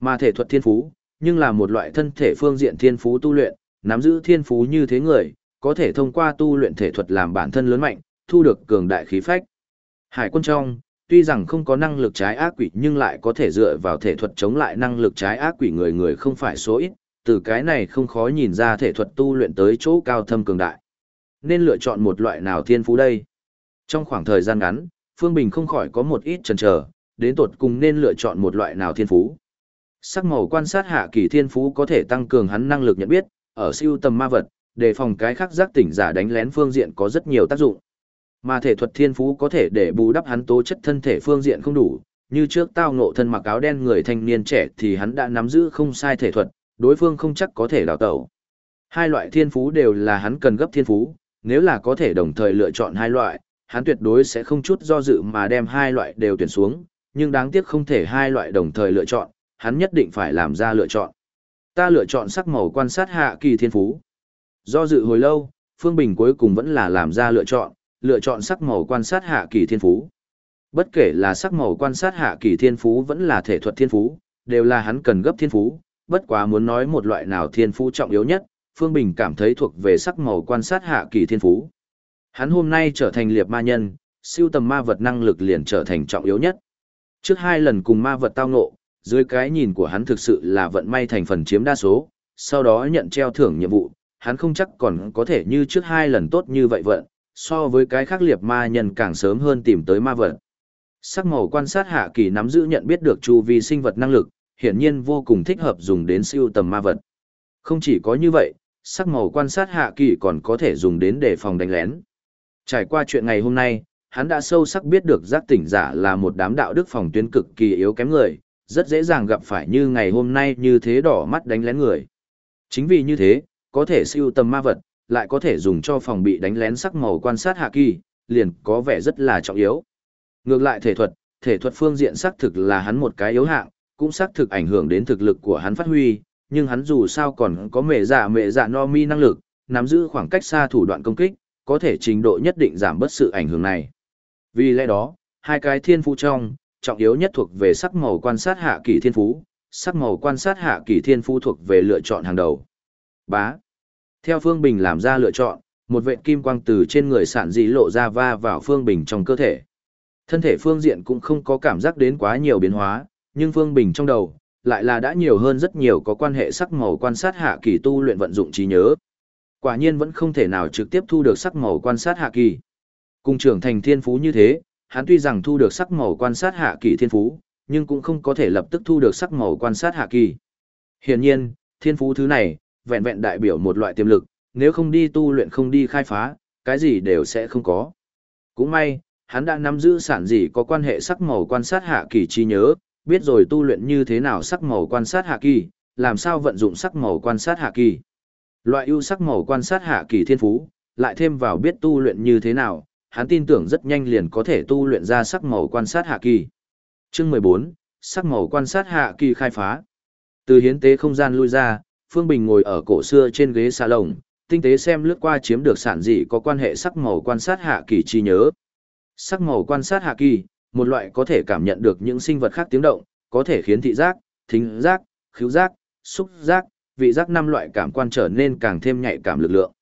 A: Mà thể thuật thiên phú, nhưng là một loại thân thể phương diện thiên phú tu luyện, nắm giữ thiên phú như thế người, có thể thông qua tu luyện thể thuật làm bản thân lớn mạnh, thu được cường đại khí phách. Hải quân trong, tuy rằng không có năng lực trái ác quỷ nhưng lại có thể dựa vào thể thuật chống lại năng lực trái ác quỷ người người không phải số ít, từ cái này không khó nhìn ra thể thuật tu luyện tới chỗ cao thâm cường đại. Nên lựa chọn một loại nào thiên phú đây? Trong khoảng thời gian ngắn, Phương Bình không khỏi có một ít chần chờ, đến tột cùng nên lựa chọn một loại nào thiên phú. Sắc màu quan sát hạ kỳ thiên phú có thể tăng cường hắn năng lực nhận biết, ở siêu tầm ma vật, đề phòng cái khác giác tỉnh giả đánh lén phương diện có rất nhiều tác dụng. Mà thể thuật thiên phú có thể để bù đắp hắn tố chất thân thể phương diện không đủ, như trước tao ngộ thân mặc áo đen người thanh niên trẻ thì hắn đã nắm giữ không sai thể thuật, đối phương không chắc có thể đào tẩu. Hai loại thiên phú đều là hắn cần gấp thiên phú, nếu là có thể đồng thời lựa chọn hai loại, hắn tuyệt đối sẽ không chút do dự mà đem hai loại đều tuyển xuống, nhưng đáng tiếc không thể hai loại đồng thời lựa chọn, hắn nhất định phải làm ra lựa chọn. Ta lựa chọn sắc màu quan sát hạ kỳ thiên phú. Do dự hồi lâu, Phương Bình cuối cùng vẫn là làm ra lựa chọn, lựa chọn sắc màu quan sát hạ kỳ thiên phú. Bất kể là sắc màu quan sát hạ kỳ thiên phú vẫn là thể thuật thiên phú, đều là hắn cần gấp thiên phú, bất quá muốn nói một loại nào thiên phú trọng yếu nhất, Phương Bình cảm thấy thuộc về sắc màu quan sát hạ kỳ thiên phú. Hắn hôm nay trở thành liệp ma nhân, siêu tầm ma vật năng lực liền trở thành trọng yếu nhất. Trước hai lần cùng ma vật tao ngộ, dưới cái nhìn của hắn thực sự là vận may thành phần chiếm đa số, sau đó nhận treo thưởng nhiệm vụ, hắn không chắc còn có thể như trước hai lần tốt như vậy vận, so với cái khác liệp ma nhân càng sớm hơn tìm tới ma vật. Sắc màu quan sát hạ kỳ nắm giữ nhận biết được chu vi sinh vật năng lực, hiển nhiên vô cùng thích hợp dùng đến siêu tầm ma vật. Không chỉ có như vậy, sắc màu quan sát hạ kỳ còn có thể dùng đến để phòng đánh lén. Trải qua chuyện ngày hôm nay, hắn đã sâu sắc biết được giác tỉnh giả là một đám đạo đức phòng tuyến cực kỳ yếu kém người, rất dễ dàng gặp phải như ngày hôm nay như thế đỏ mắt đánh lén người. Chính vì như thế, có thể siêu tầm ma vật, lại có thể dùng cho phòng bị đánh lén sắc màu quan sát hạ kỳ, liền có vẻ rất là trọng yếu. Ngược lại thể thuật, thể thuật phương diện xác thực là hắn một cái yếu hạng, cũng xác thực ảnh hưởng đến thực lực của hắn phát huy, nhưng hắn dù sao còn có mẹ dạ mẹ dạ no mi năng lực, nắm giữ khoảng cách xa thủ đoạn công kích, có thể trình độ nhất định giảm bớt sự ảnh hưởng này. Vì lẽ đó, hai cái thiên phú trong, trọng yếu nhất thuộc về sắc màu quan sát hạ kỳ thiên phú, sắc màu quan sát hạ kỳ thiên phú thuộc về lựa chọn hàng đầu. Bá. Theo Phương Bình làm ra lựa chọn, một vệt kim quang từ trên người sản dị lộ ra va vào Phương Bình trong cơ thể. Thân thể Phương Diện cũng không có cảm giác đến quá nhiều biến hóa, nhưng Phương Bình trong đầu, lại là đã nhiều hơn rất nhiều có quan hệ sắc màu quan sát hạ kỳ tu luyện vận dụng trí nhớ. Quả nhiên vẫn không thể nào trực tiếp thu được sắc màu quan sát hạ kỳ. Cùng trưởng thành thiên phú như thế, hắn tuy rằng thu được sắc màu quan sát hạ kỳ thiên phú, nhưng cũng không có thể lập tức thu được sắc màu quan sát hạ kỳ. Hiển nhiên, thiên phú thứ này, vẹn vẹn đại biểu một loại tiềm lực, nếu không đi tu luyện không đi khai phá, cái gì đều sẽ không có. Cũng may, hắn đã nắm giữ sản gì có quan hệ sắc màu quan sát hạ kỳ trí nhớ, biết rồi tu luyện như thế nào sắc màu quan sát hạ kỳ, làm sao vận dụng sắc màu quan sát hạ kỳ. Loại ưu sắc màu quan sát hạ kỳ thiên phú, lại thêm vào biết tu luyện như thế nào, hắn tin tưởng rất nhanh liền có thể tu luyện ra sắc màu quan sát hạ kỳ. Chương 14, sắc màu quan sát hạ kỳ khai phá. Từ hiến tế không gian lui ra, Phương Bình ngồi ở cổ xưa trên ghế xà lồng, tinh tế xem lướt qua chiếm được sản dị có quan hệ sắc màu quan sát hạ kỳ chi nhớ. Sắc màu quan sát hạ kỳ, một loại có thể cảm nhận được những sinh vật khác tiếng động, có thể khiến thị giác, thính giác, khứu giác, xúc giác, vị giác năm loại cảm quan trở nên càng thêm nhạy cảm lực lượng.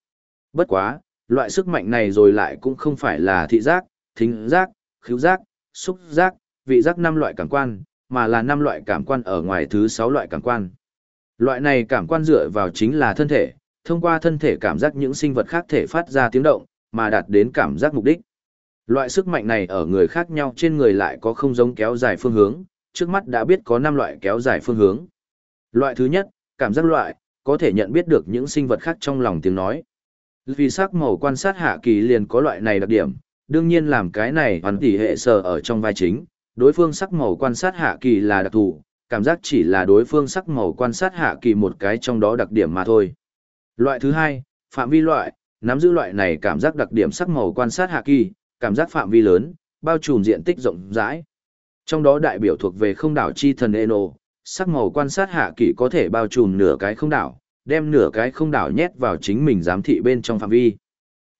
A: Bất quá, loại sức mạnh này rồi lại cũng không phải là thị giác, thính giác, khứu giác, xúc giác, vị giác năm loại cảm quan, mà là năm loại cảm quan ở ngoài thứ sáu loại cảm quan. Loại này cảm quan dựa vào chính là thân thể, thông qua thân thể cảm giác những sinh vật khác thể phát ra tiếng động, mà đạt đến cảm giác mục đích. Loại sức mạnh này ở người khác nhau trên người lại có không giống kéo dài phương hướng, trước mắt đã biết có 5 loại kéo dài phương hướng. Loại thứ nhất, cảm giác loại, có thể nhận biết được những sinh vật khác trong lòng tiếng nói. Vì sắc màu quan sát hạ kỳ liền có loại này đặc điểm, đương nhiên làm cái này hoàn tỷ hệ sở ở trong vai chính, đối phương sắc màu quan sát hạ kỳ là đặc thù, cảm giác chỉ là đối phương sắc màu quan sát hạ kỳ một cái trong đó đặc điểm mà thôi. Loại thứ hai, phạm vi loại, nắm giữ loại này cảm giác đặc điểm sắc màu quan sát hạ kỳ, cảm giác phạm vi lớn, bao trùm diện tích rộng rãi. Trong đó đại biểu thuộc về không đảo chi thần Eno, sắc màu quan sát hạ kỳ có thể bao trùm nửa cái không đảo, đem nửa cái không đảo nhét vào chính mình giám thị bên trong phạm vi.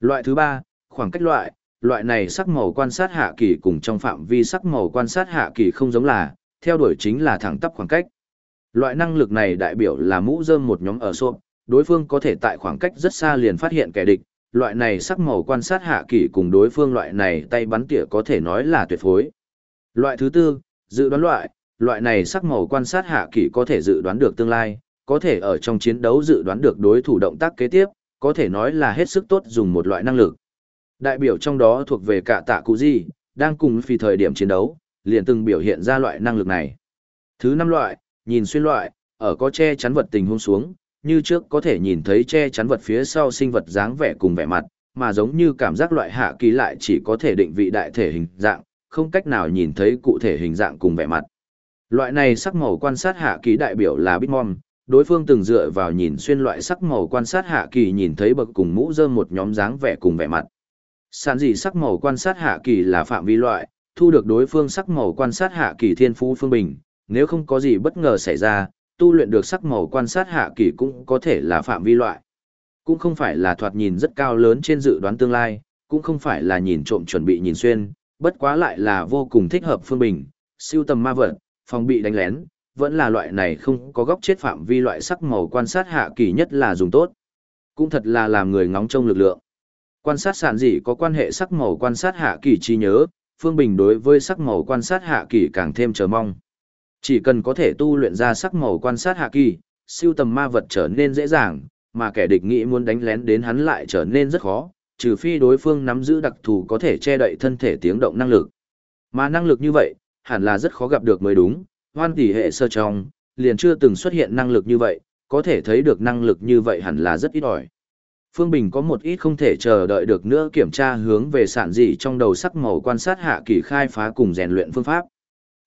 A: Loại thứ ba, khoảng cách loại, loại này sắc màu quan sát hạ kỳ cùng trong phạm vi sắc màu quan sát hạ kỳ không giống là, theo đuổi chính là thẳng tắp khoảng cách. Loại năng lực này đại biểu là mũ rơm một nhóm ở xộp, đối phương có thể tại khoảng cách rất xa liền phát hiện kẻ địch, loại này sắc màu quan sát hạ kỳ cùng đối phương loại này tay bắn tỉa có thể nói là tuyệt phối. Loại thứ tư, dự đoán loại, loại này sắc màu quan sát hạ kỳ có thể dự đoán được tương lai, có thể ở trong chiến đấu dự đoán được đối thủ động tác kế tiếp, có thể nói là hết sức tốt dùng một loại năng lực. Đại biểu trong đó thuộc về cả tạ cụ gì, đang cùng phi thời điểm chiến đấu, liền từng biểu hiện ra loại năng lực này. Thứ năm loại, nhìn xuyên loại, ở có che chắn vật tình huống xuống, như trước có thể nhìn thấy che chắn vật phía sau sinh vật dáng vẻ cùng vẻ mặt, mà giống như cảm giác loại hạ kỳ lại chỉ có thể định vị đại thể hình dạng, không cách nào nhìn thấy cụ thể hình dạng cùng vẻ mặt. Loại này sắc màu quan sát hạ kỳ đại biểu là Bitmom, đối phương từng dựa vào nhìn xuyên loại sắc màu quan sát hạ kỳ nhìn thấy bậc cùng mũ rơm một nhóm dáng vẻ cùng vẻ mặt. Sản dị sắc màu quan sát hạ kỳ là phạm vi loại, thu được đối phương sắc màu quan sát hạ kỳ thiên phú phương bình, nếu không có gì bất ngờ xảy ra, tu luyện được sắc màu quan sát hạ kỳ cũng có thể là phạm vi loại. Cũng không phải là thoạt nhìn rất cao lớn trên dự đoán tương lai, cũng không phải là nhìn trộm chuẩn bị nhìn xuyên, bất quá lại là vô cùng thích hợp Phương Bình, siêu tầm ma vật, phòng bị đánh lén, vẫn là loại này không có góc chết phạm vi loại sắc màu quan sát hạ kỳ nhất là dùng tốt. Cũng thật là làm người ngóng trông lực lượng. Quan sát sản dị có quan hệ sắc màu quan sát hạ kỳ trí nhớ, Phương Bình đối với sắc màu quan sát hạ kỳ càng thêm chờ mong. Chỉ cần có thể tu luyện ra sắc màu quan sát hạ kỳ, siêu tầm ma vật trở nên dễ dàng, mà kẻ địch nghĩ muốn đánh lén đến hắn lại trở nên rất khó, trừ phi đối phương nắm giữ đặc thù có thể che đậy thân thể tiếng động năng lực. Mà năng lực như vậy, hẳn là rất khó gặp được mới đúng, hoan tỷ hệ sơ trong, liền chưa từng xuất hiện năng lực như vậy, có thể thấy được năng lực như vậy hẳn là rất ít ỏi. Phương Bình có một ít không thể chờ đợi được nữa kiểm tra hướng về sản dị trong đầu sắc màu quan sát hạ kỳ khai phá cùng rèn luyện phương pháp.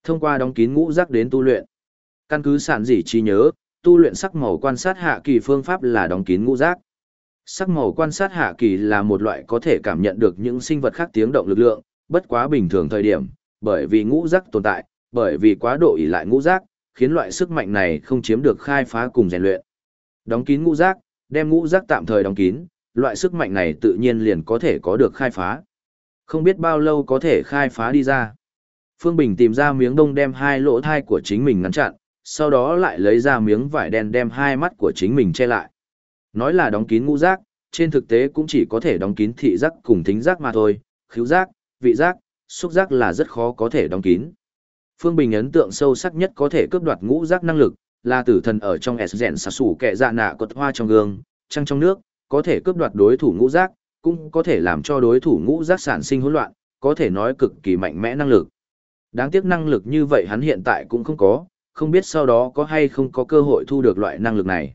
A: Thông qua đóng kín ngũ giác đến tu luyện. Căn cứ sản dị trí nhớ, tu luyện sắc màu quan sát hạ kỳ phương pháp là đóng kín ngũ giác. Sắc màu quan sát hạ kỳ là một loại có thể cảm nhận được những sinh vật khác tiếng động lực lượng, bất quá bình thường thời điểm, bởi vì ngũ giác tồn tại, bởi vì quá độ ỷ lại ngũ giác, khiến loại sức mạnh này không chiếm được khai phá cùng rèn luyện. Đóng kín ngũ giác, đem ngũ giác tạm thời đóng kín, loại sức mạnh này tự nhiên liền có thể có được khai phá. Không biết bao lâu có thể khai phá đi ra. Phương Bình tìm ra miếng đông đem hai lỗ thai của chính mình ngăn chặn, sau đó lại lấy ra miếng vải đen đem hai mắt của chính mình che lại. Nói là đóng kín ngũ giác, trên thực tế cũng chỉ có thể đóng kín thị giác cùng thính giác mà thôi, khứu giác, vị giác, xúc giác là rất khó có thể đóng kín. Phương Bình ấn tượng sâu sắc nhất có thể cướp đoạt ngũ giác năng lực, là tử thần ở trong S rèn xà sủ kẻ dạ nạ cột hoa trong gương, trăng trong nước, có thể cướp đoạt đối thủ ngũ giác, cũng có thể làm cho đối thủ ngũ giác sản sinh hỗn loạn, có thể nói cực kỳ mạnh mẽ năng lực. Đáng tiếc năng lực như vậy hắn hiện tại cũng không có, không biết sau đó có hay không có cơ hội thu được loại năng lực này.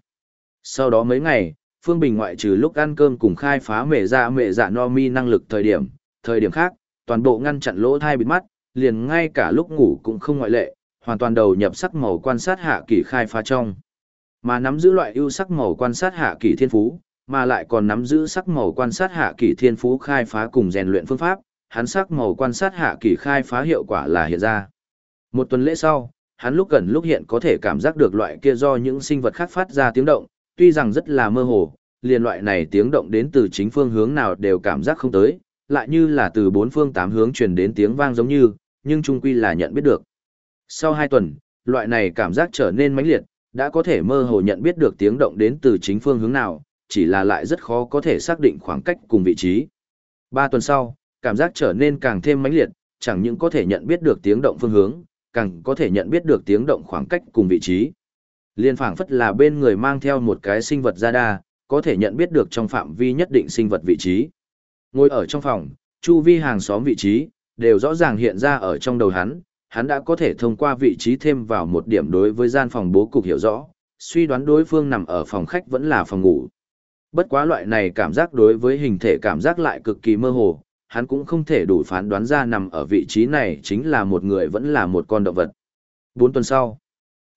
A: Sau đó mấy ngày, Phương Bình ngoại trừ lúc ăn cơm cùng khai phá mẹ dạ mẹ dạ no mi năng lực thời điểm, thời điểm khác, toàn bộ ngăn chặn lỗ thai bịt mắt, liền ngay cả lúc ngủ cũng không ngoại lệ, hoàn toàn đầu nhập sắc màu quan sát hạ kỳ khai phá trong. Mà nắm giữ loại ưu sắc màu quan sát hạ kỳ thiên phú, mà lại còn nắm giữ sắc màu quan sát hạ kỳ thiên phú khai phá cùng rèn luyện phương pháp, hắn sắc màu quan sát hạ kỳ khai phá hiệu quả là hiện ra. Một tuần lễ sau, hắn lúc gần lúc hiện có thể cảm giác được loại kia do những sinh vật khác phát ra tiếng động, tuy rằng rất là mơ hồ, liền loại này tiếng động đến từ chính phương hướng nào đều cảm giác không tới, lại như là từ bốn phương tám hướng truyền đến tiếng vang giống như, nhưng trung quy là nhận biết được. Sau hai tuần, loại này cảm giác trở nên mãnh liệt, đã có thể mơ hồ nhận biết được tiếng động đến từ chính phương hướng nào, chỉ là lại rất khó có thể xác định khoảng cách cùng vị trí. Ba tuần sau, cảm giác trở nên càng thêm mãnh liệt, chẳng những có thể nhận biết được tiếng động phương hướng, càng có thể nhận biết được tiếng động khoảng cách cùng vị trí. Liên phảng phất là bên người mang theo một cái sinh vật radar, có thể nhận biết được trong phạm vi nhất định sinh vật vị trí. Ngồi ở trong phòng, chu vi hàng xóm vị trí, đều rõ ràng hiện ra ở trong đầu hắn, hắn đã có thể thông qua vị trí thêm vào một điểm đối với gian phòng bố cục hiểu rõ, suy đoán đối phương nằm ở phòng khách vẫn là phòng ngủ. Bất quá loại này cảm giác đối với hình thể cảm giác lại cực kỳ mơ hồ, hắn cũng không thể đủ phán đoán ra nằm ở vị trí này chính là một người vẫn là một con động vật. Bốn tuần sau,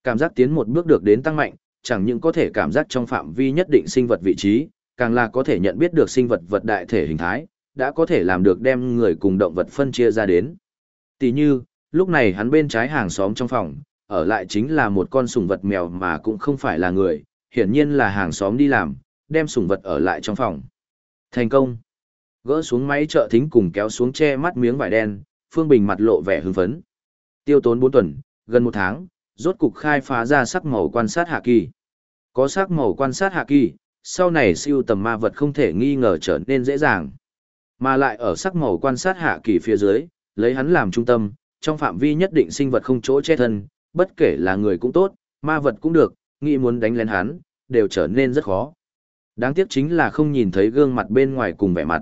A: cảm giác tiến một bước được đến tăng mạnh, chẳng những có thể cảm giác trong phạm vi nhất định sinh vật vị trí, càng là có thể nhận biết được sinh vật vật đại thể hình thái, đã có thể làm được đem người cùng động vật phân chia ra đến. Tỷ như, lúc này hắn bên trái hàng xóm trong phòng, ở lại chính là một con sủng vật mèo mà cũng không phải là người, hiển nhiên là hàng xóm đi làm, đem sủng vật ở lại trong phòng. Thành công. Gỡ xuống máy trợ thính cùng kéo xuống che mắt miếng vải đen, Phương Bình mặt lộ vẻ hưng phấn. Tiêu tốn 4 tuần, gần một tháng, rốt cục khai phá ra sắc màu quan sát hạ kỳ. Có sắc màu quan sát hạ kỳ, sau này siêu tầm ma vật không thể nghi ngờ trở nên dễ dàng. Mà lại ở sắc màu quan sát hạ kỳ phía dưới, lấy hắn làm trung tâm, trong phạm vi nhất định sinh vật không chỗ che thân, bất kể là người cũng tốt, ma vật cũng được, nghĩ muốn đánh lén hắn, đều trở nên rất khó. Đáng tiếc chính là không nhìn thấy gương mặt bên ngoài cùng vẻ mặt.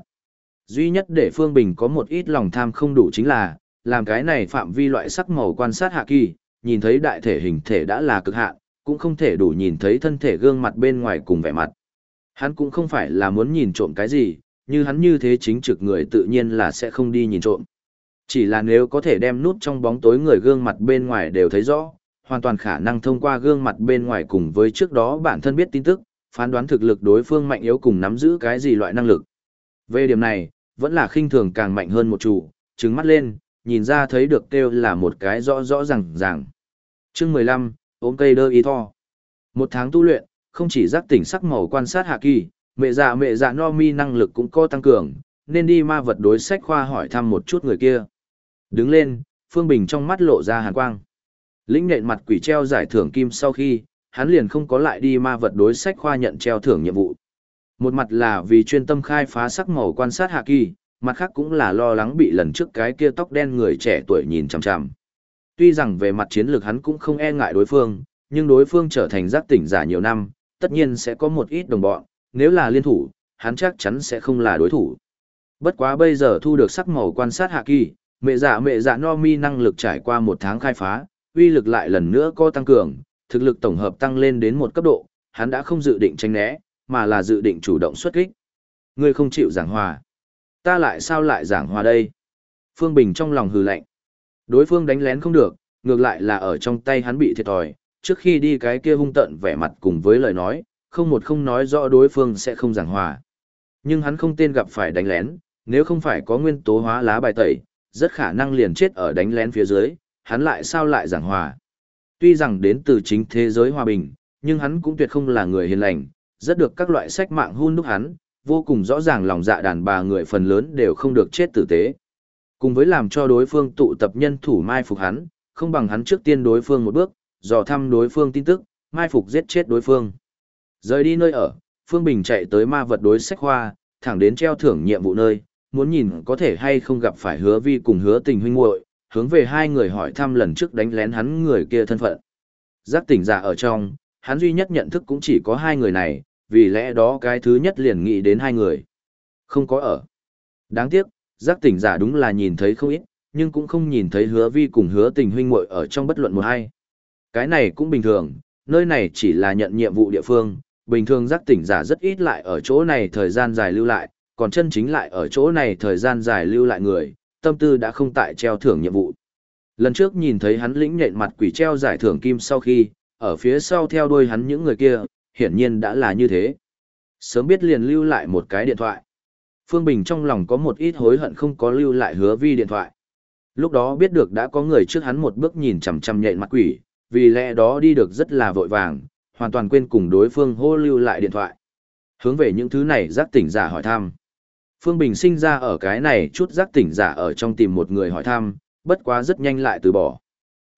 A: Duy nhất để Phương Bình có một ít lòng tham không đủ chính là, làm cái này phạm vi loại sắc màu quan sát hạ kỳ, nhìn thấy đại thể hình thể đã là cực hạn, cũng không thể đủ nhìn thấy thân thể gương mặt bên ngoài cùng vẻ mặt. Hắn cũng không phải là muốn nhìn trộm cái gì, như hắn như thế chính trực người tự nhiên là sẽ không đi nhìn trộm. Chỉ là nếu có thể đem nút trong bóng tối người gương mặt bên ngoài đều thấy rõ, hoàn toàn khả năng thông qua gương mặt bên ngoài cùng với trước đó bản thân biết tin tức, phán đoán thực lực đối phương mạnh yếu cùng nắm giữ cái gì loại năng lực. Về điểm này, vẫn là khinh thường càng mạnh hơn một chủ, trứng mắt lên, nhìn ra thấy được kêu là một cái rõ rõ ràng ràng. Chương 15, ốm cây đơ y tho. Một tháng tu luyện, không chỉ giác tỉnh sắc màu quan sát hạ kỳ, mẹ già mẹ già no mi năng lực cũng có tăng cường, nên đi ma vật đối sách khoa hỏi thăm một chút người kia. Đứng lên, Phương Bình trong mắt lộ ra hàn quang. Lĩnh nện mặt quỷ treo giải thưởng kim sau khi, hắn liền không có lại đi ma vật đối sách khoa nhận treo thưởng nhiệm vụ. Một mặt là vì chuyên tâm khai phá sắc màu quan sát hạ kỳ, mặt khác cũng là lo lắng bị lần trước cái kia tóc đen người trẻ tuổi nhìn chằm chằm. Tuy rằng về mặt chiến lược hắn cũng không e ngại đối phương, nhưng đối phương trở thành giác tỉnh giả nhiều năm, tất nhiên sẽ có một ít đồng bọn, nếu là liên thủ, hắn chắc chắn sẽ không là đối thủ. Bất quá bây giờ thu được sắc màu quan sát hạ kỳ, mẹ dạ mẹ dạ no mi năng lực trải qua một tháng khai phá, uy lực lại lần nữa có tăng cường, thực lực tổng hợp tăng lên đến một cấp độ, hắn đã không dự định tránh né, mà là dự định chủ động xuất kích. Ngươi không chịu giảng hòa. Ta lại sao lại giảng hòa đây? Phương Bình trong lòng hừ lạnh. Đối phương đánh lén không được, ngược lại là ở trong tay hắn bị thiệt thòi, trước khi đi cái kia hung tận vẻ mặt cùng với lời nói, không một không nói rõ đối phương sẽ không giảng hòa. Nhưng hắn không tên gặp phải đánh lén, nếu không phải có nguyên tố hóa lá bài tẩy, rất khả năng liền chết ở đánh lén phía dưới, hắn lại sao lại giảng hòa. Tuy rằng đến từ chính thế giới hòa bình, nhưng hắn cũng tuyệt không là người hiền lành, rất được các loại sách mạng hun đúc hắn, vô cùng rõ ràng lòng dạ đàn bà người phần lớn đều không được chết tử tế. Cùng với làm cho đối phương tụ tập nhân thủ mai phục hắn, không bằng hắn trước tiên đối phương một bước, dò thăm đối phương tin tức, mai phục giết chết đối phương. Rời đi nơi ở, Phương Bình chạy tới ma vật đối sách hoa, thẳng đến treo thưởng nhiệm vụ nơi, muốn nhìn có thể hay không gặp phải hứa vi cùng hứa tình huynh muội hướng về hai người hỏi thăm lần trước đánh lén hắn người kia thân phận. Giác tỉnh giả ở trong, hắn duy nhất nhận thức cũng chỉ có hai người này, vì lẽ đó cái thứ nhất liền nghĩ đến hai người. Không có ở. Đáng tiếc, giác tỉnh giả đúng là nhìn thấy không ít, nhưng cũng không nhìn thấy hứa vi cùng hứa tình huynh muội ở trong bất luận một hai. Cái này cũng bình thường, nơi này chỉ là nhận nhiệm vụ địa phương, bình thường giác tỉnh giả rất ít lại ở chỗ này thời gian dài lưu lại, còn chân chính lại ở chỗ này thời gian dài lưu lại người, tâm tư đã không tại treo thưởng nhiệm vụ. Lần trước nhìn thấy hắn lĩnh nhện mặt quỷ treo giải thưởng kim sau khi, ở phía sau theo đuôi hắn những người kia, hiển nhiên đã là như thế. Sớm biết liền lưu lại một cái điện thoại. Phương Bình trong lòng có một ít hối hận không có lưu lại hứa vi điện thoại. Lúc đó biết được đã có người trước hắn một bước nhìn chằm chằm nhện mặt quỷ, vì lẽ đó đi được rất là vội vàng, hoàn toàn quên cùng đối phương hô lưu lại điện thoại. Hướng về những thứ này giác tỉnh giả hỏi thăm. Phương Bình sinh ra ở cái này chút giác tỉnh giả ở trong tìm một người hỏi thăm, bất quá rất nhanh lại từ bỏ.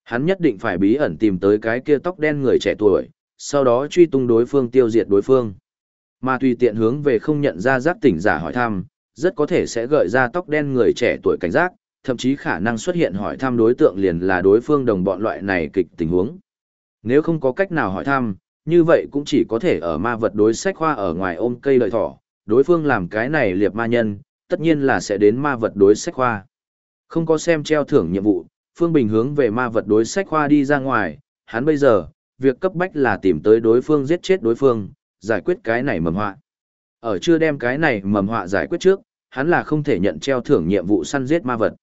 A: Hắn nhất định phải bí ẩn tìm tới cái kia tóc đen người trẻ tuổi, sau đó truy tung đối phương tiêu diệt đối phương. Mà tùy tiện hướng về không nhận ra giác tỉnh giả hỏi thăm, rất có thể sẽ gợi ra tóc đen người trẻ tuổi cảnh giác, thậm chí khả năng xuất hiện hỏi thăm đối tượng liền là đối phương đồng bọn loại này kịch tình huống. Nếu không có cách nào hỏi thăm, như vậy cũng chỉ có thể ở ma vật đối sách khoa ở ngoài ôm cây lợi thỏ, đối phương làm cái này liệp ma nhân, tất nhiên là sẽ đến ma vật đối sách khoa. Không có xem treo thưởng nhiệm vụ, Phương Bình hướng về ma vật đối sách khoa đi ra ngoài, hắn bây giờ, việc cấp bách là tìm tới đối phương giết chết đối phương, giải quyết cái này mầm họa. Ở chưa đem cái này mầm họa giải quyết trước, hắn là không thể nhận treo thưởng nhiệm vụ săn giết ma vật.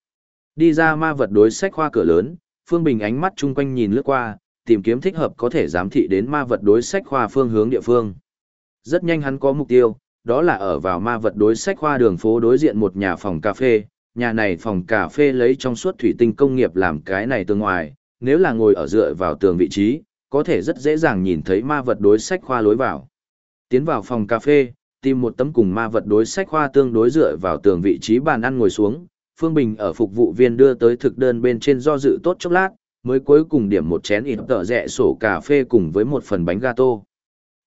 A: Đi ra ma vật đối sách khoa cửa lớn, Phương Bình ánh mắt chung quanh nhìn lướt qua, tìm kiếm thích hợp có thể giám thị đến ma vật đối sách khoa phương hướng địa phương. Rất nhanh hắn có mục tiêu, đó là ở vào ma vật đối sách khoa đường phố đối diện một nhà phòng cà phê, nhà này phòng cà phê lấy trong suốt thủy tinh công nghiệp làm cái này tương ngoài, nếu là ngồi ở dựa vào tường vị trí, có thể rất dễ dàng nhìn thấy ma vật đối sách khoa lối vào. Tiến vào phòng cà phê, tìm một tấm cùng ma vật đối sách khoa tương đối dựa vào tường vị trí bàn ăn ngồi xuống, Phương Bình ở phục vụ viên đưa tới thực đơn bên trên do dự tốt chốc lát, mới cuối cùng điểm một chén ít tợ rẻ sổ cà phê cùng với một phần bánh gato.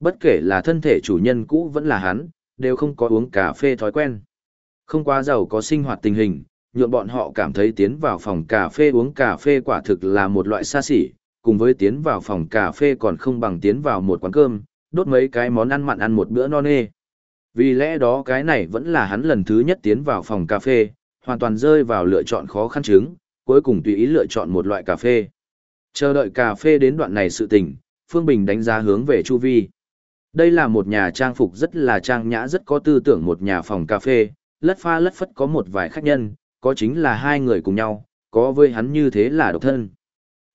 A: Bất kể là thân thể chủ nhân cũ vẫn là hắn, đều không có uống cà phê thói quen. Không quá giàu có sinh hoạt tình hình, nhuộm bọn họ cảm thấy tiến vào phòng cà phê uống cà phê quả thực là một loại xa xỉ, cùng với tiến vào phòng cà phê còn không bằng tiến vào một quán cơm, đốt mấy cái món ăn mặn ăn một bữa no nê. Vì lẽ đó cái này vẫn là hắn lần thứ nhất tiến vào phòng cà phê, hoàn toàn rơi vào lựa chọn khó khăn chứng, cuối cùng tùy ý lựa chọn một loại cà phê. Chờ đợi cà phê đến đoạn này sự tình, Phương Bình đánh giá hướng về Chu Vi. Đây là một nhà trang phục rất là trang nhã rất có tư tưởng một nhà phòng cà phê, lất pha lất phất có một vài khách nhân, có chính là hai người cùng nhau, có với hắn như thế là độc thân.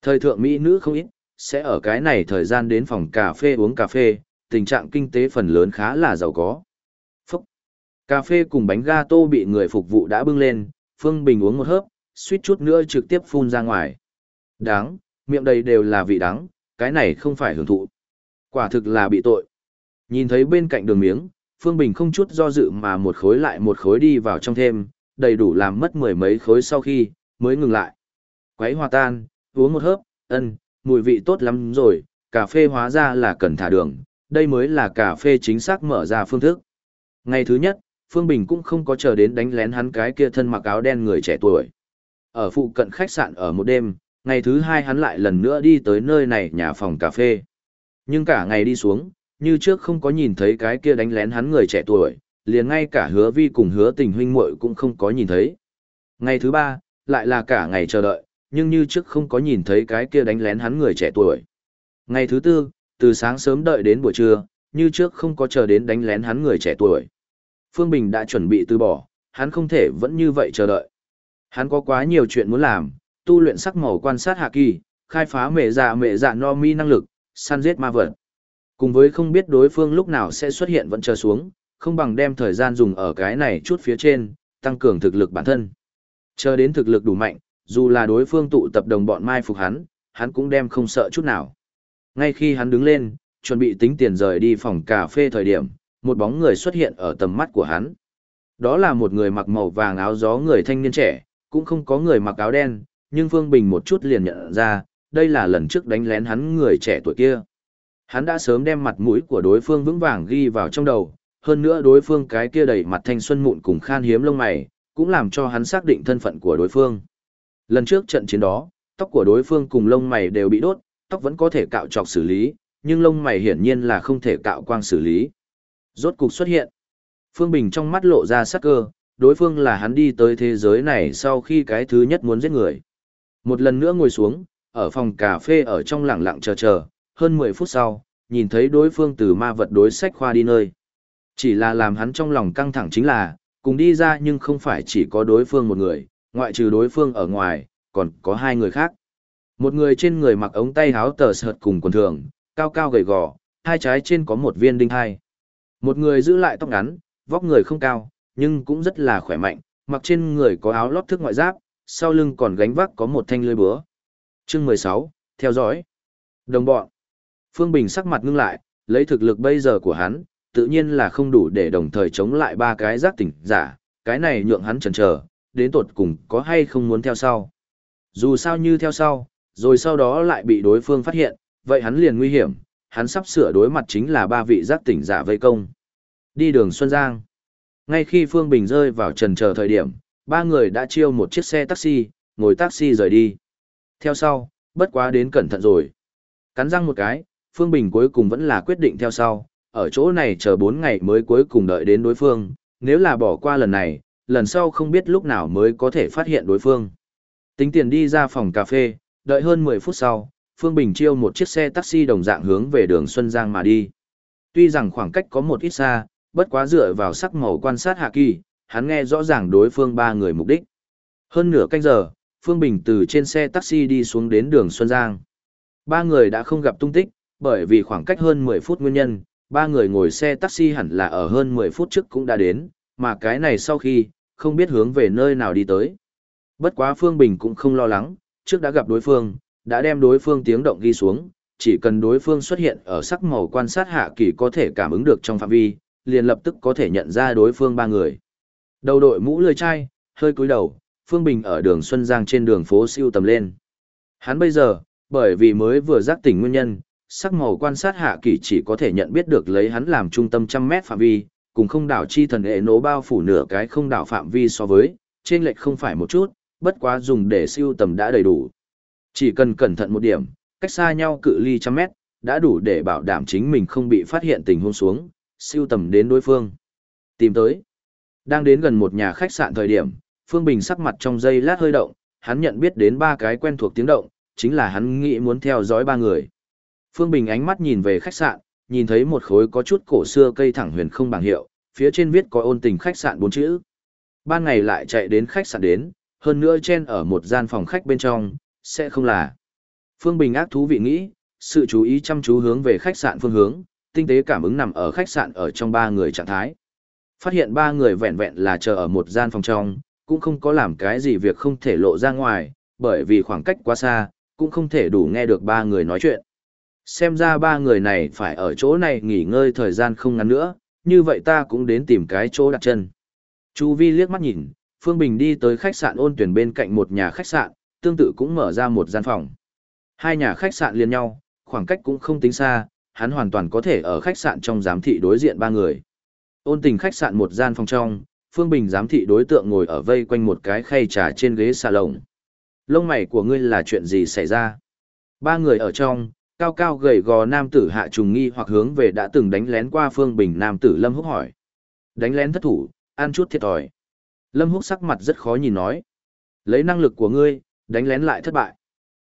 A: Thời thượng Mỹ nữ không ít, sẽ ở cái này thời gian đến phòng cà phê uống cà phê, tình trạng kinh tế phần lớn khá là giàu có. Phúc! Cà phê cùng bánh gato bị người phục vụ đã bưng lên, Phương Bình uống một hớp, suýt chút nữa trực tiếp phun ra ngoài. Đáng, miệng đầy đều là vị đắng, cái này không phải hưởng thụ. Quả thực là bị tội. Nhìn thấy bên cạnh đường miếng, Phương Bình không chút do dự mà một khối lại một khối đi vào trong thêm, đầy đủ làm mất mười mấy khối sau khi, mới ngừng lại. Quấy hòa tan, uống một hớp, ân, mùi vị tốt lắm rồi, cà phê hóa ra là cần thả đường, đây mới là cà phê chính xác mở ra phương thức. Ngày thứ nhất, Phương Bình cũng không có chờ đến đánh lén hắn cái kia thân mặc áo đen người trẻ tuổi. Ở phụ cận khách sạn ở một đêm, ngày thứ hai hắn lại lần nữa đi tới nơi này nhà phòng cà phê. Nhưng cả ngày đi xuống, như trước không có nhìn thấy cái kia đánh lén hắn người trẻ tuổi, liền ngay cả hứa vi cùng hứa tình huynh muội cũng không có nhìn thấy. Ngày thứ ba, lại là cả ngày chờ đợi, nhưng như trước không có nhìn thấy cái kia đánh lén hắn người trẻ tuổi. Ngày thứ tư, từ sáng sớm đợi đến buổi trưa, như trước không có chờ đến đánh lén hắn người trẻ tuổi. Phương Bình đã chuẩn bị từ bỏ, hắn không thể vẫn như vậy chờ đợi. Hắn có quá nhiều chuyện muốn làm, tu luyện sắc màu quan sát hạ kỳ, khai phá mệ dạ mệ dạ no mi năng lực, săn giết ma vật. Cùng với không biết đối phương lúc nào sẽ xuất hiện vẫn chờ xuống, không bằng đem thời gian dùng ở cái này chút phía trên, tăng cường thực lực bản thân. Chờ đến thực lực đủ mạnh, dù là đối phương tụ tập đồng bọn mai phục hắn, hắn cũng đem không sợ chút nào. Ngay khi hắn đứng lên, chuẩn bị tính tiền rời đi phòng cà phê thời điểm, một bóng người xuất hiện ở tầm mắt của hắn. Đó là một người mặc màu vàng áo gió người thanh niên trẻ, cũng không có người mặc áo đen, nhưng Phương Bình một chút liền nhận ra, đây là lần trước đánh lén hắn người trẻ tuổi kia. Hắn đã sớm đem mặt mũi của đối phương vững vàng ghi vào trong đầu, hơn nữa đối phương cái kia đầy mặt thanh xuân mụn cùng khan hiếm lông mày, cũng làm cho hắn xác định thân phận của đối phương. Lần trước trận chiến đó, tóc của đối phương cùng lông mày đều bị đốt, tóc vẫn có thể cạo trọc xử lý, nhưng lông mày hiển nhiên là không thể cạo quang xử lý. Rốt cục xuất hiện. Phương Bình trong mắt lộ ra sắc cơ, đối phương là hắn đi tới thế giới này sau khi cái thứ nhất muốn giết người. Một lần nữa ngồi xuống, ở phòng cà phê ở trong lặng lặng chờ chờ, hơn 10 phút sau, nhìn thấy đối phương từ ma vật đối sách khoa đi nơi. Chỉ là làm hắn trong lòng căng thẳng chính là, cùng đi ra nhưng không phải chỉ có đối phương một người, ngoại trừ đối phương ở ngoài, còn có hai người khác. Một người trên người mặc ống tay áo tờ sợt cùng quần thường, cao cao gầy gò, hai trái trên có một viên đinh hai. Một người giữ lại tóc ngắn, vóc người không cao, nhưng cũng rất là khỏe mạnh, mặc trên người có áo lót thức ngoại giáp, sau lưng còn gánh vác có một thanh lưỡi búa. Chương 16, theo dõi. Đồng bọn. Phương Bình sắc mặt ngưng lại, lấy thực lực bây giờ của hắn, tự nhiên là không đủ để đồng thời chống lại ba cái giác tỉnh giả, cái này nhượng hắn chần chờ, đến tột cùng có hay không muốn theo sau. Dù sao như theo sau, rồi sau đó lại bị đối phương phát hiện, vậy hắn liền nguy hiểm, hắn sắp sửa đối mặt chính là ba vị giác tỉnh giả vây công. Đi đường Xuân Giang. Ngay khi Phương Bình rơi vào trần chờ thời điểm, ba người đã chiêu một chiếc xe taxi, ngồi taxi rời đi. Theo sau, bất quá đến cẩn thận rồi. Cắn răng một cái, Phương Bình cuối cùng vẫn là quyết định theo sau, ở chỗ này chờ 4 ngày mới cuối cùng đợi đến đối phương, nếu là bỏ qua lần này, lần sau không biết lúc nào mới có thể phát hiện đối phương. Tính tiền đi ra phòng cà phê, đợi hơn 10 phút sau, Phương Bình chiêu một chiếc xe taxi đồng dạng hướng về đường Xuân Giang mà đi. Tuy rằng khoảng cách có một ít xa, bất quá dựa vào sắc màu quan sát Hạ Kỳ, hắn nghe rõ ràng đối phương ba người mục đích. Hơn nửa canh giờ, Phương Bình từ trên xe taxi đi xuống đến đường Xuân Giang. Ba người đã không gặp tung tích, bởi vì khoảng cách hơn 10 phút nguyên nhân, ba người ngồi xe taxi hẳn là ở hơn 10 phút trước cũng đã đến, mà cái này sau khi, không biết hướng về nơi nào đi tới. Bất quá Phương Bình cũng không lo lắng, trước đã gặp đối phương, đã đem đối phương tiếng động ghi xuống, chỉ cần đối phương xuất hiện ở sắc màu quan sát hạ kỳ có thể cảm ứng được trong phạm vi, liền lập tức có thể nhận ra đối phương ba người. Đầu đội mũ lười chai, hơi cúi đầu, Phương Bình ở đường Xuân Giang trên đường phố siêu tầm lên. Hắn bây giờ, bởi vì mới vừa giác tỉnh nguyên nhân, sắc màu quan sát hạ kỳ chỉ có thể nhận biết được lấy hắn làm trung tâm trăm mét phạm vi, cùng không đảo chi thần hệ nố bao phủ nửa cái không đảo phạm vi so với, trên lệch không phải một chút, bất quá dùng để siêu tầm đã đầy đủ. Chỉ cần cẩn thận một điểm, cách xa nhau cự ly trăm mét, đã đủ để bảo đảm chính mình không bị phát hiện tình huống xuống, siêu tầm đến đối phương. Tìm tới. Đang đến gần một nhà khách sạn thời điểm, Phương Bình sắc mặt trong giây lát hơi động, hắn nhận biết đến ba cái quen thuộc tiếng động, chính là hắn nghĩ muốn theo dõi ba người. Phương Bình ánh mắt nhìn về khách sạn, nhìn thấy một khối có chút cổ xưa cây thẳng huyền không bảng hiệu, phía trên viết có ôn tình khách sạn bốn chữ. Ban ngày lại chạy đến khách sạn đến, hơn nữa chen ở một gian phòng khách bên trong, sẽ không là. Phương Bình ác thú vị nghĩ, sự chú ý chăm chú hướng về khách sạn phương hướng, tinh tế cảm ứng nằm ở khách sạn ở trong ba người trạng thái. Phát hiện ba người vẹn vẹn là chờ ở một gian phòng trong, cũng không có làm cái gì việc không thể lộ ra ngoài, bởi vì khoảng cách quá xa, cũng không thể đủ nghe được ba người nói chuyện. Xem ra ba người này phải ở chỗ này nghỉ ngơi thời gian không ngắn nữa, như vậy ta cũng đến tìm cái chỗ đặt chân. Chu Vi liếc mắt nhìn, Phương Bình đi tới khách sạn ôn tuyển bên cạnh một nhà khách sạn, tương tự cũng mở ra một gian phòng. Hai nhà khách sạn liền nhau, khoảng cách cũng không tính xa, hắn hoàn toàn có thể ở khách sạn trong giám thị đối diện ba người. Ôn tình khách sạn một gian phòng trong, Phương Bình giám thị đối tượng ngồi ở vây quanh một cái khay trà trên ghế xà lồng Lông mày của ngươi là chuyện gì xảy ra? Ba người ở trong, cao cao gầy gò nam tử hạ trùng nghi hoặc hướng về đã từng đánh lén qua Phương Bình nam tử Lâm Húc hỏi. Đánh lén thất thủ, ăn chút thiệt thòi. Lâm Húc sắc mặt rất khó nhìn nói. Lấy năng lực của ngươi, đánh lén lại thất bại.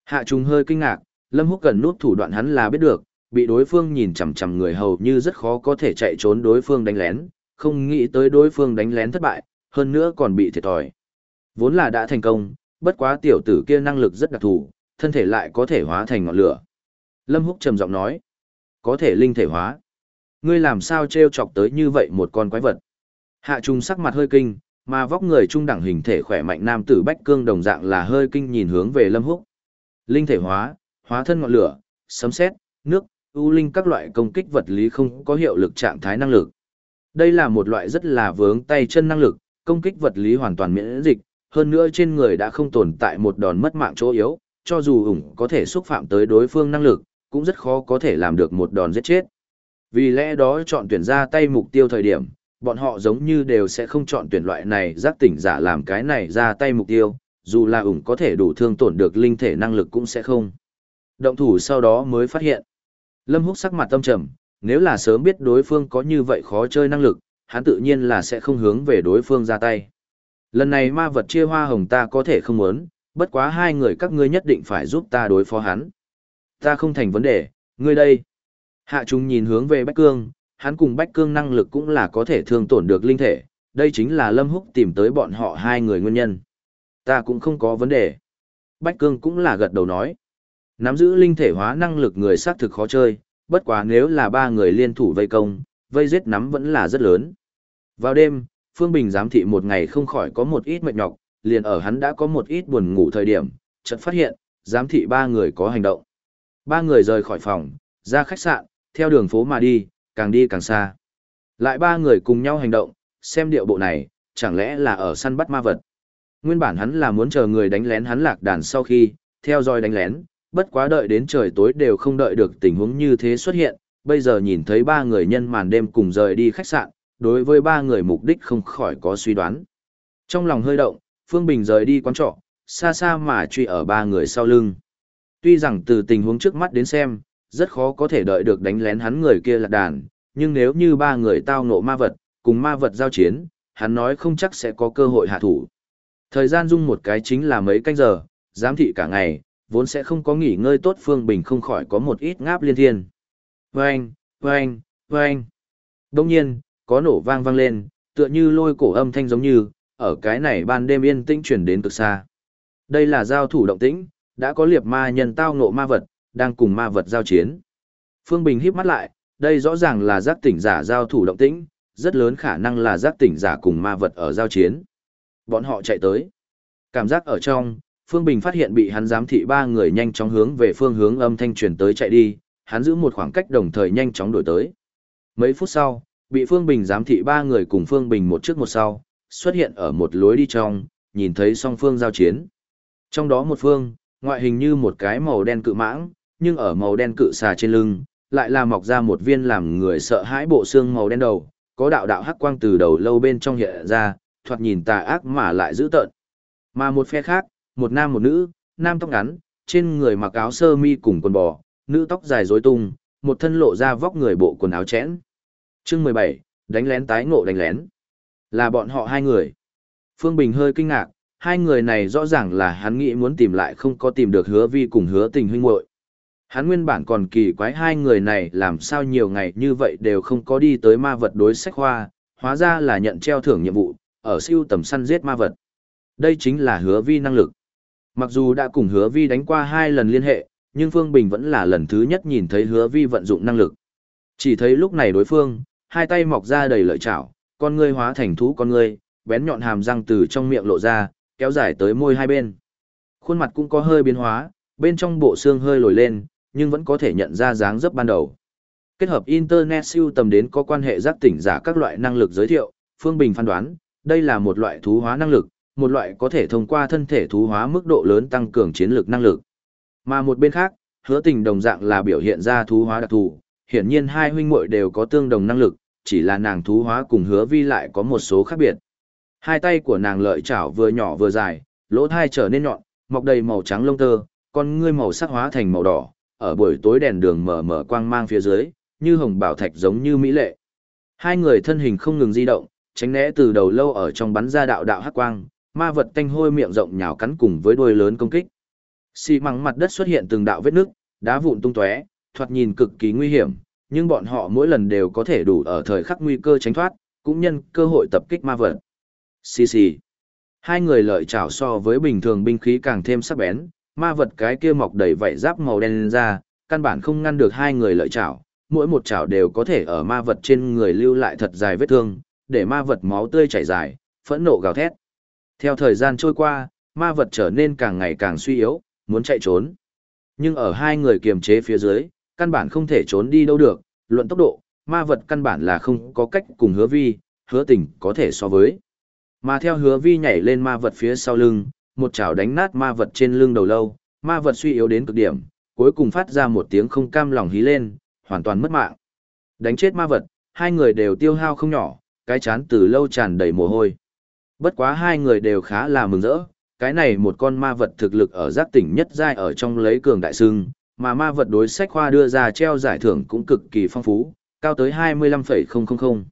A: Hạ trùng hơi kinh ngạc, Lâm Húc cần nút thủ đoạn hắn là biết được, bị đối phương nhìn chằm chằm người hầu như rất khó có thể chạy trốn đối phương đánh lén, không nghĩ tới đối phương đánh lén thất bại, hơn nữa còn bị thiệt thòi. Vốn là đã thành công, bất quá tiểu tử kia năng lực rất đặc thù, thân thể lại có thể hóa thành ngọn lửa. Lâm Húc trầm giọng nói, có thể linh thể hóa. Ngươi làm sao treo chọc tới như vậy một con quái vật? Hạ Trung sắc mặt hơi kinh, mà vóc người trung đẳng hình thể khỏe mạnh nam tử Bách Cương đồng dạng là hơi kinh nhìn hướng về Lâm Húc. Linh thể hóa, hóa thân ngọn lửa, sấm sét, nước, u linh các loại công kích vật lý không có hiệu lực trạng thái năng lực. Đây là một loại rất là vướng tay chân năng lực, công kích vật lý hoàn toàn miễn dịch, hơn nữa trên người đã không tồn tại một đòn mất mạng chỗ yếu, cho dù ủng có thể xúc phạm tới đối phương năng lực, cũng rất khó có thể làm được một đòn giết chết. Vì lẽ đó chọn tuyển ra tay mục tiêu thời điểm, bọn họ giống như đều sẽ không chọn tuyển loại này giác tỉnh giả làm cái này ra tay mục tiêu, dù là ủng có thể đủ thương tổn được linh thể năng lực cũng sẽ không. Động thủ sau đó mới phát hiện. Lâm Húc sắc mặt tâm trầm, nếu là sớm biết đối phương có như vậy khó chơi năng lực, hắn tự nhiên là sẽ không hướng về đối phương ra tay. Lần này ma vật chia hoa hồng ta có thể không muốn, bất quá hai người các ngươi nhất định phải giúp ta đối phó hắn. Ta không thành vấn đề, ngươi đây. Hạ Trung nhìn hướng về Bách Cương, hắn cùng Bách Cương năng lực cũng là có thể thương tổn được linh thể, đây chính là Lâm Húc tìm tới bọn họ hai người nguyên nhân. Ta cũng không có vấn đề. Bách Cương cũng là gật đầu nói. Nắm giữ linh thể hóa năng lực người xác thực khó chơi, bất quá nếu là ba người liên thủ vây công, vây giết nắm vẫn là rất lớn. Vào đêm, Phương Bình giám thị một ngày không khỏi có một ít mệt nhọc, liền ở hắn đã có một ít buồn ngủ thời điểm, chợt phát hiện, giám thị ba người có hành động. Ba người rời khỏi phòng, ra khách sạn, theo đường phố mà đi, càng đi càng xa. Lại ba người cùng nhau hành động, xem điệu bộ này, chẳng lẽ là ở săn bắt ma vật. Nguyên bản hắn là muốn chờ người đánh lén hắn lạc đàn sau khi, theo dõi đánh lén, bất quá đợi đến trời tối đều không đợi được tình huống như thế xuất hiện, bây giờ nhìn thấy ba người nhân màn đêm cùng rời đi khách sạn, đối với ba người mục đích không khỏi có suy đoán. Trong lòng hơi động, Phương Bình rời đi quán trọ, xa xa mà truy ở ba người sau lưng. Tuy rằng từ tình huống trước mắt đến xem, rất khó có thể đợi được đánh lén hắn người kia lạc đàn, nhưng nếu như ba người tao nộ ma vật, cùng ma vật giao chiến, hắn nói không chắc sẽ có cơ hội hạ thủ. Thời gian dung một cái chính là mấy canh giờ, giám thị cả ngày, vốn sẽ không có nghỉ ngơi tốt Phương Bình không khỏi có một ít ngáp liên thiên. Vâng, vâng, vâng. Đông nhiên, có nổ vang vang lên, tựa như lôi cổ âm thanh giống như, ở cái này ban đêm yên tĩnh chuyển đến cực xa. Đây là giao thủ động tĩnh, đã có liệp ma nhân tao nộ ma vật, đang cùng ma vật giao chiến. Phương Bình híp mắt lại, đây rõ ràng là giác tỉnh giả giao thủ động tĩnh, rất lớn khả năng là giác tỉnh giả cùng ma vật ở giao chiến. Bọn họ chạy tới. Cảm giác ở trong, Phương Bình phát hiện bị hắn giám thị ba người nhanh chóng hướng về phương hướng âm thanh truyền tới chạy đi, hắn giữ một khoảng cách đồng thời nhanh chóng đổi tới. Mấy phút sau, bị Phương Bình giám thị ba người cùng Phương Bình một trước một sau, xuất hiện ở một lối đi trong, nhìn thấy song phương giao chiến. Trong đó một phương, ngoại hình như một cái màu đen cự mãng, nhưng ở màu đen cự xà trên lưng, lại là mọc ra một viên làm người sợ hãi bộ xương màu đen đầu, có đạo đạo hắc quang từ đầu lâu bên trong hiện ra, thoạt nhìn tà ác mà lại dữ tợn. Mà một phe khác, một nam một nữ, nam tóc ngắn, trên người mặc áo sơ mi cùng quần bò, nữ tóc dài rối tung, một thân lộ ra vóc người bộ quần áo chẽn. Chương 17, đánh lén tái ngộ đánh lén. Là bọn họ hai người. Phương Bình hơi kinh ngạc, hai người này rõ ràng là hắn nghĩ muốn tìm lại không có tìm được hứa vi cùng hứa tình huynh muội. Hắn nguyên bản còn kỳ quái hai người này làm sao nhiều ngày như vậy đều không có đi tới ma vật đối sách hoa, hóa ra là nhận treo thưởng nhiệm vụ, ở siêu tầm săn giết ma vật. Đây chính là hứa vi năng lực. Mặc dù đã cùng hứa vi đánh qua hai lần liên hệ, nhưng Phương Bình vẫn là lần thứ nhất nhìn thấy hứa vi vận dụng năng lực. Chỉ thấy lúc này đối phương, hai tay mọc ra đầy lợi chảo, con ngươi hóa thành thú con ngươi, bén nhọn hàm răng từ trong miệng lộ ra, kéo dài tới môi hai bên. Khuôn mặt cũng có hơi biến hóa, bên trong bộ xương hơi lồi lên, nhưng vẫn có thể nhận ra dáng dấp ban đầu. Kết hợp Internet siêu tầm đến có quan hệ giác tỉnh giả các loại năng lực giới thiệu, Phương Bình phán đoán, đây là một loại thú hóa năng lực, một loại có thể thông qua thân thể thú hóa mức độ lớn tăng cường chiến lược năng lực. Mà một bên khác, hứa tình đồng dạng là biểu hiện ra thú hóa đặc thù, hiển nhiên hai huynh muội đều có tương đồng năng lực, chỉ là nàng thú hóa cùng hứa vi lại có một số khác biệt. Hai tay của nàng lợi chảo vừa nhỏ vừa dài, lỗ thai trở nên nhọn, mọc đầy màu trắng lông tơ, con ngươi màu sắc hóa thành màu đỏ, ở buổi tối đèn đường mở mở quang mang phía dưới, như hồng bảo thạch giống như mỹ lệ. Hai người thân hình không ngừng di động, tránh né từ đầu lâu ở trong bắn ra đạo đạo hắc quang, ma vật tanh hôi miệng rộng nhào cắn cùng với đuôi lớn công kích. Xi măng mặt đất xuất hiện từng đạo vết nước, đá vụn tung tóe, thoạt nhìn cực kỳ nguy hiểm, nhưng bọn họ mỗi lần đều có thể đủ ở thời khắc nguy cơ tránh thoát, cũng nhân cơ hội tập kích ma vật. Xì xì. Hai người lợi chảo so với bình thường binh khí càng thêm sắc bén, ma vật cái kia mọc đầy vảy giáp màu đen lên ra, căn bản không ngăn được hai người lợi chảo, mỗi một chảo đều có thể ở ma vật trên người lưu lại thật dài vết thương, để ma vật máu tươi chảy dài, phẫn nộ gào thét. Theo thời gian trôi qua, ma vật trở nên càng ngày càng suy yếu, muốn chạy trốn. Nhưng ở hai người kiềm chế phía dưới, căn bản không thể trốn đi đâu được, luận tốc độ, ma vật căn bản là không có cách cùng hứa vi, hứa tình có thể so với. Mà theo hứa vi nhảy lên ma vật phía sau lưng, một chảo đánh nát ma vật trên lưng đầu lâu, ma vật suy yếu đến cực điểm, cuối cùng phát ra một tiếng không cam lòng hí lên, hoàn toàn mất mạng. Đánh chết ma vật, hai người đều tiêu hao không nhỏ, cái chán từ lâu tràn đầy mồ hôi. Bất quá hai người đều khá là mừng rỡ, cái này một con ma vật thực lực ở giác tỉnh nhất giai ở trong lấy cường đại sưng, mà ma vật đối sách khoa đưa ra treo giải thưởng cũng cực kỳ phong phú, cao tới 25,000.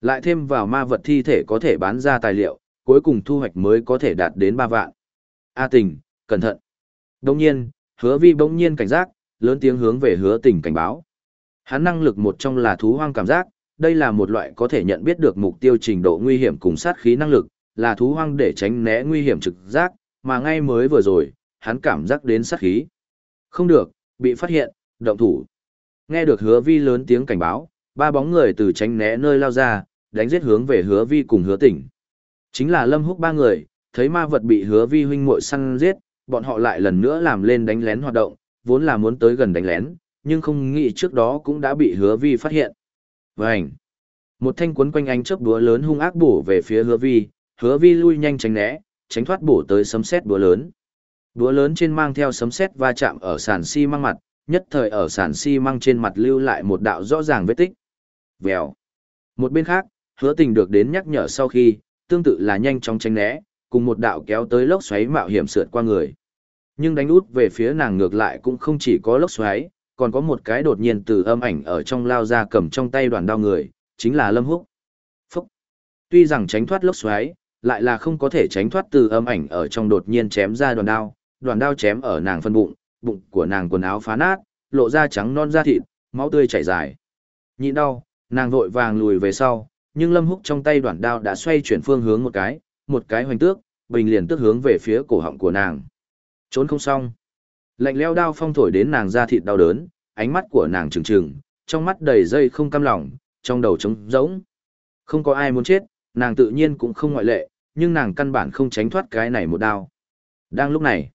A: Lại thêm vào ma vật thi thể có thể bán ra tài liệu, cuối cùng thu hoạch mới có thể đạt đến 3 vạn. A tình, cẩn thận. Đồng nhiên, hứa vi bỗng nhiên cảnh giác, lớn tiếng hướng về hứa tình cảnh báo. Hắn năng lực một trong là thú hoang cảm giác, đây là một loại có thể nhận biết được mục tiêu trình độ nguy hiểm cùng sát khí năng lực, là thú hoang để tránh né nguy hiểm trực giác, mà ngay mới vừa rồi, hắn cảm giác đến sát khí. Không được, bị phát hiện, động thủ. Nghe được hứa vi lớn tiếng cảnh báo, ba bóng người từ tránh né nơi lao ra, đánh giết hướng về hứa vi cùng hứa tỉnh. Chính là lâm húc ba người, thấy ma vật bị hứa vi huynh muội săn giết, bọn họ lại lần nữa làm lên đánh lén hoạt động, vốn là muốn tới gần đánh lén, nhưng không nghĩ trước đó cũng đã bị hứa vi phát hiện. Vành! Một thanh cuốn quanh ánh chớp búa lớn hung ác bổ về phía hứa vi, hứa vi lui nhanh tránh né, tránh thoát bổ tới sấm sét búa lớn. Búa lớn trên mang theo sấm sét va chạm ở sàn xi măng mặt, nhất thời ở sàn xi măng trên mặt lưu lại một đạo rõ ràng vết tích. Vèo. Một bên khác, hứa tình được đến nhắc nhở sau khi, tương tự là nhanh chóng tránh né, cùng một đạo kéo tới lốc xoáy mạo hiểm sượt qua người. Nhưng đánh út về phía nàng ngược lại cũng không chỉ có lốc xoáy, còn có một cái đột nhiên từ âm ảnh ở trong lao ra cầm trong tay đoàn đao người, chính là Lâm Húc. Phúc. Tuy rằng tránh thoát lốc xoáy, lại là không có thể tránh thoát từ âm ảnh ở trong đột nhiên chém ra đoàn đao, đoàn đao chém ở nàng phân bụng, bụng của nàng quần áo phá nát, lộ ra trắng non da thịt, máu tươi chảy dài. Nhịn đau, nàng vội vàng lùi về sau, nhưng Lâm Húc trong tay đoạn đao đã xoay chuyển phương hướng một cái, một cái hoành tước, bình liền tước hướng về phía cổ họng của nàng. Trốn không xong. Lạnh leo đao phong thổi đến nàng da thịt đau đớn, ánh mắt của nàng trừng trừng, trong mắt đầy dây không cam lòng, trong đầu trống rỗng. Không có ai muốn chết, nàng tự nhiên cũng không ngoại lệ, nhưng nàng căn bản không tránh thoát cái này một đao. Đang lúc này,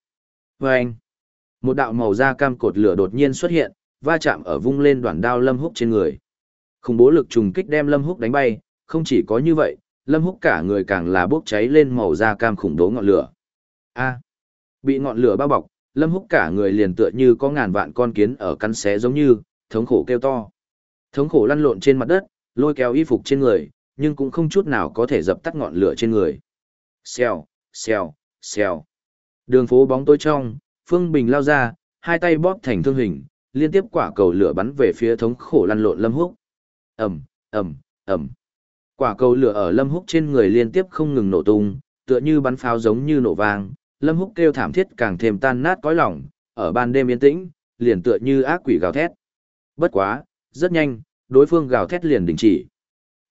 A: với anh, một đạo màu da cam cột lửa đột nhiên xuất hiện, va chạm ở vung lên đoạn đao Lâm Húc trên người. Khủng bố lực trùng kích đem Lâm Húc đánh bay, không chỉ có như vậy, Lâm Húc cả người càng là bốc cháy lên màu da cam khủng bố ngọn lửa. A, bị ngọn lửa bao bọc, Lâm Húc cả người liền tựa như có ngàn vạn con kiến ở cắn xé giống như, thống khổ kêu to. Thống khổ lăn lộn trên mặt đất, lôi kéo y phục trên người, nhưng cũng không chút nào có thể dập tắt ngọn lửa trên người. Xèo, xèo, xèo. Đường phố bóng tối trong, Phương Bình lao ra, hai tay bóp thành thương hình, liên tiếp quả cầu lửa bắn về phía thống khổ lăn lộn Lâm Húc. Ầm, ầm, ầm. Quả cầu lửa ở Lâm Húc trên người liên tiếp không ngừng nổ tung, tựa như bắn pháo giống như nổ vang, Lâm Húc kêu thảm thiết càng thêm tan nát cõi lòng, ở ban đêm yên tĩnh, liền tựa như ác quỷ gào thét. Bất quá, rất nhanh, đối phương gào thét liền đình chỉ.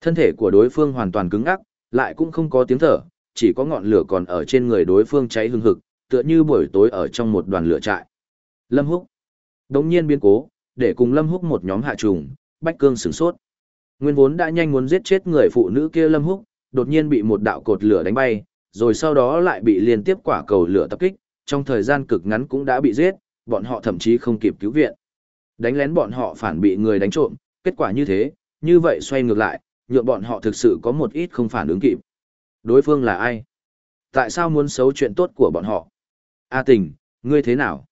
A: Thân thể của đối phương hoàn toàn cứng ngắc, lại cũng không có tiếng thở, chỉ có ngọn lửa còn ở trên người đối phương cháy hừng hực, tựa như buổi tối ở trong một đoàn lửa trại. Lâm Húc. Đống nhiên biến cố, để cùng Lâm Húc một nhóm hạ trùng, Bách Cương sửng sốt. Nguyên vốn đã nhanh muốn giết chết người phụ nữ kia Lâm Húc, đột nhiên bị một đạo cột lửa đánh bay, rồi sau đó lại bị liên tiếp quả cầu lửa tập kích, trong thời gian cực ngắn cũng đã bị giết, bọn họ thậm chí không kịp cứu viện. Đánh lén bọn họ phản bị người đánh trộm, kết quả như thế, như vậy xoay ngược lại, nhượng bọn họ thực sự có một ít không phản ứng kịp. Đối phương là ai? Tại sao muốn xấu chuyện tốt của bọn họ? A tình, ngươi thế nào?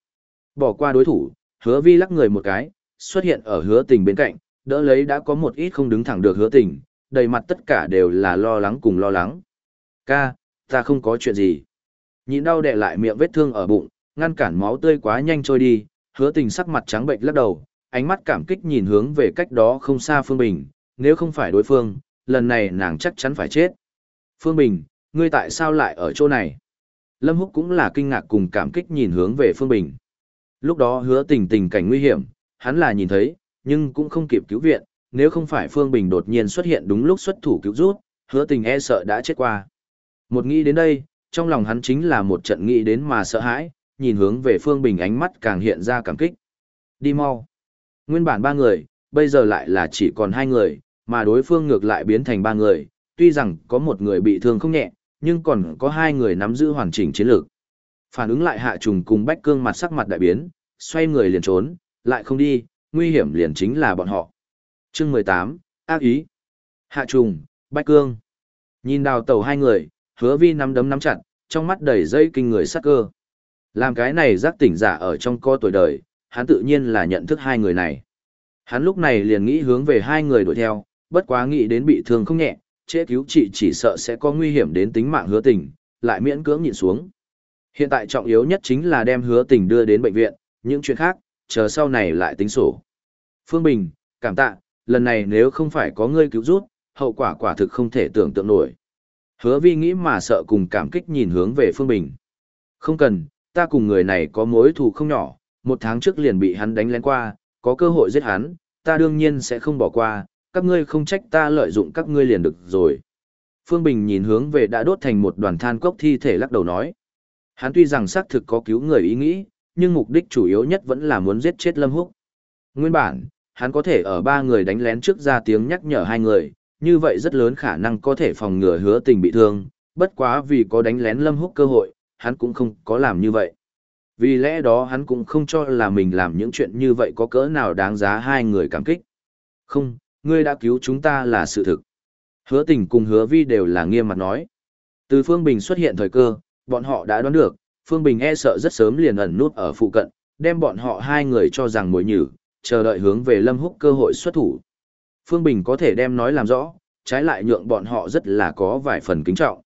A: Bỏ qua đối thủ, hứa vi lắc người một cái, xuất hiện ở hứa tình bên cạnh, đỡ lấy đã có một ít không đứng thẳng được hứa tình, đầy mặt tất cả đều là lo lắng cùng lo lắng. Ca, ta không có chuyện gì. Nhịn đau đè lại miệng vết thương ở bụng, ngăn cản máu tươi quá nhanh trôi đi, hứa tình sắc mặt trắng bệnh lắc đầu, ánh mắt cảm kích nhìn hướng về cách đó không xa Phương Bình, nếu không phải đối phương, lần này nàng chắc chắn phải chết. Phương Bình, ngươi tại sao lại ở chỗ này? Lâm Húc cũng là kinh ngạc cùng cảm kích nhìn hướng về Phương Bình. Lúc đó hứa tình tình cảnh nguy hiểm, hắn là nhìn thấy, nhưng cũng không kịp cứu viện, nếu không phải Phương Bình đột nhiên xuất hiện đúng lúc xuất thủ cứu rút, hứa tình e sợ đã chết qua. Một nghĩ đến đây, trong lòng hắn chính là một trận nghĩ đến mà sợ hãi, nhìn hướng về Phương Bình ánh mắt càng hiện ra cảm kích. Đi mau. Nguyên bản ba người, bây giờ lại là chỉ còn hai người, mà đối phương ngược lại biến thành ba người, tuy rằng có một người bị thương không nhẹ, nhưng còn có hai người nắm giữ hoàn chỉnh chiến lược. Phản ứng lại hạ trùng cùng bách cương mặt sắc mặt đại biến, xoay người liền trốn, lại không đi, nguy hiểm liền chính là bọn họ. Chương 18, ác ý. Hạ trùng, bách cương. Nhìn đào tẩu hai người, hứa vi nắm đấm nắm chặt, trong mắt đầy dây kinh người sắc cơ. Làm cái này giác tỉnh giả ở trong co tuổi đời, hắn tự nhiên là nhận thức hai người này. Hắn lúc này liền nghĩ hướng về hai người đuổi theo, bất quá nghĩ đến bị thương không nhẹ, chế cứu trị chỉ sợ sẽ có nguy hiểm đến tính mạng hứa tình, lại miễn cưỡng nhịn xuống. Hiện tại trọng yếu nhất chính là đem hứa tình đưa đến bệnh viện, những chuyện khác, chờ sau này lại tính sổ. Phương Bình, cảm tạ, lần này nếu không phải có ngươi cứu rút, hậu quả quả thực không thể tưởng tượng nổi. Hứa vi nghĩ mà sợ cùng cảm kích nhìn hướng về Phương Bình. Không cần, ta cùng người này có mối thù không nhỏ, một tháng trước liền bị hắn đánh lén qua, có cơ hội giết hắn, ta đương nhiên sẽ không bỏ qua, các ngươi không trách ta lợi dụng các ngươi liền được rồi. Phương Bình nhìn hướng về đã đốt thành một đoàn than cốc thi thể lắc đầu nói. Hắn tuy rằng xác thực có cứu người ý nghĩ, nhưng mục đích chủ yếu nhất vẫn là muốn giết chết Lâm Húc. Nguyên bản, hắn có thể ở ba người đánh lén trước ra tiếng nhắc nhở hai người, như vậy rất lớn khả năng có thể phòng ngừa hứa tình bị thương, bất quá vì có đánh lén Lâm Húc cơ hội, hắn cũng không có làm như vậy. Vì lẽ đó hắn cũng không cho là mình làm những chuyện như vậy có cỡ nào đáng giá hai người cảm kích. Không, ngươi đã cứu chúng ta là sự thực. Hứa tình cùng hứa vi đều là nghiêm mặt nói. Từ Phương Bình xuất hiện thời cơ, bọn họ đã đoán được, Phương Bình e sợ rất sớm liền ẩn nút ở phụ cận, đem bọn họ hai người cho rằng mồi nhử, chờ đợi hướng về Lâm Húc cơ hội xuất thủ. Phương Bình có thể đem nói làm rõ, trái lại nhượng bọn họ rất là có vài phần kính trọng.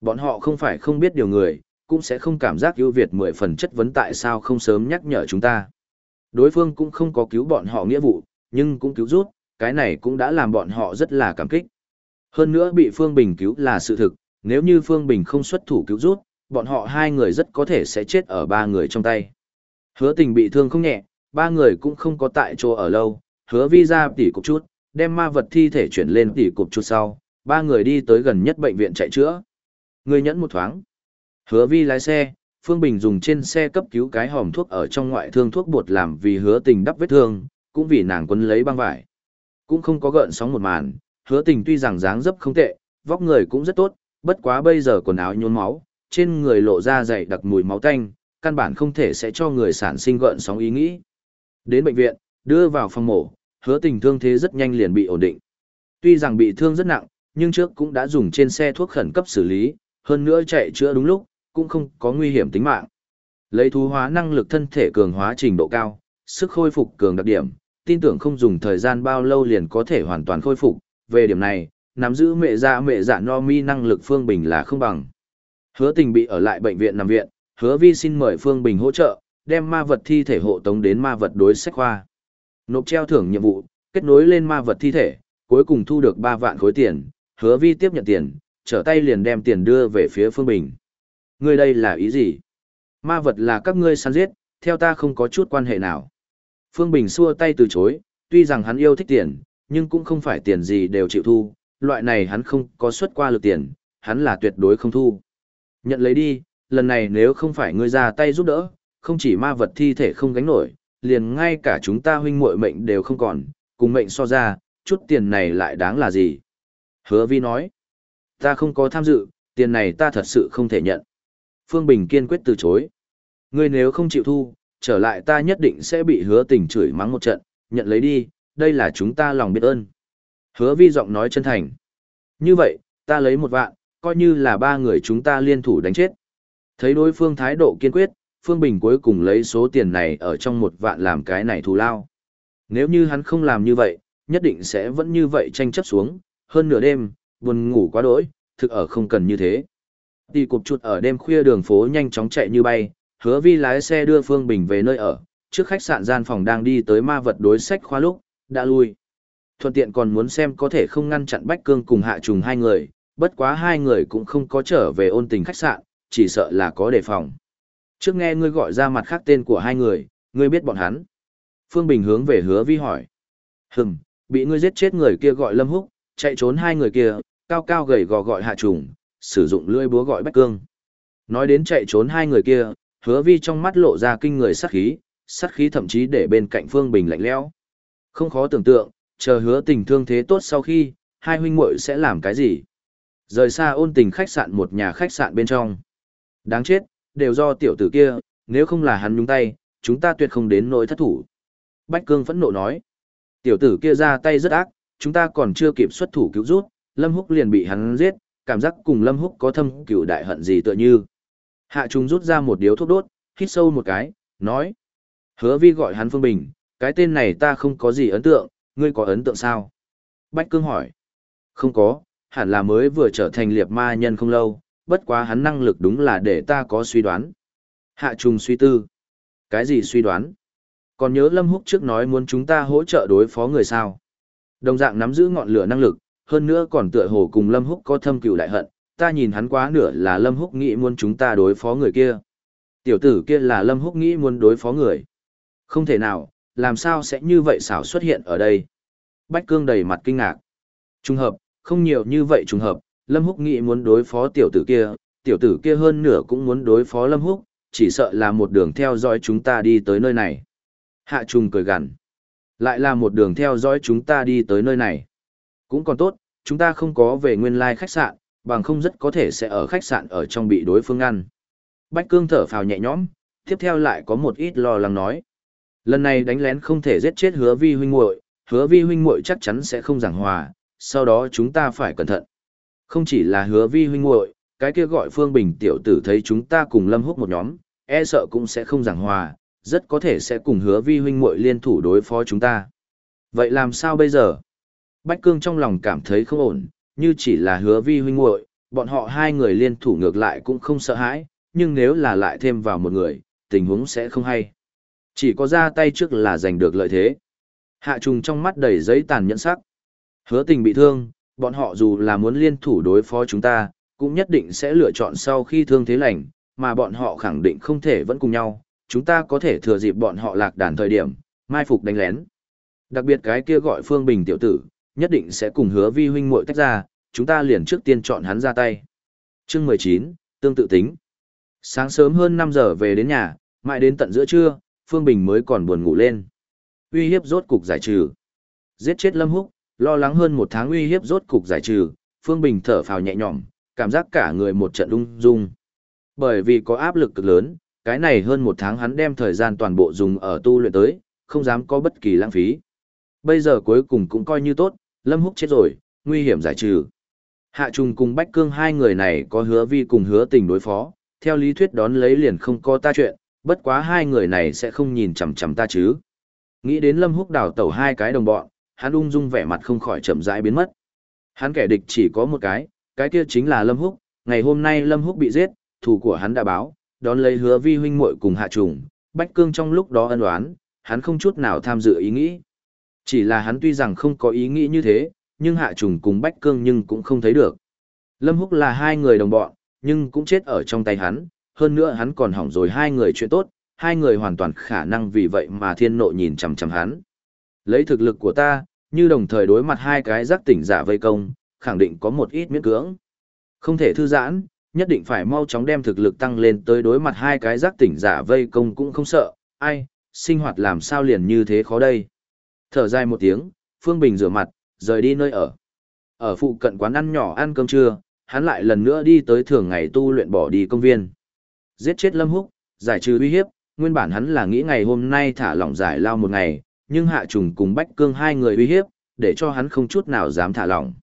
A: Bọn họ không phải không biết điều người, cũng sẽ không cảm giác ưu việt mười phần chất vấn tại sao không sớm nhắc nhở chúng ta. Đối phương cũng không có cứu bọn họ nghĩa vụ, nhưng cũng cứu rút, cái này cũng đã làm bọn họ rất là cảm kích. Hơn nữa bị Phương Bình cứu là sự thực, nếu như Phương Bình không xuất thủ cứu rút, bọn họ hai người rất có thể sẽ chết ở ba người trong tay. Hứa tình bị thương không nhẹ, ba người cũng không có tại chỗ ở lâu, hứa vi ra tỉ cục chút, đem ma vật thi thể chuyển lên tỉ cục chút sau, ba người đi tới gần nhất bệnh viện chạy chữa. Người nhẫn một thoáng. Hứa vi lái xe, Phương Bình dùng trên xe cấp cứu cái hòm thuốc ở trong ngoại thương thuốc bột làm vì hứa tình đắp vết thương, cũng vì nàng quấn lấy băng vải. Cũng không có gợn sóng một màn, hứa tình tuy rằng dáng dấp không tệ, vóc người cũng rất tốt, bất quá bây giờ quần áo nhốn máu, trên người lộ ra dày đặc mùi máu tanh, căn bản không thể sẽ cho người sản sinh gợn sóng ý nghĩ. Đến bệnh viện, đưa vào phòng mổ, hứa tình thương thế rất nhanh liền bị ổn định. Tuy rằng bị thương rất nặng, nhưng trước cũng đã dùng trên xe thuốc khẩn cấp xử lý, hơn nữa chạy chữa đúng lúc, cũng không có nguy hiểm tính mạng. Lấy thú hóa năng lực thân thể cường hóa trình độ cao, sức khôi phục cường đặc điểm, tin tưởng không dùng thời gian bao lâu liền có thể hoàn toàn khôi phục. Về điểm này, nắm giữ mẹ dạ mẹ dạ no mi năng lực Phương Bình là không bằng. Hứa tình bị ở lại bệnh viện nằm viện, hứa vi xin mời Phương Bình hỗ trợ, đem ma vật thi thể hộ tống đến ma vật đối sách khoa. Nộp treo thưởng nhiệm vụ, kết nối lên ma vật thi thể, cuối cùng thu được 3 vạn khối tiền, hứa vi tiếp nhận tiền, trở tay liền đem tiền đưa về phía Phương Bình. Ngươi đây là ý gì? Ma vật là các ngươi săn giết, theo ta không có chút quan hệ nào. Phương Bình xua tay từ chối, tuy rằng hắn yêu thích tiền, nhưng cũng không phải tiền gì đều chịu thu, loại này hắn không có xuất qua lực tiền, hắn là tuyệt đối không thu. Nhận lấy đi, lần này nếu không phải ngươi ra tay giúp đỡ, không chỉ ma vật thi thể không gánh nổi, liền ngay cả chúng ta huynh muội mệnh đều không còn, cùng mệnh so ra, chút tiền này lại đáng là gì? Hứa vi nói, ta không có tham dự, tiền này ta thật sự không thể nhận. Phương Bình kiên quyết từ chối. Ngươi nếu không chịu thu, trở lại ta nhất định sẽ bị hứa tình chửi mắng một trận, nhận lấy đi, đây là chúng ta lòng biết ơn. Hứa vi giọng nói chân thành. Như vậy, ta lấy một vạn, coi như là ba người chúng ta liên thủ đánh chết. Thấy đối phương thái độ kiên quyết, Phương Bình cuối cùng lấy số tiền này ở trong một vạn làm cái này thù lao. Nếu như hắn không làm như vậy, nhất định sẽ vẫn như vậy tranh chấp xuống, hơn nửa đêm, buồn ngủ quá đỗi, thực ở không cần như thế. Tỷ cục chuột ở đêm khuya đường phố nhanh chóng chạy như bay, hứa vi lái xe đưa Phương Bình về nơi ở, trước khách sạn gian phòng đang đi tới ma vật đối sách khoa lúc, đã lui. Thuận tiện còn muốn xem có thể không ngăn chặn Bách Cương cùng hạ trùng hai người, bất quá hai người cũng không có trở về ôn tình khách sạn, chỉ sợ là có đề phòng. Trước nghe ngươi gọi ra mặt khác tên của hai người, ngươi biết bọn hắn. Phương Bình hướng về hứa vi hỏi. Hừm, bị ngươi giết chết người kia gọi Lâm Húc, chạy trốn hai người kia, cao cao gầy gò gọi hạ trùng, sử dụng lưỡi búa gọi Bách Cương. Nói đến chạy trốn hai người kia, hứa vi trong mắt lộ ra kinh người sát khí, sát khí thậm chí để bên cạnh Phương Bình lạnh lẽo. Không khó tưởng tượng, chờ hứa tình thương thế tốt sau khi, hai huynh muội sẽ làm cái gì? Rời xa ôn tình khách sạn một nhà khách sạn bên trong. Đáng chết, đều do tiểu tử kia, nếu không là hắn nhúng tay, chúng ta tuyệt không đến nỗi thất thủ. Bách Cương phẫn nộ nói. Tiểu tử kia ra tay rất ác, chúng ta còn chưa kịp xuất thủ cứu rút, Lâm Húc liền bị hắn giết, cảm giác cùng Lâm Húc có thâm cửu đại hận gì tựa như. Hạ Trung rút ra một điếu thuốc đốt, hít sâu một cái, nói. Hứa vi gọi hắn Phương Bình, cái tên này ta không có gì ấn tượng, ngươi có ấn tượng sao? Bách Cương hỏi. Không có, hẳn là mới vừa trở thành liệt ma nhân không lâu, bất quá hắn năng lực đúng là để ta có suy đoán. Hạ Trung suy tư. Cái gì suy đoán? Còn nhớ Lâm Húc trước nói muốn chúng ta hỗ trợ đối phó người sao? Đồng dạng nắm giữ ngọn lửa năng lực, hơn nữa còn tựa hồ cùng Lâm Húc có thâm cừu đại hận, ta nhìn hắn quá nửa là Lâm Húc nghĩ muốn chúng ta đối phó người kia. Tiểu tử kia là Lâm Húc nghĩ muốn đối phó người. Không thể nào, làm sao sẽ như vậy xảo xuất hiện ở đây? Bách Cương đầy mặt kinh ngạc. Trùng hợp, không nhiều như vậy trùng hợp, Lâm Húc nghĩ muốn đối phó tiểu tử kia, tiểu tử kia hơn nửa cũng muốn đối phó Lâm Húc, chỉ sợ là một đường theo dõi chúng ta đi tới nơi này. Hạ Trung cười gằn. Lại là một đường theo dõi chúng ta đi tới nơi này. Cũng còn tốt, chúng ta không có về nguyên lai khách sạn, bằng không rất có thể sẽ ở khách sạn ở trong bị đối phương ăn. Bách Cương thở phào nhẹ nhõm, tiếp theo lại có một ít lo lắng nói. Lần này đánh lén không thể giết chết hứa vi huynh muội, hứa vi huynh muội chắc chắn sẽ không giảng hòa, sau đó chúng ta phải cẩn thận. Không chỉ là hứa vi huynh muội, cái kia gọi Phương Bình tiểu tử thấy chúng ta cùng Lâm Húc một nhóm, e sợ cũng sẽ không giảng hòa, rất có thể sẽ cùng hứa vi huynh muội liên thủ đối phó chúng ta. Vậy làm sao bây giờ? Bách Cương trong lòng cảm thấy không ổn, như chỉ là hứa vi huynh muội, bọn họ hai người liên thủ ngược lại cũng không sợ hãi, nhưng nếu là lại thêm vào một người, tình huống sẽ không hay. Chỉ có ra tay trước là giành được lợi thế. Hạ trùng trong mắt đầy giấy tàn nhẫn sắc. Hứa tình bị thương, bọn họ dù là muốn liên thủ đối phó chúng ta, cũng nhất định sẽ lựa chọn sau khi thương thế lành, mà bọn họ khẳng định không thể vẫn cùng nhau, chúng ta có thể thừa dịp bọn họ lạc đàn thời điểm, mai phục đánh lén. Đặc biệt cái kia gọi Phương Bình tiểu tử, nhất định sẽ cùng hứa vi huynh muội tách ra, chúng ta liền trước tiên chọn hắn ra tay. Chương 19, tương tự tính. Sáng sớm hơn 5 giờ về đến nhà, mãi đến tận giữa trưa, Phương Bình mới còn buồn ngủ lên. Uy hiếp rốt cục giải trừ. Giết chết Lâm Húc, lo lắng hơn một tháng uy hiếp rốt cục giải trừ, Phương Bình thở phào nhẹ nhõm, cảm giác cả người một trận lung dung. Bởi vì có áp lực cực lớn, cái này hơn một tháng hắn đem thời gian toàn bộ dùng ở tu luyện tới, không dám có bất kỳ lãng phí. Bây giờ cuối cùng cũng coi như tốt, Lâm Húc chết rồi, nguy hiểm giải trừ. Hạ Trung cùng Bách Cương hai người này có hứa vi cùng hứa tình đối phó, theo lý thuyết đón lấy liền không có ta chuyện, bất quá hai người này sẽ không nhìn chằm chằm ta chứ. Nghĩ đến Lâm Húc đào tẩu hai cái đồng bọn, hắn ung dung vẻ mặt không khỏi chậm rãi biến mất. Hắn kẻ địch chỉ có một cái, cái kia chính là Lâm Húc, ngày hôm nay Lâm Húc bị giết, thủ của hắn đã báo, đón lấy hứa vi huynh muội cùng hạ trùng, Bách Cương trong lúc đó ân oán, hắn không chút nào tham dự ý nghĩ. Chỉ là hắn tuy rằng không có ý nghĩ như thế, nhưng hạ trùng cùng Bách Cương nhưng cũng không thấy được. Lâm Húc là hai người đồng bọn, nhưng cũng chết ở trong tay hắn, hơn nữa hắn còn hỏng rồi hai người chuyện tốt, hai người hoàn toàn khả năng vì vậy mà thiên nộ nhìn chằm chằm hắn. Lấy thực lực của ta, như đồng thời đối mặt hai cái giác tỉnh giả vây công, khẳng định có một ít miễn cưỡng. Không thể thư giãn, nhất định phải mau chóng đem thực lực tăng lên tới đối mặt hai cái giác tỉnh giả vây công cũng không sợ, ai, sinh hoạt làm sao liền như thế khó đây. Thở dài một tiếng, Phương Bình rửa mặt, rời đi nơi ở. Ở phụ cận quán ăn nhỏ ăn cơm trưa, hắn lại lần nữa đi tới thường ngày tu luyện bỏ đi công viên. Giết chết Lâm Húc, giải trừ uy hiếp, nguyên bản hắn là nghĩ ngày hôm nay thả lỏng giải lao một ngày, nhưng Hạ Trùng cùng Bách Cương hai người uy hiếp, để cho hắn không chút nào dám thả lỏng.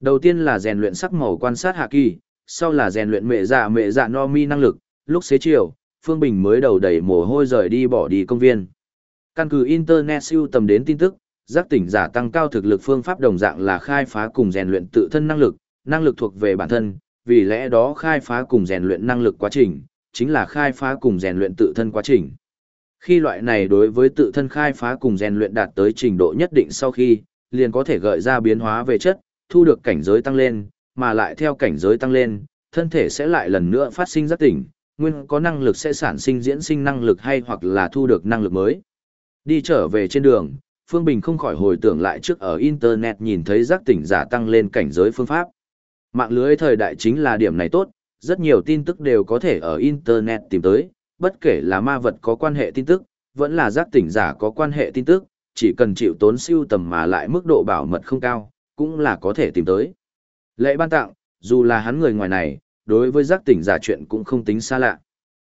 A: Đầu tiên là rèn luyện sắc màu quan sát Hạ Kỳ, sau là rèn luyện mẹ dạ mẹ dạ no mi năng lực, lúc xế chiều, Phương Bình mới đầu đẩy mồ hôi rời đi bỏ đi công viên. Căn cứ Internet siêu tầm đến tin tức, giác tỉnh giả tăng cao thực lực phương pháp đồng dạng là khai phá cùng rèn luyện tự thân năng lực, năng lực thuộc về bản thân, vì lẽ đó khai phá cùng rèn luyện năng lực quá trình, chính là khai phá cùng rèn luyện tự thân quá trình. Khi loại này đối với tự thân khai phá cùng rèn luyện đạt tới trình độ nhất định sau khi, liền có thể gợi ra biến hóa về chất, thu được cảnh giới tăng lên, mà lại theo cảnh giới tăng lên, thân thể sẽ lại lần nữa phát sinh giác tỉnh, nguyên có năng lực sẽ sản sinh diễn sinh năng lực hay hoặc là thu được năng lực mới. Đi trở về trên đường, Phương Bình không khỏi hồi tưởng lại trước ở Internet nhìn thấy giác tỉnh giả tăng lên cảnh giới phương pháp. Mạng lưới thời đại chính là điểm này tốt, rất nhiều tin tức đều có thể ở Internet tìm tới, bất kể là ma vật có quan hệ tin tức, vẫn là giác tỉnh giả có quan hệ tin tức, chỉ cần chịu tốn siêu tầm mà lại mức độ bảo mật không cao, cũng là có thể tìm tới. Lệ ban tặng, dù là hắn người ngoài này, đối với giác tỉnh giả chuyện cũng không tính xa lạ.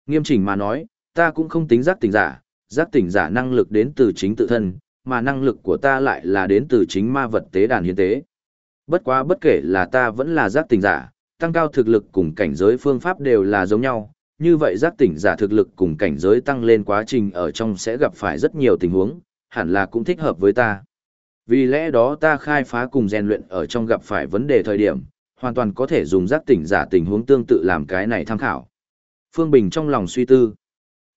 A: Nghiêm chỉnh mà nói, ta cũng không tính giác tỉnh giả, giác tỉnh giả năng lực đến từ chính tự thân, mà năng lực của ta lại là đến từ chính ma vật tế đàn hiến tế. Bất quá bất kể là ta vẫn là giác tỉnh giả, tăng cao thực lực cùng cảnh giới phương pháp đều là giống nhau, như vậy giác tỉnh giả thực lực cùng cảnh giới tăng lên quá trình ở trong sẽ gặp phải rất nhiều tình huống, hẳn là cũng thích hợp với ta. Vì lẽ đó ta khai phá cùng rèn luyện ở trong gặp phải vấn đề thời điểm, hoàn toàn có thể dùng giác tỉnh giả tình huống tương tự làm cái này tham khảo. Phương Bình trong lòng suy tư.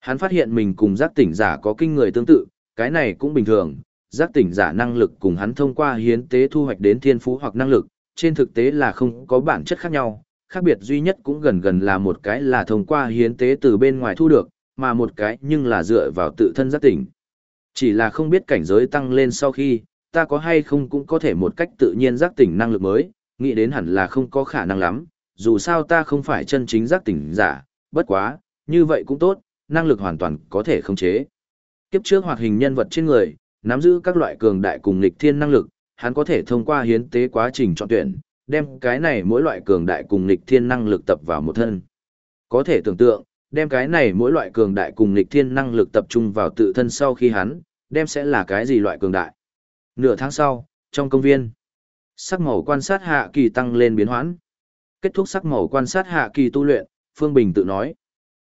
A: Hắn phát hiện mình cùng giác tỉnh giả có kinh người tương tự, cái này cũng bình thường, giác tỉnh giả năng lực cùng hắn thông qua hiến tế thu hoạch đến thiên phú hoặc năng lực, trên thực tế là không có bản chất khác nhau, khác biệt duy nhất cũng gần gần là một cái là thông qua hiến tế từ bên ngoài thu được, mà một cái nhưng là dựa vào tự thân giác tỉnh. Chỉ là không biết cảnh giới tăng lên sau khi, ta có hay không cũng có thể một cách tự nhiên giác tỉnh năng lực mới, nghĩ đến hẳn là không có khả năng lắm, dù sao ta không phải chân chính giác tỉnh giả, bất quá, như vậy cũng tốt, năng lực hoàn toàn có thể khống chế. Kiếp trước hoạt hình nhân vật trên người, nắm giữ các loại cường đại cùng nghịch thiên năng lực, hắn có thể thông qua hiến tế quá trình chọn tuyển, đem cái này mỗi loại cường đại cùng nghịch thiên năng lực tập vào một thân. Có thể tưởng tượng, đem cái này mỗi loại cường đại cùng nghịch thiên năng lực tập trung vào tự thân sau khi hắn, đem sẽ là cái gì loại cường đại. Nửa tháng sau, trong công viên, sắc màu quan sát hạ kỳ tăng lên biến hoãn. Kết thúc sắc màu quan sát hạ kỳ tu luyện, Phương Bình tự nói.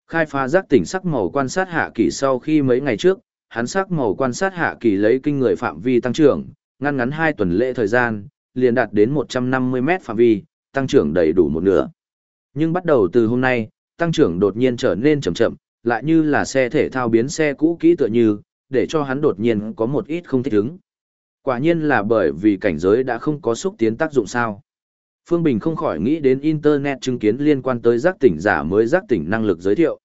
A: Khai phá giác tỉnh sắc màu quan sát hạ kỳ sau khi mấy ngày trước, hắn sắc màu quan sát hạ kỳ lấy kinh người phạm vi tăng trưởng, ngăn ngắn 2 tuần lễ thời gian, liền đạt đến 150 mét phạm vi, tăng trưởng đầy đủ một nửa. Nhưng bắt đầu từ hôm nay, tăng trưởng đột nhiên trở nên chậm chậm, lại như là xe thể thao biến xe cũ kỹ tựa như, để cho hắn đột nhiên có một ít không thích ứng. Quả nhiên là bởi vì cảnh giới đã không có xúc tiến tác dụng sao. Phương Bình không khỏi nghĩ đến Internet chứng kiến liên quan tới giác tỉnh giả mới giác tỉnh năng lực giới thiệu.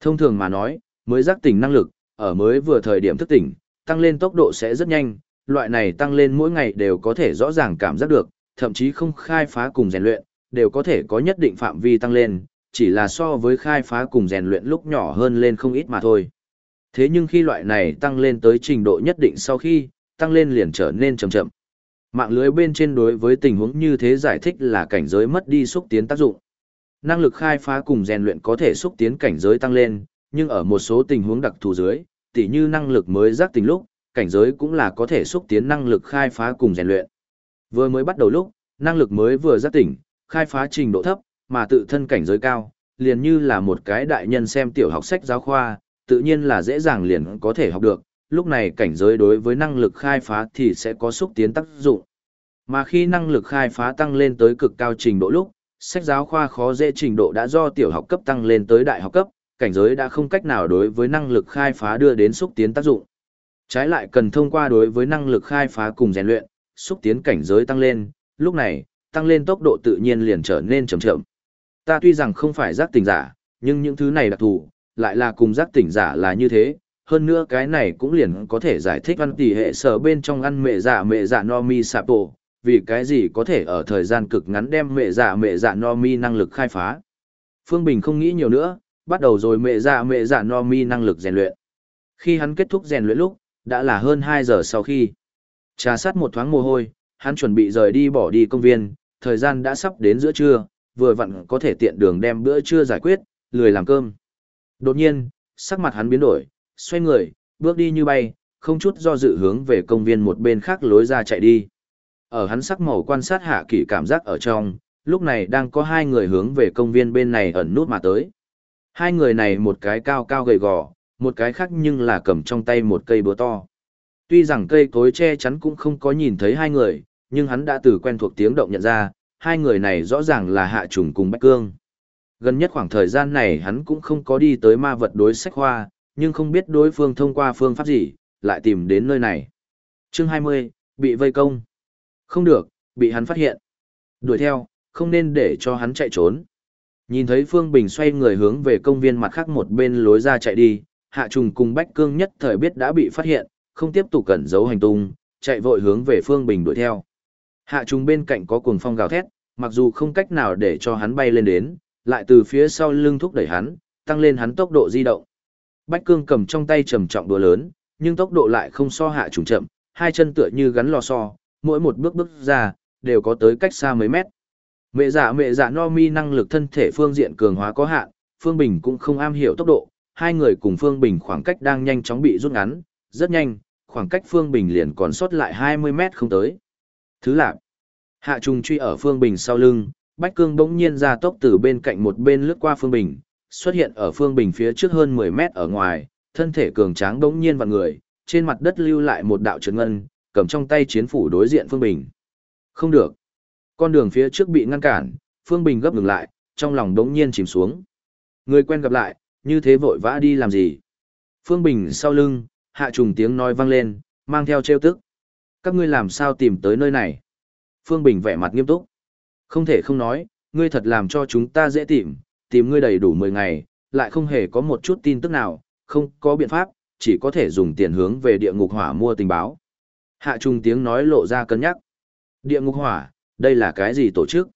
A: Thông thường mà nói, mới giác tỉnh năng lực, ở mới vừa thời điểm thức tỉnh, tăng lên tốc độ sẽ rất nhanh, loại này tăng lên mỗi ngày đều có thể rõ ràng cảm giác được, thậm chí không khai phá cùng rèn luyện, đều có thể có nhất định phạm vi tăng lên, chỉ là so với khai phá cùng rèn luyện lúc nhỏ hơn lên không ít mà thôi. Thế nhưng khi loại này tăng lên tới trình độ nhất định sau khi, tăng lên liền trở nên chậm chậm. Mạng lưới bên trên đối với tình huống như thế giải thích là cảnh giới mất đi xúc tiến tác dụng. Năng lực khai phá cùng rèn luyện có thể xúc tiến cảnh giới tăng lên, nhưng ở một số tình huống đặc thù dưới, tỉ như năng lực mới giác tình lúc, cảnh giới cũng là có thể xúc tiến năng lực khai phá cùng rèn luyện. Vừa mới bắt đầu lúc, năng lực mới vừa giác tỉnh, khai phá trình độ thấp, mà tự thân cảnh giới cao, liền như là một cái đại nhân xem tiểu học sách giáo khoa, tự nhiên là dễ dàng liền có thể học được, lúc này cảnh giới đối với năng lực khai phá thì sẽ có xúc tiến tác dụng. Mà khi năng lực khai phá tăng lên tới cực cao trình độ lúc, sách giáo khoa khó dễ trình độ đã do tiểu học cấp tăng lên tới đại học cấp, cảnh giới đã không cách nào đối với năng lực khai phá đưa đến xúc tiến tác dụng. Trái lại cần thông qua đối với năng lực khai phá cùng rèn luyện, xúc tiến cảnh giới tăng lên, lúc này, tăng lên tốc độ tự nhiên liền trở nên chậm chậm. Ta tuy rằng không phải giác tỉnh giả, nhưng những thứ này đặc thù, lại là cùng giác tỉnh giả là như thế, hơn nữa cái này cũng liền có thể giải thích văn tỷ hệ sở bên trong ăn mẹ giả mẹ giả no mi sapo, vì cái gì có thể ở thời gian cực ngắn đem mẹ giả mẹ giả no mi năng lực khai phá. Phương Bình không nghĩ nhiều nữa, bắt đầu rồi mẹ giả mẹ giả no mi năng lực rèn luyện. Khi hắn kết thúc rèn luyện lúc, đã là hơn 2 giờ sau khi. Trà sát một thoáng mồ hôi, hắn chuẩn bị rời đi bỏ đi công viên, thời gian đã sắp đến giữa trưa, vừa vặn có thể tiện đường đem bữa trưa giải quyết, lười làm cơm. Đột nhiên, sắc mặt hắn biến đổi, xoay người, bước đi như bay, không chút do dự hướng về công viên một bên khác lối ra chạy đi. Ở hắn sắc màu quan sát hạ kỳ cảm giác ở trong, lúc này đang có hai người hướng về công viên bên này ẩn nút mà tới. Hai người này một cái cao cao gầy gò, một cái khác nhưng là cầm trong tay một cây búa to. Tuy rằng cây cối che chắn cũng không có nhìn thấy hai người, nhưng hắn đã từ quen thuộc tiếng động nhận ra, hai người này rõ ràng là hạ trùng cùng Bách Cương. Gần nhất khoảng thời gian này hắn cũng không có đi tới ma vật đối sách hoa, nhưng không biết đối phương thông qua phương pháp gì, lại tìm đến nơi này. Chương 20, bị vây công. Không được, bị hắn phát hiện. Đuổi theo, không nên để cho hắn chạy trốn. Nhìn thấy Phương Bình xoay người hướng về công viên mặt khác một bên lối ra chạy đi, Hạ Trùng cùng Bách Cương nhất thời biết đã bị phát hiện, không tiếp tục cẩn giấu hành tung, chạy vội hướng về Phương Bình đuổi theo. Hạ Trùng bên cạnh có cuồng phong gào thét, mặc dù không cách nào để cho hắn bay lên đến, lại từ phía sau lưng thúc đẩy hắn, tăng lên hắn tốc độ di động. Bách Cương cầm trong tay trầm trọng đùa lớn, nhưng tốc độ lại không so Hạ Trùng chậm, hai chân tựa như gắn lò xo, mỗi một bước bước ra, đều có tới cách xa mấy mét. Mẹ giả mẹ giả no mi năng lực thân thể phương diện cường hóa có hạn, Phương Bình cũng không am hiểu tốc độ, hai người cùng Phương Bình khoảng cách đang nhanh chóng bị rút ngắn, rất nhanh, khoảng cách Phương Bình liền còn sót lại 20 mét không tới. Thứ lạc, hạ trùng truy ở Phương Bình sau lưng, Bách Cương bỗng nhiên ra tốc từ bên cạnh một bên lướt qua Phương Bình, xuất hiện ở Phương Bình phía trước hơn 10 mét ở ngoài, thân thể cường tráng bỗng nhiên vặn người, trên mặt đất lưu lại một đạo trấn ngân, cầm trong tay chiến phủ đối diện Phương Bình. Không được. Con đường phía trước bị ngăn cản, Phương Bình gấp ngừng lại, trong lòng đống nhiên chìm xuống. Người quen gặp lại, như thế vội vã đi làm gì? Phương Bình sau lưng, hạ trùng tiếng nói vang lên, mang theo trêu tức. Các ngươi làm sao tìm tới nơi này? Phương Bình vẻ mặt nghiêm túc. Không thể không nói, ngươi thật làm cho chúng ta dễ tìm, tìm ngươi đầy đủ 10 ngày, lại không hề có một chút tin tức nào, không có biện pháp, chỉ có thể dùng tiền hướng về địa ngục hỏa mua tình báo. Hạ trùng tiếng nói lộ ra cân nhắc. Địa ngục hỏa, đây là cái gì tổ chức?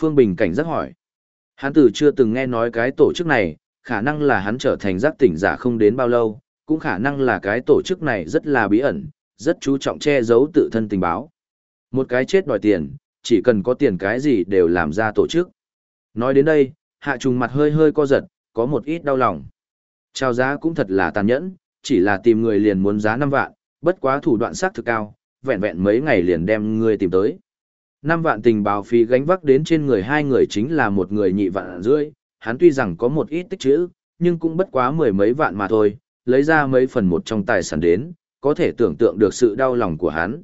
A: Phương Bình cảnh giác hỏi. Hắn từ chưa từng nghe nói cái tổ chức này, khả năng là hắn trở thành giác tỉnh giả không đến bao lâu, cũng khả năng là cái tổ chức này rất là bí ẩn, rất chú trọng che giấu tự thân tình báo. Một cái chết đòi tiền, chỉ cần có tiền cái gì đều làm ra tổ chức. Nói đến đây, hạ trùng mặt hơi hơi co giật, có một ít đau lòng. Trao giá cũng thật là tàn nhẫn, chỉ là tìm người liền muốn giá 5 vạn, bất quá thủ đoạn sắc thực cao, vẹn vẹn mấy ngày liền đem người tìm tới. 5 vạn tình báo phí gánh vác đến trên người hai người chính là một người nhị vạn rưỡi, hắn tuy rằng có một ít tích chữ, nhưng cũng bất quá mười mấy vạn mà thôi, lấy ra mấy phần một trong tài sản đến, có thể tưởng tượng được sự đau lòng của hắn.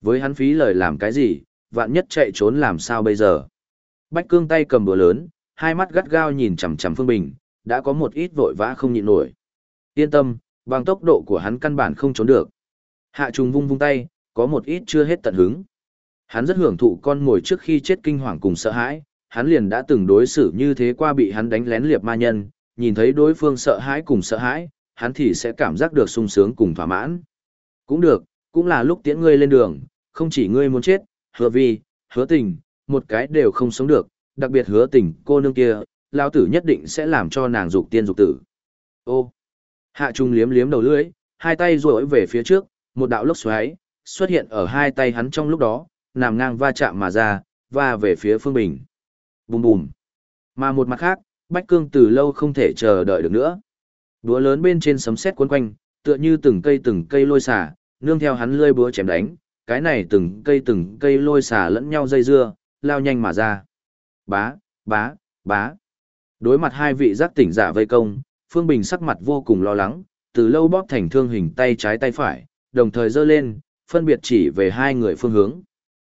A: Với hắn phí lời làm cái gì, vạn nhất chạy trốn làm sao bây giờ. Bách cương tay cầm bữa lớn, hai mắt gắt gao nhìn chằm chằm Phương Bình, đã có một ít vội vã không nhịn nổi. Yên tâm, bằng tốc độ của hắn căn bản không trốn được. Hạ trùng vung vung tay, có một ít chưa hết tận hứng. Hắn rất hưởng thụ con ngồi trước khi chết kinh hoàng cùng sợ hãi, hắn liền đã từng đối xử như thế qua bị hắn đánh lén liệp ma nhân, nhìn thấy đối phương sợ hãi cùng sợ hãi, hắn thì sẽ cảm giác được sung sướng cùng thỏa mãn. Cũng được, cũng là lúc tiễn ngươi lên đường, không chỉ ngươi muốn chết, hứa vi, hứa tình, một cái đều không sống được, đặc biệt hứa tình cô nương kia, lao tử nhất định sẽ làm cho nàng dục tiên dục tử. Ô, hạ trung liếm liếm đầu lưỡi, hai tay duỗi về phía trước, một đạo lốc xoáy, xuất hiện ở hai tay hắn trong lúc đó, nằm ngang va chạm mà ra, va về phía Phương Bình. Bùm bùm. Mà một mặt khác, Bách Cương từ lâu không thể chờ đợi được nữa. Búa lớn bên trên sấm sét cuốn quanh, tựa như từng cây từng cây lôi xả, nương theo hắn lươi búa chém đánh, cái này từng cây từng cây lôi xả lẫn nhau dây dưa, lao nhanh mà ra. Bá, bá, bá. Đối mặt hai vị giác tỉnh giả vây công, Phương Bình sắc mặt vô cùng lo lắng, từ lâu bóp thành thương hình tay trái tay phải, đồng thời giơ lên, phân biệt chỉ về hai người phương hướng.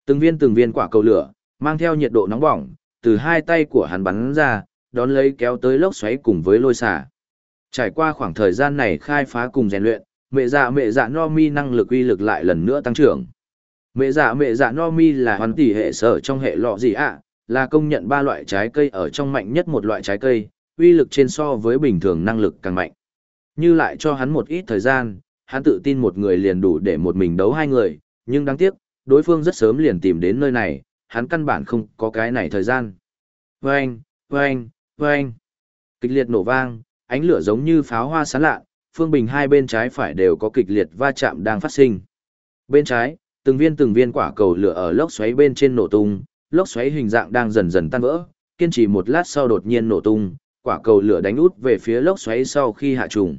A: Từng viên từng viên quả cầu lửa, mang theo nhiệt độ nóng bỏng, từ hai tay của hắn bắn ra, đón lấy kéo tới lốc xoáy cùng với lôi xả. Trải qua khoảng thời gian này khai phá cùng rèn luyện, mẹ dạ mẹ dạ no mi năng lực uy lực lại lần nữa tăng trưởng. Mẹ dạ mẹ dạ no mi là hoàn tỷ hệ sở trong hệ lọ gì ạ, là công nhận ba loại trái cây ở trong mạnh nhất một loại trái cây, uy lực trên so với bình thường năng lực càng mạnh. Như lại cho hắn một ít thời gian, hắn tự tin một người liền đủ để một mình đấu hai người, nhưng đáng tiếc, đối phương rất sớm liền tìm đến nơi này, hắn căn bản không có cái này thời gian. Vâng, vâng, vâng. Kịch liệt nổ vang, ánh lửa giống như pháo hoa sáng lạ, phương bình hai bên trái phải đều có kịch liệt va chạm đang phát sinh. Bên trái, từng viên từng viên quả cầu lửa ở lốc xoáy bên trên nổ tung, lốc xoáy hình dạng đang dần dần tan vỡ, kiên trì một lát sau đột nhiên nổ tung, quả cầu lửa đánh út về phía lốc xoáy sau khi hạ trùng.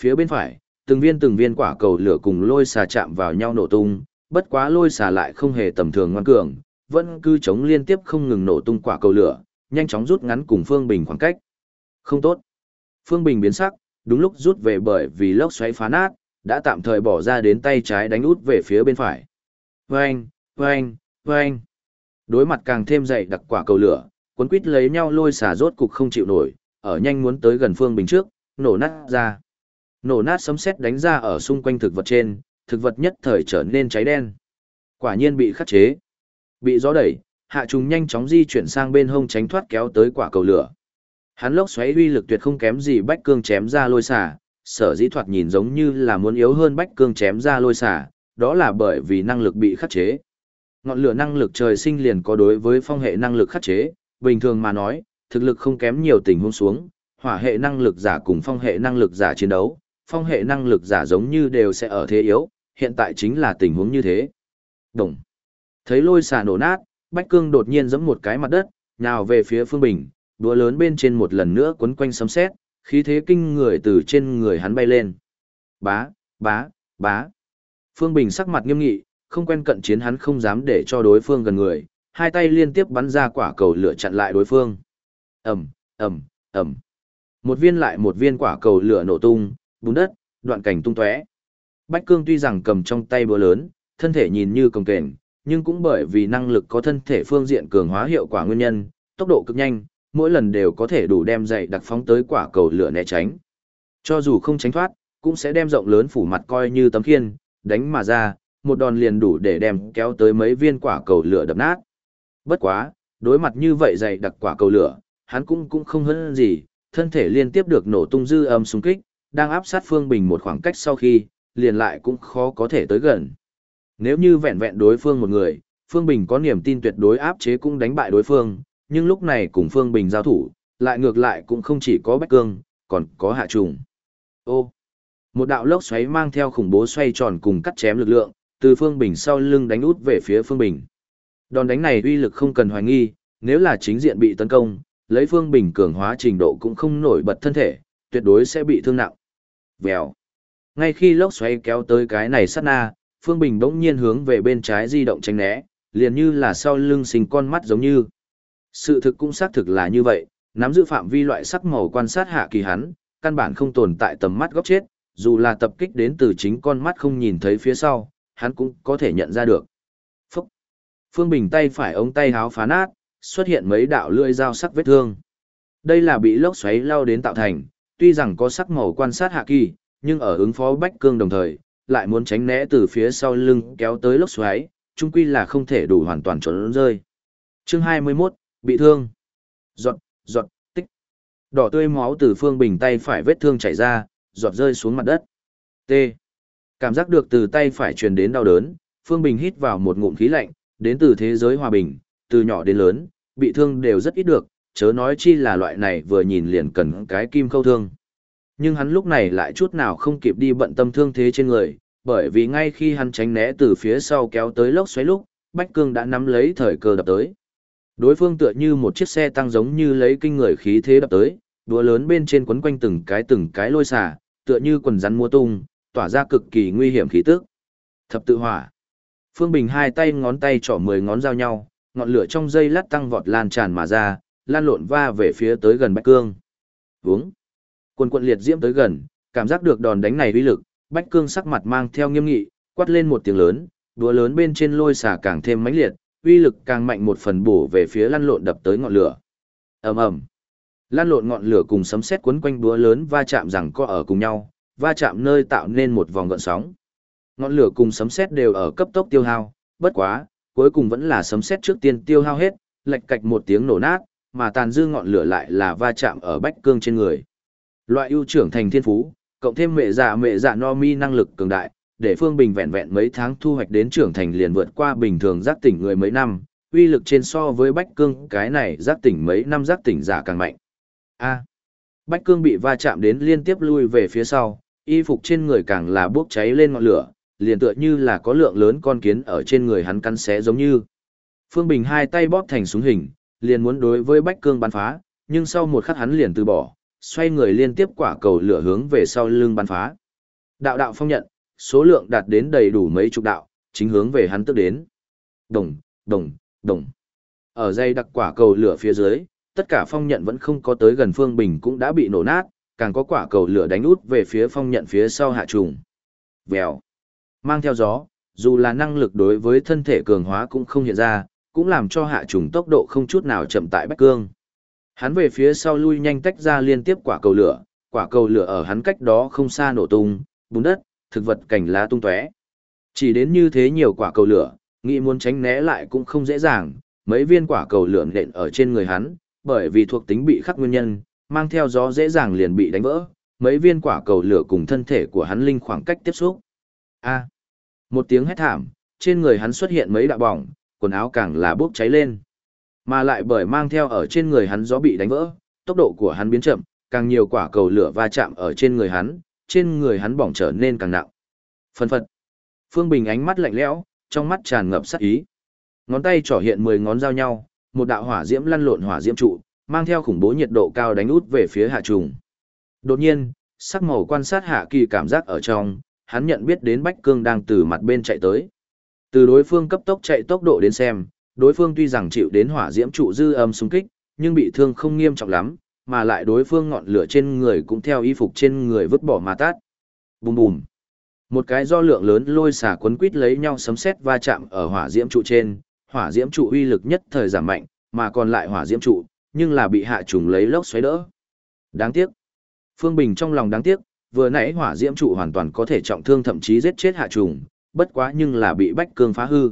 A: Phía bên phải, từng viên từng viên quả cầu lửa cùng lôi xà chạm vào nhau nổ tung, bất quá lôi xà lại không hề tầm thường ngoan cường, vẫn cứ chống liên tiếp không ngừng nổ tung quả cầu lửa, nhanh chóng rút ngắn cùng Phương Bình khoảng cách. Không tốt. Phương Bình biến sắc, đúng lúc rút về bởi vì lốc xoáy phá nát, đã tạm thời bỏ ra đến tay trái đánh út về phía bên phải. Vâng, vâng, vâng. Đối mặt càng thêm dày đặc quả cầu lửa, cuốn quýt lấy nhau lôi xả rốt cục không chịu nổi, ở nhanh muốn tới gần Phương Bình trước, nổ nát ra. Nổ nát sấm sét đánh ra ở xung quanh thực vật trên, thực vật nhất thời trở nên cháy đen. Quả nhiên bị khắc chế. Bị gió đẩy, hạ trùng nhanh chóng di chuyển sang bên hông tránh thoát kéo tới quả cầu lửa. Hắn lốc xoáy uy lực tuyệt không kém gì bách cương chém ra lôi xả, sở dĩ thoạt nhìn giống như là muốn yếu hơn bách cương chém ra lôi xả, đó là bởi vì năng lực bị khắc chế. Ngọn lửa năng lực trời sinh liền có đối với phong hệ năng lực khắc chế, bình thường mà nói, thực lực không kém nhiều tình huống xuống, hỏa hệ năng lực giả cùng phong hệ năng lực giả chiến đấu, phong hệ năng lực giả giống như đều sẽ ở thế yếu, hiện tại chính là tình huống như thế. Đồng. Thấy lôi xà nổ nát, Bách Cương đột nhiên giẫm một cái mặt đất, nhào về phía Phương Bình, đũa lớn bên trên một lần nữa quấn quanh sấm sét, khí thế kinh người từ trên người hắn bay lên. Bá, bá, bá. Phương Bình sắc mặt nghiêm nghị, không quen cận chiến hắn không dám để cho đối phương gần người, hai tay liên tiếp bắn ra quả cầu lửa chặn lại đối phương. Ầm, ầm, ầm. Một viên lại một viên quả cầu lửa nổ tung, bùn đất, đoạn cảnh tung tóe. Bách Cương tuy rằng cầm trong tay búa lớn, thân thể nhìn như cồng kềnh, nhưng cũng bởi vì năng lực có thân thể phương diện cường hóa hiệu quả nguyên nhân, tốc độ cực nhanh, mỗi lần đều có thể đủ đem dậy đặc phóng tới quả cầu lửa né tránh. Cho dù không tránh thoát, cũng sẽ đem rộng lớn phủ mặt coi như tấm khiên, đánh mà ra, một đòn liền đủ để đem kéo tới mấy viên quả cầu lửa đập nát. Bất quá, đối mặt như vậy dày đặc quả cầu lửa, hắn cũng cũng không hơn gì, thân thể liên tiếp được nổ tung dư âm xung kích, đang áp sát Phương Bình một khoảng cách sau khi, liền lại cũng khó có thể tới gần. Nếu như vẹn vẹn đối phương một người, Phương Bình có niềm tin tuyệt đối áp chế cũng đánh bại đối phương, nhưng lúc này cùng Phương Bình giao thủ, lại ngược lại cũng không chỉ có Bách Cương, còn có Hạ Trùng. Ô! Một đạo lốc xoáy mang theo khủng bố xoay tròn cùng cắt chém lực lượng, từ Phương Bình sau lưng đánh út về phía Phương Bình. Đòn đánh này uy lực không cần hoài nghi, nếu là chính diện bị tấn công, lấy Phương Bình cường hóa trình độ cũng không nổi bật thân thể, tuyệt đối sẽ bị thương nặng. Vèo. Ngay khi lốc xoáy kéo tới cái này sát na, Phương Bình đỗng nhiên hướng về bên trái di động tránh né, liền như là sau lưng sinh con mắt giống như. Sự thực cũng xác thực là như vậy, nắm giữ phạm vi loại sắc màu quan sát hạ kỳ hắn, căn bản không tồn tại tầm mắt góc chết, dù là tập kích đến từ chính con mắt không nhìn thấy phía sau, hắn cũng có thể nhận ra được. Phúc! Phương Bình tay phải ống tay háo phá nát, xuất hiện mấy đạo lưỡi dao sắc vết thương. Đây là bị lốc xoáy lao đến tạo thành, tuy rằng có sắc màu quan sát hạ kỳ, nhưng ở ứng phó bách cương đồng thời, lại muốn tránh né từ phía sau lưng kéo tới lốc xoáy, chung quy là không thể đủ hoàn toàn trốn rơi. Chương 21, bị thương. Giọt, giọt, tích. Đỏ tươi máu từ Phương Bình tay phải vết thương chảy ra, giọt rơi xuống mặt đất. T. Cảm giác được từ tay phải truyền đến đau đớn, Phương Bình hít vào một ngụm khí lạnh, đến từ thế giới hòa bình, từ nhỏ đến lớn, bị thương đều rất ít được, chớ nói chi là loại này vừa nhìn liền cần cái kim khâu thương. Nhưng hắn lúc này lại chút nào không kịp đi bận tâm thương thế trên người, bởi vì ngay khi hắn tránh né từ phía sau kéo tới lốc xoáy lúc, Bách Cương đã nắm lấy thời cơ đập tới. Đối phương tựa như một chiếc xe tăng giống như lấy kinh người khí thế đập tới, đũa lớn bên trên quấn quanh từng cái từng cái lôi xả, tựa như quần rắn mua tung, tỏa ra cực kỳ nguy hiểm khí tức. Thập tự hỏa. Phương Bình hai tay ngón tay trỏ mười ngón giao nhau, ngọn lửa trong dây lát tăng vọt lan tràn mà ra, lan lộn va về phía tới gần Bách Cương. Vúng. Quần quận liệt diễm tới gần, cảm giác được đòn đánh này uy lực, Bách Cương sắc mặt mang theo nghiêm nghị, quát lên một tiếng lớn, đũa lớn bên trên lôi xả càng thêm mãnh liệt, uy lực càng mạnh một phần bổ về phía lăn lộn đập tới ngọn lửa. Ầm ầm. Lăn lộn ngọn lửa cùng sấm sét cuốn quanh đũa lớn va chạm rằng co ở cùng nhau, va chạm nơi tạo nên một vòng gợn sóng. Ngọn lửa cùng sấm sét đều ở cấp tốc tiêu hao, bất quá, cuối cùng vẫn là sấm sét trước tiên tiêu hao hết, lệch cạch một tiếng nổ nát, mà tàn dư ngọn lửa lại là va chạm ở bách cương trên người. Loại ưu trưởng thành thiên phú, cộng thêm mẹ dạ mẹ dạ no mi năng lực cường đại, để Phương Bình vẹn vẹn mấy tháng thu hoạch đến trưởng thành liền vượt qua bình thường giác tỉnh người mấy năm, uy lực trên so với Bách Cương cái này giác tỉnh mấy năm giác tỉnh giả càng mạnh. A. Bách Cương bị va chạm đến liên tiếp lui về phía sau, y phục trên người càng là bốc cháy lên ngọn lửa, liền tựa như là có lượng lớn con kiến ở trên người hắn cắn xé giống như. Phương Bình hai tay bóp thành súng hình, liền muốn đối với Bách Cương bắn phá, nhưng sau một khắc hắn liền từ bỏ, xoay người liên tiếp quả cầu lửa hướng về sau lưng bắn phá. Đạo đạo phong nhận, số lượng đạt đến đầy đủ mấy chục đạo, chính hướng về hắn tức đến. Đồng, đồng, Đồng. Ở dây đặc quả cầu lửa phía dưới, tất cả phong nhận vẫn không có tới gần Phương Bình cũng đã bị nổ nát, càng có quả cầu lửa đánh út về phía phong nhận phía sau hạ trùng. Vèo. Mang theo gió, dù là năng lực đối với thân thể cường hóa cũng không hiện ra, cũng làm cho hạ trùng tốc độ không chút nào chậm tại bách cương. Hắn về phía sau lui nhanh tách ra liên tiếp quả cầu lửa, quả cầu lửa ở hắn cách đó không xa nổ tung, bùn đất, thực vật cảnh lá tung tóe. Chỉ đến như thế nhiều quả cầu lửa, nghĩ muốn tránh né lại cũng không dễ dàng, mấy viên quả cầu lửa nện ở trên người hắn, bởi vì thuộc tính bị khắc nguyên nhân, mang theo gió dễ dàng liền bị đánh vỡ, mấy viên quả cầu lửa cùng thân thể của hắn linh khoảng cách tiếp xúc. A. một tiếng hét thảm, trên người hắn xuất hiện mấy đạo bỏng, quần áo càng là bốc cháy lên. Mà lại bởi mang theo ở trên người hắn gió bị đánh vỡ, tốc độ của hắn biến chậm, càng nhiều quả cầu lửa va chạm ở trên người hắn, trên người hắn bỏng trở nên càng nặng. Phân phật. Phương Bình ánh mắt lạnh lẽo, trong mắt tràn ngập sát ý. Ngón tay trỏ hiện 10 ngón giao nhau, một đạo hỏa diễm lăn lộn hỏa diễm trụ, mang theo khủng bố nhiệt độ cao đánh út về phía hạ trùng. Đột nhiên, sắc màu quan sát hạ kỳ cảm giác ở trong, hắn nhận biết đến Bách Cương đang từ mặt bên chạy tới. Từ đối phương cấp tốc chạy tốc độ đến xem, đối phương tuy rằng chịu đến hỏa diễm trụ dư âm xung kích, nhưng bị thương không nghiêm trọng lắm, mà lại đối phương ngọn lửa trên người cũng theo y phục trên người vứt bỏ mà tát. Bùm bùm. Một cái do lượng lớn lôi xả quấn quít lấy nhau sấm sét va chạm ở hỏa diễm trụ trên, hỏa diễm trụ uy lực nhất thời giảm mạnh, mà còn lại hỏa diễm trụ, nhưng là bị hạ trùng lấy lốc xoáy đỡ. Đáng tiếc. Phương Bình trong lòng đáng tiếc, vừa nãy hỏa diễm trụ hoàn toàn có thể trọng thương thậm chí giết chết hạ trùng, bất quá nhưng là bị bách cương phá hư.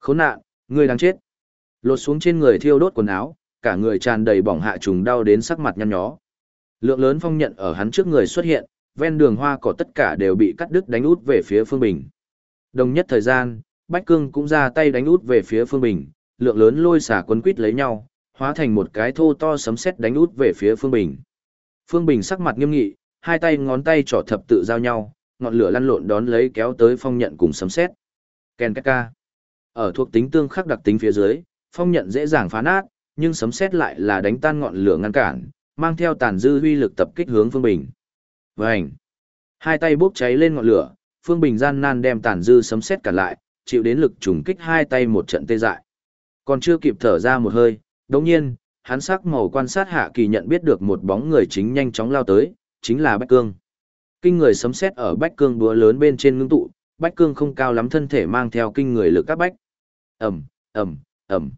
A: Khốn nạn, Ngươi đang chết. Lột xuống trên người thiêu đốt quần áo, cả người tràn đầy bỏng hạ trùng đau đến sắc mặt nhăn nhó. Lượng lớn phong nhận ở hắn trước người xuất hiện, ven đường hoa cỏ tất cả đều bị cắt đứt đánh út về phía Phương Bình. Đồng nhất thời gian, Bách Cương cũng ra tay đánh út về phía Phương Bình, lượng lớn lôi xả quấn quít lấy nhau, hóa thành một cái thô to sấm sét đánh út về phía Phương Bình. Phương Bình sắc mặt nghiêm nghị, hai tay ngón tay trỏ thập tự giao nhau, ngọn lửa lăn lộn đón lấy kéo tới phong nhận cùng sấm sét. Ken ca. Ở thuộc tính tương khắc đặc tính phía dưới, phong nhận dễ dàng phá nát, nhưng sấm sét lại là đánh tan ngọn lửa ngăn cản, mang theo tàn dư huy lực tập kích hướng Phương Bình. Vành. Hai tay bốc cháy lên ngọn lửa, Phương Bình gian nan đem tàn dư sấm sét cả lại, chịu đến lực trùng kích hai tay một trận tê dại. Còn chưa kịp thở ra một hơi, đồng nhiên, hắn sắc màu quan sát hạ kỳ nhận biết được một bóng người chính nhanh chóng lao tới, chính là Bách Cương. Kinh người sấm sét ở Bách Cương búa lớn bên trên ngưng tụ, Bách Cương không cao lắm thân thể mang theo kinh người lực các bách. Ầm, ầm, ầm.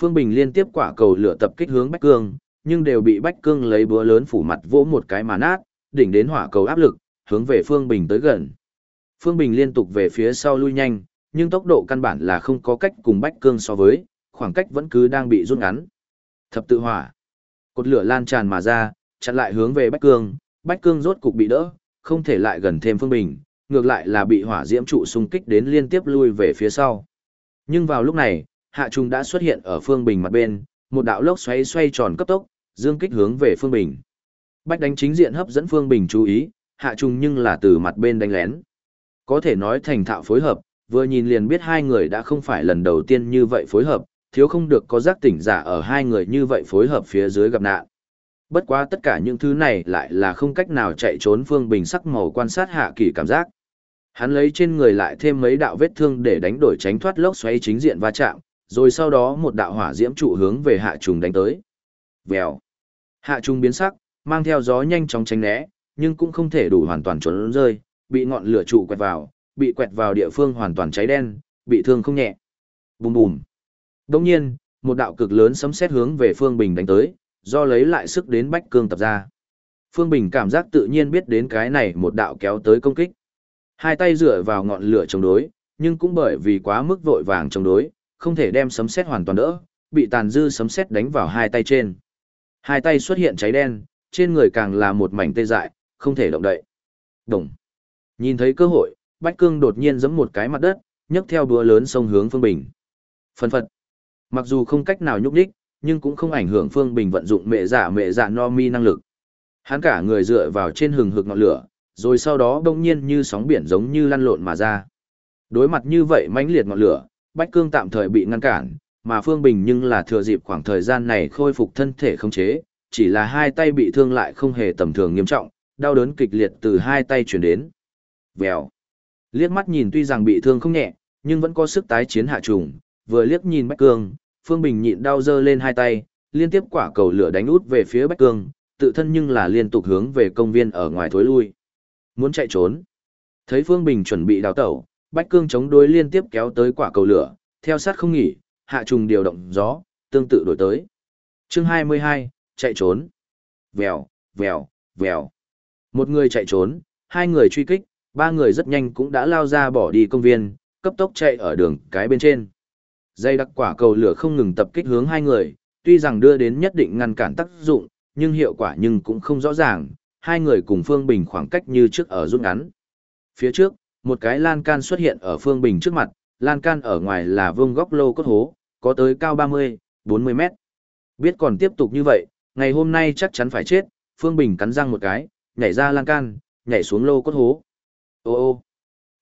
A: Phương Bình liên tiếp quả cầu lửa tập kích hướng Bách Cương, nhưng đều bị Bách Cương lấy búa lớn phủ mặt vỗ một cái mà nát, đỉnh đến hỏa cầu áp lực, hướng về Phương Bình tới gần. Phương Bình liên tục về phía sau lui nhanh, nhưng tốc độ căn bản là không có cách cùng Bách Cương so với, khoảng cách vẫn cứ đang bị rút ngắn. Thập tự hỏa. Cột lửa lan tràn mà ra, chặn lại hướng về Bách Cương, Bách Cương rốt cục bị đỡ, không thể lại gần thêm Phương Bình, ngược lại là bị hỏa diễm trụ xung kích đến liên tiếp lui về phía sau. Nhưng vào lúc này, hạ trùng đã xuất hiện ở Phương Bình mặt bên, một đạo lốc xoáy xoay tròn cấp tốc, dương kích hướng về Phương Bình. Bách đánh chính diện hấp dẫn Phương Bình chú ý, hạ trùng nhưng là từ mặt bên đánh lén. Có thể nói thành thạo phối hợp, vừa nhìn liền biết hai người đã không phải lần đầu tiên như vậy phối hợp, thiếu không được có giác tỉnh giả ở hai người như vậy phối hợp phía dưới gặp nạn. Bất quá tất cả những thứ này lại là không cách nào chạy trốn Phương Bình sắc màu quan sát hạ kỳ cảm giác. Hắn lấy trên người lại thêm mấy đạo vết thương để đánh đổi tránh thoát lốc xoáy chính diện va chạm, rồi sau đó một đạo hỏa diễm trụ hướng về hạ trùng đánh tới. Vèo. Hạ trùng biến sắc, mang theo gió nhanh chóng tránh né, nhưng cũng không thể đủ hoàn toàn trốn rơi, bị ngọn lửa trụ quẹt vào, bị quẹt vào địa phương hoàn toàn cháy đen, bị thương không nhẹ. Bùm bùm. Đồng nhiên, một đạo cực lớn sấm sét hướng về Phương Bình đánh tới, do lấy lại sức đến Bách Cương tập ra. Phương Bình cảm giác tự nhiên biết đến cái này một đạo kéo tới công kích. Hai tay dựa vào ngọn lửa chống đối, nhưng cũng bởi vì quá mức vội vàng chống đối, không thể đem sấm sét hoàn toàn đỡ, bị tàn dư sấm sét đánh vào hai tay trên. Hai tay xuất hiện cháy đen, trên người càng là một mảnh tê dại, không thể động đậy. Đồng. Nhìn thấy cơ hội, Bách Cương đột nhiên giẫm một cái mặt đất, nhấc theo búa lớn sông hướng Phương Bình. Phân phật. Mặc dù không cách nào nhúc nhích, nhưng cũng không ảnh hưởng Phương Bình vận dụng mẹ giả mẹ giả no mi năng lực. Hắn cả người dựa vào trên hừng hực ngọn lửa, rồi sau đó đông nhiên như sóng biển giống như lăn lộn mà ra. Đối mặt như vậy mãnh liệt ngọn lửa, Bách Cương tạm thời bị ngăn cản, mà Phương Bình nhưng là thừa dịp khoảng thời gian này khôi phục thân thể không chế, chỉ là hai tay bị thương lại không hề tầm thường nghiêm trọng, đau đớn kịch liệt từ hai tay chuyển đến. Vèo. Liếc mắt nhìn tuy rằng bị thương không nhẹ, nhưng vẫn có sức tái chiến hạ trùng, vừa liếc nhìn Bách Cương, Phương Bình nhịn đau dơ lên hai tay, liên tiếp quả cầu lửa đánh út về phía Bách Cương, tự thân nhưng là liên tục hướng về công viên ở ngoài thối lui. Muốn chạy trốn. Thấy Phương Bình chuẩn bị đào tẩu, Bách Cương chống đối liên tiếp kéo tới quả cầu lửa, theo sát không nghỉ, hạ trùng điều động gió, tương tự đổi tới. Chương 22, chạy trốn. Vèo, vèo, vèo. Một người chạy trốn, hai người truy kích, ba người rất nhanh cũng đã lao ra bỏ đi công viên, cấp tốc chạy ở đường cái bên trên. Dây đặc quả cầu lửa không ngừng tập kích hướng hai người, tuy rằng đưa đến nhất định ngăn cản tác dụng, nhưng hiệu quả nhưng cũng không rõ ràng, hai người cùng Phương Bình khoảng cách như trước ở rút ngắn. Phía trước, một cái lan can xuất hiện ở Phương Bình trước mặt, lan can ở ngoài là vương góc lô cốt hố, có tới cao 30, 40 mét. Biết còn tiếp tục như vậy, ngày hôm nay chắc chắn phải chết, Phương Bình cắn răng một cái, nhảy ra lan can, nhảy xuống lô cốt hố. Ô ô,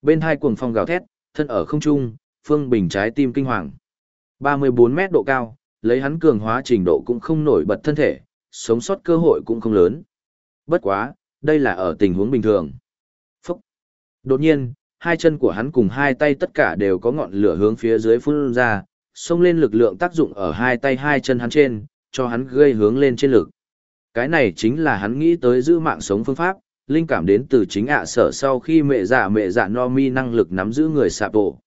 A: bên hai cuồng phong gào thét, thân ở không trung, Phương Bình trái tim kinh hoàng. 34 mét độ cao, lấy hắn cường hóa trình độ cũng không nổi bật thân thể, sống sót cơ hội cũng không lớn. Bất quá, đây là ở tình huống bình thường. Phúc. Đột nhiên, hai chân của hắn cùng hai tay tất cả đều có ngọn lửa hướng phía dưới phun ra, xông lên lực lượng tác dụng ở hai tay hai chân hắn trên, cho hắn gây hướng lên trên lực. Cái này chính là hắn nghĩ tới giữ mạng sống phương pháp, linh cảm đến từ chính ạ sở sau khi mẹ dạ mẹ dạ no mi năng lực nắm giữ người sạp bộ.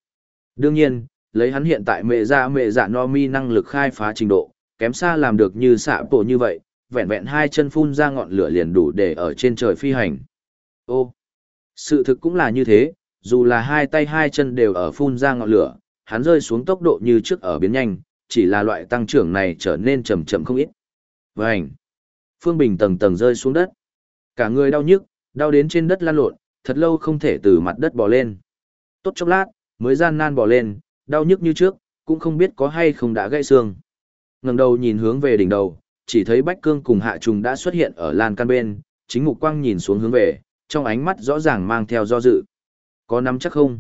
A: Đương nhiên, lấy hắn hiện tại mẹ dạ mẹ dạ no mi năng lực khai phá trình độ, kém xa làm được như sạp bộ như vậy, vẹn vẹn hai chân phun ra ngọn lửa liền đủ để ở trên trời phi hành. Ô, sự thực cũng là như thế, dù là hai tay hai chân đều ở phun ra ngọn lửa, hắn rơi xuống tốc độ như trước ở biến nhanh, chỉ là loại tăng trưởng này trở nên chậm chậm không ít. Vành. Phương Bình tầng tầng rơi xuống đất. Cả người đau nhức, đau đến trên đất lăn lộn, thật lâu không thể từ mặt đất bò lên. Tốt chốc lát, mới gian nan bò lên, đau nhức như trước, cũng không biết có hay không đã gãy xương. Ngẩng đầu nhìn hướng về đỉnh đầu, chỉ thấy Bách Cương cùng Hạ Trùng đã xuất hiện ở lan can bên, chính mục quang nhìn xuống hướng về, trong ánh mắt rõ ràng mang theo do dự. Có nắm chắc không?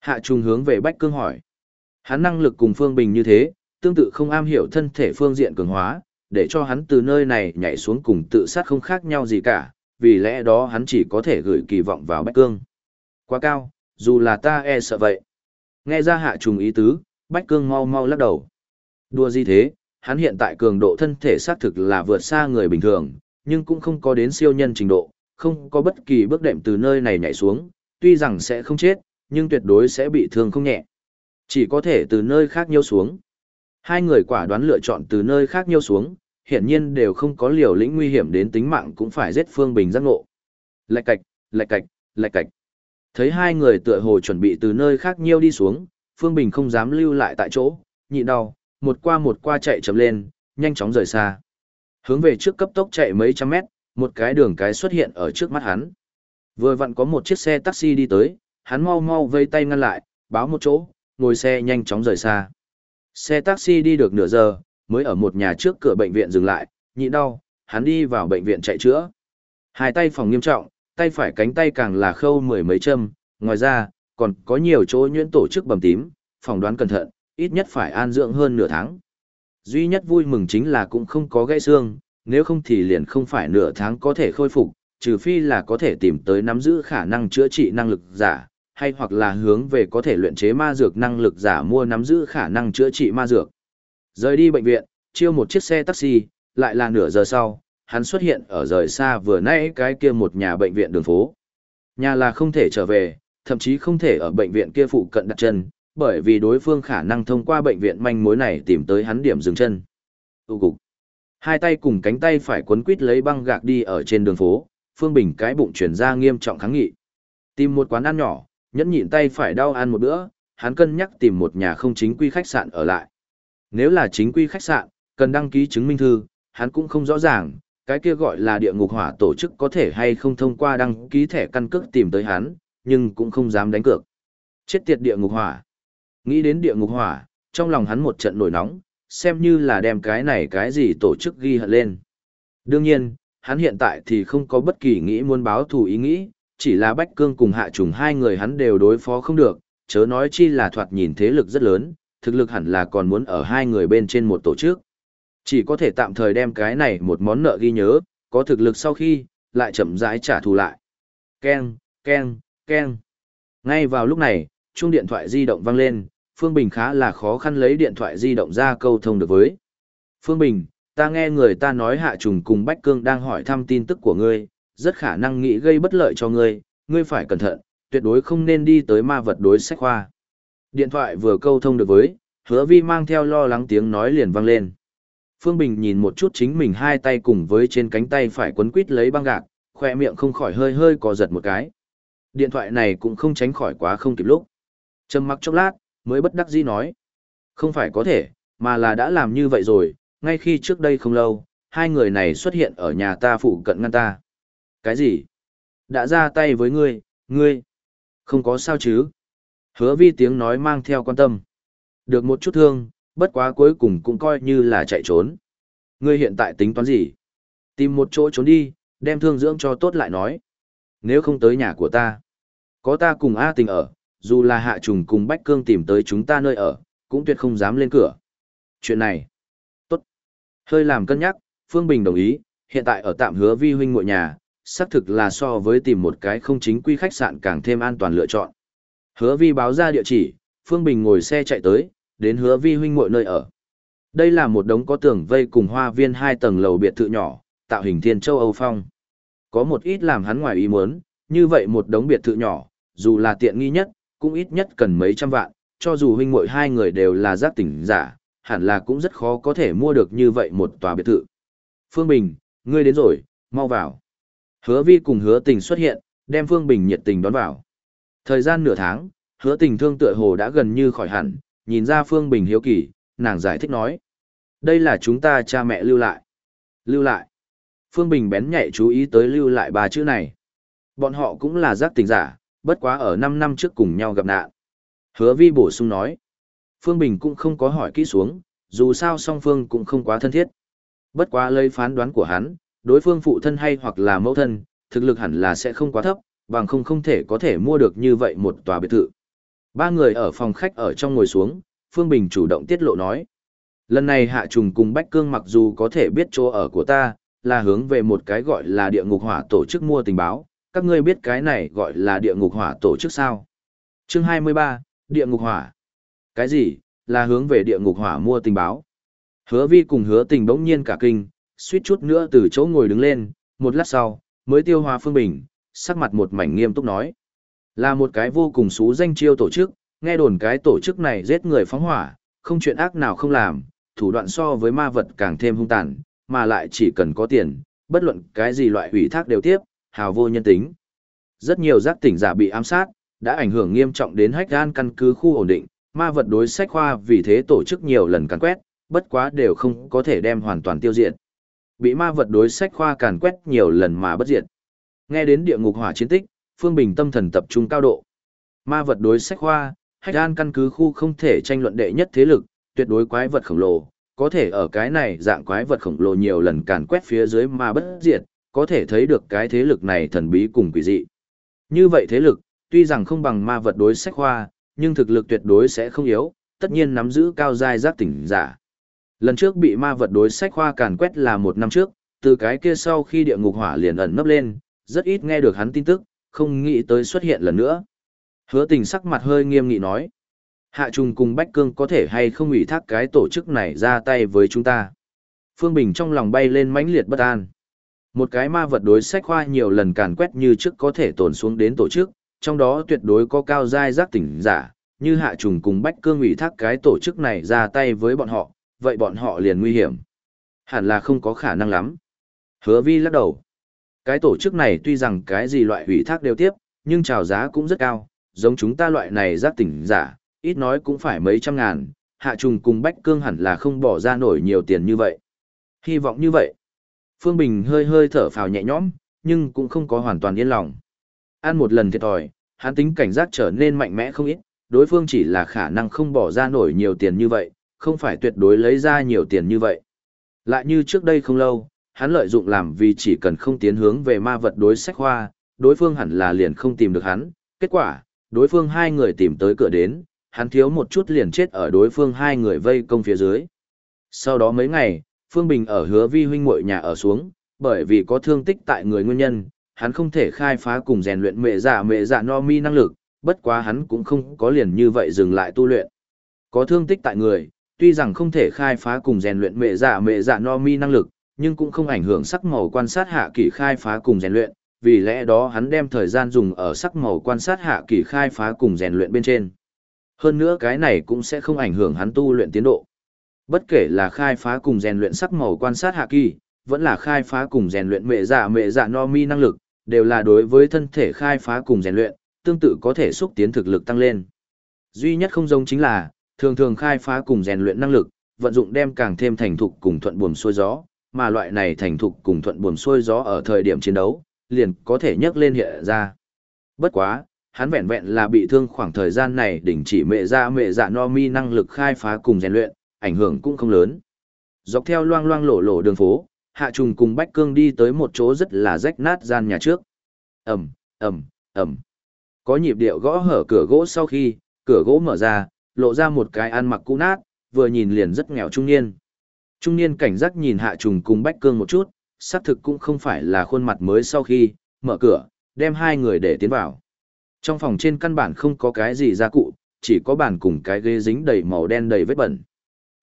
A: Hạ Trùng hướng về Bách Cương hỏi. Hắn năng lực cùng Phương Bình như thế, tương tự không am hiểu thân thể phương diện cường hóa, để cho hắn từ nơi này nhảy xuống cùng tự sát không khác nhau gì cả, vì lẽ đó hắn chỉ có thể gửi kỳ vọng vào Bách Cương. Quá cao, dù là ta e sợ vậy. Nghe ra hạ trùng ý tứ, Bách Cương mau mau lắc đầu. Đùa gì thế, hắn hiện tại cường độ thân thể xác thực là vượt xa người bình thường, nhưng cũng không có đến siêu nhân trình độ, không có bất kỳ bước đệm từ nơi này nhảy xuống, tuy rằng sẽ không chết, nhưng tuyệt đối sẽ bị thương không nhẹ. Chỉ có thể từ nơi khác nhiêu xuống. Hai người quả đoán lựa chọn từ nơi khác nhiêu xuống, hiển nhiên đều không có liều lĩnh nguy hiểm đến tính mạng cũng phải giết Phương Bình giác ngộ. Lạch cạch, lạch cạch, lạch cạch. Thấy hai người tựa hồ chuẩn bị từ nơi khác nhiêu đi xuống, Phương Bình không dám lưu lại tại chỗ, nhịn đau, một qua một qua chạy chậm lên, nhanh chóng rời xa. Hướng về trước cấp tốc chạy mấy trăm mét, một cái đường cái xuất hiện ở trước mắt hắn. Vừa vặn có một chiếc xe taxi đi tới, hắn mau mau vây tay ngăn lại, báo một chỗ, ngồi xe nhanh chóng rời xa. Xe taxi đi được nửa giờ, mới ở một nhà trước cửa bệnh viện dừng lại, nhịn đau, hắn đi vào bệnh viện chạy chữa. Hai tay phòng nghiêm trọng, tay phải cánh tay càng là khâu mười mấy châm, ngoài ra, còn có nhiều chỗ nhuyễn tổ chức bầm tím, phòng đoán cẩn thận, ít nhất phải an dưỡng hơn nửa tháng. Duy nhất vui mừng chính là cũng không có gãy xương, nếu không thì liền không phải nửa tháng có thể khôi phục, trừ phi là có thể tìm tới nắm giữ khả năng chữa trị năng lực giả, hay hoặc là hướng về có thể luyện chế ma dược năng lực giả mua nắm giữ khả năng chữa trị ma dược. Rời đi bệnh viện, chiêu một chiếc xe taxi, lại là nửa giờ sau, hắn xuất hiện ở rời xa vừa nãy cái kia một nhà bệnh viện đường phố. Nhà là không thể trở về, thậm chí không thể ở bệnh viện kia phụ cận đặt chân, bởi vì đối phương khả năng thông qua bệnh viện manh mối này tìm tới hắn điểm dừng chân. Tu cục. Hai tay cùng cánh tay phải quấn quít lấy băng gạc đi ở trên đường phố, Phương Bình cái bụng chuyển ra nghiêm trọng kháng nghị. Tìm một quán ăn nhỏ, nhẫn nhịn tay phải đau ăn một bữa, hắn cân nhắc tìm một nhà không chính quy khách sạn ở lại. Nếu là chính quy khách sạn, cần đăng ký chứng minh thư, hắn cũng không rõ ràng, cái kia gọi là địa ngục hỏa tổ chức có thể hay không thông qua đăng ký thẻ căn cước tìm tới hắn, nhưng cũng không dám đánh cược. Chết tiệt địa ngục hỏa. Nghĩ đến địa ngục hỏa, trong lòng hắn một trận nổi nóng, xem như là đem cái này cái gì tổ chức ghi hận lên. Đương nhiên, hắn hiện tại thì không có bất kỳ nghĩ muốn báo thù ý nghĩ, chỉ là Bách Cương cùng Hạ Trùng hai người hắn đều đối phó không được, chớ nói chi là thoạt nhìn thế lực rất lớn, thực lực hẳn là còn muốn ở hai người bên trên một tổ chức. Chỉ có thể tạm thời đem cái này một món nợ ghi nhớ, có thực lực sau khi, lại chậm rãi trả thù lại. Ken, Ken, Ken. Ngay vào lúc này, chuông điện thoại di động vang lên, Phương Bình khá là khó khăn lấy điện thoại di động ra câu thông được với. Phương Bình, ta nghe người ta nói hạ trùng cùng Bách Cương đang hỏi thăm tin tức của ngươi, rất khả năng nghĩ gây bất lợi cho ngươi, ngươi phải cẩn thận, tuyệt đối không nên đi tới ma vật đối sách khoa. Điện thoại vừa câu thông được với, hứa vi mang theo lo lắng tiếng nói liền vang lên. Phương Bình nhìn một chút chính mình hai tay cùng với trên cánh tay phải quấn quít lấy băng gạc, khoe miệng không khỏi hơi hơi co giật một cái. Điện thoại này cũng không tránh khỏi quá không kịp lúc. Trầm mặc chốc lát, mới bất đắc dĩ nói. Không phải có thể, mà là đã làm như vậy rồi, ngay khi trước đây không lâu, hai người này xuất hiện ở nhà ta phụ cận ngăn ta. Cái gì? Đã ra tay với ngươi, ngươi? Không có sao chứ? Hứa vi tiếng nói mang theo quan tâm. Được một chút thương, bất quá cuối cùng cũng coi như là chạy trốn. Ngươi hiện tại tính toán gì? Tìm một chỗ trốn đi, đem thương dưỡng cho tốt lại nói. Nếu không tới nhà của ta, có ta cùng A tình ở, dù là hạ trùng cùng Bách Cương tìm tới chúng ta nơi ở, cũng tuyệt không dám lên cửa. Chuyện này, tốt. Hơi làm cân nhắc, Phương Bình đồng ý, hiện tại ở tạm hứa vi huynh ngội nhà, xác thực là so với tìm một cái không chính quy khách sạn càng thêm an toàn lựa chọn. Hứa vi báo ra địa chỉ, Phương Bình ngồi xe chạy tới, đến hứa vi huynh ngội nơi ở. Đây là một đống có tường vây cùng hoa viên hai tầng lầu biệt thự nhỏ, tạo hình thiên châu Âu Phong. Có một ít làm hắn ngoài ý muốn, như vậy một đống biệt thự nhỏ, dù là tiện nghi nhất, cũng ít nhất cần mấy trăm vạn, cho dù huynh muội hai người đều là giác tỉnh giả, hẳn là cũng rất khó có thể mua được như vậy một tòa biệt thự. Phương Bình, ngươi đến rồi, mau vào. Hứa vi cùng hứa tình xuất hiện, đem Phương Bình nhiệt tình đón vào. Thời gian nửa tháng, hứa tình thương tựa hồ đã gần như khỏi hẳn, nhìn ra Phương Bình hiếu kỳ, nàng giải thích nói. Đây là chúng ta cha mẹ lưu lại. Lưu lại. Phương Bình bén nhạy chú ý tới lưu lại ba chữ này. Bọn họ cũng là giác tình giả, bất quá ở 5 năm trước cùng nhau gặp nạn. Hứa vi bổ sung nói. Phương Bình cũng không có hỏi kỹ xuống, dù sao song phương cũng không quá thân thiết. Bất quá lấy phán đoán của hắn, đối phương phụ thân hay hoặc là mẫu thân, thực lực hẳn là sẽ không quá thấp, bằng không không thể có thể mua được như vậy một tòa biệt thự. Ba người ở phòng khách ở trong ngồi xuống, Phương Bình chủ động tiết lộ nói. Lần này Hạ Trùng cùng Bách Cương mặc dù có thể biết chỗ ở của ta, là hướng về một cái gọi là địa ngục hỏa tổ chức mua tình báo, các ngươi biết cái này gọi là địa ngục hỏa tổ chức sao? Chương 23, địa ngục hỏa. Cái gì, là hướng về địa ngục hỏa mua tình báo? Hứa vi cùng hứa tình bỗng nhiên cả kinh, suýt chút nữa từ chỗ ngồi đứng lên, một lát sau, mới tiêu hóa phương bình, sắc mặt một mảnh nghiêm túc nói. Là một cái vô cùng xú danh chiêu tổ chức, nghe đồn cái tổ chức này giết người phóng hỏa, không chuyện ác nào không làm, thủ đoạn so với ma vật càng thêm hung tàn, mà lại chỉ cần có tiền, bất luận cái gì loại hủy thác đều tiếp, hào vô nhân tính. Rất nhiều giác tỉnh giả bị ám sát, đã ảnh hưởng nghiêm trọng đến hách gan căn cứ khu ổn định, ma vật đối sách khoa vì thế tổ chức nhiều lần càn quét, bất quá đều không có thể đem hoàn toàn tiêu diệt. Bị ma vật đối sách khoa càn quét nhiều lần mà bất diệt. Nghe đến địa ngục hỏa chiến tích, Phương Bình tâm thần tập trung cao độ. Ma vật đối sách khoa, hách gan căn cứ khu không thể tranh luận đệ nhất thế lực, tuyệt đối quái vật khổng lồ, có thể ở cái này dạng quái vật khổng lồ nhiều lần càn quét phía dưới mà bất diệt, có thể thấy được cái thế lực này thần bí cùng quỷ dị. Như vậy thế lực, tuy rằng không bằng ma vật đối sách khoa, nhưng thực lực tuyệt đối sẽ không yếu, tất nhiên nắm giữ cao giai giác tỉnh giả. Lần trước bị ma vật đối sách khoa càn quét là một năm trước, từ cái kia sau khi địa ngục hỏa liền ẩn nấp lên, rất ít nghe được hắn tin tức, không nghĩ tới xuất hiện lần nữa. Hứa tình sắc mặt hơi nghiêm nghị nói. Hạ trùng cùng Bách Cương có thể hay không ủy thác cái tổ chức này ra tay với chúng ta. Phương Bình trong lòng bay lên mãnh liệt bất an. Một cái ma vật đối sách khoa nhiều lần càn quét như trước có thể tồn xuống đến tổ chức, trong đó tuyệt đối có cao giai giác tỉnh giả, như hạ trùng cùng Bách Cương ủy thác cái tổ chức này ra tay với bọn họ, vậy bọn họ liền nguy hiểm. Hẳn là không có khả năng lắm. Hứa vi lắc đầu. Cái tổ chức này tuy rằng cái gì loại ủy thác đều tiếp, nhưng trào giá cũng rất cao, giống chúng ta loại này giác tỉnh giả, ít nói cũng phải mấy trăm ngàn, hạ trùng cùng Bách Cương hẳn là không bỏ ra nổi nhiều tiền như vậy. Hy vọng như vậy. Phương Bình hơi hơi thở phào nhẹ nhõm, nhưng cũng không có hoàn toàn yên lòng. Ăn một lần thiệt thòi, hắn tính cảnh giác trở nên mạnh mẽ không ít, đối phương chỉ là khả năng không bỏ ra nổi nhiều tiền như vậy, không phải tuyệt đối lấy ra nhiều tiền như vậy. Lại như trước đây không lâu, hắn lợi dụng làm vì chỉ cần không tiến hướng về ma vật đối sách hoa, đối phương hẳn là liền không tìm được hắn. Kết quả, đối phương hai người tìm tới cửa đến, hắn thiếu một chút liền chết ở đối phương hai người vây công phía dưới. Sau đó mấy ngày, Phương Bình ở hứa vi huynh muội nhà ở xuống, bởi vì có thương tích tại người nguyên nhân, hắn không thể khai phá cùng rèn luyện mẹ giả mẹ giả no mi năng lực, bất quá hắn cũng không có liền như vậy dừng lại tu luyện. Có thương tích tại người, tuy rằng không thể khai phá cùng rèn luyện mẹ giả mẹ giả no mi năng lực, nhưng cũng không ảnh hưởng sắc màu quan sát hạ kỳ khai phá cùng rèn luyện, vì lẽ đó hắn đem thời gian dùng ở sắc màu quan sát hạ kỳ khai phá cùng rèn luyện bên trên. Hơn nữa cái này cũng sẽ không ảnh hưởng hắn tu luyện tiến độ. Bất kể là khai phá cùng rèn luyện sắc màu quan sát hạ kỳ, vẫn là khai phá cùng rèn luyện mẹ dạ mẹ dạ no mi năng lực, đều là đối với thân thể khai phá cùng rèn luyện, tương tự có thể xúc tiến thực lực tăng lên. Duy nhất không giống chính là, thường thường khai phá cùng rèn luyện năng lực, vận dụng đem càng thêm thành thục cùng thuận buồm xuôi gió, mà loại này thành thục cùng thuận buồm xuôi gió ở thời điểm chiến đấu, liền có thể nhấc lên hiện ra. Bất quá, hắn vẹn vẹn là bị thương khoảng thời gian này đỉnh chỉ mẹ ra mẹ dạ no mi năng lực khai phá cùng rèn luyện, ảnh hưởng cũng không lớn. Dọc theo loang loang lổ lổ đường phố, Hạ Trùng cùng Bách Cương đi tới một chỗ rất là rách nát gian nhà trước. Ầm, ầm, ầm. Có nhịp điệu gõ hở cửa gỗ sau khi, cửa gỗ mở ra, lộ ra một cái ăn mặc cũ nát, vừa nhìn liền rất nghèo trung niên. Trung niên cảnh giác nhìn Hạ Trùng cùng Bách Cương một chút, xác thực cũng không phải là khuôn mặt mới sau khi mở cửa, đem hai người để tiến vào. Trong phòng trên căn bản không có cái gì gia cụ, chỉ có bàn cùng cái ghế dính đầy màu đen đầy vết bẩn.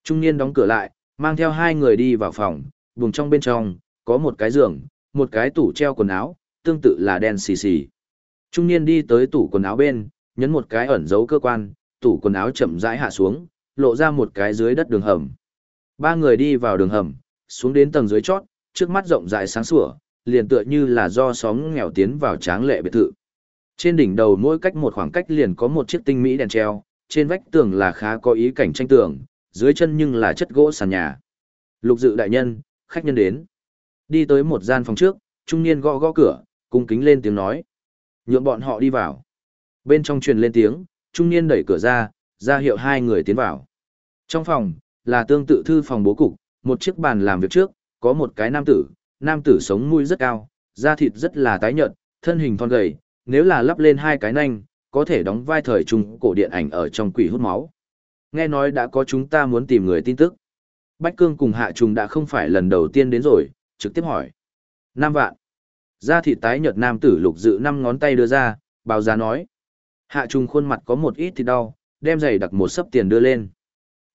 A: Trung niên đóng cửa lại, mang theo hai người đi vào phòng, vùng trong bên trong, có một cái giường, một cái tủ treo quần áo, tương tự là đen xì xì. Trung niên đi tới tủ quần áo bên, nhấn một cái ẩn dấu cơ quan, tủ quần áo chậm rãi hạ xuống, lộ ra một cái dưới đất đường hầm. Ba người đi vào đường hầm, xuống đến tầng dưới chót, trước mắt rộng rãi sáng sủa, liền tựa như là do xóm nghèo tiến vào tráng lệ biệt thự. Trên đỉnh đầu mỗi cách một khoảng cách liền có một chiếc tinh mỹ đèn treo, trên vách tường là khá có ý cảnh tranh tường, dưới chân nhưng là chất gỗ sàn nhà. Lục dự đại nhân, khách nhân đến. Đi tới một gian phòng trước, trung niên gõ gõ cửa, cung kính lên tiếng nói. Nhượng bọn họ đi vào. Bên trong truyền lên tiếng, trung niên đẩy cửa ra, ra hiệu hai người tiến vào. Trong phòng, là tương tự thư phòng bố cục, một chiếc bàn làm việc trước, có một cái nam tử, nam tử sống mũi rất cao, da thịt rất là tái nhợt, thân hình thon gầy, nếu là lắp lên hai cái nanh, có thể đóng vai thời trung cổ điện ảnh ở trong quỷ hút máu. Nghe nói đã có chúng ta muốn tìm người tin tức. Bách Cương cùng Hạ Trùng đã không phải lần đầu tiên đến rồi, trực tiếp hỏi. Nam vạn. Da thịt tái nhợt nam tử lục dự năm ngón tay đưa ra, báo giá nói. Hạ Trùng khuôn mặt có một ít thì đau, đem giày đặt một sấp tiền đưa lên.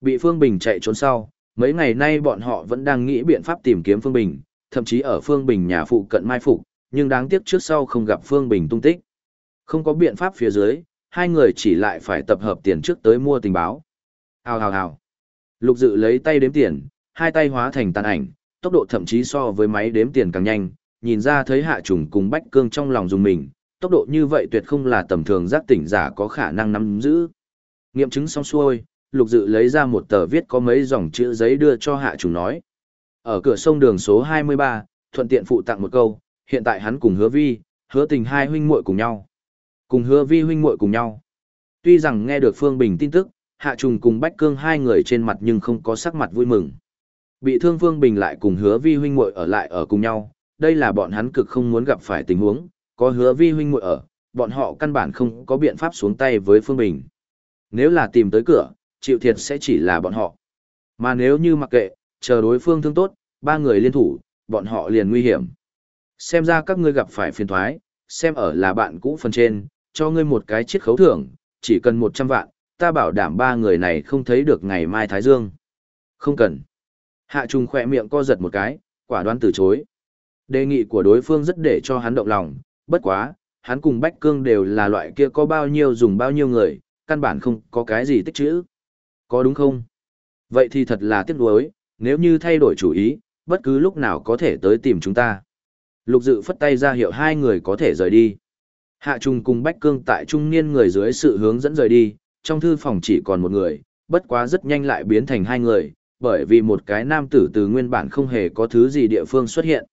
A: Bị Phương Bình chạy trốn sau, mấy ngày nay bọn họ vẫn đang nghĩ biện pháp tìm kiếm Phương Bình, thậm chí ở Phương Bình nhà phụ cận mai phục, nhưng đáng tiếc trước sau không gặp Phương Bình tung tích. Không có biện pháp phía dưới, hai người chỉ lại phải tập hợp tiền trước tới mua tình báo. Hào hào hào. Lục dự lấy tay đếm tiền, hai tay hóa thành tàn ảnh, tốc độ thậm chí so với máy đếm tiền càng nhanh, nhìn ra thấy hạ trùng cùng bách cương trong lòng dùng mình, tốc độ như vậy tuyệt không là tầm thường giác tỉnh giả có khả năng nắm giữ. Nghiệm chứng xong xuôi, lục dự lấy ra một tờ viết có mấy dòng chữ giấy đưa cho hạ trùng nói. Ở cửa sông đường số 23, thuận tiện phụ tặng một câu, hiện tại hắn cùng hứa vi, hứa tình hai huynh muội cùng nhau. Cùng hứa vi huynh muội cùng nhau. Tuy rằng nghe được Phương Bình tin tức, Hạ Trùng cùng Bách Cương hai người trên mặt nhưng không có sắc mặt vui mừng. Bị thương Vương Bình lại cùng hứa vi huynh muội ở lại ở cùng nhau, đây là bọn hắn cực không muốn gặp phải tình huống, có hứa vi huynh muội ở, bọn họ căn bản không có biện pháp xuống tay với Phương Bình. Nếu là tìm tới cửa, chịu thiệt sẽ chỉ là bọn họ. Mà nếu như mặc kệ, chờ đối phương thương tốt, ba người liên thủ, bọn họ liền nguy hiểm. Xem ra các ngươi gặp phải phiền thoái, xem ở là bạn cũ phần trên, cho ngươi một cái chiết khấu thưởng, chỉ cần 100 vạn, ta bảo đảm ba người này không thấy được ngày mai Thái Dương. Không cần. Hạ Trung khỏe miệng co giật một cái, quả đoán từ chối. Đề nghị của đối phương rất để cho hắn động lòng, bất quá, hắn cùng Bách Cương đều là loại kia có bao nhiêu dùng bao nhiêu người, căn bản không có cái gì tích chữ. Có đúng không? Vậy thì thật là tiếc nuối, nếu như thay đổi chủ ý, bất cứ lúc nào có thể tới tìm chúng ta. Lục dự phất tay ra hiệu hai người có thể rời đi. Hạ Trung cùng Bách Cương tại trung niên người dưới sự hướng dẫn rời đi, trong thư phòng chỉ còn một người, bất quá rất nhanh lại biến thành hai người, bởi vì một cái nam tử từ nguyên bản không hề có thứ gì địa phương xuất hiện.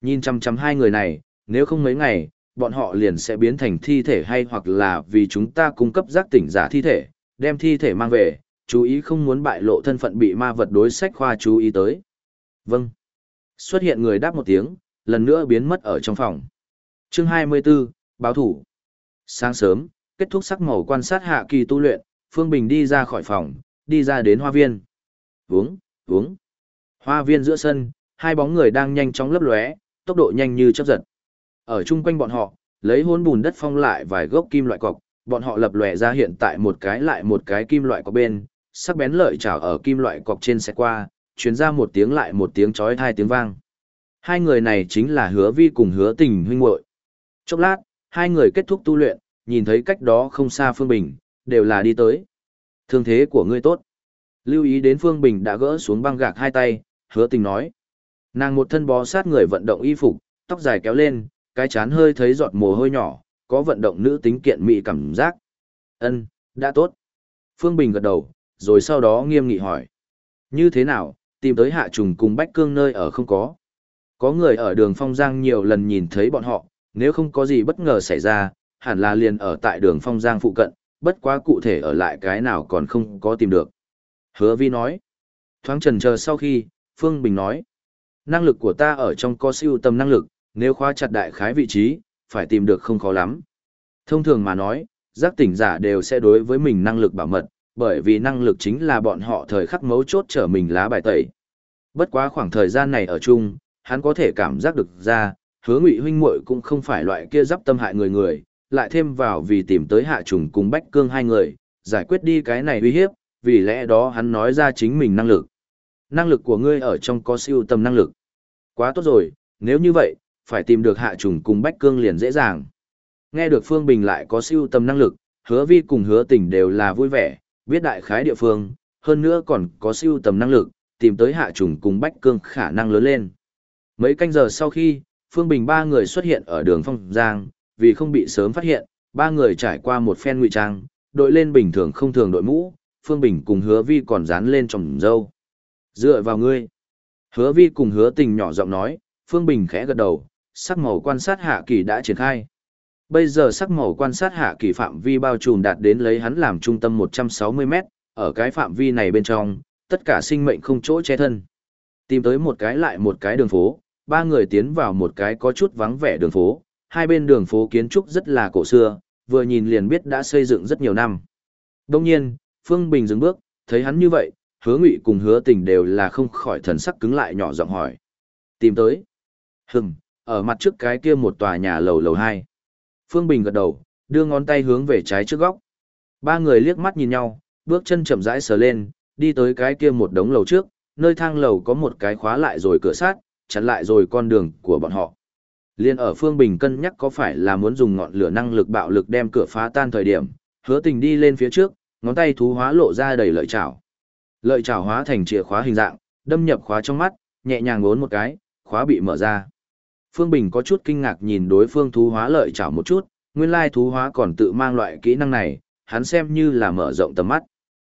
A: Nhìn chăm chăm hai người này, nếu không mấy ngày, bọn họ liền sẽ biến thành thi thể hay hoặc là vì chúng ta cung cấp giác tỉnh giả thi thể, đem thi thể mang về, chú ý không muốn bại lộ thân phận bị ma vật đối sách khoa chú ý tới. Vâng. Xuất hiện người đáp một tiếng, lần nữa biến mất ở trong phòng. Chương 24, báo thủ. Sáng sớm, kết thúc sắc màu quan sát hạ kỳ tu luyện, Phương Bình đi ra khỏi phòng, đi ra đến hoa viên. Vướng, vướng. Hoa viên giữa sân, hai bóng người đang nhanh chóng lấp lóe, tốc độ nhanh như chớp giật. Ở chung quanh bọn họ, lấy hôn bùn đất phong lại vài gốc kim loại cọc, bọn họ lập lòe ra hiện tại một cái lại một cái kim loại có bên, sắc bén lợi chảo ở kim loại cọc trên xe qua, truyền ra một tiếng lại một tiếng chói hai tiếng vang. Hai người này chính là hứa vi cùng hứa tình huynh muội. Chốc lát, hai người kết thúc tu luyện, nhìn thấy cách đó không xa Phương Bình, đều là đi tới. Thương thế của ngươi tốt. Lưu ý đến Phương Bình đã gỡ xuống băng gạc hai tay, hứa tình nói. Nàng một thân bó sát người vận động y phục, tóc dài kéo lên, cái chán hơi thấy giọt mồ hôi nhỏ, có vận động nữ tính kiện mị cảm giác. Ân, đã tốt. Phương Bình gật đầu, rồi sau đó nghiêm nghị hỏi. Như thế nào, tìm tới hạ trùng cùng bách cương nơi ở không có. Có người ở đường Phong Giang nhiều lần nhìn thấy bọn họ, nếu không có gì bất ngờ xảy ra, hẳn là liền ở tại đường Phong Giang phụ cận, bất quá cụ thể ở lại cái nào còn không có tìm được. Hứa vi nói. Thoáng trần chờ sau khi, Phương Bình nói. Năng lực của ta ở trong có siêu tầm năng lực, nếu khóa chặt đại khái vị trí, phải tìm được không khó lắm. Thông thường mà nói, giác tỉnh giả đều sẽ đối với mình năng lực bảo mật, bởi vì năng lực chính là bọn họ thời khắc mấu chốt trở mình lá bài tẩy. Bất quá khoảng thời gian này ở chung, hắn có thể cảm giác được ra, hứa ngụy huynh muội cũng không phải loại kia giáp tâm hại người người, lại thêm vào vì tìm tới hạ trùng cùng bách cương hai người, giải quyết đi cái này uy hiếp, vì lẽ đó hắn nói ra chính mình năng lực. Năng lực của ngươi ở trong có siêu tầm năng lực. Quá tốt rồi, nếu như vậy, phải tìm được hạ trùng cùng bách cương liền dễ dàng. Nghe được Phương Bình lại có siêu tầm năng lực, hứa vi cùng hứa tình đều là vui vẻ, biết đại khái địa phương, hơn nữa còn có siêu tầm năng lực, tìm tới hạ trùng cùng bách cương khả năng lớn lên. Mấy canh giờ sau khi, Phương Bình ba người xuất hiện ở đường Phong Giang, vì không bị sớm phát hiện, ba người trải qua một phen ngụy trang, đội lên bình thường không thường đội mũ, Phương Bình cùng hứa vi còn dán lên trồng dâu. Dựa vào ngươi. Hứa vi cùng hứa tình nhỏ giọng nói, Phương Bình khẽ gật đầu, sắc màu quan sát hạ kỳ đã triển khai. Bây giờ sắc màu quan sát hạ kỳ phạm vi bao trùm đạt đến lấy hắn làm trung tâm 160 mét, ở cái phạm vi này bên trong, tất cả sinh mệnh không chỗ che thân. Tìm tới một cái lại một cái đường phố, ba người tiến vào một cái có chút vắng vẻ đường phố, hai bên đường phố kiến trúc rất là cổ xưa, vừa nhìn liền biết đã xây dựng rất nhiều năm. Đông nhiên, Phương Bình dừng bước, thấy hắn như vậy, hứa ngụy cùng hứa tình đều là không khỏi thần sắc cứng lại nhỏ giọng hỏi. Tìm tới. Hừm, ở mặt trước cái kia một tòa nhà lầu lầu hai. Phương Bình gật đầu, đưa ngón tay hướng về trái trước góc. Ba người liếc mắt nhìn nhau, bước chân chậm rãi sờ lên, đi tới cái kia một đống lầu trước, nơi thang lầu có một cái khóa lại rồi cửa sát, chặn lại rồi con đường của bọn họ. Liên ở Phương Bình cân nhắc có phải là muốn dùng ngọn lửa năng lực bạo lực đem cửa phá tan thời điểm, hứa tình đi lên phía trước, ngón tay thú hóa lộ ra đầy lợi chảo. Lợi chảo hóa thành chìa khóa hình dạng, đâm nhập khóa trong mắt, nhẹ nhàng ngốn một cái, khóa bị mở ra. Phương Bình có chút kinh ngạc nhìn đối phương thú hóa lợi chảo một chút, nguyên lai thú hóa còn tự mang loại kỹ năng này, hắn xem như là mở rộng tầm mắt.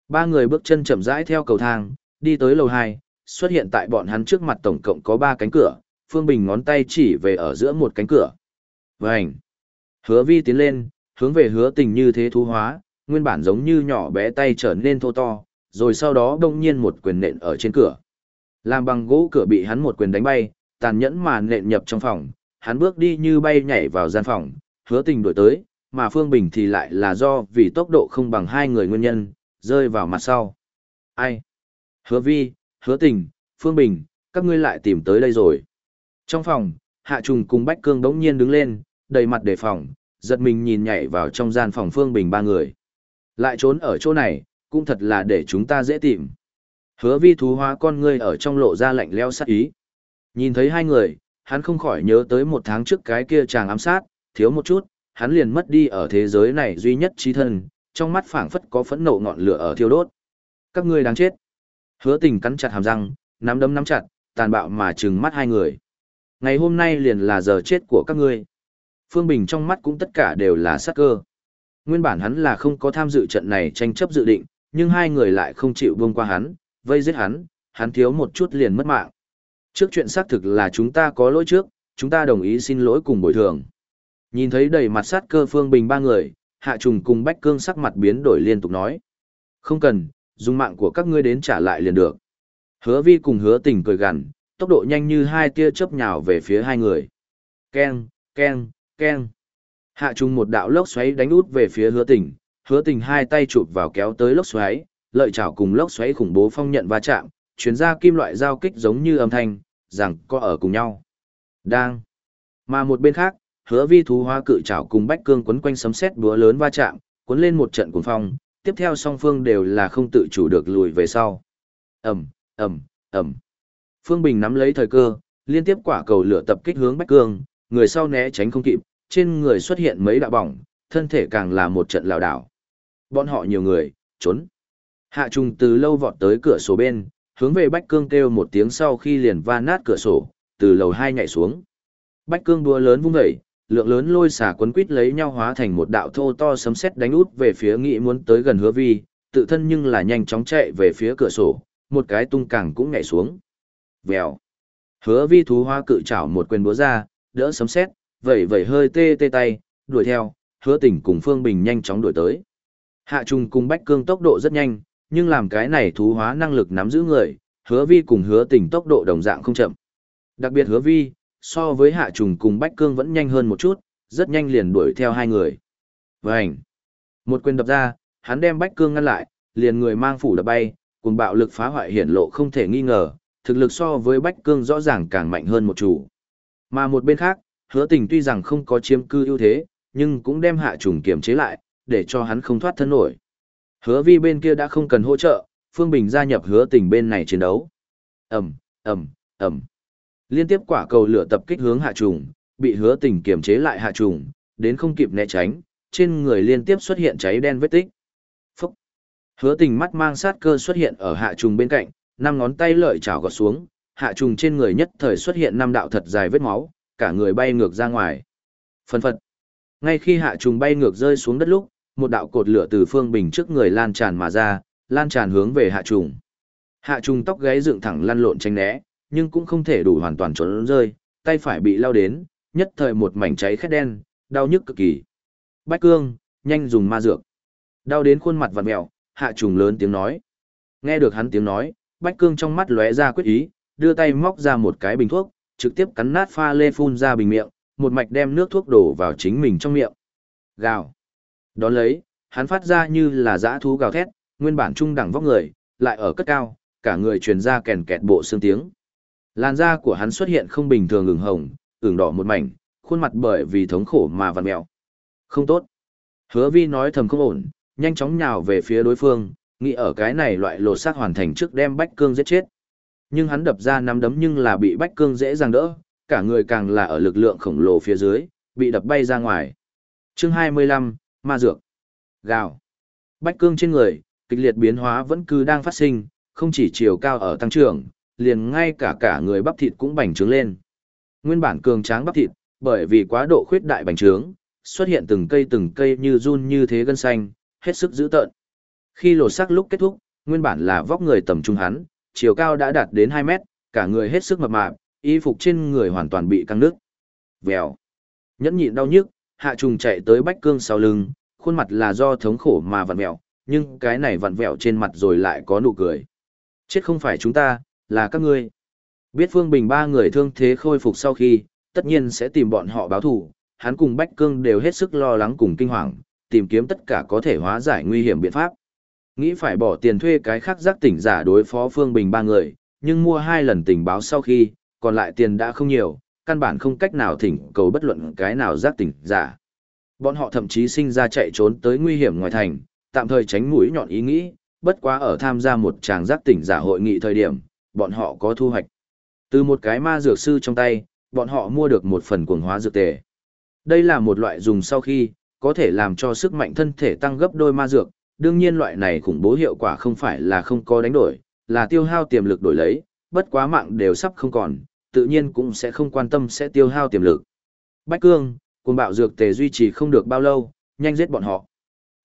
A: Ba người bước chân chậm rãi theo cầu thang, đi tới lầu 2, xuất hiện tại bọn hắn trước mặt tổng cộng có 3 cánh cửa, Phương Bình ngón tay chỉ về ở giữa một cánh cửa. Vành! Hứa vi tiến lên, hướng về hứa tình như thế thú hóa, nguyên bản giống như nhỏ bé tay trở nên thô to, rồi sau đó đông nhiên một quyền nện ở trên cửa. Làm bằng gỗ cửa bị hắn một quyền đánh bay, tàn nhẫn mà nện nhập trong phòng, hắn bước đi như bay nhảy vào gian phòng, hứa tình đổi tới, mà Phương Bình thì lại là do vì tốc độ không bằng hai người nguyên nhân, rơi vào mặt sau. Ai? Hứa vi, hứa tình, Phương Bình, các ngươi lại tìm tới đây rồi. Trong phòng, Hạ Trùng cùng Bách Cương đống nhiên đứng lên, đầy mặt đề phòng, giật mình nhìn nhảy vào trong gian phòng Phương Bình ba người. Lại trốn ở chỗ này, cũng thật là để chúng ta dễ tìm. Hứa vi thú hóa con ngươi ở trong lộ ra lạnh leo sát ý. Nhìn thấy hai người, hắn không khỏi nhớ tới một tháng trước cái kia chàng ám sát, thiếu một chút, hắn liền mất đi ở thế giới này duy nhất trí thân, trong mắt phảng phất có phẫn nộ ngọn lửa ở thiêu đốt. Các ngươi đáng chết. Hứa tình cắn chặt hàm răng, nắm đấm nắm chặt, tàn bạo mà trừng mắt hai người. Ngày hôm nay liền là giờ chết của các ngươi. Phương Bình trong mắt cũng tất cả đều là sát cơ. Nguyên bản hắn là không có tham dự trận này tranh chấp dự định, nhưng hai người lại không chịu buông qua hắn, vây giết hắn, hắn thiếu một chút liền mất mạng. Trước chuyện xác thực là chúng ta có lỗi trước, chúng ta đồng ý xin lỗi cùng bồi thường. Nhìn thấy đầy mặt sát cơ Phương Bình ba người, Hạ Trùng cùng Bách Cương sắc mặt biến đổi liên tục nói. Không cần, dùng mạng của các ngươi đến trả lại liền được. Hứa vi cùng hứa tình cười gằn, tốc độ nhanh như hai tia chớp nhào về phía hai người. Keng, keng, keng. Hạ Trùng một đạo lốc xoáy đánh út về phía hứa tình, hứa tình hai tay chụp vào kéo tới lốc xoáy, lợi chảo cùng lốc xoáy khủng bố phong nhận va chạm, chuyển ra kim loại giao kích giống như âm thanh, rằng có ở cùng nhau. Đang. Mà một bên khác, hứa vi thú hoa cự chảo cùng bách cương quấn quanh sấm sét búa lớn va chạm, cuốn lên một trận cuồng phong, tiếp theo song phương đều là không tự chủ được lùi về sau. Ẩm, Ẩm, Ẩm. Phương Bình nắm lấy thời cơ, liên tiếp quả cầu lửa tập kích hướng Bách Cương, người sau né tránh không kịp, trên người xuất hiện mấy đạo bỏng, thân thể càng là một trận lảo đảo. Bọn họ nhiều người, trốn. Hạ trùng từ lâu vọt tới cửa sổ bên, hướng về Bách Cương kêu một tiếng sau khi liền va nát cửa sổ, từ lầu hai nhảy xuống. Bách Cương đua lớn vung dậy, lượng lớn lôi xả quấn quít lấy nhau hóa thành một đạo thô to sấm sét đánh út về phía nghị muốn tới gần hứa vi, tự thân nhưng là nhanh chóng chạy về phía cửa sổ, một cái tung càng cũng nhảy xuống. Vèo. Hứa vi thú hoa cự chảo một quyền búa ra, đỡ sấm sét, vẩy vẩy hơi tê tê tay, đuổi theo, hứa tỉnh cùng Phương Bình nhanh chóng đuổi tới. Hạ trùng cùng Bách Cương tốc độ rất nhanh, nhưng làm cái này thú hóa năng lực nắm giữ người, hứa vi cùng hứa tỉnh tốc độ đồng dạng không chậm. Đặc biệt hứa vi, so với hạ trùng cùng Bách Cương vẫn nhanh hơn một chút, rất nhanh liền đuổi theo hai người. Vành! Một quyền đập ra, hắn đem Bách Cương ngăn lại, liền người mang phủ đập bay, cùng bạo lực phá hoại hiển lộ không thể nghi ngờ, thực lực so với Bách Cương rõ ràng càng mạnh hơn một chủ. Mà một bên khác, hứa tình tuy rằng không có chiếm cư ưu thế, nhưng cũng đem hạ trùng kiềm chế lại, để cho hắn không thoát thân nổi. Hứa vi bên kia đã không cần hỗ trợ, Phương Bình gia nhập hứa tình bên này chiến đấu. Ẩm, Ẩm, Ẩm. Liên tiếp quả cầu lửa tập kích hướng hạ trùng, bị hứa tình kiềm chế lại hạ trùng, đến không kịp né tránh, trên người liên tiếp xuất hiện cháy đen vết tích. Phúc! Hứa tình mắt mang sát cơ xuất hiện ở hạ trùng bên cạnh, năm ngón tay lợi chảo gọt xuống, hạ trùng trên người nhất thời xuất hiện năm đạo thật dài vết máu, cả người bay ngược ra ngoài. Phân phật! Ngay khi hạ trùng bay ngược rơi xuống đất lúc, một đạo cột lửa từ phương bình trước người lan tràn mà ra, lan tràn hướng về hạ trùng. Hạ trùng tóc gáy dựng thẳng lăn lộn tránh né, nhưng cũng không thể đủ hoàn toàn trốn rơi, tay phải bị lao đến, nhất thời một mảnh cháy khét đen, đau nhức cực kỳ. Bách cương, nhanh dùng ma dược. Đau đến khuôn mặt vặn mèo, hạ trùng lớn tiếng nói. Nghe được hắn tiếng nói, bách cương trong mắt lóe ra quyết ý, đưa tay móc ra một cái bình thuốc, trực tiếp cắn nát pha lê phun ra bình miệng, một mạch đem nước thuốc đổ vào chính mình trong miệng. Gào. Đón lấy, hắn phát ra như là dã thú gào thét, nguyên bản trung đẳng vóc người, lại ở cất cao, cả người truyền ra kèn kẹt bộ xương tiếng. Làn da của hắn xuất hiện không bình thường ửng hồng, ửng đỏ một mảnh, khuôn mặt bởi vì thống khổ mà vằn mèo. Không tốt. Hứa vi nói thầm không ổn, nhanh chóng nhào về phía đối phương, nghĩ ở cái này loại lột xác hoàn thành trước đem bách cương giết chết. Nhưng hắn đập ra nắm đấm nhưng là bị bách cương dễ dàng đỡ, cả người càng là ở lực lượng khổng lồ phía dưới, bị đập bay ra ngoài. chương 25, Ma Dược. Gào. Bách cương trên người, kịch liệt biến hóa vẫn cứ đang phát sinh, không chỉ chiều cao ở tăng trưởng, liền ngay cả cả người bắp thịt cũng bành trướng lên. Nguyên bản cường tráng bắp thịt, bởi vì quá độ khuyết đại bành trướng, xuất hiện từng cây từng cây như run như thế gân xanh, hết sức dữ tợn. Khi lột xác lúc kết thúc, nguyên bản là vóc người tầm trung hắn, chiều cao đã đạt đến 2 mét, cả người hết sức mập mạp, y phục trên người hoàn toàn bị căng nước. Vèo. Nhẫn nhịn đau nhức, hạ trùng chạy tới bách cương sau lưng, khuôn mặt là do thống khổ mà vặn vẹo, nhưng cái này vặn vẹo trên mặt rồi lại có nụ cười. Chết không phải chúng ta, là các ngươi. Biết Phương Bình ba người thương thế khôi phục sau khi, tất nhiên sẽ tìm bọn họ báo thù, hắn cùng Bách Cương đều hết sức lo lắng cùng kinh hoàng, tìm kiếm tất cả có thể hóa giải nguy hiểm biện pháp. Nghĩ phải bỏ tiền thuê cái khác giác tỉnh giả đối phó Phương Bình ba người, nhưng mua hai lần tình báo sau khi, còn lại tiền đã không nhiều, căn bản không cách nào thỉnh cầu bất luận cái nào giác tỉnh giả. Bọn họ thậm chí sinh ra chạy trốn tới nguy hiểm ngoài thành, tạm thời tránh mũi nhọn ý nghĩ, bất quá ở tham gia một tràng giác tỉnh giả hội nghị thời điểm, bọn họ có thu hoạch. Từ một cái ma dược sư trong tay, bọn họ mua được một phần cuồng hóa dược tề. Đây là một loại dùng sau khi, có thể làm cho sức mạnh thân thể tăng gấp đôi ma dược, đương nhiên loại này khủng bố hiệu quả không phải là không có đánh đổi, là tiêu hao tiềm lực đổi lấy, bất quá mạng đều sắp không còn, tự nhiên cũng sẽ không quan tâm sẽ tiêu hao tiềm lực. Bách Cương, cuồng bạo dược tề duy trì không được bao lâu, nhanh giết bọn họ.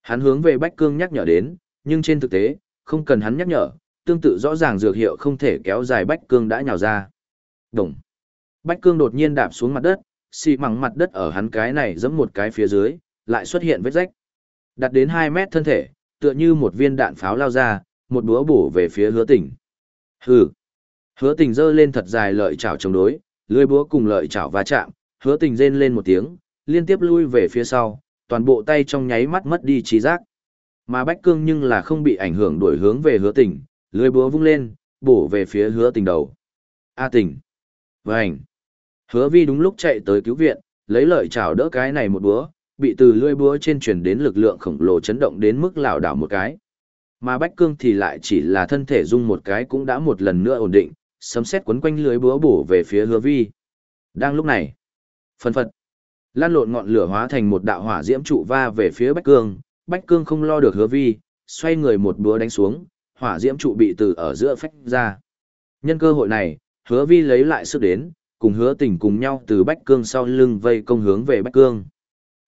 A: Hắn hướng về Bách Cương nhắc nhở đến, nhưng trên thực tế, không cần hắn nhắc nhở, tương tự rõ ràng dược hiệu không thể kéo dài Bách Cương đã nhào ra. Đồng. Bách Cương đột nhiên đạp xuống mặt đất, xì mẳng mặt đất ở hắn cái này giẫm một cái phía dưới, lại xuất hiện vết rách. Đặt đến 2 mét thân thể, tựa như một viên đạn pháo lao ra, một búa bổ về phía hứa tỉnh. Hừ. Hứa tỉnh giơ lên thật dài lợi chảo chống đối, lưỡi búa cùng lợi chảo va chạm, hứa tỉnh rên lên một tiếng, liên tiếp lui về phía sau, toàn bộ tay trong nháy mắt mất đi trí giác. Mà Bách Cương nhưng là không bị ảnh hưởng đuổi hướng về hứa tỉnh, lưới búa vung lên, bổ về phía hứa tình đầu. A tình. Vành. Hứa vi đúng lúc chạy tới cứu viện, lấy lợi chảo đỡ cái này một búa, bị từ lưỡi búa trên truyền đến lực lượng khổng lồ chấn động đến mức lảo đảo một cái. Mà Bách Cương thì lại chỉ là thân thể rung một cái cũng đã một lần nữa ổn định, sấm sét quấn quanh lưới búa bổ về phía hứa vi. Đang lúc này, phân phật, lan lộn ngọn lửa hóa thành một đạo hỏa diễm trụ va về phía Bách Cương, Bách Cương không lo được hứa vi, xoay người một búa đánh xuống, hỏa diễm trụ bị từ ở giữa phách ra. Nhân cơ hội này, hứa vi lấy lại sức đến, cùng hứa tình cùng nhau từ Bách Cương sau lưng vây công hướng về Bách Cương.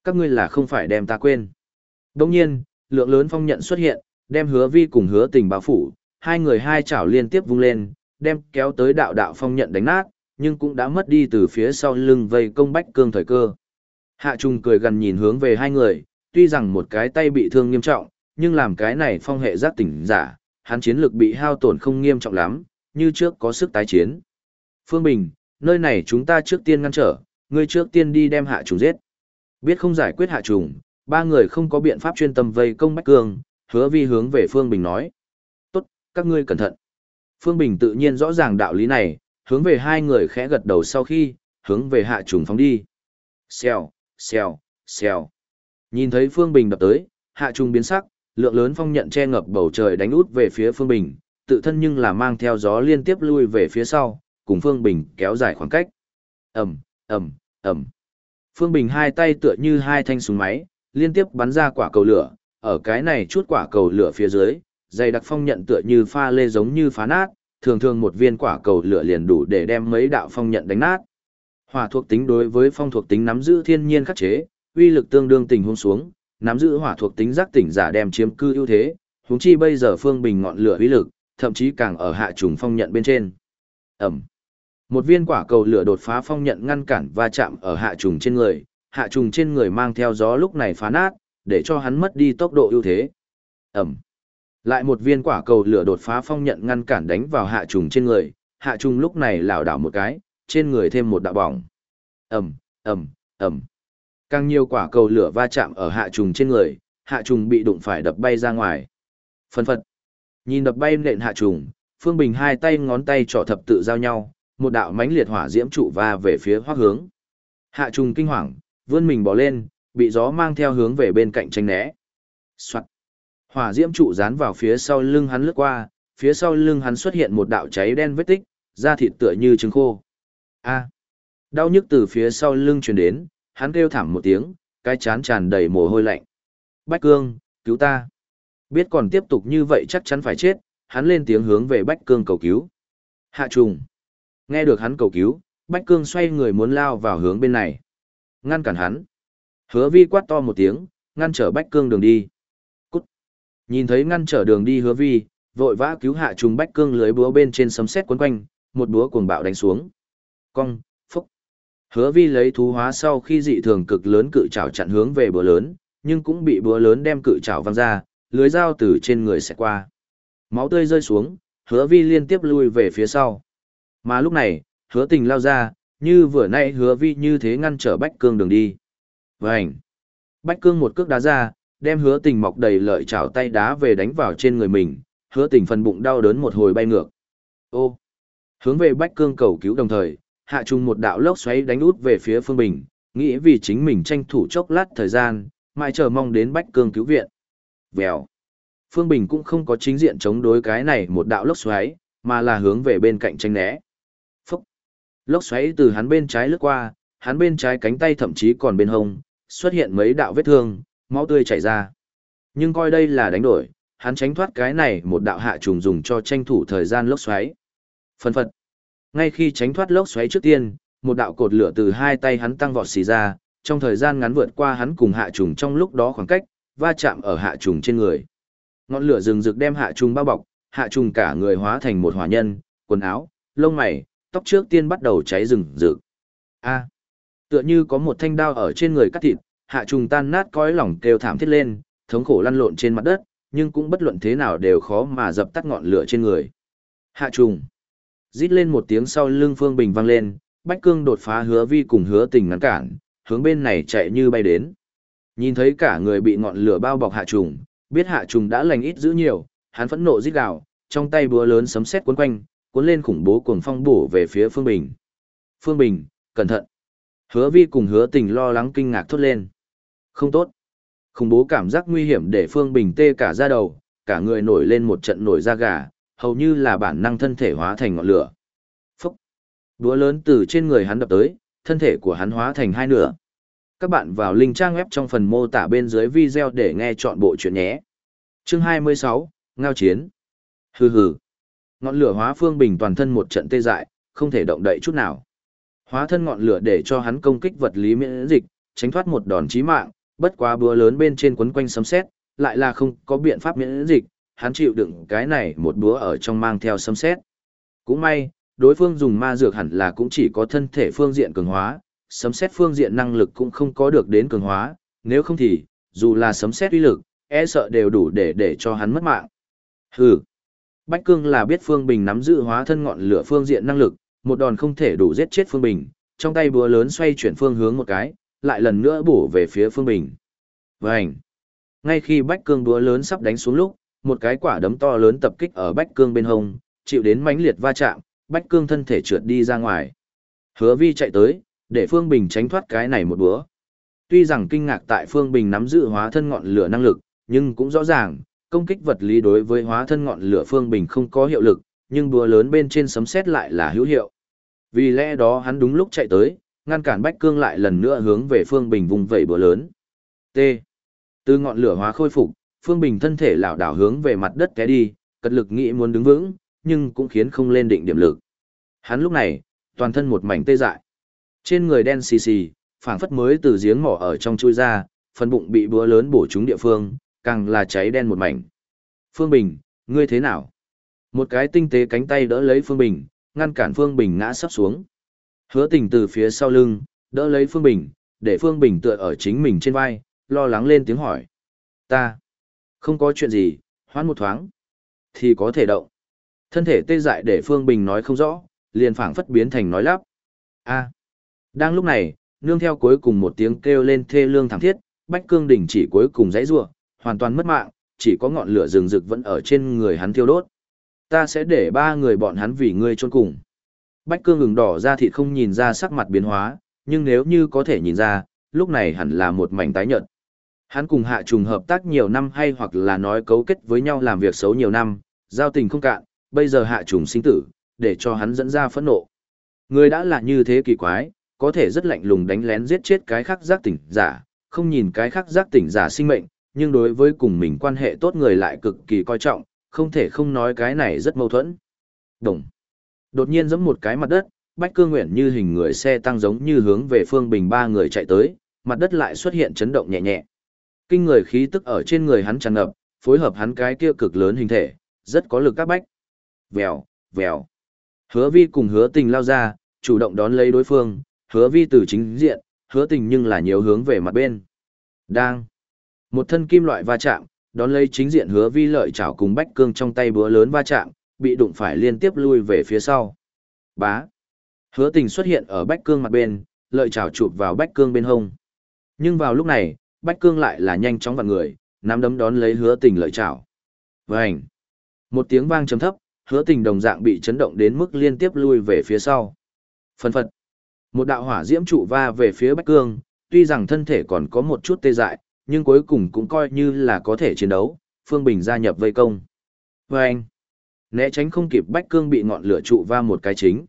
A: Các ngươi là không phải đem ta quên. Đồng nhiên, lượng lớn phong nhận xuất hiện, đem hứa vi cùng hứa tình báo phủ, hai người hai chảo liên tiếp vung lên, đem kéo tới đạo đạo phong nhận đánh nát, nhưng cũng đã mất đi từ phía sau lưng vây công Bách Cương thời cơ. Hạ Trung cười gần nhìn hướng về hai người, tuy rằng một cái tay bị thương nghiêm trọng, nhưng làm cái này phong hệ giác tỉnh giả, hắn chiến lực bị hao tổn không nghiêm trọng lắm, như trước có sức tái chiến. Phương Bình, nơi này chúng ta trước tiên ngăn trở, ngươi trước tiên đi đem hạ trùng giết. Biết không giải quyết hạ trùng, ba người không có biện pháp chuyên tâm vây công Bách Cương, hứa vi hướng về Phương Bình nói. Tốt, các ngươi cẩn thận. Phương Bình tự nhiên rõ ràng đạo lý này, hướng về hai người khẽ gật đầu sau khi, hướng về hạ trùng phóng đi. Xèo, xèo, xèo. Nhìn thấy Phương Bình đập tới, hạ trùng biến sắc, lượng lớn phong nhận che ngập bầu trời đánh út về phía Phương Bình, tự thân nhưng là mang theo gió liên tiếp lui về phía sau, cùng Phương Bình kéo dài khoảng cách. Ầm, ầm, ầm. Phương Bình hai tay tựa như hai thanh súng máy, liên tiếp bắn ra quả cầu lửa, ở cái này chút quả cầu lửa phía dưới, dày đặc phong nhận tựa như pha lê giống như phá nát, thường thường một viên quả cầu lửa liền đủ để đem mấy đạo phong nhận đánh nát. Hỏa thuộc tính đối với phong thuộc tính nắm giữ thiên nhiên khắc chế, uy lực tương đương tình huống xuống, nắm giữ hỏa thuộc tính giác tỉnh giả đem chiếm cư ưu thế, huống chi bây giờ Phương Bình ngọn lửa uy lực, thậm chí càng ở hạ trùng phong nhận bên trên. Ẩm. Một viên quả cầu lửa đột phá phong nhận ngăn cản và chạm ở hạ trùng trên người, hạ trùng trên người mang theo gió lúc này phá nát, để cho hắn mất đi tốc độ ưu thế. Ẩm. Lại một viên quả cầu lửa đột phá phong nhận ngăn cản đánh vào hạ trùng trên người, hạ trùng lúc này lảo đảo một cái, trên người thêm một đạo bỏng. Ẩm, Ẩm, Ẩm. Càng nhiều quả cầu lửa va chạm ở hạ trùng trên người, hạ trùng bị đụng phải đập bay ra ngoài. Phân phật. Nhìn đập bay nện hạ trùng, Phương Bình hai tay ngón tay trỏ thập tự giao nhau, một đạo mãnh liệt hỏa diễm trụ va về phía hoác hướng. Hạ trùng kinh hoàng, vươn mình bỏ lên, bị gió mang theo hướng về bên cạnh tranh né. Soạn. Hỏa diễm trụ dán vào phía sau lưng hắn lướt qua, phía sau lưng hắn xuất hiện một đạo cháy đen vết tích, da thịt tựa như trứng khô. A. Đau nhức từ phía sau lưng truyền đến, hắn kêu thảm một tiếng, cái chán tràn đầy mồ hôi lạnh. Bách Cương, cứu ta. Biết còn tiếp tục như vậy chắc chắn phải chết, hắn lên tiếng hướng về Bách Cương cầu cứu. Hạ trùng. Nghe được hắn cầu cứu, Bách Cương xoay người muốn lao vào hướng bên này. Ngăn cản hắn. Hứa vi quát to một tiếng, ngăn trở Bách Cương đường đi. Cút. Nhìn thấy ngăn trở đường đi hứa vi, vội vã cứu hạ trùng Bách Cương lưới búa bên trên sấm sét quấn quanh, một búa cuồng bạo đánh xuống. Cong, phúc. Hứa vi lấy thú hóa sau khi dị thường cực lớn cự trảo chặn hướng về búa lớn, nhưng cũng bị búa lớn đem cự trảo văng ra, lưới dao từ trên người sẽ qua. Máu tươi rơi xuống, hứa vi liên tiếp lui về phía sau. Mà lúc này, hứa tình lao ra, như vừa nãy hứa vi như thế ngăn trở Bách Cương đường đi. Vânh! Bách Cương một cước đá ra, đem hứa tình mọc đầy lợi chảo tay đá về đánh vào trên người mình, hứa tình phần bụng đau đớn một hồi bay ngược. Ô! Hướng về Bách Cương cầu cứu đồng thời, hạ trùng một đạo lốc xoáy đánh út về phía Phương Bình, nghĩ vì chính mình tranh thủ chốc lát thời gian, mãi chờ mong đến Bách Cương cứu viện. Vèo. Phương Bình cũng không có chính diện chống đối cái này một đạo lốc xoáy, mà là hướng về bên cạnh tranh né. Lốc xoáy từ hắn bên trái lướt qua, hắn bên trái cánh tay thậm chí còn bên hông, xuất hiện mấy đạo vết thương, máu tươi chảy ra. Nhưng coi đây là đánh đổi, hắn tránh thoát cái này một đạo hạ trùng dùng cho tranh thủ thời gian lốc xoáy. Phân phật. Ngay khi tránh thoát lốc xoáy trước tiên, một đạo cột lửa từ hai tay hắn tăng vọt xì ra, trong thời gian ngắn vượt qua hắn cùng hạ trùng trong lúc đó khoảng cách, va chạm ở hạ trùng trên người. Ngọn lửa rừng rực đem hạ trùng bao bọc, hạ trùng cả người hóa thành một hỏa nhân, quần áo, lông mày, tóc trước tiên bắt đầu cháy rừng rực. A. tựa như có một thanh đao ở trên người cắt thịt, hạ trùng tan nát cõi lòng kêu thảm thiết lên, thống khổ lăn lộn trên mặt đất, nhưng cũng bất luận thế nào đều khó mà dập tắt ngọn lửa trên người. Hạ trùng. Rít lên một tiếng sau lưng Phương Bình vang lên, Bách Cương đột phá hứa vi cùng hứa tình ngăn cản, hướng bên này chạy như bay đến. Nhìn thấy cả người bị ngọn lửa bao bọc hạ trùng, biết hạ trùng đã lành ít dữ nhiều, hắn phẫn nộ rít gào, trong tay búa lớn sấm sét cuốn quanh, cuốn lên khủng bố cuồng phong bổ về phía Phương Bình. Phương Bình, cẩn thận. Hứa vi cùng hứa tình lo lắng kinh ngạc thốt lên. Không tốt. Khủng bố cảm giác nguy hiểm để Phương Bình tê cả da đầu, cả người nổi lên một trận nổi da gà, hầu như là bản năng thân thể hóa thành ngọn lửa. Phúc! Đúa lớn từ trên người hắn đập tới, thân thể của hắn hóa thành hai nửa. Các bạn vào link trang web trong phần mô tả bên dưới video để nghe chọn bộ chuyện nhé. Chương 26, Ngao Chiến. Hừ hừ. Ngọn lửa hóa Phương Bình toàn thân một trận tê dại, không thể động đậy chút nào. Hóa thân ngọn lửa để cho hắn công kích vật lý miễn dịch, tránh thoát một đòn chí mạng, bất quá búa lớn bên trên quấn quanh sấm sét, lại là không có biện pháp miễn dịch, hắn chịu đựng cái này một búa ở trong mang theo sấm sét. Cũng may, đối phương dùng ma dược hẳn là cũng chỉ có thân thể phương diện cường hóa, sấm sét phương diện năng lực cũng không có được đến cường hóa, nếu không thì, dù là sấm sét uy lực, e sợ đều đủ để để cho hắn mất mạng. Hừ. Bách Cương là biết Phương Bình nắm giữ hóa thân ngọn lửa phương diện năng lực, một đòn không thể đủ giết chết Phương Bình, trong tay búa lớn xoay chuyển phương hướng một cái, lại lần nữa bổ về phía Phương Bình. Vành! Ngay khi Bách Cương búa lớn sắp đánh xuống lúc, một cái quả đấm to lớn tập kích ở Bách Cương bên hông, chịu đến mãnh liệt va chạm, Bách Cương thân thể trượt đi ra ngoài. Hứa Vi chạy tới, để Phương Bình tránh thoát cái này một búa. Tuy rằng kinh ngạc tại Phương Bình nắm giữ hóa thân ngọn lửa năng lực, nhưng cũng rõ ràng, công kích vật lý đối với hóa thân ngọn lửa Phương Bình không có hiệu lực, nhưng búa lớn bên trên sấm sét lại là hữu hiệu. Vì lẽ đó hắn đúng lúc chạy tới, ngăn cản Bách Cương lại lần nữa hướng về Phương Bình vùng vẩy búa lớn. T. Từ ngọn lửa hóa khôi phục, Phương Bình thân thể lảo đảo hướng về mặt đất té đi, cật lực nghĩ muốn đứng vững, nhưng cũng khiến không lên định điểm lực. Hắn lúc này, toàn thân một mảnh tê dại. Trên người đen xì xì, phảng phất mới từ giếng mỏ ở trong chui ra, phần bụng bị búa lớn bổ trúng địa phương, càng là cháy đen một mảnh. Phương Bình, ngươi thế nào? Một cái tinh tế cánh tay đỡ lấy Phương Bình, ngăn cản Phương Bình ngã sắp xuống. Hứa tình từ phía sau lưng, đỡ lấy Phương Bình, để Phương Bình tựa ở chính mình trên vai, lo lắng lên tiếng hỏi. Ta, không có chuyện gì, hoãn một thoáng, thì có thể động. Thân thể tê dại để Phương Bình nói không rõ, liền phảng phất biến thành nói lắp. a đang lúc này, nương theo cuối cùng một tiếng kêu lên thê lương thảm thiết, Bách Cương đỉnh chỉ cuối cùng dãy rủa, hoàn toàn mất mạng, chỉ có ngọn lửa rừng rực vẫn ở trên người hắn thiêu đốt. Ta sẽ để ba người bọn hắn vì ngươi chôn cùng. Bách Cương ngừng đỏ ra thịt không nhìn ra sắc mặt biến hóa, nhưng nếu như có thể nhìn ra, lúc này hẳn là một mảnh tái nhợt. Hắn cùng hạ trùng hợp tác nhiều năm hay hoặc là nói cấu kết với nhau làm việc xấu nhiều năm, giao tình không cạn, bây giờ hạ trùng sinh tử, để cho hắn dẫn ra phẫn nộ. Người đã là như thế kỳ quái, có thể rất lạnh lùng đánh lén giết chết cái khác giác tỉnh giả, không nhìn cái khác giác tỉnh giả sinh mệnh, nhưng đối với cùng mình quan hệ tốt người lại cực kỳ coi trọng, không thể không nói cái này rất mâu thuẫn. Đồng. Đột nhiên giẫm một cái mặt đất, Bách Cương Nguyện như hình người xe tăng giống như hướng về Phương Bình ba người chạy tới, mặt đất lại xuất hiện chấn động nhẹ nhẹ. Kinh người khí tức ở trên người hắn tràn ngập, phối hợp hắn cái kia cực lớn hình thể, rất có lực các bách. Vèo, vèo. Hứa Vi cùng Hứa Tình lao ra, chủ động đón lấy đối phương, Hứa Vi từ chính diện, Hứa Tình nhưng là nhiều hướng về mặt bên. Đang. Một thân kim loại va chạm, đón lấy chính diện Hứa Vi lợi chảo cùng Bách Cương trong tay búa lớn va chạm, bị đụng phải liên tiếp lui về phía sau. Bá. Hứa Tình xuất hiện ở Bách Cương mặt bên, lợi chảo chụp vào Bách Cương bên hông. Nhưng vào lúc này, Bách Cương lại là nhanh chóng vặn người, nắm đấm đón lấy hứa tình lợi chảo. Vành! Một tiếng vang trầm thấp, hứa tình đồng dạng bị chấn động đến mức liên tiếp lui về phía sau. Phân phật! Một đạo hỏa diễm trụ va về phía Bách Cương, tuy rằng thân thể còn có một chút tê dại, nhưng cuối cùng cũng coi như là có thể chiến đấu, Phương Bình gia nhập vây công. Vành! Né tránh không kịp Bách Cương bị ngọn lửa trụ va một cái chính.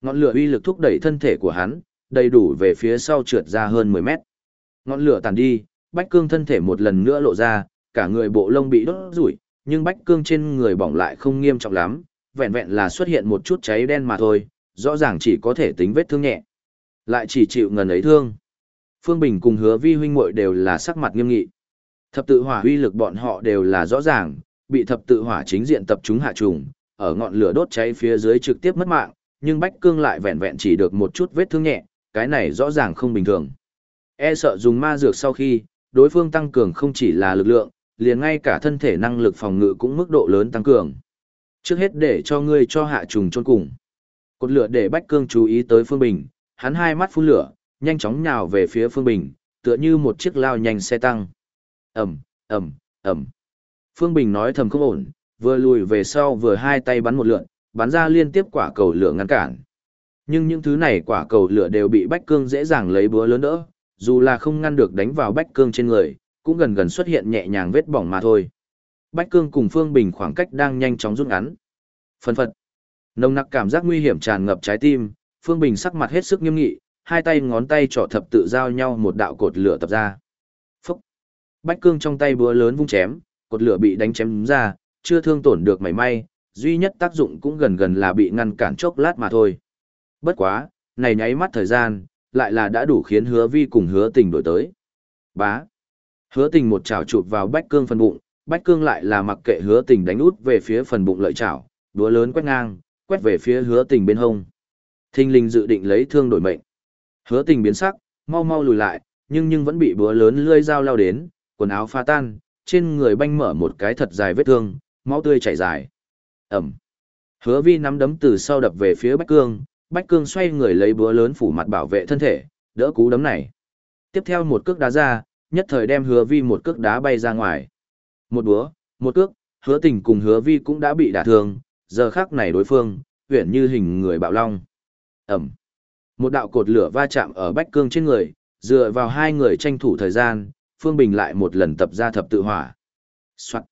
A: Ngọn lửa uy lực thúc đẩy thân thể của hắn, đầy đủ về phía sau trượt ra hơn 10 mét. Ngọn lửa tàn đi, Bách Cương thân thể một lần nữa lộ ra, cả người bộ lông bị đốt rủi, nhưng Bách Cương trên người bỏng lại không nghiêm trọng lắm, vẹn vẹn là xuất hiện một chút cháy đen mà thôi, rõ ràng chỉ có thể tính vết thương nhẹ. Lại chỉ chịu ngần ấy thương. Phương Bình cùng hứa vi huynh muội đều là sắc mặt nghiêm nghị. Thập tự hỏa uy lực bọn họ đều là rõ ràng, bị thập tự hỏa chính diện tập trung hạ trùng, ở ngọn lửa đốt cháy phía dưới trực tiếp mất mạng, nhưng Bách Cương lại vẹn vẹn chỉ được một chút vết thương nhẹ, cái này rõ ràng không bình thường. E sợ dùng ma dược sau khi, đối phương tăng cường không chỉ là lực lượng, liền ngay cả thân thể năng lực phòng ngự cũng mức độ lớn tăng cường. Trước hết để cho ngươi cho hạ trùng chôn cùng. Cột lửa để Bách Cương chú ý tới Phương Bình, hắn hai mắt phun lửa, nhanh chóng nhào về phía Phương Bình, tựa như một chiếc lao nhanh xe tăng. Ầm, ầm, ầm. Phương Bình nói thầm không ổn, vừa lùi về sau vừa hai tay bắn một lượn, bắn ra liên tiếp quả cầu lửa ngăn cản. Nhưng những thứ này quả cầu lửa đều bị Bách Cương dễ dàng lấy búa lớn đỡ, dù là không ngăn được đánh vào Bách Cương trên người, cũng gần gần xuất hiện nhẹ nhàng vết bỏng mà thôi. Bách Cương cùng Phương Bình khoảng cách đang nhanh chóng rút ngắn. Phần phật. Nồng nặc cảm giác nguy hiểm tràn ngập trái tim, Phương Bình sắc mặt hết sức nghiêm nghị, hai tay ngón tay trỏ thập tự giao nhau một đạo cột lửa tập ra. Phúc. Bách Cương trong tay búa lớn vung chém, cột lửa bị đánh chém ra, chưa thương tổn được mảy may, duy nhất tác dụng cũng gần gần là bị ngăn cản chốc lát mà thôi. Bất quá, này nháy mắt thời gian, lại là đã đủ khiến hứa vi cùng hứa tình đổi tới. Bá. Hứa tình một chảo chụp vào bách cương phần bụng, bách cương lại là mặc kệ hứa tình đánh út về phía phần bụng lợi chảo, đúa lớn quét ngang, quét về phía hứa tình bên hông. Thinh linh dự định lấy thương đổi mệnh. Hứa tình biến sắc, mau mau lùi lại, nhưng nhưng vẫn bị búa lớn lươi dao lao đến, quần áo pha tan, trên người banh mở một cái thật dài vết thương, máu tươi chảy dài. Ẩm. Hứa vi nắm đấm từ sau đập về phía Bách Cương, Bách Cương xoay người lấy búa lớn phủ mặt bảo vệ thân thể, đỡ cú đấm này. Tiếp theo một cước đá ra, nhất thời đem hứa vi một cước đá bay ra ngoài. Một búa, một cước, hứa tình cùng hứa vi cũng đã bị đả thương, giờ khác này đối phương, huyển như hình người bạo long. Ẩm. Một đạo cột lửa va chạm ở Bách Cương trên người, dựa vào hai người tranh thủ thời gian, Phương Bình lại một lần tập ra thập tự hỏa. Soạn.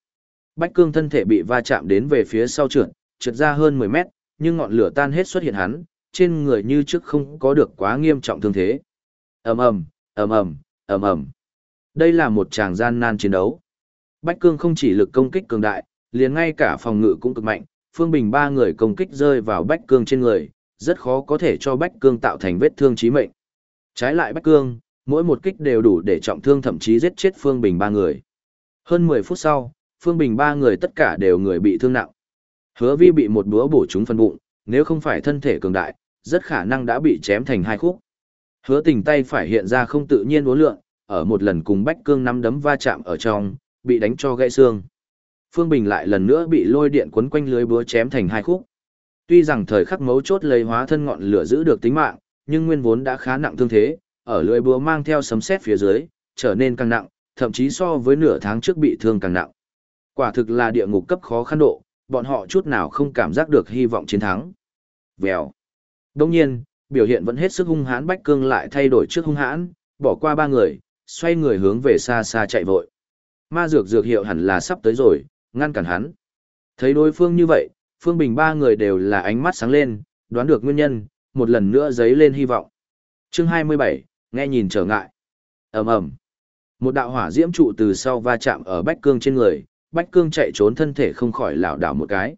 A: Bách Cương thân thể bị va chạm đến về phía sau trượt, trượt ra hơn 10 mét, nhưng ngọn lửa tan hết xuất hiện hắn, trên người như trước không có được quá nghiêm trọng thương thế. Ầm ầm, ầm ầm, ầm ầm. Đây là một tràng gian nan chiến đấu. Bách Cương không chỉ lực công kích cường đại, liền ngay cả phòng ngự cũng cực mạnh, Phương Bình ba người công kích rơi vào Bách Cương trên người, rất khó có thể cho Bách Cương tạo thành vết thương chí mệnh. Trái lại Bách Cương, mỗi một kích đều đủ để trọng thương thậm chí giết chết Phương Bình ba người. Hơn 10 phút sau, Phương Bình ba người tất cả đều người bị thương nặng. Hứa vi bị một búa bổ trúng phần bụng, nếu không phải thân thể cường đại, rất khả năng đã bị chém thành hai khúc. Hứa tình tay phải hiện ra không tự nhiên uốn lượn, ở một lần cùng Bách Cương nắm đấm va chạm ở trong, bị đánh cho gãy xương. Phương Bình lại lần nữa bị lôi điện quấn quanh lưới búa chém thành hai khúc. Tuy rằng thời khắc mấu chốt lấy hóa thân ngọn lửa giữ được tính mạng, nhưng nguyên vốn đã khá nặng thương thế, ở lưỡi búa mang theo sấm sét phía dưới, trở nên càng nặng, thậm chí so với nửa tháng trước bị thương càng nặng. Quả thực là địa ngục cấp khó khăn độ, bọn họ chút nào không cảm giác được hy vọng chiến thắng. Vèo. Đương nhiên, biểu hiện vẫn hết sức hung hãn Bách Cương lại thay đổi trước hung hãn, bỏ qua ba người, xoay người hướng về xa xa chạy vội. Ma dược dược hiệu hẳn là sắp tới rồi, ngăn cản hắn. Thấy đối phương như vậy, Phương Bình ba người đều là ánh mắt sáng lên, đoán được nguyên nhân, một lần nữa giấy lên hy vọng. Chương 27, nghe nhìn trở ngại. ầm ầm Một đạo hỏa diễm trụ từ sau va chạm ở Bách Cương trên người, Bách Cương chạy trốn thân thể không khỏi lảo đảo một cái.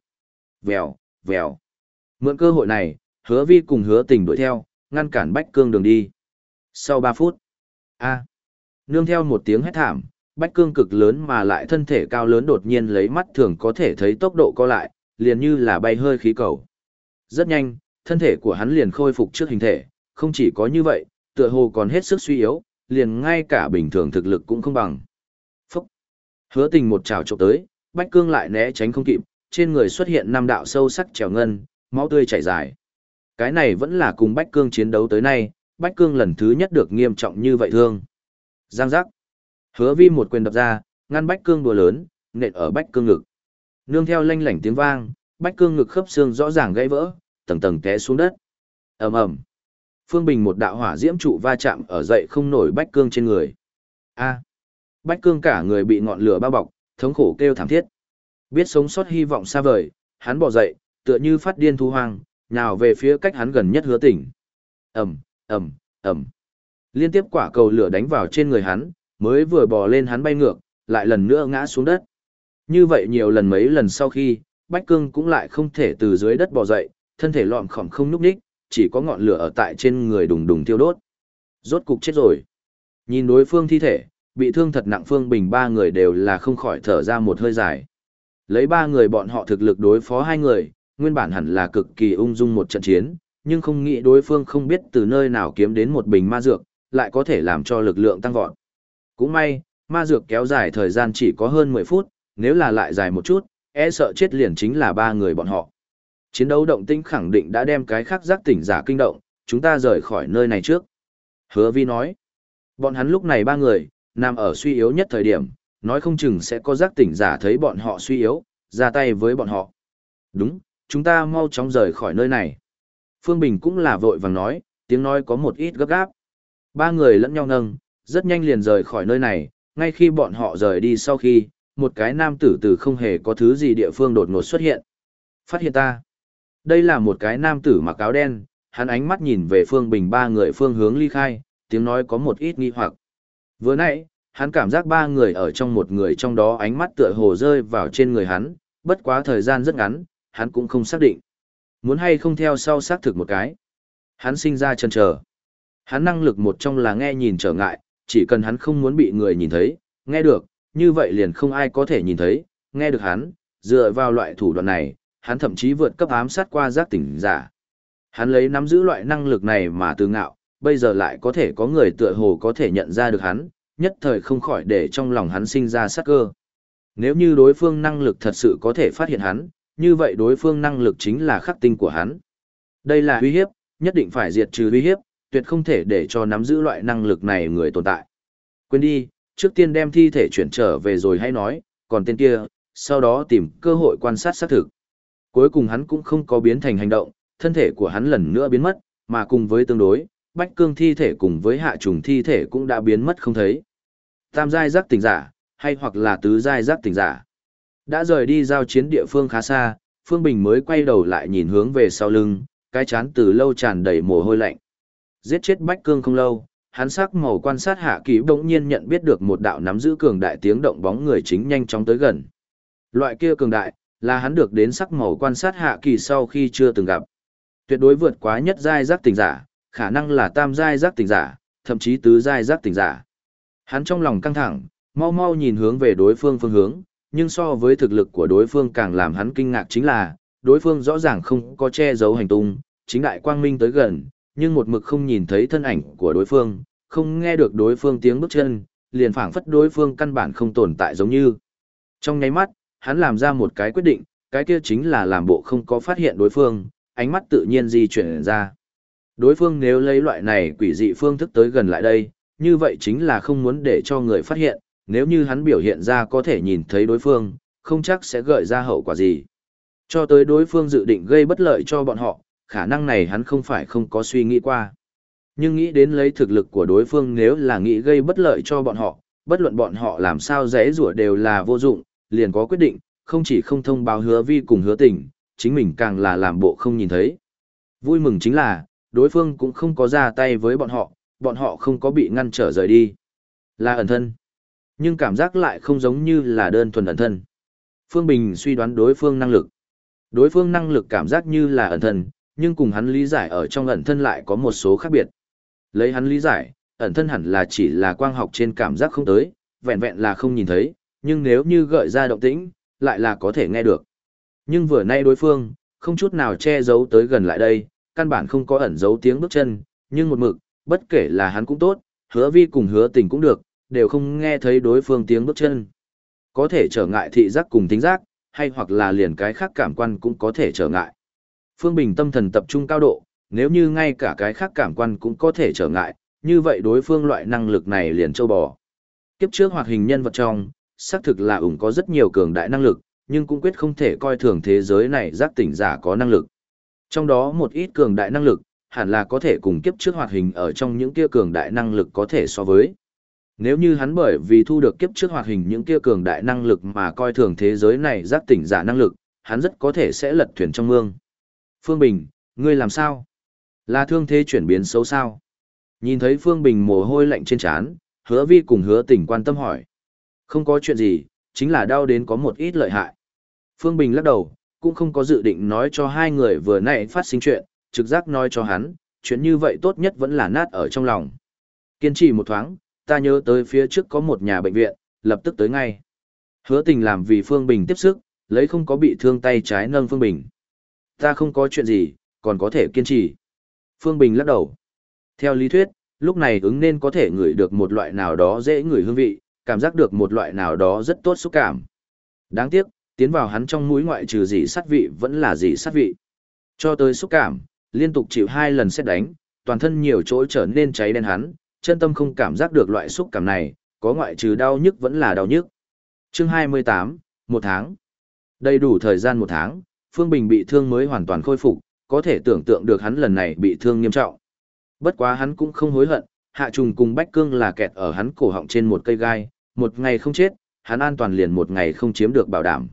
A: Vèo, vèo. Mượn cơ hội này, hứa vi cùng hứa tình đuổi theo, ngăn cản Bách Cương đường đi. Sau 3 phút, a nương theo một tiếng hét thảm, Bách Cương cực lớn mà lại thân thể cao lớn đột nhiên lấy mắt thường có thể thấy tốc độ co lại, liền như là bay hơi khí cầu. Rất nhanh, thân thể của hắn liền khôi phục trước hình thể, không chỉ có như vậy, tựa hồ còn hết sức suy yếu, liền ngay cả bình thường thực lực cũng không bằng. Hứa tình một trào trộm tới, Bách Cương lại né tránh không kịp, trên người xuất hiện năm đạo sâu sắc trèo ngân, máu tươi chảy dài. Cái này vẫn là cùng Bách Cương chiến đấu tới nay, Bách Cương lần thứ nhất được nghiêm trọng như vậy thương. Giang giác. Hứa vi một quyền đập ra, ngăn Bách Cương đùa lớn, nện ở Bách Cương ngực. Nương theo lanh lảnh tiếng vang, Bách Cương ngực khớp xương rõ ràng gãy vỡ, tầng tầng té xuống đất. ầm ầm. Phương Bình một đạo hỏa diễm trụ va chạm ở dậy không nổi Bách Cương trên người. A. Bách cương cả người bị ngọn lửa bao bọc, thống khổ kêu thảm thiết. Biết sống sót hy vọng xa vời, hắn bỏ dậy, tựa như phát điên thu hoang, nào về phía cách hắn gần nhất hứa tỉnh. ầm ầm ầm, Liên tiếp quả cầu lửa đánh vào trên người hắn, mới vừa bò lên hắn bay ngược, lại lần nữa ngã xuống đất. Như vậy nhiều lần mấy lần sau khi, Bách Cương cũng lại không thể từ dưới đất bò dậy, thân thể lọm khỏm không núp đích, chỉ có ngọn lửa ở tại trên người đùng đùng tiêu đốt. Rốt cục chết rồi. Nhìn đối phương thi thể, bị thương thật nặng Phương Bình ba người đều là không khỏi thở ra một hơi dài. Lấy ba người bọn họ thực lực đối phó hai người, nguyên bản hẳn là cực kỳ ung dung một trận chiến, nhưng không nghĩ đối phương không biết từ nơi nào kiếm đến một bình ma dược, lại có thể làm cho lực lượng tăng vọt. Cũng may, ma dược kéo dài thời gian chỉ có hơn 10 phút, nếu là lại dài một chút, e sợ chết liền chính là ba người bọn họ. Chiến đấu động tĩnh khẳng định đã đem cái khác giác tỉnh giả kinh động, chúng ta rời khỏi nơi này trước. Hứa vi nói, bọn hắn lúc này ba người, nằm ở suy yếu nhất thời điểm, nói không chừng sẽ có giác tỉnh giả thấy bọn họ suy yếu, ra tay với bọn họ. Đúng, chúng ta mau chóng rời khỏi nơi này. Phương Bình cũng là vội vàng nói, tiếng nói có một ít gấp gáp. Ba người lẫn nhau nâng, rất nhanh liền rời khỏi nơi này, ngay khi bọn họ rời đi sau khi, một cái nam tử từ không hề có thứ gì địa phương đột ngột xuất hiện. Phát hiện ta. Đây là một cái nam tử mặc áo đen, hắn ánh mắt nhìn về phương bình ba người phương hướng ly khai, tiếng nói có một ít nghi hoặc. Vừa nãy, hắn cảm giác ba người ở trong một người trong đó ánh mắt tựa hồ rơi vào trên người hắn, bất quá thời gian rất ngắn, hắn cũng không xác định. Muốn hay không theo sau xác thực một cái. Hắn sinh ra chân chờ. Hắn năng lực một trong là nghe nhìn trở ngại, chỉ cần hắn không muốn bị người nhìn thấy, nghe được, như vậy liền không ai có thể nhìn thấy, nghe được hắn, dựa vào loại thủ đoạn này, hắn thậm chí vượt cấp ám sát qua giác tỉnh giả. Hắn lấy nắm giữ loại năng lực này mà tự ngạo, bây giờ lại có thể có người tựa hồ có thể nhận ra được hắn, nhất thời không khỏi để trong lòng hắn sinh ra sát cơ. Nếu như đối phương năng lực thật sự có thể phát hiện hắn, như vậy đối phương năng lực chính là khắc tinh của hắn. Đây là uy hiếp, nhất định phải diệt trừ uy hiếp, tuyệt không thể để cho nắm giữ loại năng lực này người tồn tại. Quên đi, trước tiên đem thi thể chuyển trở về rồi hay nói, còn tên kia, sau đó tìm cơ hội quan sát xác thực. Cuối cùng hắn cũng không có biến thành hành động, thân thể của hắn lần nữa biến mất, mà cùng với tương đối, bách cương thi thể cùng với hạ trùng thi thể cũng đã biến mất không thấy. Tam giai giác tỉnh giả, hay hoặc là tứ giai giác tỉnh giả. Đã rời đi giao chiến địa phương khá xa, Phương Bình mới quay đầu lại nhìn hướng về sau lưng, cái chán từ lâu tràn đầy mồ hôi lạnh. Giết chết Bách Cương không lâu, hắn sắc màu quan sát hạ kỳ bỗng nhiên nhận biết được một đạo nắm giữ cường đại tiếng động bóng người chính nhanh chóng tới gần. Loại kia cường đại, là hắn được đến sắc màu quan sát hạ kỳ sau khi chưa từng gặp. Tuyệt đối vượt quá nhất giai giác tình giả, khả năng là tam giai giác tình giả, thậm chí tứ giai giác tình giả. Hắn trong lòng căng thẳng, mau mau nhìn hướng về đối phương phương hướng, nhưng so với thực lực của đối phương càng làm hắn kinh ngạc chính là, đối phương rõ ràng không có che giấu hành tung, chính đại quang minh tới gần, nhưng một mực không nhìn thấy thân ảnh của đối phương, không nghe được đối phương tiếng bước chân, liền phảng phất đối phương căn bản không tồn tại giống như. Trong nháy mắt, hắn làm ra một cái quyết định, cái kia chính là làm bộ không có phát hiện đối phương, ánh mắt tự nhiên di chuyển ra. Đối phương nếu lấy loại này quỷ dị phương thức tới gần lại đây, như vậy chính là không muốn để cho người phát hiện, nếu như hắn biểu hiện ra có thể nhìn thấy đối phương, không chắc sẽ gợi ra hậu quả gì. Cho tới đối phương dự định gây bất lợi cho bọn họ, khả năng này hắn không phải không có suy nghĩ qua. Nhưng nghĩ đến lấy thực lực của đối phương nếu là nghĩ gây bất lợi cho bọn họ, bất luận bọn họ làm sao dễ rủa đều là vô dụng, liền có quyết định, không chỉ không thông báo hứa vi cùng hứa tình, chính mình càng là làm bộ không nhìn thấy. Vui mừng chính là, đối phương cũng không có ra tay với bọn họ, bọn họ không có bị ngăn trở rời đi. Là ẩn thân. Nhưng cảm giác lại không giống như là đơn thuần ẩn thân. Phương Bình suy đoán đối phương năng lực. Đối phương năng lực cảm giác như là ẩn thân, nhưng cùng hắn lý giải ở trong ẩn thân lại có một số khác biệt. Lấy hắn lý giải, ẩn thân hẳn là chỉ là quang học trên cảm giác không tới, vẹn vẹn là không nhìn thấy, nhưng nếu như gợi ra động tĩnh, lại là có thể nghe được. Nhưng vừa nay đối phương, không chút nào che giấu tới gần lại đây, căn bản không có ẩn giấu tiếng bước chân, nhưng một mực, bất kể là hắn cũng tốt, hứa vi cùng hứa tình cũng được, đều không nghe thấy đối phương tiếng bước chân. Có thể trở ngại thị giác cùng tính giác, hay hoặc là liền cái khác cảm quan cũng có thể trở ngại. Phương Bình tâm thần tập trung cao độ, nếu như ngay cả cái khác cảm quan cũng có thể trở ngại, như vậy đối phương loại năng lực này liền châu bò. Kiếp trước hoạt hình nhân vật trong, xác thực là ủng có rất nhiều cường đại năng lực, nhưng cũng quyết không thể coi thường thế giới này giác tỉnh giả có năng lực. Trong đó một ít cường đại năng lực, hẳn là có thể cùng kiếp trước hoạt hình ở trong những kia cường đại năng lực có thể so với. Nếu như hắn bởi vì thu được kiếp trước hoạt hình những kia cường đại năng lực mà coi thường thế giới này giác tỉnh giả năng lực, hắn rất có thể sẽ lật thuyền trong mương. Phương Bình, ngươi làm sao? Là thương thế chuyển biến xấu sao? Nhìn thấy Phương Bình mồ hôi lạnh trên trán, hứa vi cùng hứa tỉnh quan tâm hỏi. Không có chuyện gì, chính là đau đến có một ít lợi hại. Phương Bình lắc đầu, cũng không có dự định nói cho hai người vừa nãy phát sinh chuyện, trực giác nói cho hắn, chuyện như vậy tốt nhất vẫn là nát ở trong lòng. Kiên trì một thoáng, ta nhớ tới phía trước có một nhà bệnh viện, lập tức tới ngay. Hứa tình làm vì Phương Bình tiếp sức, lấy không có bị thương tay trái nâng Phương Bình. Ta không có chuyện gì, còn có thể kiên trì. Phương Bình lắc đầu. Theo lý thuyết, lúc này ứng nên có thể ngửi được một loại nào đó dễ ngửi hương vị, cảm giác được một loại nào đó rất tốt xúc cảm. Đáng tiếc, tiến vào hắn trong mũi ngoại trừ gì sát vị vẫn là gì sát vị. Cho tới xúc cảm, liên tục chịu hai lần xét đánh, toàn thân nhiều chỗ trở nên cháy đen hắn, chân tâm không cảm giác được loại xúc cảm này, có ngoại trừ đau nhức vẫn là đau nhức. Chương 28, một tháng. Đầy đủ thời gian một tháng, Phương Bình bị thương mới hoàn toàn khôi phục, có thể tưởng tượng được hắn lần này bị thương nghiêm trọng. Bất quá hắn cũng không hối hận, hạ trùng cùng bách cương là kẹt ở hắn cổ họng trên một cây gai, một ngày không chết, hắn an toàn liền một ngày không chiếm được bảo đảm.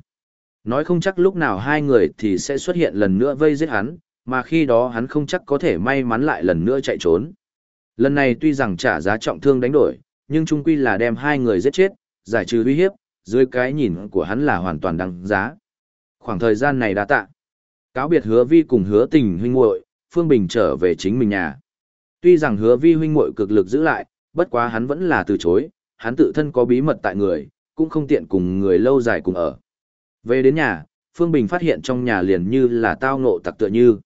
A: Nói không chắc lúc nào hai người thì sẽ xuất hiện lần nữa vây giết hắn, mà khi đó hắn không chắc có thể may mắn lại lần nữa chạy trốn. Lần này tuy rằng trả giá trọng thương đánh đổi, nhưng chung quy là đem hai người giết chết, giải trừ uy hiếp, dưới cái nhìn của hắn là hoàn toàn đáng giá. Khoảng thời gian này đã tạ. Cáo biệt hứa vi cùng hứa tình huynh muội Phương Bình trở về chính mình nhà. Tuy rằng hứa vi huynh muội cực lực giữ lại, bất quá hắn vẫn là từ chối, hắn tự thân có bí mật tại người, cũng không tiện cùng người lâu dài cùng ở. Về đến nhà, Phương Bình phát hiện trong nhà liền như là tao ngộ tặc tựa như.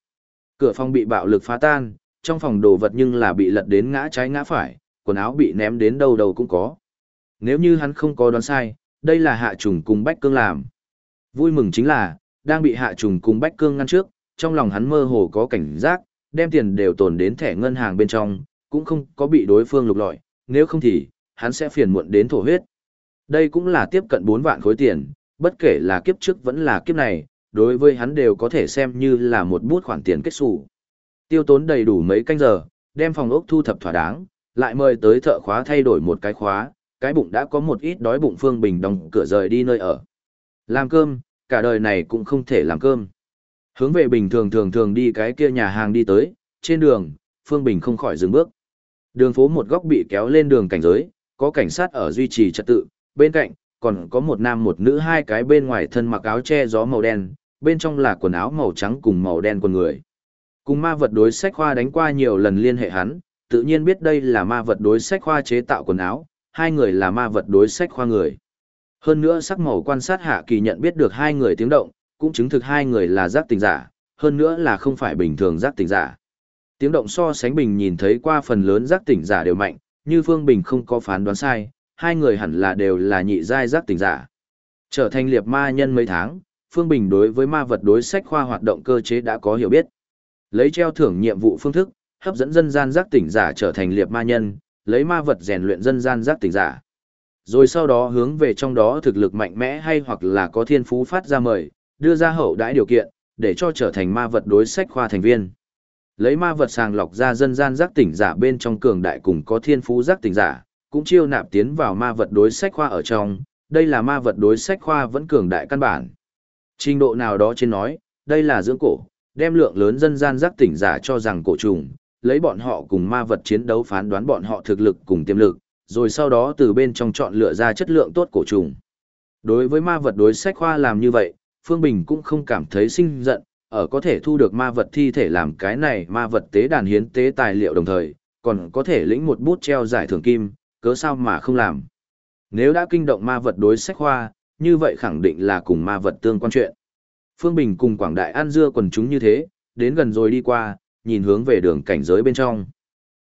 A: Cửa phòng bị bạo lực phá tan, trong phòng đồ vật nhưng là bị lật đến ngã trái ngã phải, quần áo bị ném đến đâu đầu cũng có. Nếu như hắn không có đoán sai, đây là hạ trùng cùng Bách Cương làm. Vui mừng chính là, đang bị hạ trùng cùng Bách Cương ngăn trước, trong lòng hắn mơ hồ có cảnh giác, đem tiền đều tồn đến thẻ ngân hàng bên trong, cũng không có bị đối phương lục lọi, nếu không thì, hắn sẽ phiền muộn đến thổ huyết. Đây cũng là tiếp cận 4 vạn khối tiền, bất kể là kiếp trước vẫn là kiếp này, đối với hắn đều có thể xem như là một bút khoản tiền kết sủ. Tiêu tốn đầy đủ mấy canh giờ, đem phòng ốc thu thập thỏa đáng, lại mời tới thợ khóa thay đổi một cái khóa, cái bụng đã có một ít đói bụng Phương Bình đóng cửa rời đi nơi ở. Làm cơm, cả đời này cũng không thể làm cơm. Hướng về bình thường thường thường đi cái kia nhà hàng đi tới, trên đường, Phương Bình không khỏi dừng bước. Đường phố một góc bị kéo lên đường cảnh giới, có cảnh sát ở duy trì trật tự, bên cạnh, còn có một nam một nữ hai cái bên ngoài thân mặc áo che gió màu đen, bên trong là quần áo màu trắng cùng màu đen con người. Cùng ma vật đối sách khoa đánh qua nhiều lần liên hệ hắn, tự nhiên biết đây là ma vật đối sách khoa chế tạo quần áo, hai người là ma vật đối sách khoa người. Hơn nữa sắc màu quan sát hạ kỳ nhận biết được hai người tiếng động, cũng chứng thực hai người là giác tình giả, hơn nữa là không phải bình thường giác tình giả. Tiếng động so sánh bình nhìn thấy qua phần lớn giác tỉnh giả đều mạnh, như Phương Bình không có phán đoán sai, hai người hẳn là đều là nhị giai giác tỉnh giả. Trở thành liệt ma nhân mấy tháng, Phương Bình đối với ma vật đối sách khoa hoạt động cơ chế đã có hiểu biết. Lấy treo thưởng nhiệm vụ phương thức, hấp dẫn dân gian giác tỉnh giả trở thành liệt ma nhân, lấy ma vật rèn luyện dân gian giác tỉnh giả. Rồi sau đó hướng về trong đó thực lực mạnh mẽ hay hoặc là có thiên phú phát ra mời, đưa ra hậu đãi điều kiện, để cho trở thành ma vật đối sách khoa thành viên. Lấy ma vật sàng lọc ra dân gian giác tỉnh giả bên trong cường đại cùng có thiên phú giác tỉnh giả, cũng chiêu nạp tiến vào ma vật đối sách khoa ở trong, đây là ma vật đối sách khoa vẫn cường đại căn bản. Trình độ nào đó trên nói, đây là dưỡng cổ, đem lượng lớn dân gian giác tỉnh giả cho rằng cổ trùng, lấy bọn họ cùng ma vật chiến đấu phán đoán bọn họ thực lực cùng tiềm lực, rồi sau đó từ bên trong chọn lựa ra chất lượng tốt cổ trùng. Đối với ma vật đối sách khoa làm như vậy, Phương Bình cũng không cảm thấy sinh giận, ở có thể thu được ma vật thi thể làm cái này ma vật tế đàn hiến tế tài liệu đồng thời, còn có thể lĩnh một bút treo giải thưởng kim, cớ sao mà không làm. Nếu đã kinh động ma vật đối sách khoa, như vậy khẳng định là cùng ma vật tương quan chuyện. Phương Bình cùng Quảng Đại An Dưa quần chúng như thế, đến gần rồi đi qua, nhìn hướng về đường cảnh giới bên trong.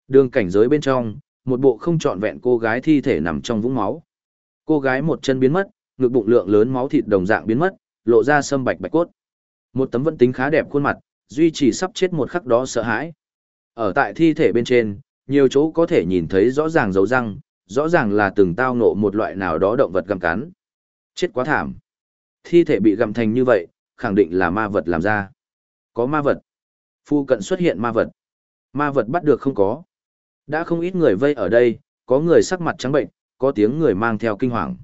A: Đường cảnh giới bên trong, một bộ không trọn vẹn cô gái thi thể nằm trong vũng máu. Cô gái một chân biến mất, ngực bụng lượng lớn máu thịt đồng dạng biến mất, lộ ra sâm bạch bạch cốt. Một tấm vẫn tính khá đẹp khuôn mặt, duy trì sắp chết một khắc đó sợ hãi. Ở tại thi thể bên trên, nhiều chỗ có thể nhìn thấy rõ ràng dấu răng, rõ ràng là từng tao nộ một loại nào đó động vật gặm cắn. Chết quá thảm. Thi thể bị gặm thành như vậy, khẳng định là ma vật làm ra. Có ma vật. Phu cận xuất hiện ma vật. Ma vật bắt được không có. Đã không ít người vây ở đây, có người sắc mặt trắng bệnh, có tiếng người mang theo kinh hoàng.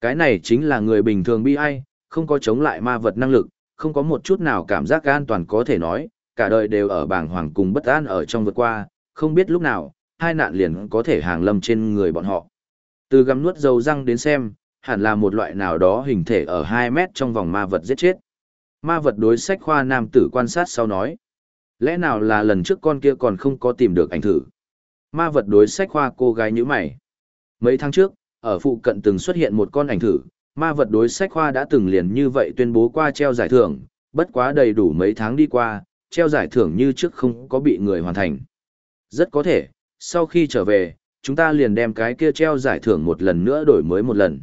A: Cái này chính là người bình thường bi ai, không có chống lại ma vật năng lực, không có một chút nào cảm giác an toàn có thể nói, cả đời đều ở bàng hoàng cùng bất an ở trong vượt qua, không biết lúc nào, hai nạn liền có thể hàng lâm trên người bọn họ. Từ găm nuốt dầu răng đến xem, hẳn là một loại nào đó hình thể ở 2 mét trong vòng ma vật giết chết. Ma vật đối sách khoa nam tử quan sát sau nói. Lẽ nào là lần trước con kia còn không có tìm được ảnh thử. Ma vật đối sách khoa cô gái như mày. Mấy tháng trước, ở phụ cận từng xuất hiện một con ảnh thử, ma vật đối sách khoa đã từng liền như vậy tuyên bố qua treo giải thưởng, bất quá đầy đủ mấy tháng đi qua, treo giải thưởng như trước không có bị người hoàn thành. Rất có thể, sau khi trở về, chúng ta liền đem cái kia treo giải thưởng một lần nữa đổi mới một lần.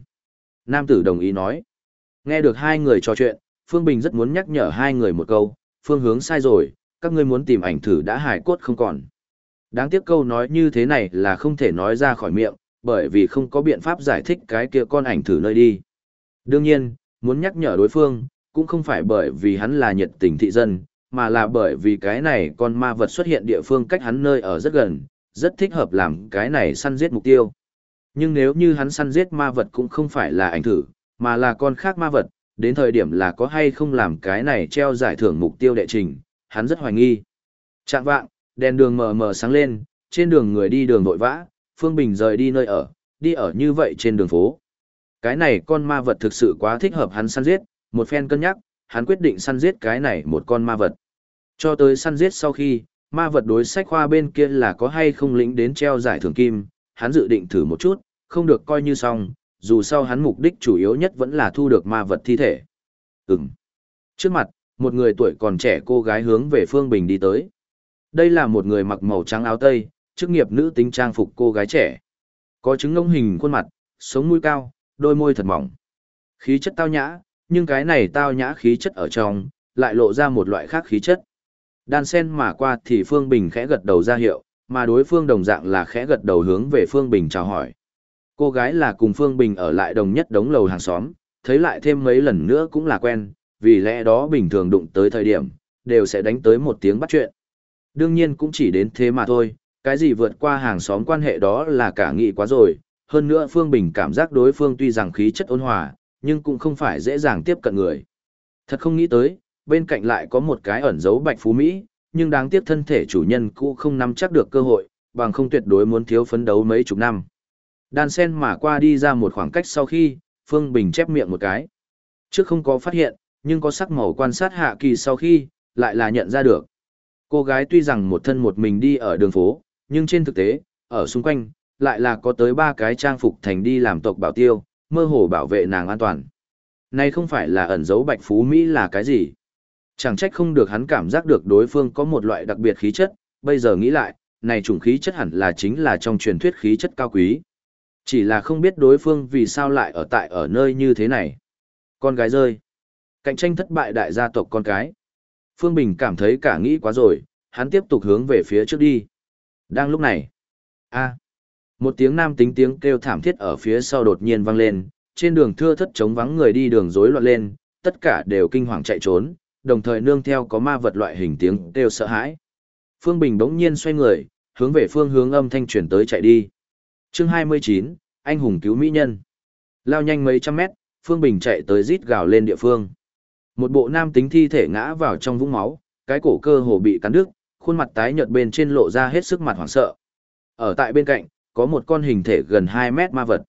A: Nam tử đồng ý nói. Nghe được hai người trò chuyện, Phương Bình rất muốn nhắc nhở hai người một câu, phương hướng sai rồi, các ngươi muốn tìm ảnh thử đã hài cốt không còn. Đáng tiếc câu nói như thế này là không thể nói ra khỏi miệng, bởi vì không có biện pháp giải thích cái kia con ảnh thử nơi đi. Đương nhiên, muốn nhắc nhở đối phương, cũng không phải bởi vì hắn là nhiệt tình thị dân, mà là bởi vì cái này con ma vật xuất hiện địa phương cách hắn nơi ở rất gần, rất thích hợp làm cái này săn giết mục tiêu. Nhưng nếu như hắn săn giết ma vật cũng không phải là ảnh thử, mà là con khác ma vật, đến thời điểm là có hay không làm cái này treo giải thưởng mục tiêu đệ trình, hắn rất hoài nghi. Chạm vạng, đèn đường mờ mờ sáng lên, trên đường người đi đường vội vã, Phương Bình rời đi nơi ở, đi ở như vậy trên đường phố. Cái này con ma vật thực sự quá thích hợp hắn săn giết, một phen cân nhắc, hắn quyết định săn giết cái này một con ma vật. Cho tới săn giết sau khi, ma vật đối sách khoa bên kia là có hay không lĩnh đến treo giải thưởng kim, hắn dự định thử một chút, không được coi như xong, dù sao hắn mục đích chủ yếu nhất vẫn là thu được ma vật thi thể. Ừm. Trước mặt, một người tuổi còn trẻ cô gái hướng về Phương Bình đi tới. Đây là một người mặc màu trắng áo tây, chức nghiệp nữ tính trang phục cô gái trẻ. Có chứng ngông hình khuôn mặt, sống mũi cao, đôi môi thật mỏng. Khí chất tao nhã, nhưng cái này tao nhã khí chất ở trong, lại lộ ra một loại khác khí chất. Đan sen mà qua thì Phương Bình khẽ gật đầu ra hiệu, mà đối phương đồng dạng là khẽ gật đầu hướng về Phương Bình chào hỏi. Cô gái là cùng Phương Bình ở lại đồng nhất đống lầu hàng xóm, thấy lại thêm mấy lần nữa cũng là quen, vì lẽ đó bình thường đụng tới thời điểm, đều sẽ đánh tới một tiếng bắt chuyện. Đương nhiên cũng chỉ đến thế mà thôi, cái gì vượt qua hàng xóm quan hệ đó là cả nghị quá rồi, hơn nữa Phương Bình cảm giác đối phương tuy rằng khí chất ôn hòa, nhưng cũng không phải dễ dàng tiếp cận người. Thật không nghĩ tới, bên cạnh lại có một cái ẩn giấu bạch phú Mỹ, nhưng đáng tiếc thân thể chủ nhân cũ không nắm chắc được cơ hội, bằng không tuyệt đối muốn thiếu phấn đấu mấy chục năm. Đan sen mà qua đi ra một khoảng cách sau khi, Phương Bình chép miệng một cái. Trước không có phát hiện, nhưng có sắc màu quan sát hạ kỳ sau khi, lại là nhận ra được. Cô gái tuy rằng một thân một mình đi ở đường phố, nhưng trên thực tế, ở xung quanh, lại là có tới ba cái trang phục thành đi làm tộc bảo tiêu, mơ hồ bảo vệ nàng an toàn. Này không phải là ẩn dấu bạch phú Mỹ là cái gì. Chẳng trách không được hắn cảm giác được đối phương có một loại đặc biệt khí chất, bây giờ nghĩ lại, này chủng khí chất hẳn là chính là trong truyền thuyết khí chất cao quý. Chỉ là không biết đối phương vì sao lại ở tại ở nơi như thế này. Con gái rơi. Cạnh tranh thất bại đại gia tộc con cái. Phương Bình cảm thấy cả nghĩ quá rồi, hắn tiếp tục hướng về phía trước đi. Đang lúc này. a Một tiếng nam tính tiếng kêu thảm thiết ở phía sau đột nhiên vang lên, trên đường thưa thất trống vắng người đi đường rối loạn lên, tất cả đều kinh hoàng chạy trốn, đồng thời nương theo có ma vật loại hình tiếng kêu sợ hãi. Phương Bình đống nhiên xoay người, hướng về phương hướng âm thanh chuyển tới chạy đi. Chương 29, anh hùng cứu mỹ nhân. Lao nhanh mấy trăm mét, Phương Bình chạy tới rít gào lên địa phương. Một bộ nam tính thi thể ngã vào trong vũng máu, cái cổ cơ hồ bị cắn đứt, khuôn mặt tái nhợt bên trên lộ ra hết sức mặt hoảng sợ. Ở tại bên cạnh, có một con hình thể gần 2 mét ma vật.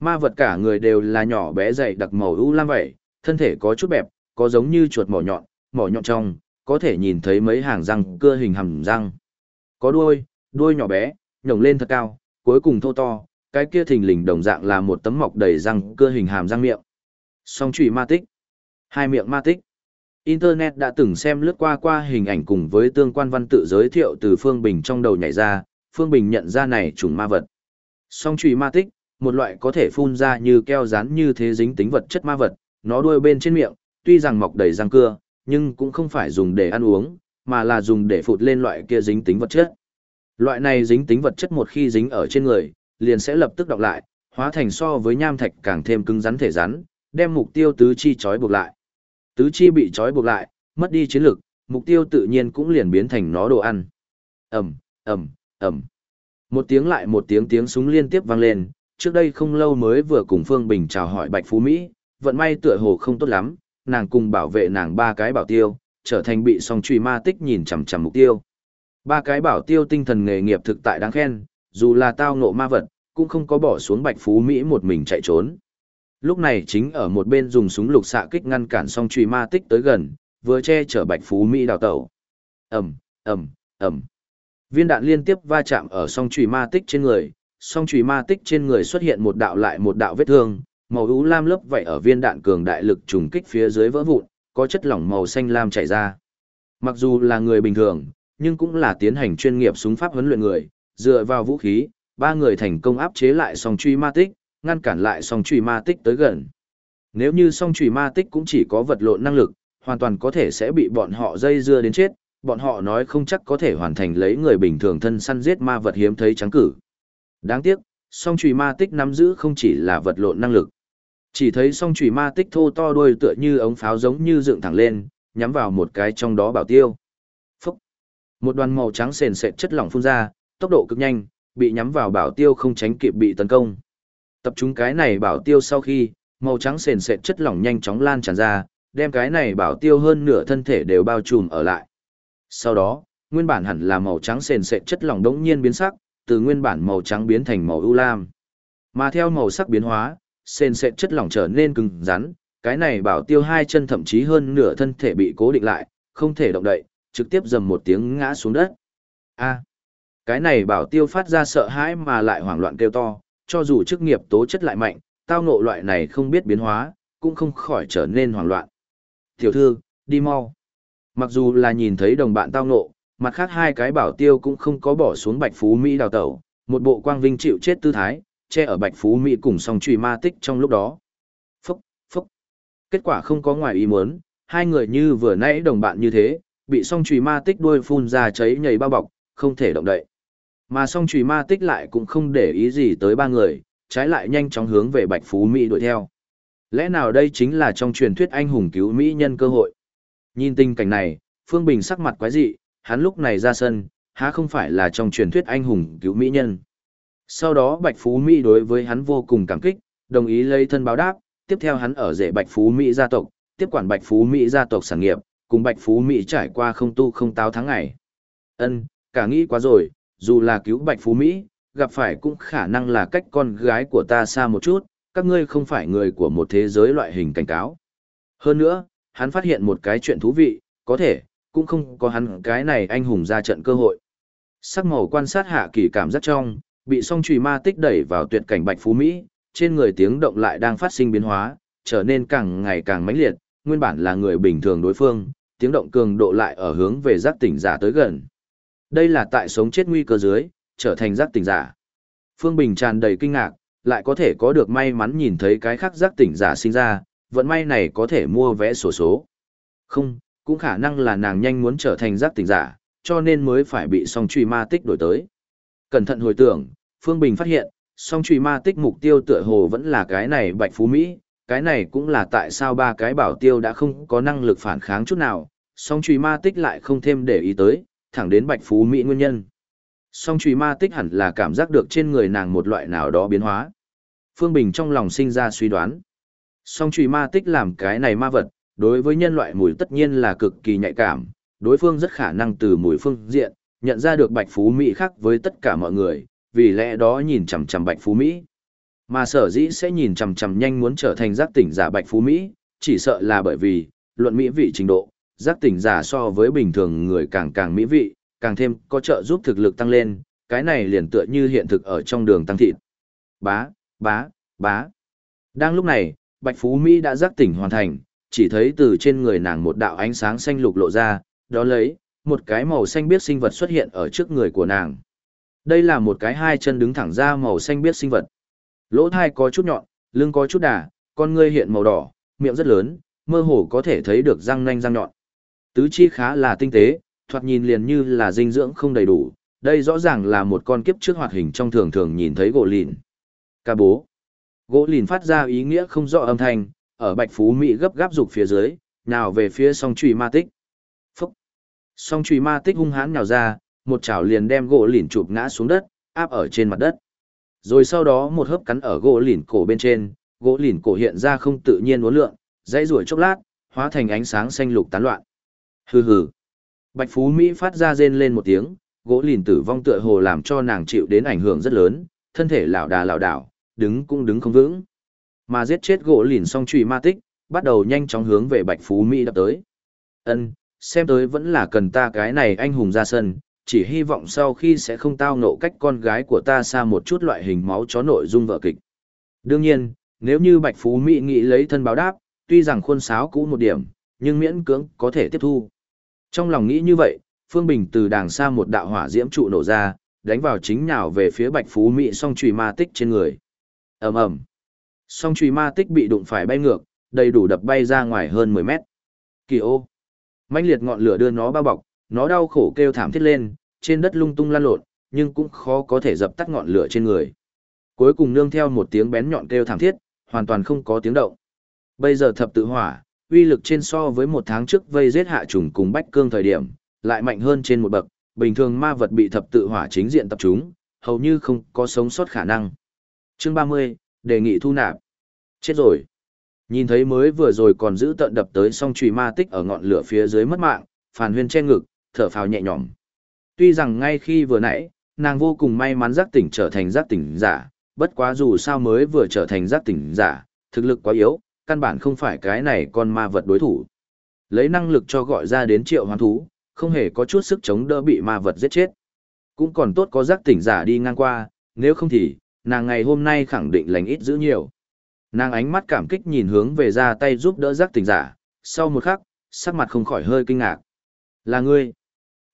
A: Ma vật cả người đều là nhỏ bé dày đặc màu u lam vậy, thân thể có chút bẹp, có giống như chuột mỏ nhọn, mỏ nhọn trong, có thể nhìn thấy mấy hàng răng cưa hình hàm răng. Có đuôi, đuôi nhỏ bé, nhổng lên thật cao, cuối cùng thô to, cái kia thình lình đồng dạng là một tấm mọc đầy răng cưa hình hàm răng miệng. Song trụy ma tích. Hai miệng ma tích. Internet đã từng xem lướt qua qua hình ảnh cùng với tương quan văn tự giới thiệu từ Phương Bình trong đầu nhảy ra, Phương Bình nhận ra này trùng ma vật. Song trùy ma tích, một loại có thể phun ra như keo rán như thế dính tính vật chất ma vật, nó đuôi bên trên miệng, tuy rằng mọc đầy răng cưa, nhưng cũng không phải dùng để ăn uống, mà là dùng để phụt lên loại kia dính tính vật chất. Loại này dính tính vật chất một khi dính ở trên người, liền sẽ lập tức đọc lại, hóa thành so với nham thạch càng thêm cứng rắn thể rắn, đem mục tiêu tứ chi trói buộc lại. Tứ chi bị trói buộc lại, mất đi chiến lực, mục tiêu tự nhiên cũng liền biến thành nó đồ ăn. Ầm, ầm, ầm. Một tiếng lại một tiếng tiếng súng liên tiếp vang lên, trước đây không lâu mới vừa cùng Phương Bình chào hỏi Bạch Phú Mỹ, vận may tựa hồ không tốt lắm, nàng cùng bảo vệ nàng ba cái bảo tiêu, trở thành bị song truy ma tích nhìn chằm chằm mục tiêu. Ba cái bảo tiêu tinh thần nghề nghiệp thực tại đáng khen, dù là tao ngộ ma vật, cũng không có bỏ xuống Bạch Phú Mỹ một mình chạy trốn. Lúc này chính ở một bên dùng súng lục xạ kích ngăn cản song truy ma tích tới gần, vừa che chở Bạch Phú Mỹ đào tẩu. Ầm, ầm, ầm. Viên đạn liên tiếp va chạm ở song truy ma tích trên người, song truy ma tích trên người xuất hiện một đạo lại một đạo vết thương, màu ú lam lớp vậy ở viên đạn cường đại lực trùng kích phía dưới vỡ vụn, có chất lỏng màu xanh lam chảy ra. Mặc dù là người bình thường, nhưng cũng là tiến hành chuyên nghiệp súng pháp huấn luyện người, dựa vào vũ khí, ba người thành công áp chế lại song truy ma tích, ngăn cản lại song trùy ma tích tới gần. Nếu như song trùy ma tích cũng chỉ có vật lộn năng lực, hoàn toàn có thể sẽ bị bọn họ dây dưa đến chết, bọn họ nói không chắc có thể hoàn thành lấy người bình thường thân săn giết ma vật hiếm thấy trắng cử. Đáng tiếc, song trùy ma tích nắm giữ không chỉ là vật lộn năng lực. Chỉ thấy song trùy ma tích thô to đuôi tựa như ống pháo giống như dựng thẳng lên, nhắm vào một cái trong đó bảo tiêu. Phúc! Một đoàn màu trắng sền sệt chất lỏng phun ra, tốc độ cực nhanh, bị nhắm vào bảo tiêu không tránh kịp bị tấn công. Tập trung cái này bảo tiêu sau khi, màu trắng sền sệt chất lỏng nhanh chóng lan tràn ra, đem cái này bảo tiêu hơn nửa thân thể đều bao trùm ở lại. Sau đó, nguyên bản hẳn là màu trắng sền sệt chất lỏng đống nhiên biến sắc, từ nguyên bản màu trắng biến thành màu ưu lam. Mà theo màu sắc biến hóa, sền sệt chất lỏng trở nên cứng rắn, cái này bảo tiêu hai chân thậm chí hơn nửa thân thể bị cố định lại, không thể động đậy, trực tiếp dầm một tiếng ngã xuống đất. A. cái này bảo tiêu phát ra sợ hãi mà lại hoảng loạn kêu to, cho dù chức nghiệp tố chất lại mạnh, tao ngộ loại này không biết biến hóa, cũng không khỏi trở nên hoảng loạn. Tiểu thư, đi mau. Mặc dù là nhìn thấy đồng bạn tao ngộ, mặt khác hai cái bảo tiêu cũng không có bỏ xuống bạch phú Mỹ đào tẩu, một bộ quang vinh chịu chết tư thái, che ở bạch phú Mỹ cùng song trùy ma tích trong lúc đó. Phúc, phúc. Kết quả không có ngoài ý muốn, hai người như vừa nãy đồng bạn như thế, bị song trùy ma tích đuôi phun ra cháy nhầy bao bọc, không thể động đậy. Mà song trùy ma tích lại cũng không để ý gì tới ba người, trái lại nhanh chóng hướng về Bạch Phú Mỹ đuổi theo. Lẽ nào đây chính là trong truyền thuyết anh hùng cứu Mỹ nhân cơ hội? Nhìn tình cảnh này, Phương Bình sắc mặt quái dị, hắn lúc này ra sân, há không phải là trong truyền thuyết anh hùng cứu Mỹ nhân. Sau đó Bạch Phú Mỹ đối với hắn vô cùng cảm kích, đồng ý lấy thân báo đáp, tiếp theo hắn ở rể Bạch Phú Mỹ gia tộc, tiếp quản Bạch Phú Mỹ gia tộc sản nghiệp, cùng Bạch Phú Mỹ trải qua không tu không táo tháng ngày. Ân, cả nghĩ quá rồi, dù là cứu Bạch Phú Mỹ, gặp phải cũng khả năng là cách con gái của ta xa một chút, các ngươi không phải người của một thế giới loại hình cảnh cáo. Hơn nữa, hắn phát hiện một cái chuyện thú vị, có thể, cũng không có hắn cái này anh hùng ra trận cơ hội. Sắc màu quan sát hạ kỳ cảm giác trong, bị song trùy ma tích đẩy vào tuyệt cảnh Bạch Phú Mỹ, trên người tiếng động lại đang phát sinh biến hóa, trở nên càng ngày càng mãnh liệt, nguyên bản là người bình thường đối phương, tiếng động cường độ lại ở hướng về giác tỉnh giả tới gần. Đây là tại sống chết nguy cơ dưới, trở thành giác tỉnh giả. Phương Bình tràn đầy kinh ngạc, lại có thể có được may mắn nhìn thấy cái khác giác tỉnh giả sinh ra, vận may này có thể mua vé sổ số. Không, cũng khả năng là nàng nhanh muốn trở thành giác tỉnh giả, cho nên mới phải bị song truy ma tích đổi tới. Cẩn thận hồi tưởng, Phương Bình phát hiện, song truy ma tích mục tiêu tựa hồ vẫn là cái này bạch phú Mỹ, cái này cũng là tại sao ba cái bảo tiêu đã không có năng lực phản kháng chút nào, song truy ma tích lại không thêm để ý tới, thẳng đến bạch phú Mỹ nguyên nhân. Song trùy ma tích hẳn là cảm giác được trên người nàng một loại nào đó biến hóa. Phương Bình trong lòng sinh ra suy đoán. Song trùy ma tích làm cái này ma vật, đối với nhân loại mùi tất nhiên là cực kỳ nhạy cảm, đối phương rất khả năng từ mùi phương diện, nhận ra được bạch phú Mỹ khác với tất cả mọi người, vì lẽ đó nhìn chằm chằm bạch phú Mỹ. Mà sở dĩ sẽ nhìn chằm chằm nhanh muốn trở thành giác tỉnh giả bạch phú Mỹ, chỉ sợ là bởi vì, luận Mỹ vị trình độ, giác tỉnh giả so với bình thường người càng càng Mỹ vị, càng thêm có trợ giúp thực lực tăng lên, cái này liền tựa như hiện thực ở trong đường tăng thịt. Bá, bá, bá. Đang lúc này, Bạch Phú Mỹ đã giác tỉnh hoàn thành, chỉ thấy từ trên người nàng một đạo ánh sáng xanh lục lộ ra, đó lấy, một cái màu xanh biết sinh vật xuất hiện ở trước người của nàng. Đây là một cái hai chân đứng thẳng ra màu xanh biết sinh vật. Lỗ thai có chút nhọn, lưng có chút đà, con ngươi hiện màu đỏ, miệng rất lớn, mơ hồ có thể thấy được răng nanh răng nhọn. Tứ chi khá là tinh tế, thoạt nhìn liền như là dinh dưỡng không đầy đủ, đây rõ ràng là một con kiếp trước hoạt hình trong thường thường nhìn thấy gỗ lìn. Ca bố. Gỗ lìn phát ra ý nghĩa không rõ âm thanh, ở bạch phú mỹ gấp gáp dục phía dưới, nào về phía song trùy ma tích. Phúc. Song trùy ma tích hung hãn nhào ra, một chảo liền đem gỗ lìn chụp ngã xuống đất, áp ở trên mặt đất. Rồi sau đó một hớp cắn ở gỗ lìn cổ bên trên, gỗ lìn cổ hiện ra không tự nhiên uốn lượn, dãy rủi chốc lát, hóa thành ánh sáng xanh lục tán loạn. Hừ hừ. Bạch Phú Mỹ phát ra rên lên một tiếng, gỗ lìn tử vong tựa hồ làm cho nàng chịu đến ảnh hưởng rất lớn, thân thể lảo đà lảo đảo, đứng cũng đứng không vững. Mà giết chết gỗ lìn xong trùy ma tích, bắt đầu nhanh chóng hướng về Bạch Phú Mỹ đập tới. Ân, xem tới vẫn là cần ta cái này anh hùng ra sân, chỉ hy vọng sau khi sẽ không tao nộ cách con gái của ta xa một chút loại hình máu chó nội dung vợ kịch. Đương nhiên, nếu như Bạch Phú Mỹ nghĩ lấy thân báo đáp, tuy rằng khuôn sáo cũ một điểm, nhưng miễn cưỡng có thể tiếp thu. Trong lòng nghĩ như vậy, Phương Bình từ đàng xa một đạo hỏa diễm trụ nổ ra, đánh vào chính nhào về phía Bạch Phú Mỹ song chùy ma tích trên người. Ầm ầm. Song chùy ma tích bị đụng phải bay ngược, đầy đủ đập bay ra ngoài hơn 10 mét. Kỳ ô. mãnh liệt ngọn lửa đưa nó bao bọc, nó đau khổ kêu thảm thiết lên, trên đất lung tung lan lộn, nhưng cũng khó có thể dập tắt ngọn lửa trên người. Cuối cùng nương theo một tiếng bén nhọn kêu thảm thiết, hoàn toàn không có tiếng động. Bây giờ thập tự hỏa, uy lực trên so với một tháng trước vây giết hạ trùng cùng bách cương thời điểm, lại mạnh hơn trên một bậc, bình thường ma vật bị thập tự hỏa chính diện tập trung, hầu như không có sống sót khả năng. Chương 30, đề nghị thu nạp. Chết rồi. Nhìn thấy mới vừa rồi còn giữ tận đập tới song chùy ma tích ở ngọn lửa phía dưới mất mạng, Phàn Huyên che ngực, thở phào nhẹ nhõm. Tuy rằng ngay khi vừa nãy, nàng vô cùng may mắn giác tỉnh trở thành giác tỉnh giả, bất quá dù sao mới vừa trở thành giác tỉnh giả, thực lực quá yếu, căn bản không phải cái này con ma vật đối thủ. Lấy năng lực cho gọi ra đến triệu hoán thú, không hề có chút sức chống đỡ bị ma vật giết chết. Cũng còn tốt có giác tỉnh giả đi ngang qua, nếu không thì, nàng ngày hôm nay khẳng định lành ít giữ nhiều. Nàng ánh mắt cảm kích nhìn hướng về ra tay giúp đỡ giác tỉnh giả, sau một khắc, sắc mặt không khỏi hơi kinh ngạc. Là ngươi.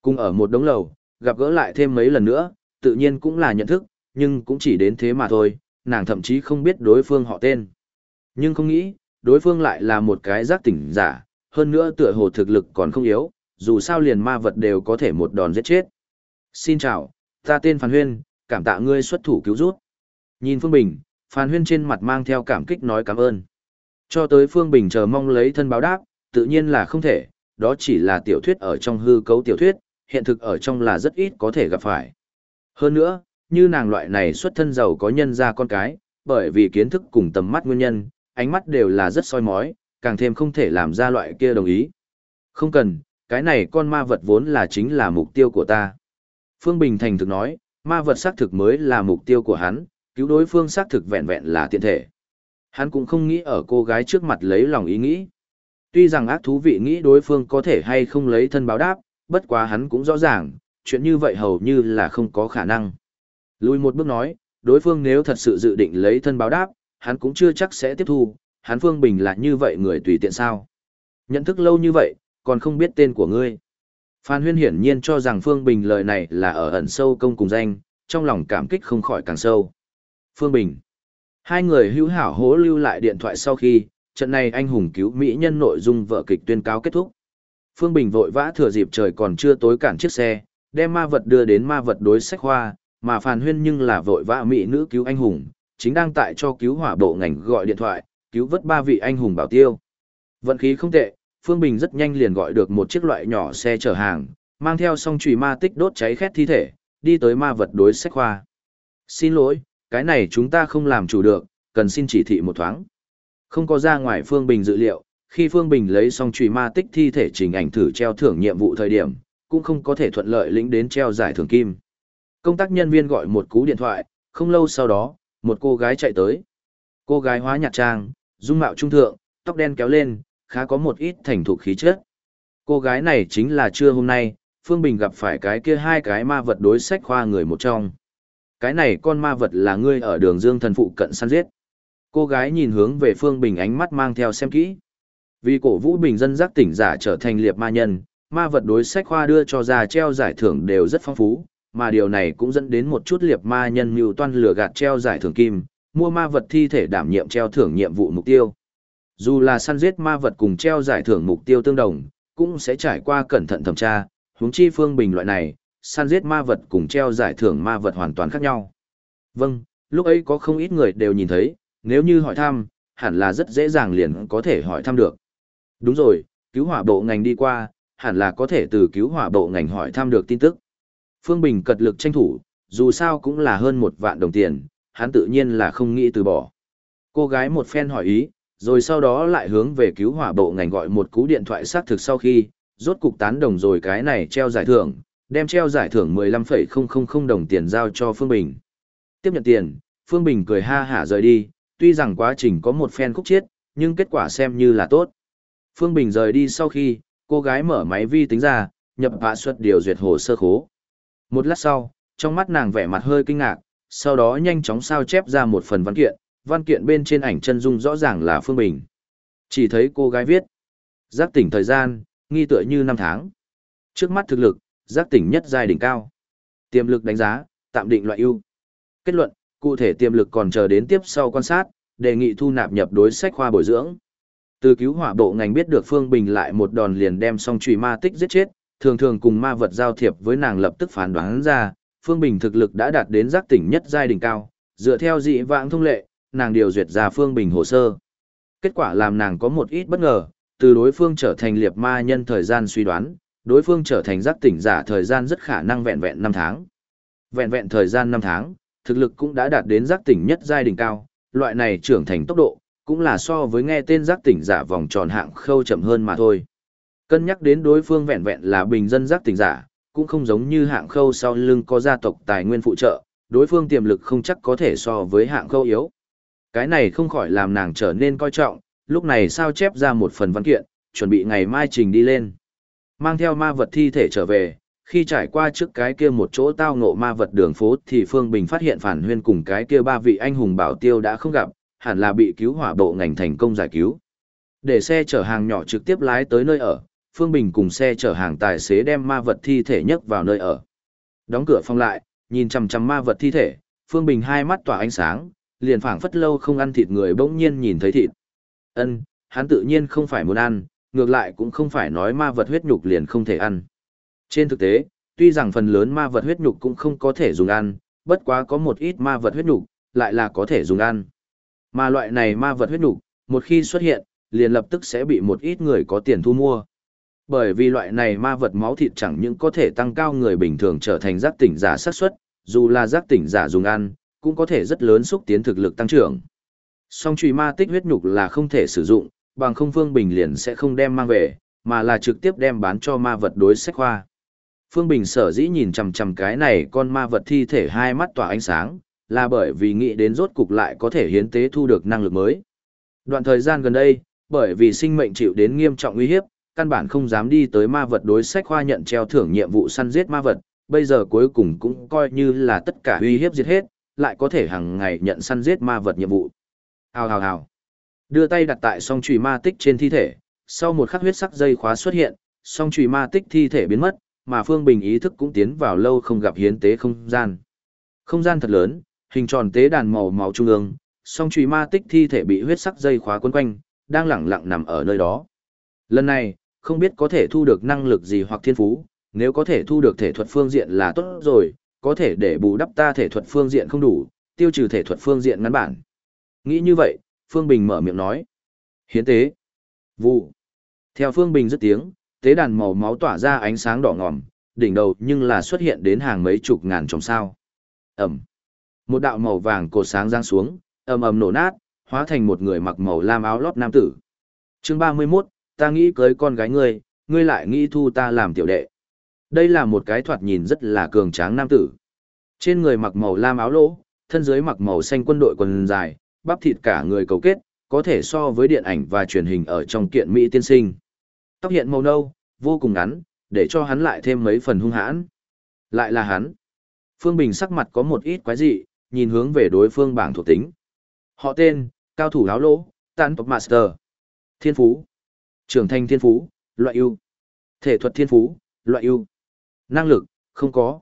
A: Cùng ở một đống lầu, gặp gỡ lại thêm mấy lần nữa, tự nhiên cũng là nhận thức, nhưng cũng chỉ đến thế mà thôi, nàng thậm chí không biết đối phương họ tên. Nhưng không nghĩ, đối phương lại là một cái giác tỉnh giả, hơn nữa tựa hồ thực lực còn không yếu, dù sao liền ma vật đều có thể một đòn giết chết. Xin chào, ta tên Phan Huyên, cảm tạ ngươi xuất thủ cứu rút. Nhìn Phương Bình, Phan Huyên trên mặt mang theo cảm kích nói cảm ơn. Cho tới Phương Bình chờ mong lấy thân báo đáp, tự nhiên là không thể, đó chỉ là tiểu thuyết ở trong hư cấu tiểu thuyết, hiện thực ở trong là rất ít có thể gặp phải. Hơn nữa, như nàng loại này xuất thân giàu có nhân ra con cái, bởi vì kiến thức cùng tầm mắt nguyên nhân, ánh mắt đều là rất soi mói, càng thêm không thể làm ra loại kia đồng ý. Không cần, cái này con ma vật vốn là chính là mục tiêu của ta. Phương Bình thành thực nói, ma vật xác thực mới là mục tiêu của hắn, cứu đối phương xác thực vẹn vẹn là tiện thể. Hắn cũng không nghĩ ở cô gái trước mặt lấy lòng ý nghĩ. Tuy rằng ác thú vị nghĩ đối phương có thể hay không lấy thân báo đáp, bất quá hắn cũng rõ ràng, chuyện như vậy hầu như là không có khả năng. Lùi một bước nói, đối phương nếu thật sự dự định lấy thân báo đáp, hắn cũng chưa chắc sẽ tiếp thu, hắn Phương Bình là như vậy người tùy tiện sao. Nhận thức lâu như vậy, còn không biết tên của ngươi. Phan Huyên hiển nhiên cho rằng Phương Bình lời này là ở ẩn sâu công cùng danh, trong lòng cảm kích không khỏi càng sâu. Phương Bình. Hai người hữu hảo hố lưu lại điện thoại sau khi, trận này anh hùng cứu Mỹ nhân nội dung vợ kịch tuyên cáo kết thúc. Phương Bình vội vã thừa dịp trời còn chưa tối cản chiếc xe, đem ma vật đưa đến ma vật đối sách hoa, mà Phan Huyên nhưng là vội vã Mỹ nữ cứu anh hùng, chính đang tại cho cứu hỏa bộ ngành gọi điện thoại, cứu vớt ba vị anh hùng bảo tiêu. Vận khí không tệ, Phương Bình rất nhanh liền gọi được một chiếc loại nhỏ xe chở hàng, mang theo song chùy ma tích đốt cháy khét thi thể, đi tới ma vật đối sách khoa. Xin lỗi, cái này chúng ta không làm chủ được, cần xin chỉ thị một thoáng. Không có ra ngoài Phương Bình dự liệu, khi Phương Bình lấy song chùy ma tích thi thể trình ảnh thử treo thưởng nhiệm vụ thời điểm, cũng không có thể thuận lợi lĩnh đến treo giải thưởng kim. Công tác nhân viên gọi một cú điện thoại, không lâu sau đó, một cô gái chạy tới. Cô gái hóa nhạt trang, dung mạo trung thượng, tóc đen kéo lên, khá có một ít thành thục khí chất. Cô gái này chính là trưa hôm nay, Phương Bình gặp phải cái kia hai cái ma vật đối sách khoa người một trong. Cái này con ma vật là ngươi ở đường dương thần phụ cận săn giết. Cô gái nhìn hướng về Phương Bình ánh mắt mang theo xem kỹ. Vì cổ vũ bình dân giác tỉnh giả trở thành liệp ma nhân, ma vật đối sách khoa đưa cho ra treo giải thưởng đều rất phong phú, mà điều này cũng dẫn đến một chút liệt ma nhân mưu toan lừa gạt treo giải thưởng kim, mua ma vật thi thể đảm nhiệm treo thưởng nhiệm vụ mục tiêu. Dù là săn giết ma vật cùng treo giải thưởng mục tiêu tương đồng, cũng sẽ trải qua cẩn thận thẩm tra, huống chi phương bình loại này, săn giết ma vật cùng treo giải thưởng ma vật hoàn toàn khác nhau. Vâng, lúc ấy có không ít người đều nhìn thấy, nếu như hỏi thăm, hẳn là rất dễ dàng liền có thể hỏi thăm được. Đúng rồi, cứu hỏa bộ ngành đi qua, hẳn là có thể từ cứu hỏa bộ ngành hỏi thăm được tin tức. Phương Bình cật lực tranh thủ, dù sao cũng là hơn một vạn đồng tiền, hắn tự nhiên là không nghĩ từ bỏ. Cô gái một phen hỏi ý, rồi sau đó lại hướng về cứu hỏa bộ ngành gọi một cú điện thoại xác thực sau khi, rốt cục tán đồng rồi cái này treo giải thưởng, đem treo giải thưởng 15,000 đồng tiền giao cho Phương Bình. Tiếp nhận tiền, Phương Bình cười ha hả rời đi, tuy rằng quá trình có một phen khúc chiết, nhưng kết quả xem như là tốt. Phương Bình rời đi sau khi, cô gái mở máy vi tính ra, nhập hạ suất điều duyệt hồ sơ khố. Một lát sau, trong mắt nàng vẻ mặt hơi kinh ngạc, sau đó nhanh chóng sao chép ra một phần văn kiện, văn kiện bên trên ảnh chân dung rõ ràng là Phương Bình. Chỉ thấy cô gái viết. Giác tỉnh thời gian, nghi tựa như năm tháng. Trước mắt thực lực, giác tỉnh nhất giai đỉnh cao. Tiềm lực đánh giá, tạm định loại ưu. Kết luận, cụ thể tiềm lực còn chờ đến tiếp sau quan sát, đề nghị thu nạp nhập đối sách khoa bồi dưỡng. Từ cứu hỏa bộ ngành biết được Phương Bình lại một đòn liền đem song trùy ma tích giết chết, thường thường cùng ma vật giao thiệp với nàng lập tức phán đoán ra, Phương Bình thực lực đã đạt đến giác tỉnh nhất giai đỉnh cao, dựa theo dị vãng thông lệ, nàng điều duyệt ra Phương Bình hồ sơ. Kết quả làm nàng có một ít bất ngờ, từ đối phương trở thành liệt ma nhân thời gian suy đoán, đối phương trở thành giác tỉnh giả thời gian rất khả năng vẹn vẹn 5 tháng. Vẹn vẹn thời gian 5 tháng, thực lực cũng đã đạt đến giác tỉnh nhất giai đỉnh cao, loại này trưởng thành tốc độ, cũng là so với nghe tên giác tỉnh giả vòng tròn hạng khâu chậm hơn mà thôi. Cân nhắc đến đối phương vẹn vẹn là bình dân giác tỉnh giả, cũng không giống như hạng khâu sau lưng có gia tộc tài nguyên phụ trợ, đối phương tiềm lực không chắc có thể so với hạng khâu yếu. Cái này không khỏi làm nàng trở nên coi trọng, lúc này sao chép ra một phần văn kiện, chuẩn bị ngày mai trình đi lên. Mang theo ma vật thi thể trở về, khi trải qua trước cái kia một chỗ tao ngộ ma vật đường phố thì Phương Bình phát hiện phản huyên cùng cái kia ba vị anh hùng bảo tiêu đã không gặp, hẳn là bị cứu hỏa bộ ngành thành công giải cứu. Để xe chở hàng nhỏ trực tiếp lái tới nơi ở, Phương Bình cùng xe chở hàng tài xế đem ma vật thi thể nhấc vào nơi ở. Đóng cửa phòng lại, nhìn chằm chằm ma vật thi thể, Phương Bình hai mắt tỏa ánh sáng, liền phảng phất lâu không ăn thịt người bỗng nhiên nhìn thấy thịt. Ân, hắn tự nhiên không phải muốn ăn, ngược lại cũng không phải nói ma vật huyết nhục liền không thể ăn. Trên thực tế, tuy rằng phần lớn ma vật huyết nhục cũng không có thể dùng ăn, bất quá có một ít ma vật huyết nhục lại là có thể dùng ăn. Mà loại này ma vật huyết nhục, một khi xuất hiện, liền lập tức sẽ bị một ít người có tiền thu mua. Bởi vì loại này ma vật máu thịt chẳng những có thể tăng cao người bình thường trở thành giác tỉnh giả xác suất, dù là giác tỉnh giả dùng ăn, cũng có thể rất lớn xúc tiến thực lực tăng trưởng. Song truy ma tích huyết nhục là không thể sử dụng, bằng không Phương Bình liền sẽ không đem mang về, mà là trực tiếp đem bán cho ma vật đối sách khoa. Phương Bình sở dĩ nhìn chằm chằm cái này con ma vật thi thể hai mắt tỏa ánh sáng, là bởi vì nghĩ đến rốt cục lại có thể hiến tế thu được năng lực mới. Đoạn thời gian gần đây, bởi vì sinh mệnh chịu đến nghiêm trọng uy hiếp, căn bản không dám đi tới ma vật đối sách khoa nhận treo thưởng nhiệm vụ săn giết ma vật, bây giờ cuối cùng cũng coi như là tất cả uy hiếp giết hết, lại có thể hàng ngày nhận săn giết ma vật nhiệm vụ. Hào hào hào. Đưa tay đặt tại song chùy ma tích trên thi thể, sau một khắc huyết sắc dây khóa xuất hiện, song chùy ma tích thi thể biến mất, mà Phương Bình ý thức cũng tiến vào lâu không gặp hiến tế không gian. Không gian thật lớn, hình tròn tế đàn màu màu trung ương, song chùy ma tích thi thể bị huyết sắc dây khóa quấn quanh, đang lẳng lặng nằm ở nơi đó. Lần này, không biết có thể thu được năng lực gì hoặc thiên phú, nếu có thể thu được thể thuật phương diện là tốt rồi, có thể để bù đắp ta thể thuật phương diện không đủ, tiêu trừ thể thuật phương diện ngắn bản. Nghĩ như vậy, Phương Bình mở miệng nói. Hiến tế. Vụ. Theo Phương Bình dứt tiếng, tế đàn màu máu tỏa ra ánh sáng đỏ ngòm, đỉnh đầu nhưng là xuất hiện đến hàng mấy chục ngàn trong sao. Ẩm. Một đạo màu vàng cột sáng giáng xuống, ầm ầm nổ nát, hóa thành một người mặc màu lam áo lót nam tử. Chương 31, ta nghĩ cưới con gái ngươi, ngươi lại nghĩ thu ta làm tiểu đệ. Đây là một cái thoạt nhìn rất là cường tráng nam tử. Trên người mặc màu lam áo lỗ, thân dưới mặc màu xanh quân đội quần dài, bắp thịt cả người cầu kết, có thể so với điện ảnh và truyền hình ở trong kiện Mỹ tiên sinh. Tóc hiện màu nâu, vô cùng ngắn, để cho hắn lại thêm mấy phần hung hãn. Lại là hắn. Phương Bình sắc mặt có một ít quái dị, nhìn hướng về đối phương bảng thuộc tính. Họ tên, cao thủ áo lỗ, tán tộc master. Thiên phú. Trưởng thành thiên phú, loại ưu. Thể thuật thiên phú, loại ưu. Năng lực, không có.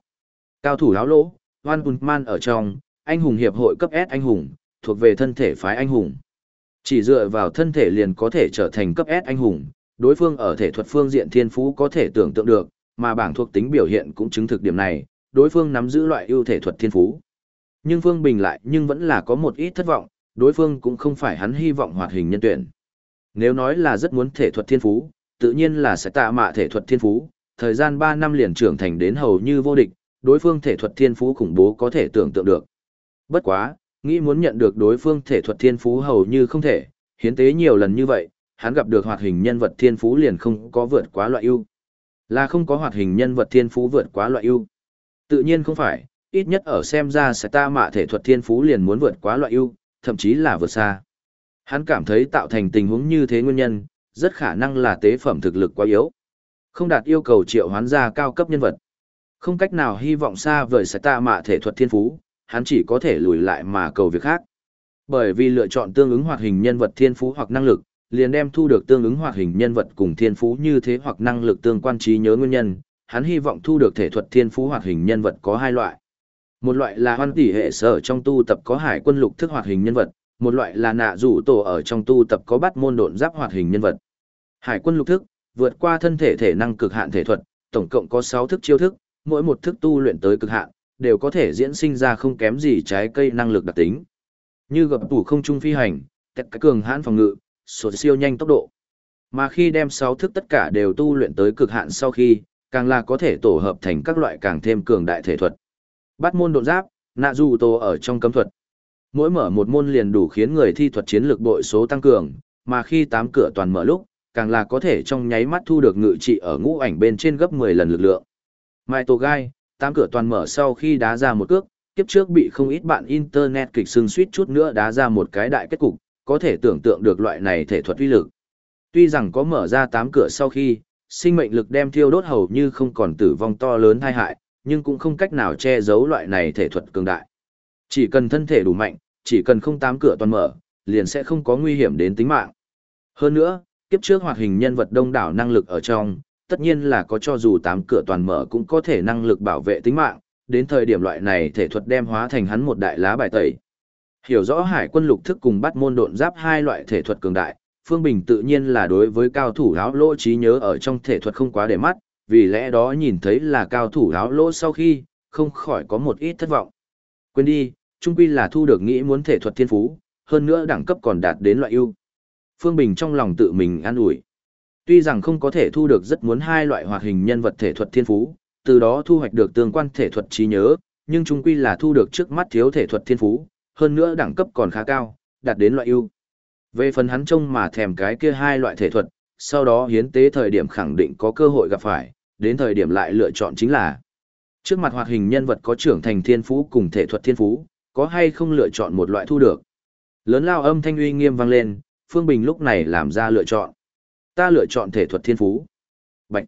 A: Cao thủ láo lỗ, Hoan Man ở trong, anh hùng hiệp hội cấp S anh hùng, thuộc về thân thể phái anh hùng. Chỉ dựa vào thân thể liền có thể trở thành cấp S anh hùng, đối phương ở thể thuật phương diện thiên phú có thể tưởng tượng được, mà bảng thuộc tính biểu hiện cũng chứng thực điểm này, đối phương nắm giữ loại ưu thể thuật thiên phú. Nhưng Phương Bình lại nhưng vẫn là có một ít thất vọng, đối phương cũng không phải hắn hy vọng hoạt hình nhân tuyển. Nếu nói là rất muốn thể thuật thiên phú, tự nhiên là sẽ tạ mạ thể thuật thiên phú, thời gian 3 năm liền trưởng thành đến hầu như vô địch, đối phương thể thuật thiên phú khủng bố có thể tưởng tượng được. Bất quá, nghĩ muốn nhận được đối phương thể thuật thiên phú hầu như không thể, hiến tế nhiều lần như vậy, hắn gặp được hoạt hình nhân vật thiên phú liền không có vượt quá loại ưu. Là không có hoạt hình nhân vật thiên phú vượt quá loại ưu. Tự nhiên không phải, ít nhất ở xem ra sẽ ta mạ thể thuật thiên phú liền muốn vượt quá loại ưu, thậm chí là vượt xa. Hắn cảm thấy tạo thành tình huống như thế nguyên nhân, rất khả năng là tế phẩm thực lực quá yếu. Không đạt yêu cầu triệu hoán ra cao cấp nhân vật. Không cách nào hy vọng xa vời sẽ ta mạ thể thuật thiên phú, hắn chỉ có thể lùi lại mà cầu việc khác. Bởi vì lựa chọn tương ứng hoạt hình nhân vật thiên phú hoặc năng lực, liền đem thu được tương ứng hoạt hình nhân vật cùng thiên phú như thế hoặc năng lực tương quan trí nhớ nguyên nhân, hắn hy vọng thu được thể thuật thiên phú hoạt hình nhân vật có hai loại. Một loại là hoan tỷ hệ sở trong tu tập có hải quân lục thức hoạt hình nhân vật, một loại là nạ rủ tổ ở trong tu tập có bắt môn độn giáp hoạt hình nhân vật. Hải quân lục thức, vượt qua thân thể thể năng cực hạn thể thuật, tổng cộng có 6 thức chiêu thức, mỗi một thức tu luyện tới cực hạn, đều có thể diễn sinh ra không kém gì trái cây năng lực đặc tính. Như gập tủ không trung phi hành, tẹt cái cường hãn phòng ngự, sổ siêu nhanh tốc độ. Mà khi đem sáu thức tất cả đều tu luyện tới cực hạn sau khi, càng là có thể tổ hợp thành các loại càng thêm cường đại thể thuật. Bắt môn độn giáp, nạ dù tổ ở trong cấm thuật. Mỗi mở một môn liền đủ khiến người thi thuật chiến lược bội số tăng cường, mà khi tám cửa toàn mở lúc, càng là có thể trong nháy mắt thu được ngự trị ở ngũ ảnh bên trên gấp 10 lần lực lượng. Mai Tô Gai, tám cửa toàn mở sau khi đá ra một cước, kiếp trước bị không ít bạn internet kịch sưng suýt chút nữa đá ra một cái đại kết cục, có thể tưởng tượng được loại này thể thuật uy lực. Tuy rằng có mở ra tám cửa sau khi, sinh mệnh lực đem thiêu đốt hầu như không còn tử vong to lớn tai hại, nhưng cũng không cách nào che giấu loại này thể thuật cường đại. Chỉ cần thân thể đủ mạnh, chỉ cần không tám cửa toàn mở, liền sẽ không có nguy hiểm đến tính mạng. Hơn nữa, kiếp trước hoạt hình nhân vật đông đảo năng lực ở trong, tất nhiên là có cho dù tám cửa toàn mở cũng có thể năng lực bảo vệ tính mạng, đến thời điểm loại này thể thuật đem hóa thành hắn một đại lá bài tẩy. Hiểu rõ hải quân lục thức cùng bắt môn độn giáp hai loại thể thuật cường đại, Phương Bình tự nhiên là đối với cao thủ áo lỗ trí nhớ ở trong thể thuật không quá để mắt, vì lẽ đó nhìn thấy là cao thủ áo lỗ sau khi, không khỏi có một ít thất vọng. Quên đi, trung quy là thu được nghĩ muốn thể thuật thiên phú, hơn nữa đẳng cấp còn đạt đến loại ưu. Phương Bình trong lòng tự mình an ủi. Tuy rằng không có thể thu được rất muốn hai loại hoạt hình nhân vật thể thuật thiên phú, từ đó thu hoạch được tương quan thể thuật trí nhớ, nhưng trung quy là thu được trước mắt thiếu thể thuật thiên phú, hơn nữa đẳng cấp còn khá cao, đạt đến loại ưu. Về phần hắn trông mà thèm cái kia hai loại thể thuật, sau đó hiến tế thời điểm khẳng định có cơ hội gặp phải, đến thời điểm lại lựa chọn chính là trước mặt hoạt hình nhân vật có trưởng thành thiên phú cùng thể thuật thiên phú, có hay không lựa chọn một loại thu được. Lớn lao âm thanh uy nghiêm vang lên, Phương Bình lúc này làm ra lựa chọn. Ta lựa chọn thể thuật thiên phú. Bạch.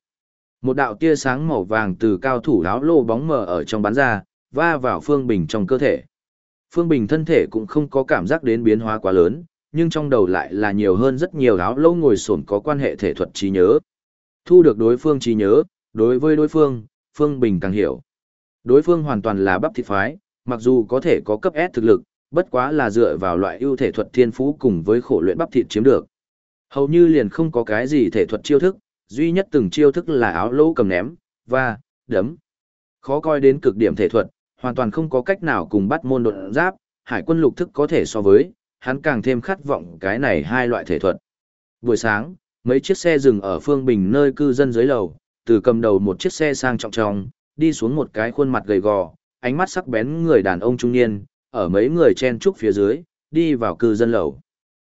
A: Một đạo tia sáng màu vàng từ cao thủ áo lô bóng mờ ở trong bắn ra, va vào Phương Bình trong cơ thể. Phương Bình thân thể cũng không có cảm giác đến biến hóa quá lớn, nhưng trong đầu lại là nhiều hơn rất nhiều áo lô ngồi sổn có quan hệ thể thuật trí nhớ. Thu được đối phương trí nhớ, đối với đối phương, Phương Bình càng hiểu. Đối phương hoàn toàn là bắp thịt phái, mặc dù có thể có cấp S thực lực, bất quá là dựa vào loại ưu thể thuật thiên phú cùng với khổ luyện bắp thịt chiếm được. Hầu như liền không có cái gì thể thuật chiêu thức, duy nhất từng chiêu thức là áo lỗ cầm ném, và, đấm. Khó coi đến cực điểm thể thuật, hoàn toàn không có cách nào cùng bắt môn đột giáp, hải quân lục thức có thể so với, hắn càng thêm khát vọng cái này hai loại thể thuật. Buổi sáng, mấy chiếc xe dừng ở phương bình nơi cư dân dưới lầu, từ cầm đầu một chiếc xe sang trọng trọng, đi xuống một cái khuôn mặt gầy gò, ánh mắt sắc bén người đàn ông trung niên, ở mấy người chen trúc phía dưới, đi vào cư dân lầu.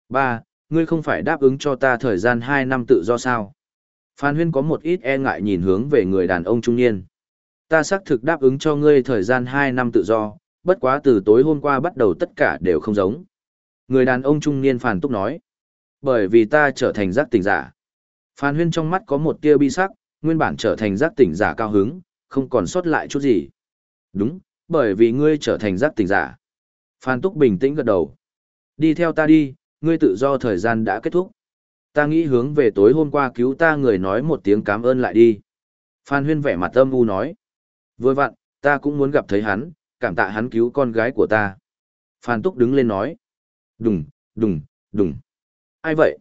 A: Ba, ngươi không phải đáp ứng cho ta thời gian 2 năm tự do sao? Phan Huyên có một ít e ngại nhìn hướng về người đàn ông trung niên. Ta xác thực đáp ứng cho ngươi thời gian 2 năm tự do, bất quá từ tối hôm qua bắt đầu tất cả đều không giống. Người đàn ông trung niên phản Túc nói. Bởi vì ta trở thành giác tỉnh giả. Phan Huyên trong mắt có một tia bi sắc, nguyên bản trở thành giác tỉnh giả cao hứng, không còn sót lại chút gì. Đúng, bởi vì ngươi trở thành giác tỉnh giả. Phan Túc bình tĩnh gật đầu. Đi theo ta đi, ngươi tự do thời gian đã kết thúc. Ta nghĩ hướng về tối hôm qua cứu ta người nói một tiếng cảm ơn lại đi. Phan Huyên vẻ mặt âm u nói. Vừa vặn, ta cũng muốn gặp thấy hắn, cảm tạ hắn cứu con gái của ta. Phan Túc đứng lên nói. Đùng, đùng, đùng. Ai vậy?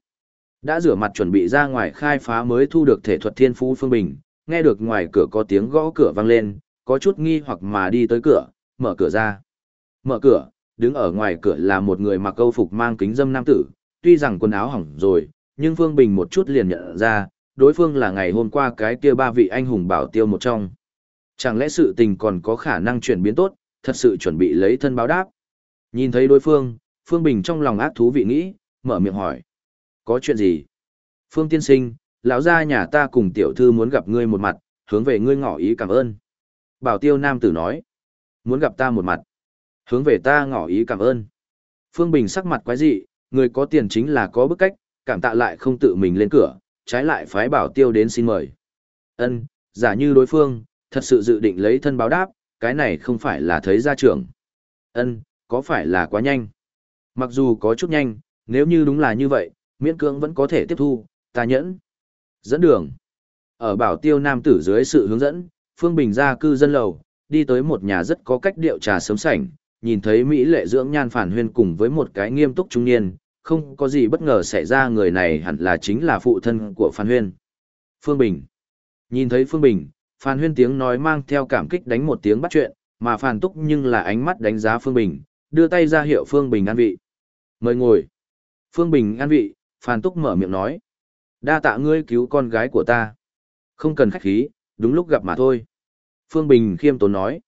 A: Đã rửa mặt chuẩn bị ra ngoài khai phá mới thu được thể thuật thiên phú phương bình, nghe được ngoài cửa có tiếng gõ cửa vang lên, có chút nghi hoặc mà đi tới cửa, mở cửa ra. Mở cửa, đứng ở ngoài cửa là một người mặc câu phục mang kính dâm nam tử, tuy rằng quần áo hỏng rồi, nhưng Phương Bình một chút liền nhận ra, đối phương là ngày hôm qua cái kia ba vị anh hùng bảo tiêu một trong. Chẳng lẽ sự tình còn có khả năng chuyển biến tốt, thật sự chuẩn bị lấy thân báo đáp. Nhìn thấy đối phương, Phương Bình trong lòng ác thú vị nghĩ, mở miệng hỏi. Có chuyện gì? Phương tiên sinh, lão gia nhà ta cùng tiểu thư muốn gặp ngươi một mặt, hướng về ngươi ngỏ ý cảm ơn. Bảo tiêu nam tử nói. Muốn gặp ta một mặt. Hướng về ta ngỏ ý cảm ơn. Phương Bình sắc mặt quái dị, người có tiền chính là có bức cách, cảm tạ lại không tự mình lên cửa, trái lại phái bảo tiêu đến xin mời. Ân, giả như đối phương, thật sự dự định lấy thân báo đáp, cái này không phải là thấy gia trưởng. Ân, có phải là quá nhanh? Mặc dù có chút nhanh, nếu như đúng là như vậy, miễn cưỡng vẫn có thể tiếp thu, ta nhẫn. Dẫn đường. Ở bảo tiêu nam tử dưới sự hướng dẫn, Phương Bình ra cư dân lầu, đi tới một nhà rất có cách điệu trà sớm sảnh, nhìn thấy Mỹ lệ dưỡng nhan phản huyên cùng với một cái nghiêm túc trung niên, không có gì bất ngờ xảy ra người này hẳn là chính là phụ thân của Phan Huyên. Phương Bình. Nhìn thấy Phương Bình, Phan Huyên tiếng nói mang theo cảm kích đánh một tiếng bắt chuyện, mà Phan Túc nhưng là ánh mắt đánh giá Phương Bình, đưa tay ra hiệu Phương Bình an vị. Mời ngồi. Phương Bình an vị, Phan Túc mở miệng nói. Đa tạ ngươi cứu con gái của ta. Không cần khách khí, đúng lúc gặp mà thôi. Phương Bình khiêm tốn nói.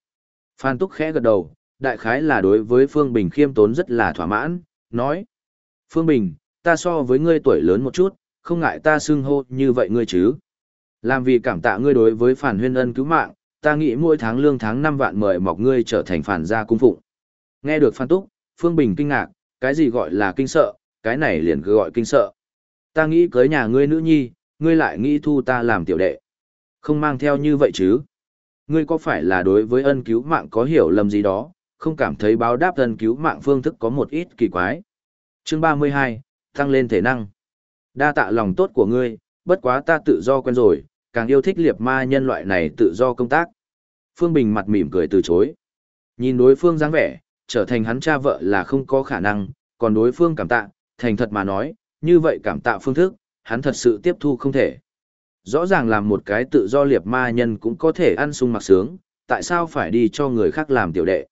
A: Phan Túc khẽ gật đầu, đại khái là đối với Phương Bình khiêm tốn rất là thỏa mãn, nói. Phương Bình, ta so với ngươi tuổi lớn một chút, không ngại ta xưng hô như vậy ngươi chứ. Làm vì cảm tạ ngươi đối với phản huyên ân cứu mạng, ta nghĩ mỗi tháng lương tháng 5 vạn mời mọc ngươi trở thành phản gia cung phụng. Nghe được Phan Túc, Phương Bình kinh ngạc, cái gì gọi là kinh sợ, cái này liền cứ gọi kinh sợ. Ta nghĩ cưới nhà ngươi nữ nhi, ngươi lại nghĩ thu ta làm tiểu đệ. Không mang theo như vậy chứ. Ngươi có phải là đối với ân cứu mạng có hiểu lầm gì đó, không cảm thấy báo đáp ân cứu mạng phương thức có một ít kỳ quái. Chương 32, tăng lên thể năng. Đa tạ lòng tốt của ngươi, bất quá ta tự do quen rồi, càng yêu thích liệt ma nhân loại này tự do công tác. Phương Bình mặt mỉm cười từ chối. Nhìn đối phương dáng vẻ, trở thành hắn cha vợ là không có khả năng, còn đối phương cảm tạ, thành thật mà nói, như vậy cảm tạ phương thức, hắn thật sự tiếp thu không thể. Rõ ràng làm một cái tự do liệp ma nhân cũng có thể ăn sung mặc sướng, tại sao phải đi cho người khác làm tiểu đệ?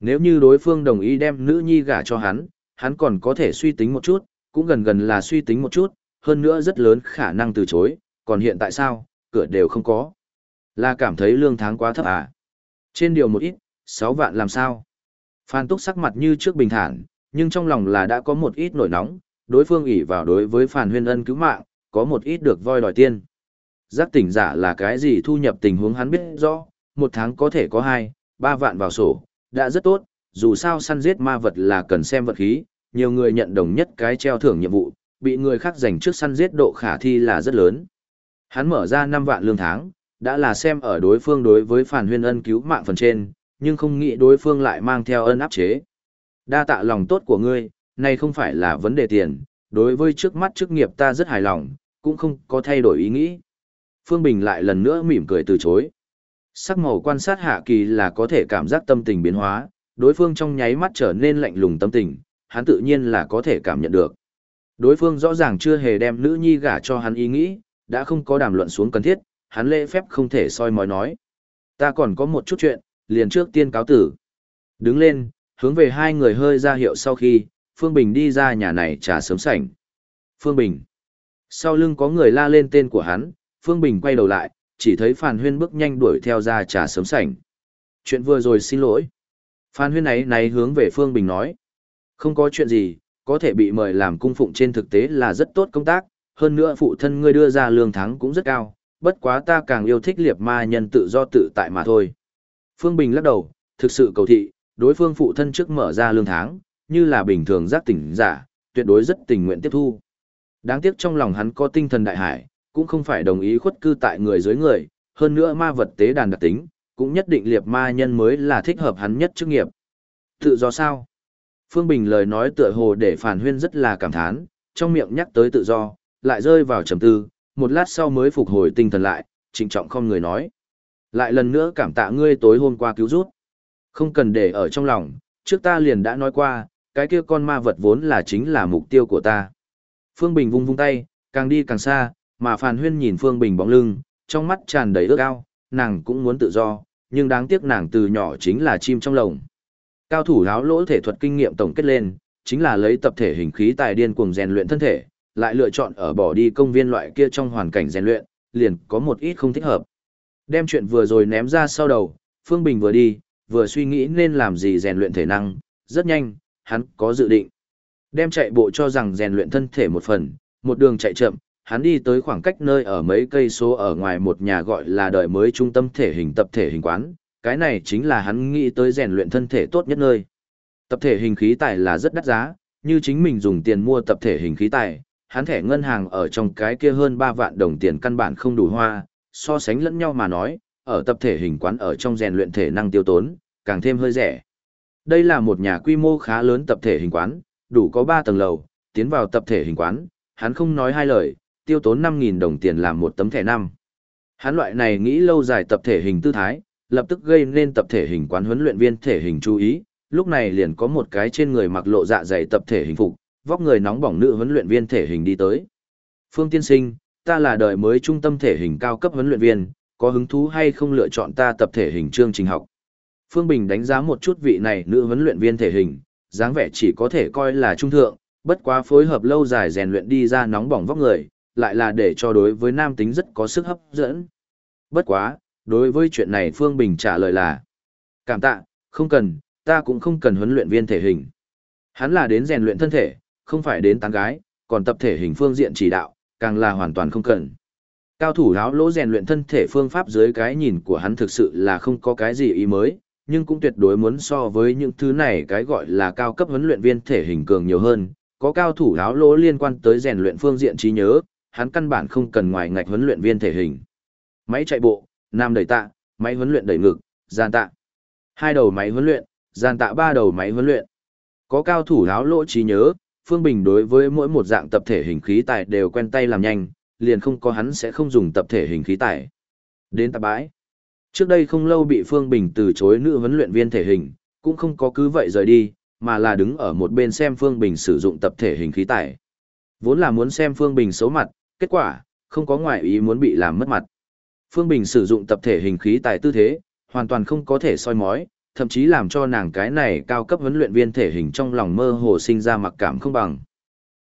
A: Nếu như đối phương đồng ý đem nữ nhi gả cho hắn, hắn còn có thể suy tính một chút, cũng gần gần là suy tính một chút, hơn nữa rất lớn khả năng từ chối, còn hiện tại sao, cửa đều không có. Là cảm thấy lương tháng quá thấp à? Trên điều một ít, 6 vạn làm sao? Phan Túc sắc mặt như trước bình thản, nhưng trong lòng là đã có một ít nổi nóng, đối phương ỷ vào đối với Phan Huyên Ân cứu mạng, có một ít được voi đòi tiên. Giác tỉnh giả là cái gì thu nhập tình huống hắn biết rõ, một tháng có thể có 2, 3 vạn vào sổ, đã rất tốt, dù sao săn giết ma vật là cần xem vật khí, nhiều người nhận đồng nhất cái treo thưởng nhiệm vụ, bị người khác giành trước săn giết độ khả thi là rất lớn. Hắn mở ra 5 vạn lương tháng, đã là xem ở đối phương đối với phản huyên ân cứu mạng phần trên, nhưng không nghĩ đối phương lại mang theo ân áp chế. Đa tạ lòng tốt của ngươi, này không phải là vấn đề tiền, đối với trước mắt chức nghiệp ta rất hài lòng, cũng không có thay đổi ý nghĩ. Phương Bình lại lần nữa mỉm cười từ chối. Sắc màu quan sát hạ kỳ là có thể cảm giác tâm tình biến hóa, đối phương trong nháy mắt trở nên lạnh lùng tâm tình, hắn tự nhiên là có thể cảm nhận được. Đối phương rõ ràng chưa hề đem nữ nhi gả cho hắn ý nghĩ, đã không có đàm luận xuống cần thiết, hắn lễ phép không thể soi mói nói. Ta còn có một chút chuyện, liền trước tiên cáo tử. Đứng lên, hướng về hai người hơi ra hiệu sau khi, Phương Bình đi ra nhà này trà sớm sảnh. Phương Bình. Sau lưng có người la lên tên của hắn, Phương Bình quay đầu lại, chỉ thấy Phan Huyên bước nhanh đuổi theo ra trà sớm sảnh. Chuyện vừa rồi xin lỗi. Phan Huyên ấy này hướng về Phương Bình nói. Không có chuyện gì, có thể bị mời làm cung phụng trên thực tế là rất tốt công tác, hơn nữa phụ thân ngươi đưa ra lương thắng cũng rất cao, bất quá ta càng yêu thích liệp ma nhân tự do tự tại mà thôi. Phương Bình lắc đầu, thực sự cầu thị, đối phương phụ thân trước mở ra lương tháng, như là bình thường giác tỉnh giả, tuyệt đối rất tình nguyện tiếp thu. Đáng tiếc trong lòng hắn có tinh thần đại hải, cũng không phải đồng ý khuất cư tại người dưới người, hơn nữa ma vật tế đàn đặc tính, cũng nhất định liệt ma nhân mới là thích hợp hắn nhất chức nghiệp. Tự do sao? Phương Bình lời nói tựa hồ để phản huyên rất là cảm thán, trong miệng nhắc tới tự do, lại rơi vào trầm tư, một lát sau mới phục hồi tinh thần lại, trịnh trọng không người nói. Lại lần nữa cảm tạ ngươi tối hôm qua cứu rút. Không cần để ở trong lòng, trước ta liền đã nói qua, cái kia con ma vật vốn là chính là mục tiêu của ta. Phương Bình vung vung tay, càng đi càng xa, mà Phan Huyên nhìn Phương Bình bóng lưng, trong mắt tràn đầy ước ao, nàng cũng muốn tự do, nhưng đáng tiếc nàng từ nhỏ chính là chim trong lồng. Cao thủ áo lỗ thể thuật kinh nghiệm tổng kết lên, chính là lấy tập thể hình khí tài điên cuồng rèn luyện thân thể, lại lựa chọn ở bỏ đi công viên loại kia trong hoàn cảnh rèn luyện, liền có một ít không thích hợp. Đem chuyện vừa rồi ném ra sau đầu, Phương Bình vừa đi, vừa suy nghĩ nên làm gì rèn luyện thể năng, rất nhanh, hắn có dự định. Đem chạy bộ cho rằng rèn luyện thân thể một phần, một đường chạy chậm, hắn đi tới khoảng cách nơi ở mấy cây số ở ngoài một nhà gọi là đời mới trung tâm thể hình tập thể hình quán, cái này chính là hắn nghĩ tới rèn luyện thân thể tốt nhất nơi. Tập thể hình khí tài là rất đắt giá, như chính mình dùng tiền mua tập thể hình khí tài, hắn thẻ ngân hàng ở trong cái kia hơn 3 vạn đồng tiền căn bản không đủ hoa, so sánh lẫn nhau mà nói, ở tập thể hình quán ở trong rèn luyện thể năng tiêu tốn, càng thêm hơi rẻ. Đây là một nhà quy mô khá lớn tập thể hình quán, đủ có 3 tầng lầu, tiến vào tập thể hình quán, hắn không nói hai lời, tiêu tốn 5.000 đồng tiền làm một tấm thẻ năm. Hắn loại này nghĩ lâu dài tập thể hình tư thái, lập tức gây nên tập thể hình quán huấn luyện viên thể hình chú ý, lúc này liền có một cái trên người mặc lộ dạ dày tập thể hình phục, vóc người nóng bỏng nữ huấn luyện viên thể hình đi tới. Phương Tiên Sinh, ta là đời mới trung tâm thể hình cao cấp huấn luyện viên, có hứng thú hay không lựa chọn ta tập thể hình chương trình học. Phương Bình đánh giá một chút vị này nữ huấn luyện viên thể hình, dáng vẻ chỉ có thể coi là trung thượng, bất quá phối hợp lâu dài rèn luyện đi ra nóng bỏng vóc người, lại là để cho đối với nam tính rất có sức hấp dẫn. Bất quá, đối với chuyện này Phương Bình trả lời là Cảm tạ, không cần, ta cũng không cần huấn luyện viên thể hình. Hắn là đến rèn luyện thân thể, không phải đến tán gái, còn tập thể hình phương diện chỉ đạo, càng là hoàn toàn không cần. Cao thủ áo lỗ rèn luyện thân thể phương pháp dưới cái nhìn của hắn thực sự là không có cái gì ý mới, nhưng cũng tuyệt đối muốn so với những thứ này cái gọi là cao cấp huấn luyện viên thể hình cường nhiều hơn. Có cao thủ áo lỗ liên quan tới rèn luyện phương diện trí nhớ, hắn căn bản không cần ngoài ngạch huấn luyện viên thể hình. Máy chạy bộ, nam đẩy tạ, máy huấn luyện đẩy ngực, gian tạ. Hai đầu máy huấn luyện, gian tạ ba đầu máy huấn luyện. Có cao thủ áo lỗ trí nhớ, Phương Bình đối với mỗi một dạng tập thể hình khí tài đều quen tay làm nhanh, liền không có hắn sẽ không dùng tập thể hình khí tài. Đến tạp bãi. Trước đây không lâu bị Phương Bình từ chối nữ huấn luyện viên thể hình, cũng không có cứ vậy rời đi, mà là đứng ở một bên xem Phương Bình sử dụng tập thể hình khí tài. Vốn là muốn xem Phương Bình xấu mặt, kết quả, không có ngoại ý muốn bị làm mất mặt. Phương Bình sử dụng tập thể hình khí tại tư thế, hoàn toàn không có thể soi mói, thậm chí làm cho nàng cái này cao cấp huấn luyện viên thể hình trong lòng mơ hồ sinh ra mặc cảm không bằng.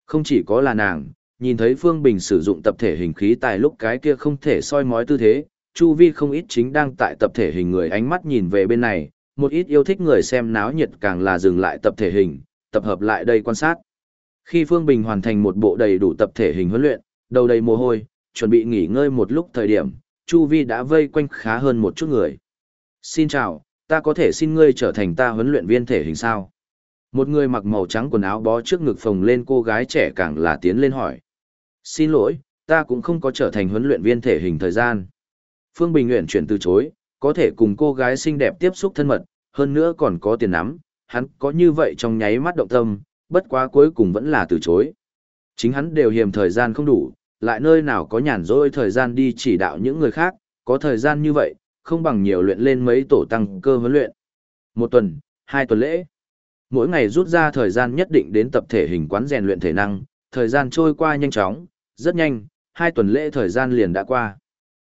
A: Không chỉ có là nàng, nhìn thấy Phương Bình sử dụng tập thể hình khí tại lúc cái kia không thể soi mói tư thế, Chu Vi không ít chính đang tại tập thể hình người ánh mắt nhìn về bên này, một ít yêu thích người xem náo nhiệt càng là dừng lại tập thể hình, tập hợp lại đây quan sát. Khi Phương Bình hoàn thành một bộ đầy đủ tập thể hình huấn luyện, đầu đầy mồ hôi, chuẩn bị nghỉ ngơi một lúc thời điểm, Chu Vi đã vây quanh khá hơn một chút người. Xin chào, ta có thể xin ngươi trở thành ta huấn luyện viên thể hình sao? Một người mặc màu trắng quần áo bó trước ngực phồng lên cô gái trẻ càng là tiến lên hỏi. Xin lỗi, ta cũng không có trở thành huấn luyện viên thể hình thời gian. Phương Bình Nguyện chuyển từ chối, có thể cùng cô gái xinh đẹp tiếp xúc thân mật, hơn nữa còn có tiền nắm, hắn có như vậy trong nháy mắt động tâm, bất quá cuối cùng vẫn là từ chối. Chính hắn đều hiềm thời gian không đủ, lại nơi nào có nhàn rỗi thời gian đi chỉ đạo những người khác, có thời gian như vậy, không bằng nhiều luyện lên mấy tổ tăng cơ huấn luyện. Một tuần, hai tuần lễ. Mỗi ngày rút ra thời gian nhất định đến tập thể hình quán rèn luyện thể năng, thời gian trôi qua nhanh chóng, rất nhanh, hai tuần lễ thời gian liền đã qua.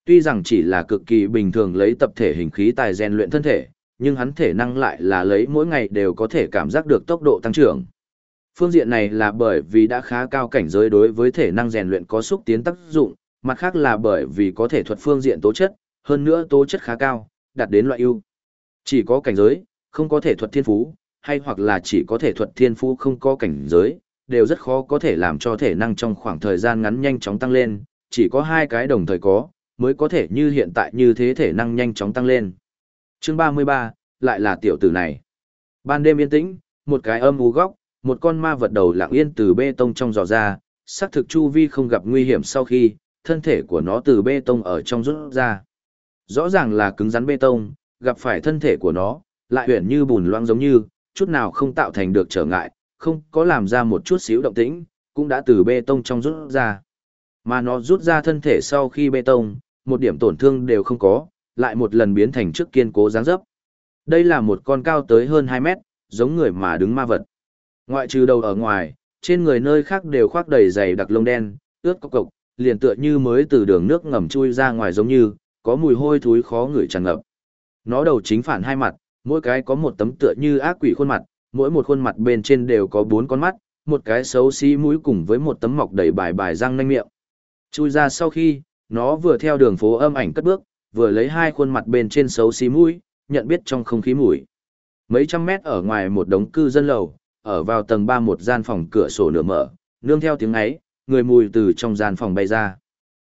A: Tuy rằng chỉ là cực kỳ bình thường lấy tập thể hình khí tài rèn luyện thân thể, nhưng hắn thể năng lại là lấy mỗi ngày đều có thể cảm giác được tốc độ tăng trưởng. Phương diện này là bởi vì đã khá cao cảnh giới đối với thể năng rèn luyện có xúc tiến tác dụng, mặt khác là bởi vì có thể thuật phương diện tố chất, hơn nữa tố chất khá cao, đạt đến loại ưu. Chỉ có cảnh giới, không có thể thuật thiên phú, hay hoặc là chỉ có thể thuật thiên phú không có cảnh giới, đều rất khó có thể làm cho thể năng trong khoảng thời gian ngắn nhanh chóng tăng lên, chỉ có hai cái đồng thời có, mới có thể như hiện tại như thế thể năng nhanh chóng tăng lên. Chương 33, lại là tiểu tử này. Ban đêm yên tĩnh, một cái âm u góc, một con ma vật đầu lặng yên từ bê tông trong giò ra, xác thực chu vi không gặp nguy hiểm sau khi, thân thể của nó từ bê tông ở trong rút ra. Rõ ràng là cứng rắn bê tông, gặp phải thân thể của nó, lại huyển như bùn loang giống như, chút nào không tạo thành được trở ngại, không có làm ra một chút xíu động tĩnh, cũng đã từ bê tông trong rút ra. Mà nó rút ra thân thể sau khi bê tông, một điểm tổn thương đều không có, lại một lần biến thành trước kiên cố dáng dấp. Đây là một con cao tới hơn 2 mét, giống người mà đứng ma vật. Ngoại trừ đầu ở ngoài, trên người nơi khác đều khoác đầy dày đặc lông đen, ướt cốc cộc, liền tựa như mới từ đường nước ngầm chui ra ngoài giống như, có mùi hôi thối khó ngửi tràn ngập. Nó đầu chính phản hai mặt, mỗi cái có một tấm tựa như ác quỷ khuôn mặt, mỗi một khuôn mặt bên trên đều có bốn con mắt, một cái xấu xí mũi cùng với một tấm mọc đầy bài bài răng nanh miệng. Chui ra sau khi, nó vừa theo đường phố âm ảnh cất bước, vừa lấy hai khuôn mặt bên trên xấu xí mũi, nhận biết trong không khí mùi. Mấy trăm mét ở ngoài một đống cư dân lầu, ở vào tầng 3 một gian phòng cửa sổ nửa mở, nương theo tiếng ấy, người mùi từ trong gian phòng bay ra.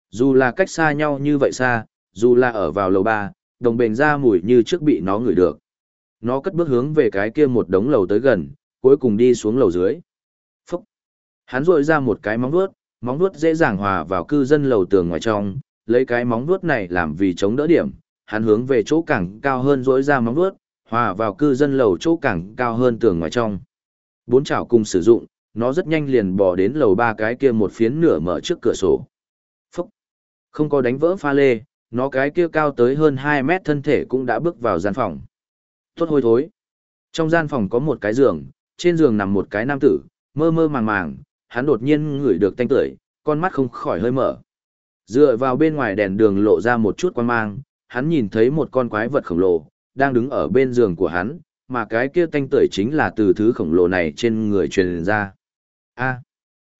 A: Dù là cách xa nhau như vậy xa, dù là ở vào lầu 3, đồng bền ra mùi như trước bị nó ngửi được. Nó cất bước hướng về cái kia một đống lầu tới gần, cuối cùng đi xuống lầu dưới. Phúc! Hắn rội ra một cái móng vuốt, móng vuốt dễ dàng hòa vào cư dân lầu tường ngoài trong, lấy cái móng vuốt này làm vì chống đỡ điểm, hắn hướng về chỗ càng cao hơn rỗi ra móng vuốt, hòa vào cư dân lầu chỗ càng cao hơn tường ngoài trong. Bốn chảo cùng sử dụng, nó rất nhanh liền bò đến lầu ba cái kia một phiến nửa mở trước cửa sổ. Phúc! Không có đánh vỡ pha lê, nó cái kia cao tới hơn hai mét thân thể cũng đã bước vào gian phòng. Tốt hôi thối. Trong gian phòng có một cái giường, trên giường nằm một cái nam tử, mơ mơ màng màng, hắn đột nhiên ngửi được tanh tưởi, con mắt không khỏi hơi mở. Dựa vào bên ngoài đèn đường lộ ra một chút quan mang, hắn nhìn thấy một con quái vật khổng lồ, đang đứng ở bên giường của hắn, mà cái kia tanh tưởi chính là từ thứ khổng lồ này trên người truyền ra. A.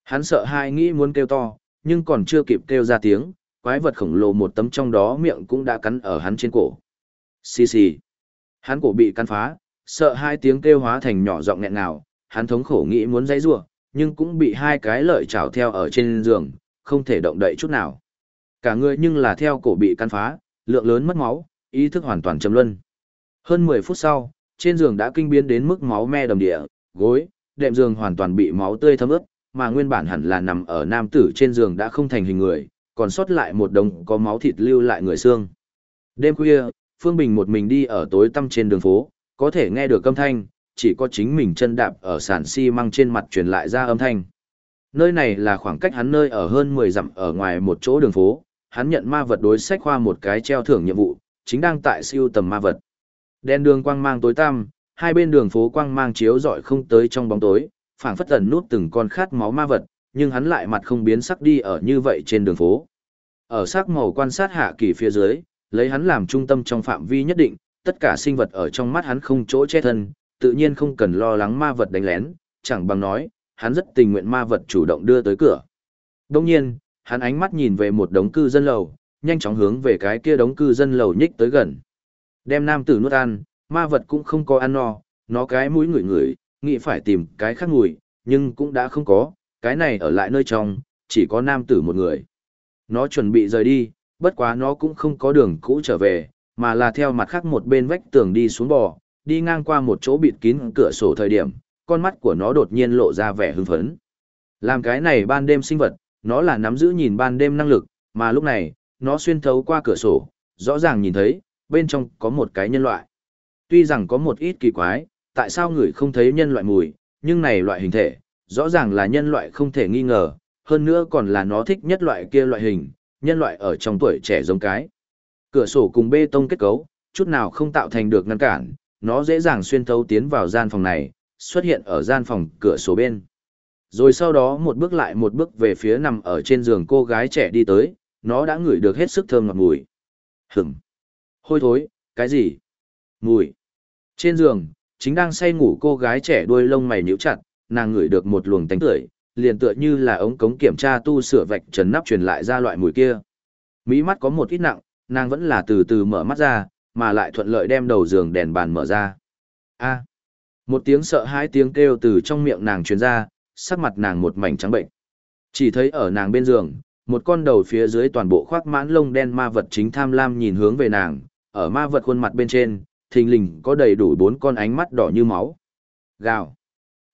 A: hắn sợ hai nghĩ muốn kêu to, nhưng còn chưa kịp kêu ra tiếng, quái vật khổng lồ một tấm trong đó miệng cũng đã cắn ở hắn trên cổ. Xì xì. Hắn cổ bị cắn phá, sợ hai tiếng kêu hóa thành nhỏ giọng nghẹn ngào, hắn thống khổ nghĩ muốn dãy rủa, nhưng cũng bị hai cái lợi chảo theo ở trên giường, không thể động đậy chút nào. Cả người nhưng là theo cổ bị cắn phá, lượng lớn mất máu, ý thức hoàn toàn trầm luân. Hơn 10 phút sau, trên giường đã kinh biến đến mức máu me đầm địa, gối, đệm giường hoàn toàn bị máu tươi thấm ướt, mà nguyên bản hẳn là nằm ở nam tử trên giường đã không thành hình người, còn sót lại một đống có máu thịt lưu lại người xương. Đêm khuya, Phương Bình một mình đi ở tối tăm trên đường phố, có thể nghe được âm thanh, chỉ có chính mình chân đạp ở sàn xi măng trên mặt truyền lại ra âm thanh. Nơi này là khoảng cách hắn nơi ở hơn 10 dặm ở ngoài một chỗ đường phố, hắn nhận ma vật đối sách khoa một cái treo thưởng nhiệm vụ, chính đang tại siêu tầm ma vật. Đèn đường quang mang tối tăm, hai bên đường phố quang mang chiếu rọi không tới trong bóng tối, phảng phất tần nút từng con khát máu ma vật, nhưng hắn lại mặt không biến sắc đi ở như vậy trên đường phố. Ở sắc màu quan sát hạ kỳ phía dưới, lấy hắn làm trung tâm trong phạm vi nhất định, tất cả sinh vật ở trong mắt hắn không chỗ che thân, tự nhiên không cần lo lắng ma vật đánh lén, chẳng bằng nói, hắn rất tình nguyện ma vật chủ động đưa tới cửa. Đồng nhiên, hắn ánh mắt nhìn về một đống cư dân lầu, nhanh chóng hướng về cái kia đống cư dân lầu nhích tới gần. Đem nam tử nuốt ăn, ma vật cũng không có ăn no, nó cái mũi ngửi ngửi, nghĩ phải tìm cái khác mùi, nhưng cũng đã không có, cái này ở lại nơi trong, chỉ có nam tử một người. Nó chuẩn bị rời đi, bất quá nó cũng không có đường cũ trở về, mà là theo mặt khác một bên vách tường đi xuống bò, đi ngang qua một chỗ bịt kín cửa sổ thời điểm, con mắt của nó đột nhiên lộ ra vẻ hưng phấn. Làm cái này ban đêm sinh vật, nó là nắm giữ nhìn ban đêm năng lực, mà lúc này, nó xuyên thấu qua cửa sổ, rõ ràng nhìn thấy, bên trong có một cái nhân loại. Tuy rằng có một ít kỳ quái, tại sao người không thấy nhân loại mùi, nhưng này loại hình thể, rõ ràng là nhân loại không thể nghi ngờ, hơn nữa còn là nó thích nhất loại kia loại hình, nhân loại ở trong tuổi trẻ giống cái. Cửa sổ cùng bê tông kết cấu, chút nào không tạo thành được ngăn cản, nó dễ dàng xuyên thấu tiến vào gian phòng này, xuất hiện ở gian phòng cửa sổ bên. Rồi sau đó một bước lại một bước về phía nằm ở trên giường cô gái trẻ đi tới, nó đã ngửi được hết sức thơm ngọt mùi. Hửm! Hôi thối, cái gì? Mùi! Trên giường, chính đang say ngủ cô gái trẻ đuôi lông mày nhíu chặt, nàng ngửi được một luồng tánh tưởi, liền tựa như là ống cống kiểm tra tu sửa vạch trần nắp truyền lại ra loại mùi kia. Mỹ mắt có một ít nặng, nàng vẫn là từ từ mở mắt ra, mà lại thuận lợi đem đầu giường đèn bàn mở ra. A. Một tiếng sợ hãi tiếng kêu từ trong miệng nàng truyền ra, sắc mặt nàng một mảnh trắng bệnh. Chỉ thấy ở nàng bên giường, một con đầu phía dưới toàn bộ khoác mãn lông đen ma vật chính tham lam nhìn hướng về nàng, ở ma vật khuôn mặt bên trên, thình lình có đầy đủ bốn con ánh mắt đỏ như máu. Gào.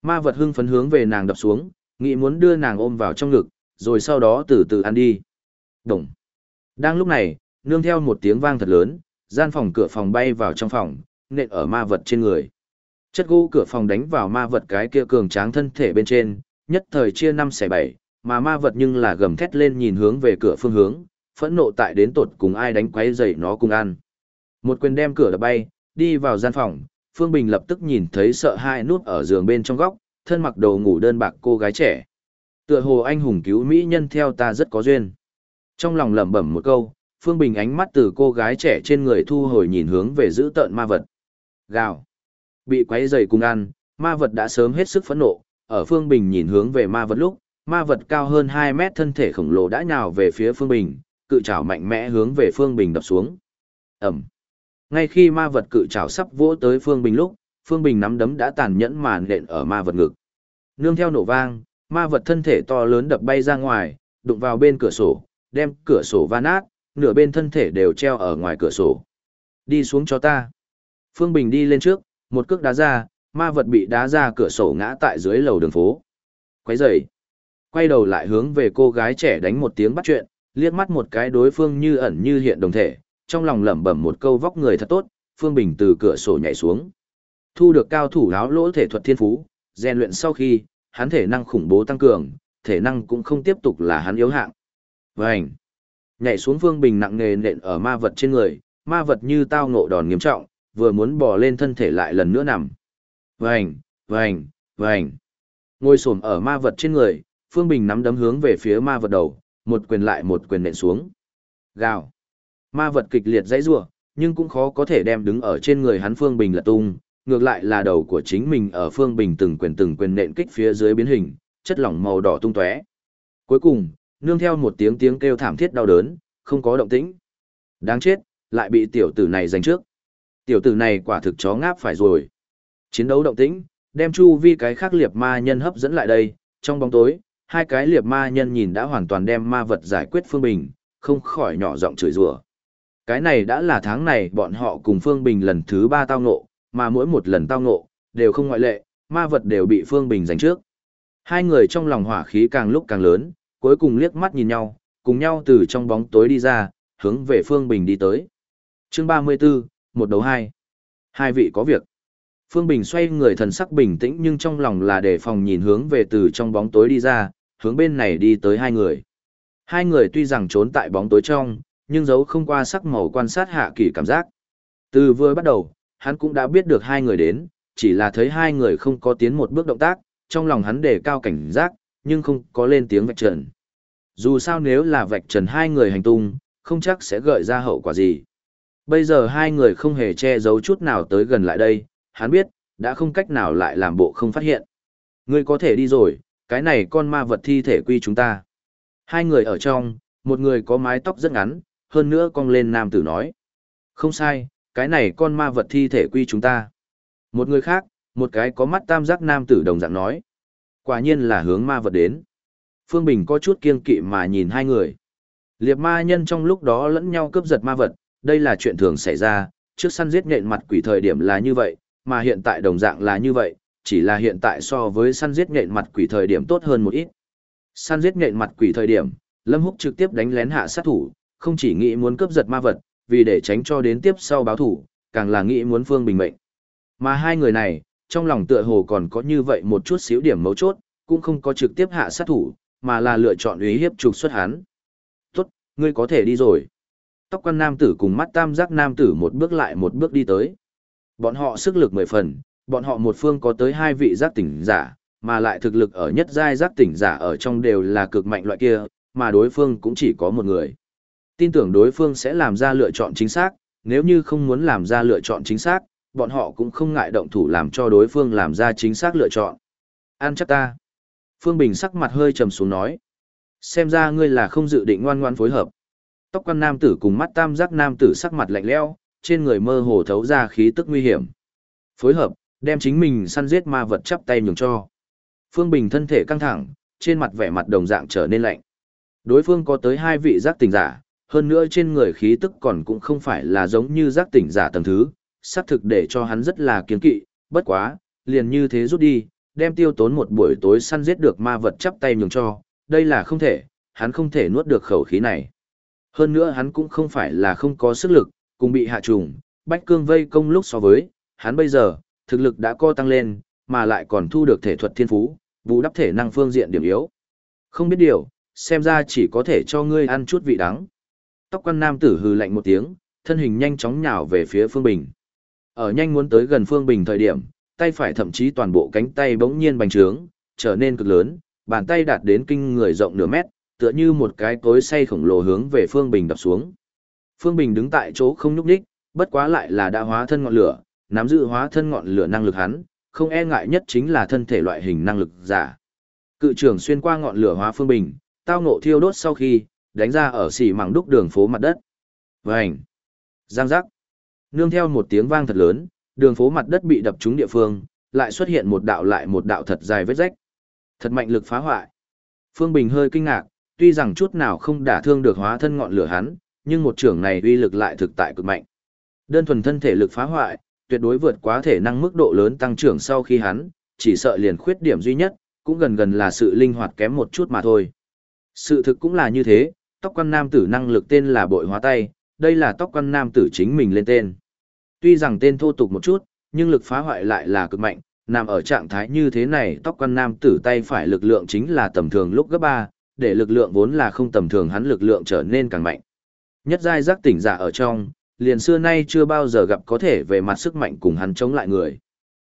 A: Ma vật hưng phấn hướng về nàng đập xuống, nghĩ muốn đưa nàng ôm vào trong ngực, rồi sau đó từ từ ăn đi. Đồng. Đang lúc này, nương theo một tiếng vang thật lớn, gian phòng cửa phòng bay vào trong phòng, nện ở ma vật trên người. Chất gỗ cửa phòng đánh vào ma vật cái kia cường tráng thân thể bên trên, nhất thời chia năm xẻ bảy, mà ma vật nhưng là gầm thét lên nhìn hướng về cửa phương hướng, phẫn nộ tại đến tột cùng ai đánh quấy rầy nó cùng ăn. Một quyền đem cửa đập bay, đi vào gian phòng, Phương Bình lập tức nhìn thấy sợ hai nút ở giường bên trong góc, thân mặc đồ ngủ đơn bạc cô gái trẻ. Tựa hồ anh hùng cứu mỹ nhân theo ta rất có duyên. Trong lòng lẩm bẩm một câu, Phương Bình ánh mắt từ cô gái trẻ trên người thu hồi nhìn hướng về giữ tợn ma vật. Gào. Bị quấy rầy cùng ăn, ma vật đã sớm hết sức phẫn nộ, ở Phương Bình nhìn hướng về ma vật lúc, ma vật cao hơn 2 mét thân thể khổng lồ đã nhào về phía Phương Bình, cự trảo mạnh mẽ hướng về Phương Bình đập xuống. Ẩm. Ngay khi ma vật cự trảo sắp vỗ tới Phương Bình lúc, Phương Bình nắm đấm đã tàn nhẫn màn nện ở ma vật ngực. Nương theo nổ vang, ma vật thân thể to lớn đập bay ra ngoài, đụng vào bên cửa sổ, đem cửa sổ va nát, nửa bên thân thể đều treo ở ngoài cửa sổ. Đi xuống cho ta. Phương Bình đi lên trước, một cước đá ra, ma vật bị đá ra cửa sổ ngã tại dưới lầu đường phố. Quấy dậy. Quay đầu lại hướng về cô gái trẻ đánh một tiếng bắt chuyện, liếc mắt một cái đối phương như ẩn như hiện đồng thể, trong lòng lẩm bẩm một câu vóc người thật tốt, Phương Bình từ cửa sổ nhảy xuống. Thu được cao thủ áo lỗ thể thuật thiên phú, rèn luyện sau khi, hắn thể năng khủng bố tăng cường, thể năng cũng không tiếp tục là hắn yếu hạng. Vành. Nhảy xuống Phương Bình nặng nề nện ở ma vật trên người, ma vật như tao ngộ đòn nghiêm trọng, vừa muốn bò lên thân thể lại lần nữa nằm. Vành, vành, vành. Ngồi xổm ở ma vật trên người, Phương Bình nắm đấm hướng về phía ma vật đầu, một quyền lại một quyền nện xuống. Gào. Ma vật kịch liệt dãy rủa, nhưng cũng khó có thể đem đứng ở trên người hắn Phương Bình là tung, ngược lại là đầu của chính mình ở Phương Bình từng quyền từng quyền nện kích phía dưới biến hình, chất lỏng màu đỏ tung tóe. Cuối cùng, nương theo một tiếng tiếng kêu thảm thiết đau đớn, không có động tĩnh. Đáng chết, lại bị tiểu tử này giành trước. Tiểu tử này quả thực chó ngáp phải rồi. Chiến đấu động tĩnh, đem chu vi cái khác liệt ma nhân hấp dẫn lại đây, trong bóng tối, hai cái liệt ma nhân nhìn đã hoàn toàn đem ma vật giải quyết Phương Bình, không khỏi nhỏ giọng chửi rủa. Cái này đã là tháng này bọn họ cùng Phương Bình lần thứ ba tao ngộ, mà mỗi một lần tao ngộ, đều không ngoại lệ, ma vật đều bị Phương Bình giành trước. Hai người trong lòng hỏa khí càng lúc càng lớn, cuối cùng liếc mắt nhìn nhau, cùng nhau từ trong bóng tối đi ra, hướng về Phương Bình đi tới. Chương 34, một đấu hai. Hai vị có việc. Phương Bình xoay người thần sắc bình tĩnh nhưng trong lòng là để phòng nhìn hướng về từ trong bóng tối đi ra, hướng bên này đi tới hai người. Hai người tuy rằng trốn tại bóng tối trong, nhưng giấu không qua sắc màu quan sát hạ kỳ cảm giác. Từ vừa bắt đầu, hắn cũng đã biết được hai người đến, chỉ là thấy hai người không có tiến một bước động tác, trong lòng hắn đề cao cảnh giác, nhưng không có lên tiếng vạch trần. Dù sao nếu là vạch trần hai người hành tung, không chắc sẽ gợi ra hậu quả gì. Bây giờ hai người không hề che giấu chút nào tới gần lại đây, hắn biết, đã không cách nào lại làm bộ không phát hiện. Ngươi có thể đi rồi, cái này con ma vật thi thể quy chúng ta. Hai người ở trong, một người có mái tóc rất ngắn, hơn nữa cong lên nam tử nói. Không sai, cái này con ma vật thi thể quy chúng ta. Một người khác, một cái có mắt tam giác nam tử đồng dạng nói. Quả nhiên là hướng ma vật đến. Phương Bình có chút kiên kỵ mà nhìn hai người. Liệp ma nhân trong lúc đó lẫn nhau cướp giật ma vật, đây là chuyện thường xảy ra, trước săn giết nhện mặt quỷ thời điểm là như vậy, mà hiện tại đồng dạng là như vậy, chỉ là hiện tại so với săn giết nhện mặt quỷ thời điểm tốt hơn một ít. Săn giết nhện mặt quỷ thời điểm, Lâm Húc trực tiếp đánh lén hạ sát thủ, không chỉ nghĩ muốn cướp giật ma vật, vì để tránh cho đến tiếp sau báo thủ, càng là nghĩ muốn Phương Bình mệnh. Mà hai người này, trong lòng tựa hồ còn có như vậy một chút xíu điểm mấu chốt, cũng không có trực tiếp hạ sát thủ, mà là lựa chọn ý hiếp trục xuất hắn. Tốt, ngươi có thể đi rồi. Tóc quan nam tử cùng mắt tam giác nam tử một bước lại một bước đi tới. Bọn họ sức lực mười phần, bọn họ một phương có tới hai vị giác tỉnh giả, mà lại thực lực ở nhất giai giác tỉnh giả ở trong đều là cực mạnh loại kia, mà đối phương cũng chỉ có một người. Tin tưởng đối phương sẽ làm ra lựa chọn chính xác, nếu như không muốn làm ra lựa chọn chính xác, bọn họ cũng không ngại động thủ làm cho đối phương làm ra chính xác lựa chọn. An chắc ta. Phương Bình sắc mặt hơi trầm xuống nói. Xem ra ngươi là không dự định ngoan ngoan phối hợp. Tóc quan nam tử cùng mắt tam giác nam tử sắc mặt lạnh lẽo, trên người mơ hồ thấu ra khí tức nguy hiểm. Phối hợp, đem chính mình săn giết ma vật chắp tay nhường cho. Phương Bình thân thể căng thẳng, trên mặt vẻ mặt đồng dạng trở nên lạnh. Đối phương có tới hai vị giác tình giả, hơn nữa trên người khí tức còn cũng không phải là giống như giác tỉnh giả tầng thứ, xác thực để cho hắn rất là kiên kỵ, bất quá, liền như thế rút đi, đem tiêu tốn một buổi tối săn giết được ma vật chắp tay nhường cho, đây là không thể, hắn không thể nuốt được khẩu khí này. Hơn nữa hắn cũng không phải là không có sức lực, cùng bị hạ trùng, bách cương vây công lúc so với, hắn bây giờ, thực lực đã co tăng lên, mà lại còn thu được thể thuật thiên phú, bù đắp thể năng phương diện điểm yếu. Không biết điều, xem ra chỉ có thể cho ngươi ăn chút vị đắng. Tóc quan nam tử hừ lạnh một tiếng, thân hình nhanh chóng nhào về phía Phương Bình. Ở nhanh muốn tới gần Phương Bình thời điểm, tay phải thậm chí toàn bộ cánh tay bỗng nhiên bành trướng, trở nên cực lớn, bàn tay đạt đến kinh người rộng nửa mét, tựa như một cái cối xay khổng lồ hướng về Phương Bình đập xuống. Phương Bình đứng tại chỗ không nhúc nhích, bất quá lại là đã hóa thân ngọn lửa, nắm giữ hóa thân ngọn lửa năng lực hắn, không e ngại nhất chính là thân thể loại hình năng lực giả. Cự trưởng xuyên qua ngọn lửa hóa Phương Bình, tao ngộ thiêu đốt sau khi, đánh ra ở xỉ mảng đúc đường phố mặt đất. Vành! Giang giác! Nương theo một tiếng vang thật lớn, đường phố mặt đất bị đập trúng địa phương, lại xuất hiện một đạo lại một đạo thật dài vết rách. Thật mạnh lực phá hoại. Phương Bình hơi kinh ngạc, tuy rằng chút nào không đả thương được hóa thân ngọn lửa hắn, nhưng một trưởng này uy lực lại thực tại cực mạnh. Đơn thuần thân thể lực phá hoại, tuyệt đối vượt quá thể năng mức độ lớn tăng trưởng sau khi hắn, chỉ sợ liền khuyết điểm duy nhất, cũng gần gần là sự linh hoạt kém một chút mà thôi. Sự thực cũng là như thế, tóc quan nam tử năng lực tên là bội hóa tay, đây là tóc quan nam tử chính mình lên tên. Tuy rằng tên thô tục một chút, nhưng lực phá hoại lại là cực mạnh, nằm ở trạng thái như thế này tóc quan nam tử tay phải lực lượng chính là tầm thường lúc gấp 3, để lực lượng vốn là không tầm thường hắn lực lượng trở nên càng mạnh. Nhất giai giác tỉnh giả ở trong, liền xưa nay chưa bao giờ gặp có thể về mặt sức mạnh cùng hắn chống lại người.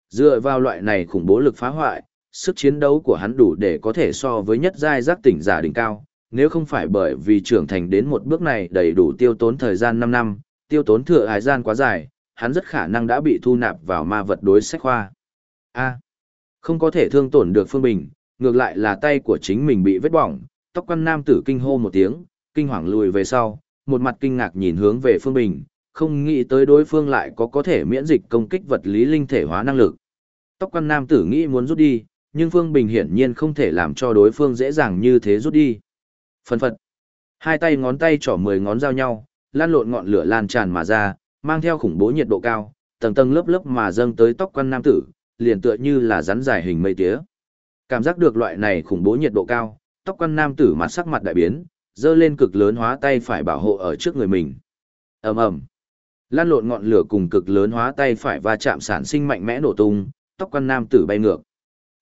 A: Dựa vào loại này khủng bố lực phá hoại, sức chiến đấu của hắn đủ để có thể so với nhất giai giác tỉnh giả đỉnh cao, nếu không phải bởi vì trưởng thành đến một bước này đầy đủ tiêu tốn thời gian 5 năm, tiêu tốn thừa hải gian quá dài, hắn rất khả năng đã bị thu nạp vào ma vật đối sách khoa. A. không có thể thương tổn được Phương Bình, ngược lại là tay của chính mình bị vết bỏng, Tóc quan nam tử kinh hô một tiếng, kinh hoàng lùi về sau, một mặt kinh ngạc nhìn hướng về Phương Bình, không nghĩ tới đối phương lại có có thể miễn dịch công kích vật lý linh thể hóa năng lực. Tóc quan nam tử nghĩ muốn rút đi, nhưng Phương Bình hiển nhiên không thể làm cho đối phương dễ dàng như thế rút đi. Phân phật. Hai tay ngón tay trỏ mười ngón giao nhau, lan lộn ngọn lửa lan tràn mà ra, mang theo khủng bố nhiệt độ cao, tầng tầng lớp lớp mà dâng tới tóc quan nam tử, liền tựa như là rắn dài hình mây tía. Cảm giác được loại này khủng bố nhiệt độ cao, tóc quan nam tử mặt sắc mặt đại biến, dơ lên cực lớn hóa tay phải bảo hộ ở trước người mình. ầm ầm, lan lộn ngọn lửa cùng cực lớn hóa tay phải va chạm sản sinh mạnh mẽ nổ tung, tóc quan nam tử bay ngược.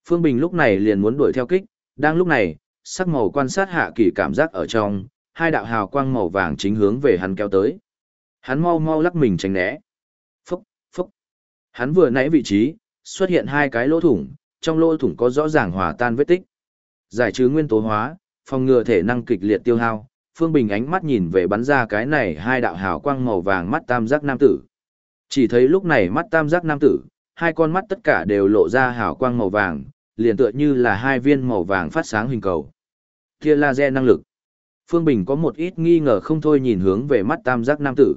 A: Phương Bình lúc này liền muốn đuổi theo kích, đang lúc này, sắc màu quan sát hạ kỳ cảm giác ở trong, hai đạo hào quang màu vàng chính hướng về hắn kéo tới. Hắn mau mau lắc mình tránh né. Phúc, phúc. Hắn vừa nãy vị trí, xuất hiện hai cái lỗ thủng, trong lỗ thủng có rõ ràng hòa tan vết tích. Giải trừ nguyên tố hóa, phòng ngừa thể năng kịch liệt tiêu hao, Phương Bình ánh mắt nhìn về bắn ra cái này hai đạo hào quang màu vàng mắt tam giác nam tử. Chỉ thấy lúc này mắt tam giác nam tử, hai con mắt tất cả đều lộ ra hào quang màu vàng, liền tựa như là hai viên màu vàng phát sáng hình cầu. Kia laser năng lực. Phương Bình có một ít nghi ngờ không thôi nhìn hướng về mắt tam giác nam tử.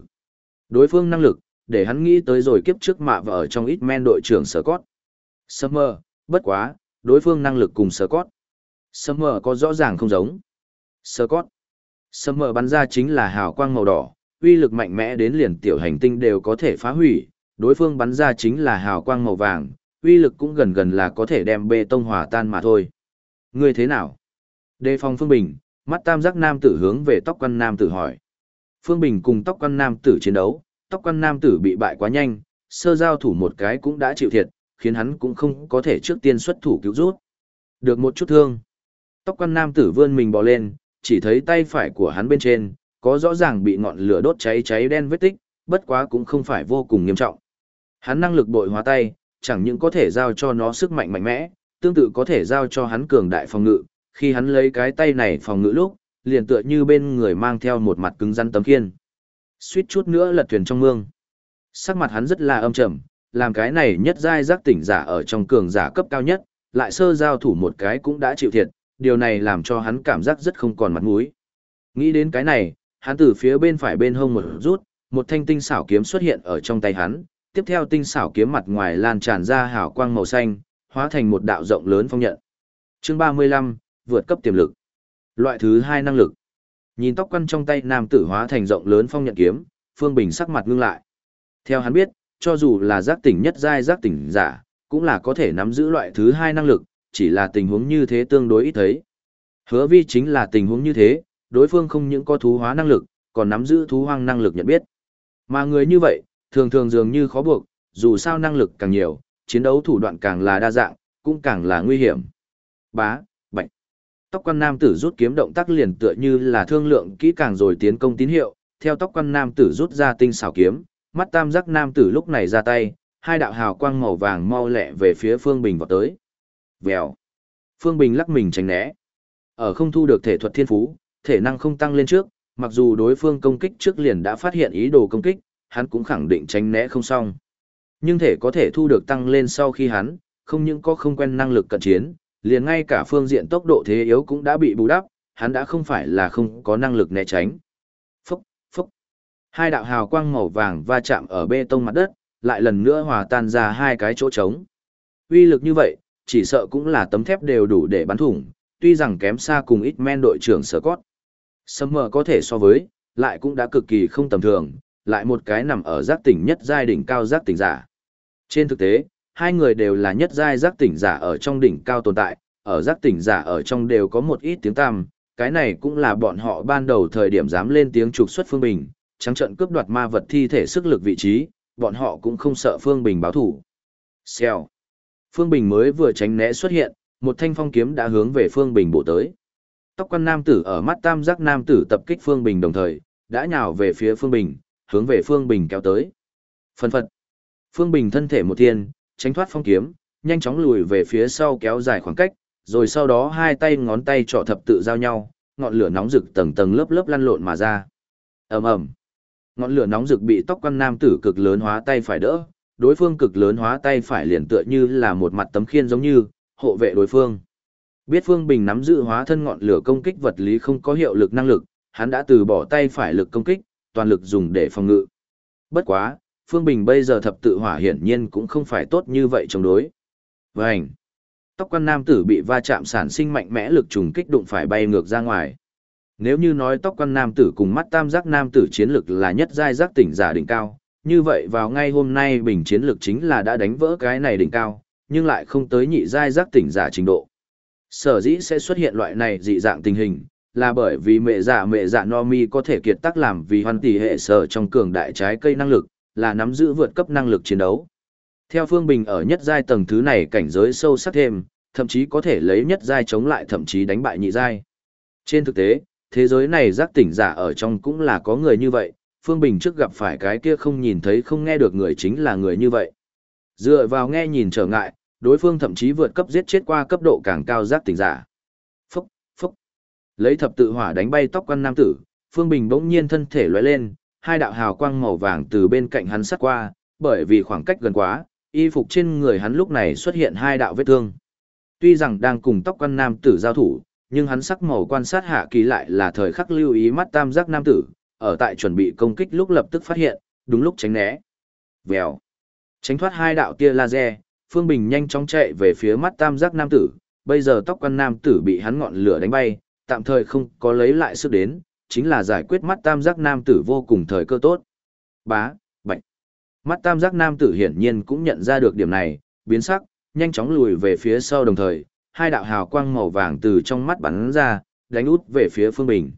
A: Đối phương năng lực, để hắn nghĩ tới rồi kiếp trước mạ và ở trong ít men đội trưởng sở cốt. Summer, bất quá, đối phương năng lực cùng sở cốt. Summer có rõ ràng không giống. Sở cốt. Summer bắn ra chính là hào quang màu đỏ, uy lực mạnh mẽ đến liền tiểu hành tinh đều có thể phá hủy. Đối phương bắn ra chính là hào quang màu vàng, uy lực cũng gần gần là có thể đem bê tông hòa tan mà thôi. Ngươi thế nào? Đề phòng Phương Bình, mắt tam giác nam tử hướng về tóc quan nam tử hỏi. Phương Bình cùng tóc quan nam tử chiến đấu, tóc quan nam tử bị bại quá nhanh, sơ giao thủ một cái cũng đã chịu thiệt, khiến hắn cũng không có thể trước tiên xuất thủ cứu rút. Được một chút thương. Tóc quan nam tử vươn mình bò lên, chỉ thấy tay phải của hắn bên trên, có rõ ràng bị ngọn lửa đốt cháy cháy đen vết tích, bất quá cũng không phải vô cùng nghiêm trọng. Hắn năng lực bội hóa tay, chẳng những có thể giao cho nó sức mạnh mạnh mẽ, tương tự có thể giao cho hắn cường đại phòng ngự, khi hắn lấy cái tay này phòng ngự lúc, liền tựa như bên người mang theo một mặt cứng rắn tấm khiên. Suýt chút nữa lật thuyền trong mương. Sắc mặt hắn rất là âm trầm, làm cái này nhất giai giác tỉnh giả ở trong cường giả cấp cao nhất, lại sơ giao thủ một cái cũng đã chịu thiệt, điều này làm cho hắn cảm giác rất không còn mặt mũi. Nghĩ đến cái này, hắn từ phía bên phải bên hông một rút, một thanh tinh xảo kiếm xuất hiện ở trong tay hắn, tiếp theo tinh xảo kiếm mặt ngoài lan tràn ra hào quang màu xanh, hóa thành một đạo rộng lớn phong nhận. Chương 35, vượt cấp tiềm lực. Loại thứ hai năng lực. Nhìn tóc quăn trong tay nam tử hóa thành rộng lớn phong nhận kiếm, Phương Bình sắc mặt ngưng lại. Theo hắn biết, cho dù là giác tỉnh nhất giai giác tỉnh giả, cũng là có thể nắm giữ loại thứ hai năng lực, chỉ là tình huống như thế tương đối ít thấy. Hứa vi chính là tình huống như thế, đối phương không những có thú hóa năng lực, còn nắm giữ thú hoang năng lực nhận biết. Mà người như vậy, thường thường dường như khó buộc, dù sao năng lực càng nhiều, chiến đấu thủ đoạn càng là đa dạng, cũng càng là nguy hiểm. Bá. Tóc quan nam tử rút kiếm động tác liền tựa như là thương lượng kỹ càng rồi tiến công tín hiệu, theo tóc quan nam tử rút ra tinh xảo kiếm, mắt tam giác nam tử lúc này ra tay, hai đạo hào quang màu vàng mau lẹ về phía Phương Bình vào tới. Vèo. Phương Bình lắc mình tránh né. Ở không thu được thể thuật thiên phú, thể năng không tăng lên trước, mặc dù đối phương công kích trước liền đã phát hiện ý đồ công kích, hắn cũng khẳng định tránh né không xong. Nhưng thể có thể thu được tăng lên sau khi hắn, không những có không quen năng lực cận chiến, liền ngay cả phương diện tốc độ thế yếu cũng đã bị bù đắp, hắn đã không phải là không có năng lực né tránh. Phúc, phúc. Hai đạo hào quang màu vàng va chạm ở bê tông mặt đất, lại lần nữa hòa tan ra hai cái chỗ trống. Uy lực như vậy, chỉ sợ cũng là tấm thép đều đủ để bắn thủng, tuy rằng kém xa cùng ít men đội trưởng sở cốt. Sâm mờ có thể so với, lại cũng đã cực kỳ không tầm thường, lại một cái nằm ở giác tỉnh nhất giai đỉnh cao giác tỉnh giả. Trên thực tế, hai người đều là nhất giai giác tỉnh giả ở trong đỉnh cao tồn tại, ở giác tỉnh giả ở trong đều có một ít tiếng tăm, cái này cũng là bọn họ ban đầu thời điểm dám lên tiếng trục xuất Phương Bình, trắng trận cướp đoạt ma vật thi thể sức lực vị trí, bọn họ cũng không sợ Phương Bình báo thủ. Xèo. Phương Bình mới vừa tránh né xuất hiện, một thanh phong kiếm đã hướng về Phương Bình bổ tới. Tóc quan nam tử ở mắt tam giác nam tử tập kích Phương Bình đồng thời, đã nhào về phía Phương Bình, hướng về Phương Bình kéo tới. Phân phật. Phương Bình thân thể một thiên, tránh thoát phong kiếm, nhanh chóng lùi về phía sau kéo dài khoảng cách, rồi sau đó hai tay ngón tay trọ thập tự giao nhau, ngọn lửa nóng rực tầng tầng lớp lớp lăn lộn mà ra. Ầm ầm. Ngọn lửa nóng rực bị tóc quan nam tử cực lớn hóa tay phải đỡ, đối phương cực lớn hóa tay phải liền tựa như là một mặt tấm khiên giống như hộ vệ đối phương. Biết Phương Bình nắm giữ hóa thân ngọn lửa công kích vật lý không có hiệu lực năng lực, hắn đã từ bỏ tay phải lực công kích, toàn lực dùng để phòng ngự. Bất quá, Phương Bình bây giờ thập tự hỏa hiển nhiên cũng không phải tốt như vậy chống đối. Vành! Tóc quan nam tử bị va chạm sản sinh mạnh mẽ lực trùng kích đụng phải bay ngược ra ngoài. Nếu như nói tóc quan nam tử cùng mắt tam giác nam tử chiến lực là nhất giai giác tỉnh giả đỉnh cao, như vậy vào ngay hôm nay bình chiến lực chính là đã đánh vỡ cái này đỉnh cao, nhưng lại không tới nhị giai giác tỉnh giả trình độ. Sở dĩ sẽ xuất hiện loại này dị dạng tình hình, là bởi vì mẹ giả mẹ giả no mi có thể kiệt tác làm vì hoàn tỷ hệ sở trong cường đại trái cây năng lực, là nắm giữ vượt cấp năng lực chiến đấu. Theo Phương Bình ở nhất giai tầng thứ này cảnh giới sâu sắc thêm, thậm chí có thể lấy nhất giai chống lại thậm chí đánh bại nhị giai. Trên thực tế, thế giới này giác tỉnh giả ở trong cũng là có người như vậy, Phương Bình trước gặp phải cái kia không nhìn thấy không nghe được người chính là người như vậy. Dựa vào nghe nhìn trở ngại, đối phương thậm chí vượt cấp giết chết qua cấp độ càng cao giác tỉnh giả. Phúc, phúc. Lấy thập tự hỏa đánh bay tóc quan nam tử, Phương Bình bỗng nhiên thân thể lóe lên, hai đạo hào quang màu vàng từ bên cạnh hắn sát qua, bởi vì khoảng cách gần quá, y phục trên người hắn lúc này xuất hiện hai đạo vết thương. Tuy rằng đang cùng tóc quan nam tử giao thủ, nhưng hắn sắc màu quan sát hạ kỳ lại là thời khắc lưu ý mắt tam giác nam tử, ở tại chuẩn bị công kích lúc lập tức phát hiện, đúng lúc tránh né. Vèo. Tránh thoát hai đạo tia laser, Phương Bình nhanh chóng chạy về phía mắt tam giác nam tử, bây giờ tóc quan nam tử bị hắn ngọn lửa đánh bay, tạm thời không có lấy lại sức đến, chính là giải quyết mắt tam giác nam tử vô cùng thời cơ tốt. Bá, bạch. Mắt tam giác nam tử hiển nhiên cũng nhận ra được điểm này, biến sắc, nhanh chóng lùi về phía sau đồng thời, hai đạo hào quang màu vàng từ trong mắt bắn ra, đánh út về phía Phương Bình.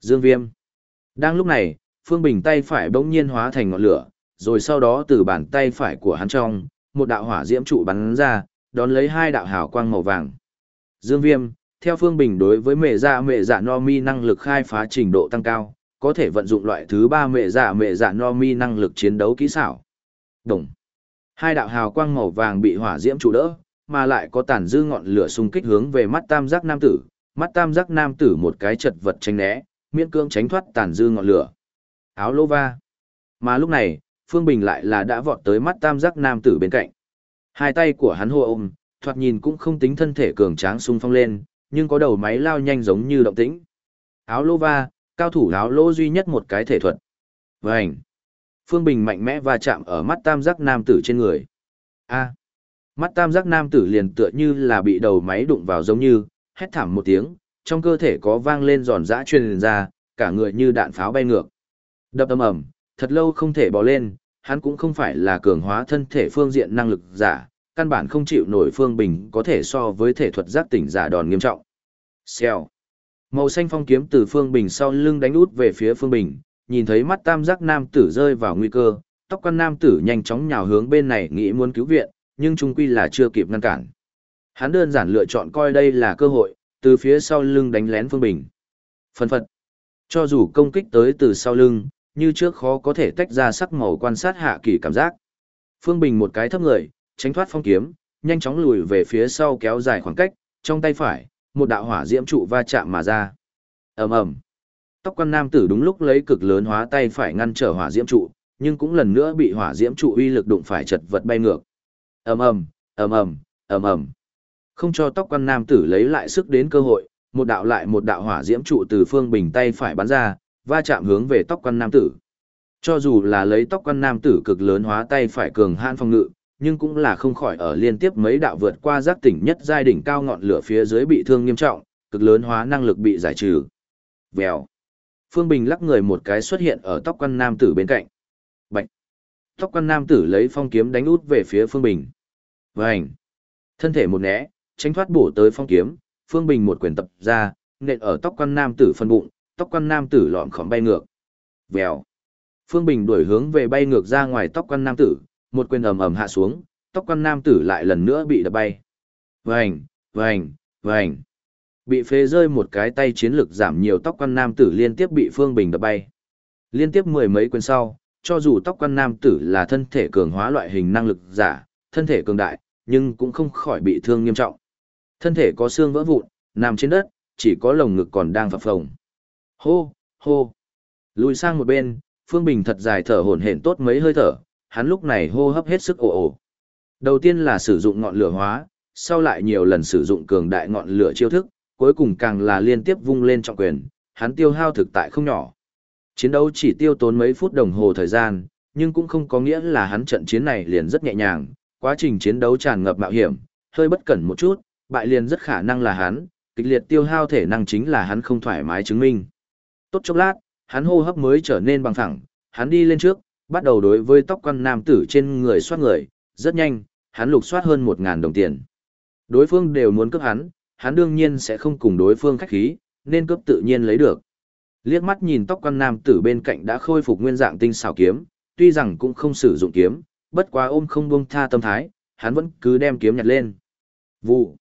A: Dương Viêm. Đang lúc này, Phương Bình tay phải bỗng nhiên hóa thành ngọn lửa, rồi sau đó từ bàn tay phải của hắn trong, một đạo hỏa diễm trụ bắn ra, đón lấy hai đạo hào quang màu vàng. Dương Viêm, theo Phương Bình đối với mẹ dạ mẹ dạ no mi năng lực khai phá trình độ tăng cao, có thể vận dụng loại thứ ba mẹ dạ mẹ dạ no mi năng lực chiến đấu kỹ xảo. Đồng. Hai đạo hào quang màu vàng bị hỏa diễm trụ đỡ, mà lại có tàn dư ngọn lửa xung kích hướng về mắt tam giác nam tử, mắt tam giác nam tử một cái chật vật tránh né, miễn cưỡng tránh thoát tàn dư ngọn lửa. Áo lô va. Mà lúc này, Phương Bình lại là đã vọt tới mắt tam giác nam tử bên cạnh. Hai tay của hắn hô ôm, thoạt nhìn cũng không tính thân thể cường tráng sung phong lên, nhưng có đầu máy lao nhanh giống như động tĩnh. Áo lô va, cao thủ áo lô duy nhất một cái thể thuật. Vành. Phương Bình mạnh mẽ va chạm ở mắt tam giác nam tử trên người. A. Mắt tam giác nam tử liền tựa như là bị đầu máy đụng vào giống như, hét thảm một tiếng, trong cơ thể có vang lên giòn giã truyền ra, cả người như đạn pháo bay ngược. Đập âm ầm, thật lâu không thể bò lên, hắn cũng không phải là cường hóa thân thể phương diện năng lực giả, căn bản không chịu nổi phương bình có thể so với thể thuật giác tỉnh giả đòn nghiêm trọng. Xèo. Màu xanh phong kiếm từ phương bình sau lưng đánh út về phía phương bình, nhìn thấy mắt tam giác nam tử rơi vào nguy cơ, tóc quan nam tử nhanh chóng nhào hướng bên này nghĩ muốn cứu viện, nhưng trung quy là chưa kịp ngăn cản. Hắn đơn giản lựa chọn coi đây là cơ hội, từ phía sau lưng đánh lén phương bình. phần phật. Cho dù công kích tới từ sau lưng, như trước khó có thể tách ra sắc màu quan sát hạ kỳ cảm giác. Phương Bình một cái thấp người, tránh thoát phong kiếm, nhanh chóng lùi về phía sau kéo dài khoảng cách, trong tay phải, một đạo hỏa diễm trụ va chạm mà ra. Ầm ầm. Tóc quan nam tử đúng lúc lấy cực lớn hóa tay phải ngăn trở hỏa diễm trụ, nhưng cũng lần nữa bị hỏa diễm trụ uy lực đụng phải chật vật bay ngược. Ầm ầm, ầm ầm, ầm ầm. Không cho tóc quan nam tử lấy lại sức đến cơ hội, một đạo lại một đạo hỏa diễm trụ từ phương bình tay phải bắn ra, va chạm hướng về tóc quan nam tử. Cho dù là lấy tóc quan nam tử cực lớn hóa tay phải cường hãn phòng ngự, nhưng cũng là không khỏi ở liên tiếp mấy đạo vượt qua giác tỉnh nhất giai đỉnh cao ngọn lửa phía dưới bị thương nghiêm trọng, cực lớn hóa năng lực bị giải trừ. Vèo. Phương Bình lắc người một cái xuất hiện ở tóc quan nam tử bên cạnh. Bạch. Tóc quan nam tử lấy phong kiếm đánh út về phía Phương Bình. Vành. Thân thể một né, tránh thoát bổ tới phong kiếm, Phương Bình một quyền tập ra, nện ở tóc quan nam tử phân bụng, tóc quan nam tử lọn khóm bay ngược. Vèo. Phương Bình đuổi hướng về bay ngược ra ngoài tóc quan nam tử, một quyền ầm ầm hạ xuống, tóc quan nam tử lại lần nữa bị đập bay. Vành, vành, vành. Bị phế rơi một cái tay chiến lực giảm nhiều tóc quan nam tử liên tiếp bị Phương Bình đập bay. Liên tiếp mười mấy quyền sau, cho dù tóc quan nam tử là thân thể cường hóa loại hình năng lực giả, thân thể cường đại, nhưng cũng không khỏi bị thương nghiêm trọng. Thân thể có xương vỡ vụn, nằm trên đất, chỉ có lồng ngực còn đang phập phồng. Hô, hô. Lùi sang một bên, Phương Bình thật dài thở hổn hển tốt mấy hơi thở, hắn lúc này hô hấp hết sức ồ ồ. Đầu tiên là sử dụng ngọn lửa hóa, sau lại nhiều lần sử dụng cường đại ngọn lửa chiêu thức, cuối cùng càng là liên tiếp vung lên trọng quyền, hắn tiêu hao thực tại không nhỏ. Chiến đấu chỉ tiêu tốn mấy phút đồng hồ thời gian, nhưng cũng không có nghĩa là hắn trận chiến này liền rất nhẹ nhàng, quá trình chiến đấu tràn ngập mạo hiểm, hơi bất cẩn một chút, bại liền rất khả năng là hắn, kịch liệt tiêu hao thể năng chính là hắn không thoải mái chứng minh. Tốt chốc lát, hắn hô hấp mới trở nên bằng phẳng. hắn đi lên trước, bắt đầu đối với tóc quan nam tử trên người soát người, rất nhanh, hắn lục soát hơn 1.000 đồng tiền. Đối phương đều muốn cướp hắn, hắn đương nhiên sẽ không cùng đối phương khách khí, nên cướp tự nhiên lấy được. Liếc mắt nhìn tóc quan nam tử bên cạnh đã khôi phục nguyên dạng tinh xảo kiếm, tuy rằng cũng không sử dụng kiếm, bất quá ôm không buông tha tâm thái, hắn vẫn cứ đem kiếm nhặt lên. Vụ.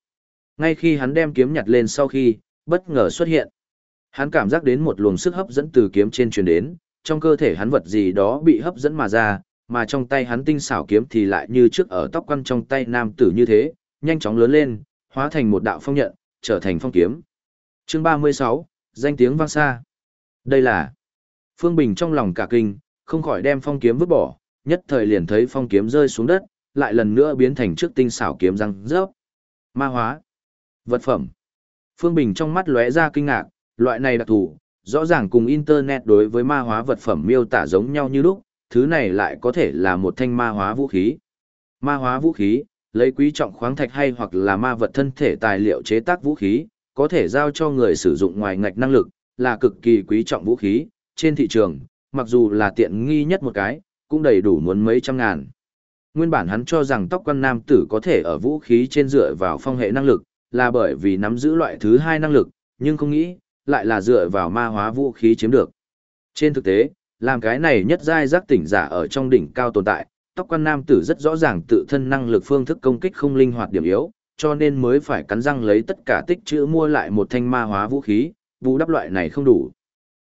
A: Ngay khi hắn đem kiếm nhặt lên sau khi, bất ngờ xuất hiện. Hắn cảm giác đến một luồng sức hấp dẫn từ kiếm trên truyền đến, trong cơ thể hắn vật gì đó bị hấp dẫn mà ra, mà trong tay hắn tinh xảo kiếm thì lại như trước ở tóc quăn trong tay nam tử như thế, nhanh chóng lớn lên, hóa thành một đạo phong nhận, trở thành phong kiếm. Chương 36, danh tiếng vang xa. Đây là Phương Bình trong lòng cả kinh, không khỏi đem phong kiếm vứt bỏ, nhất thời liền thấy phong kiếm rơi xuống đất, lại lần nữa biến thành trước tinh xảo kiếm răng rớp. Ma hóa. Vật phẩm. Phương Bình trong mắt lóe ra kinh ngạc, loại này đặc thù, rõ ràng cùng Internet đối với ma hóa vật phẩm miêu tả giống nhau như lúc, thứ này lại có thể là một thanh ma hóa vũ khí. Ma hóa vũ khí, lấy quý trọng khoáng thạch hay hoặc là ma vật thân thể tài liệu chế tác vũ khí, có thể giao cho người sử dụng ngoài ngạch năng lực, là cực kỳ quý trọng vũ khí, trên thị trường, mặc dù là tiện nghi nhất một cái, cũng đầy đủ muốn mấy trăm ngàn. Nguyên bản hắn cho rằng tóc quan nam tử có thể ở vũ khí trên dựa vào phong hệ năng lực, là bởi vì nắm giữ loại thứ hai năng lực, nhưng không nghĩ, lại là dựa vào ma hóa vũ khí chiếm được. Trên thực tế, làm cái này nhất giai giác tỉnh giả ở trong đỉnh cao tồn tại, tóc quan nam tử rất rõ ràng tự thân năng lực phương thức công kích không linh hoạt điểm yếu, cho nên mới phải cắn răng lấy tất cả tích trữ mua lại một thanh ma hóa vũ khí, vũ đắp loại này không đủ.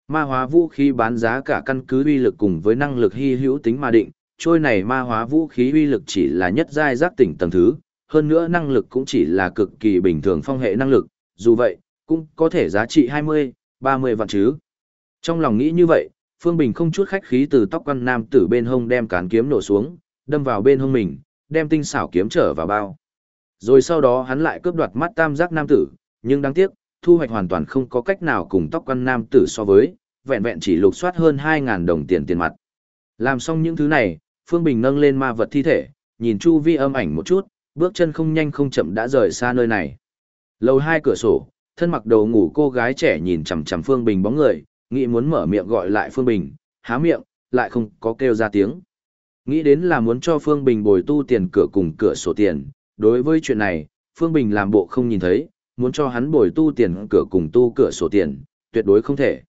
A: Ma hóa vũ khí bán giá cả căn cứ uy lực cùng với năng lực hy hữu tính mà định, trôi này ma hóa vũ khí uy lực chỉ là nhất giai giác tỉnh tầng thứ, hơn nữa năng lực cũng chỉ là cực kỳ bình thường phong hệ năng lực, dù vậy, cũng có thể giá trị 20, 30 vạn chứ. Trong lòng nghĩ như vậy, Phương Bình không chút khách khí từ tóc quan nam tử bên hông đem cán kiếm nổ xuống, đâm vào bên hông mình, đem tinh xảo kiếm trở vào bao. Rồi sau đó hắn lại cướp đoạt mắt tam giác nam tử, nhưng đáng tiếc, thu hoạch hoàn toàn không có cách nào cùng tóc quan nam tử so với, vẹn vẹn chỉ lục soát hơn 2.000 đồng tiền tiền mặt. Làm xong những thứ này, Phương Bình nâng lên ma vật thi thể, nhìn chu vi âm ảnh một chút, bước chân không nhanh không chậm đã rời xa nơi này. Lầu hai cửa sổ, thân mặc đồ ngủ cô gái trẻ nhìn chằm chằm Phương Bình bóng người, nghĩ muốn mở miệng gọi lại Phương Bình, há miệng, lại không có kêu ra tiếng. Nghĩ đến là muốn cho Phương Bình bồi tu tiền cửa cùng cửa sổ tiền, đối với chuyện này, Phương Bình làm bộ không nhìn thấy, muốn cho hắn bồi tu tiền cửa cùng tu cửa sổ tiền, tuyệt đối không thể.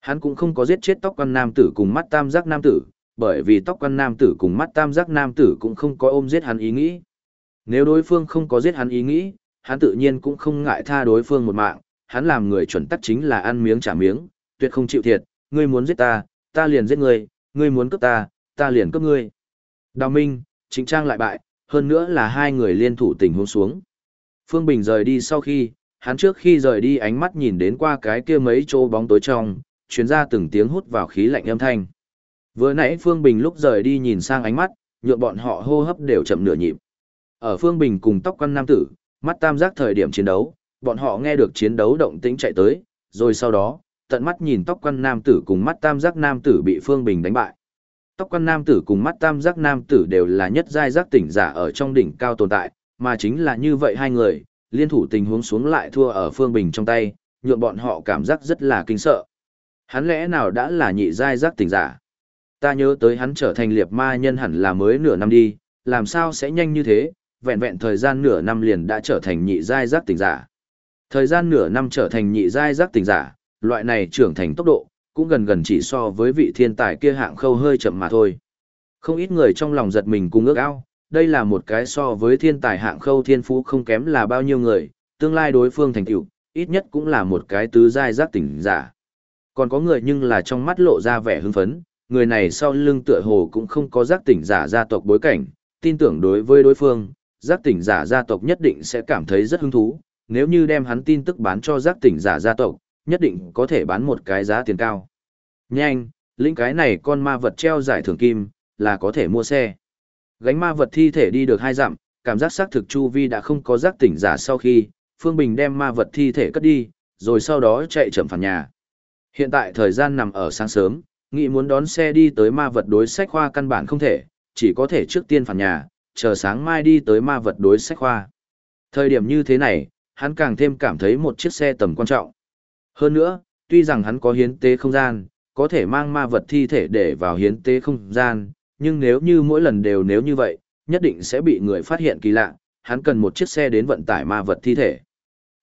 A: Hắn cũng không có giết chết tóc quan nam tử cùng mắt tam giác nam tử, bởi vì tóc quan nam tử cùng mắt tam giác nam tử cũng không có ôm giết hắn ý nghĩ. Nếu đối phương không có giết hắn ý nghĩ, hắn tự nhiên cũng không ngại tha đối phương một mạng, hắn làm người chuẩn tắc chính là ăn miếng trả miếng, tuyệt không chịu thiệt, ngươi muốn giết ta, ta liền giết ngươi, ngươi muốn cướp ta, ta liền cướp ngươi. Đào Minh, chính trang lại bại, hơn nữa là hai người liên thủ tình huống xuống. Phương Bình rời đi sau khi, hắn trước khi rời đi ánh mắt nhìn đến qua cái kia mấy chỗ bóng tối trong, chuyến ra từng tiếng hút vào khí lạnh âm thanh. Vừa nãy Phương Bình lúc rời đi nhìn sang ánh mắt, nhượng bọn họ hô hấp đều chậm nửa nhịp. Ở Phương Bình cùng tóc quan nam tử, mắt tam giác thời điểm chiến đấu, bọn họ nghe được chiến đấu động tĩnh chạy tới, rồi sau đó, tận mắt nhìn tóc quan nam tử cùng mắt tam giác nam tử bị Phương Bình đánh bại. Tóc quan nam tử cùng mắt tam giác nam tử đều là nhất giai giác tỉnh giả ở trong đỉnh cao tồn tại, mà chính là như vậy hai người, liên thủ tình huống xuống lại thua ở Phương Bình trong tay, nhượng bọn họ cảm giác rất là kinh sợ. Hắn lẽ nào đã là nhị giai giác tỉnh giả? Ta nhớ tới hắn trở thành liệt ma nhân hẳn là mới nửa năm đi, làm sao sẽ nhanh như thế, vẹn vẹn thời gian nửa năm liền đã trở thành nhị giai giác tỉnh giả. Thời gian nửa năm trở thành nhị giai giác tỉnh giả, loại này trưởng thành tốc độ, cũng gần gần chỉ so với vị thiên tài kia hạng khâu hơi chậm mà thôi. Không ít người trong lòng giật mình cùng ước ao, đây là một cái so với thiên tài hạng khâu thiên phú không kém là bao nhiêu người, tương lai đối phương thành tựu, ít nhất cũng là một cái tứ giai giác tỉnh giả. Còn có người nhưng là trong mắt lộ ra vẻ hưng phấn, người này sau lưng tựa hồ cũng không có giác tỉnh giả gia tộc bối cảnh, tin tưởng đối với đối phương, giác tỉnh giả gia tộc nhất định sẽ cảm thấy rất hứng thú, nếu như đem hắn tin tức bán cho giác tỉnh giả gia tộc, nhất định có thể bán một cái giá tiền cao. Nhanh, lĩnh cái này con ma vật treo giải thưởng kim, là có thể mua xe. Gánh ma vật thi thể đi được hai dặm, cảm giác xác thực chu vi đã không có giác tỉnh giả sau khi, Phương Bình đem ma vật thi thể cất đi, rồi sau đó chạy chậm phản nhà. Hiện tại thời gian nằm ở sáng sớm, nghĩ muốn đón xe đi tới ma vật đối sách khoa căn bản không thể, chỉ có thể trước tiên phản nhà, chờ sáng mai đi tới ma vật đối sách khoa. Thời điểm như thế này, hắn càng thêm cảm thấy một chiếc xe tầm quan trọng. Hơn nữa, tuy rằng hắn có hiến tế không gian, có thể mang ma vật thi thể để vào hiến tế không gian, nhưng nếu như mỗi lần đều nếu như vậy, nhất định sẽ bị người phát hiện kỳ lạ, hắn cần một chiếc xe đến vận tải ma vật thi thể.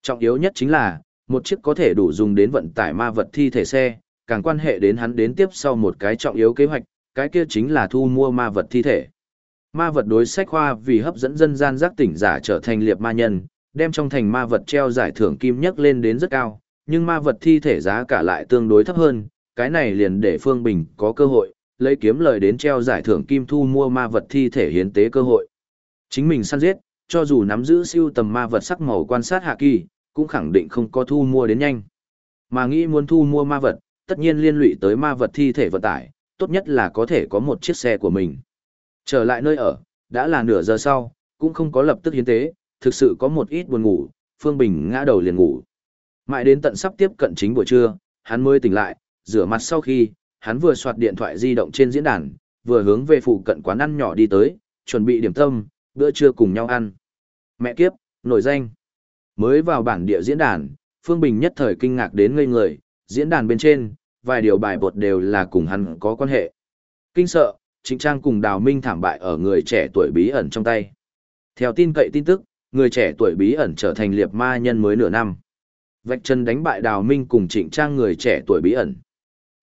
A: Trọng yếu nhất chính là, một chiếc có thể đủ dùng đến vận tải ma vật thi thể xe, càng quan hệ đến hắn đến tiếp sau một cái trọng yếu kế hoạch, cái kia chính là thu mua ma vật thi thể. Ma vật đối sách khoa vì hấp dẫn dân gian giác tỉnh giả trở thành liệp ma nhân, đem trong thành ma vật treo giải thưởng kim nhất lên đến rất cao, nhưng ma vật thi thể giá cả lại tương đối thấp hơn, cái này liền để Phương Bình có cơ hội, lấy kiếm lời đến treo giải thưởng kim thu mua ma vật thi thể hiến tế cơ hội. Chính mình săn giết, cho dù nắm giữ siêu tầm ma vật sắc màu quan sát hạ kỳ, cũng khẳng định không có thu mua đến nhanh. Mà nghĩ muốn thu mua ma vật, tất nhiên liên lụy tới ma vật thi thể vận tải, tốt nhất là có thể có một chiếc xe của mình. Trở lại nơi ở, đã là nửa giờ sau, cũng không có lập tức hiến tế, thực sự có một ít buồn ngủ, Phương Bình ngã đầu liền ngủ. Mãi đến tận sắp tiếp cận chính buổi trưa, hắn mới tỉnh lại, rửa mặt sau khi, hắn vừa soạt điện thoại di động trên diễn đàn, vừa hướng về phụ cận quán ăn nhỏ đi tới, chuẩn bị điểm tâm, bữa trưa cùng nhau ăn. Mẹ kiếp, nổi danh. Mới vào bản địa diễn đàn, Phương Bình nhất thời kinh ngạc đến ngây người, diễn đàn bên trên, vài điều bài bột đều là cùng hắn có quan hệ. Kinh sợ, Trịnh Trang cùng Đào Minh thảm bại ở người trẻ tuổi bí ẩn trong tay. Theo tin cậy tin tức, người trẻ tuổi bí ẩn trở thành liệp ma nhân mới nửa năm. Vạch chân đánh bại Đào Minh cùng Trịnh Trang người trẻ tuổi bí ẩn.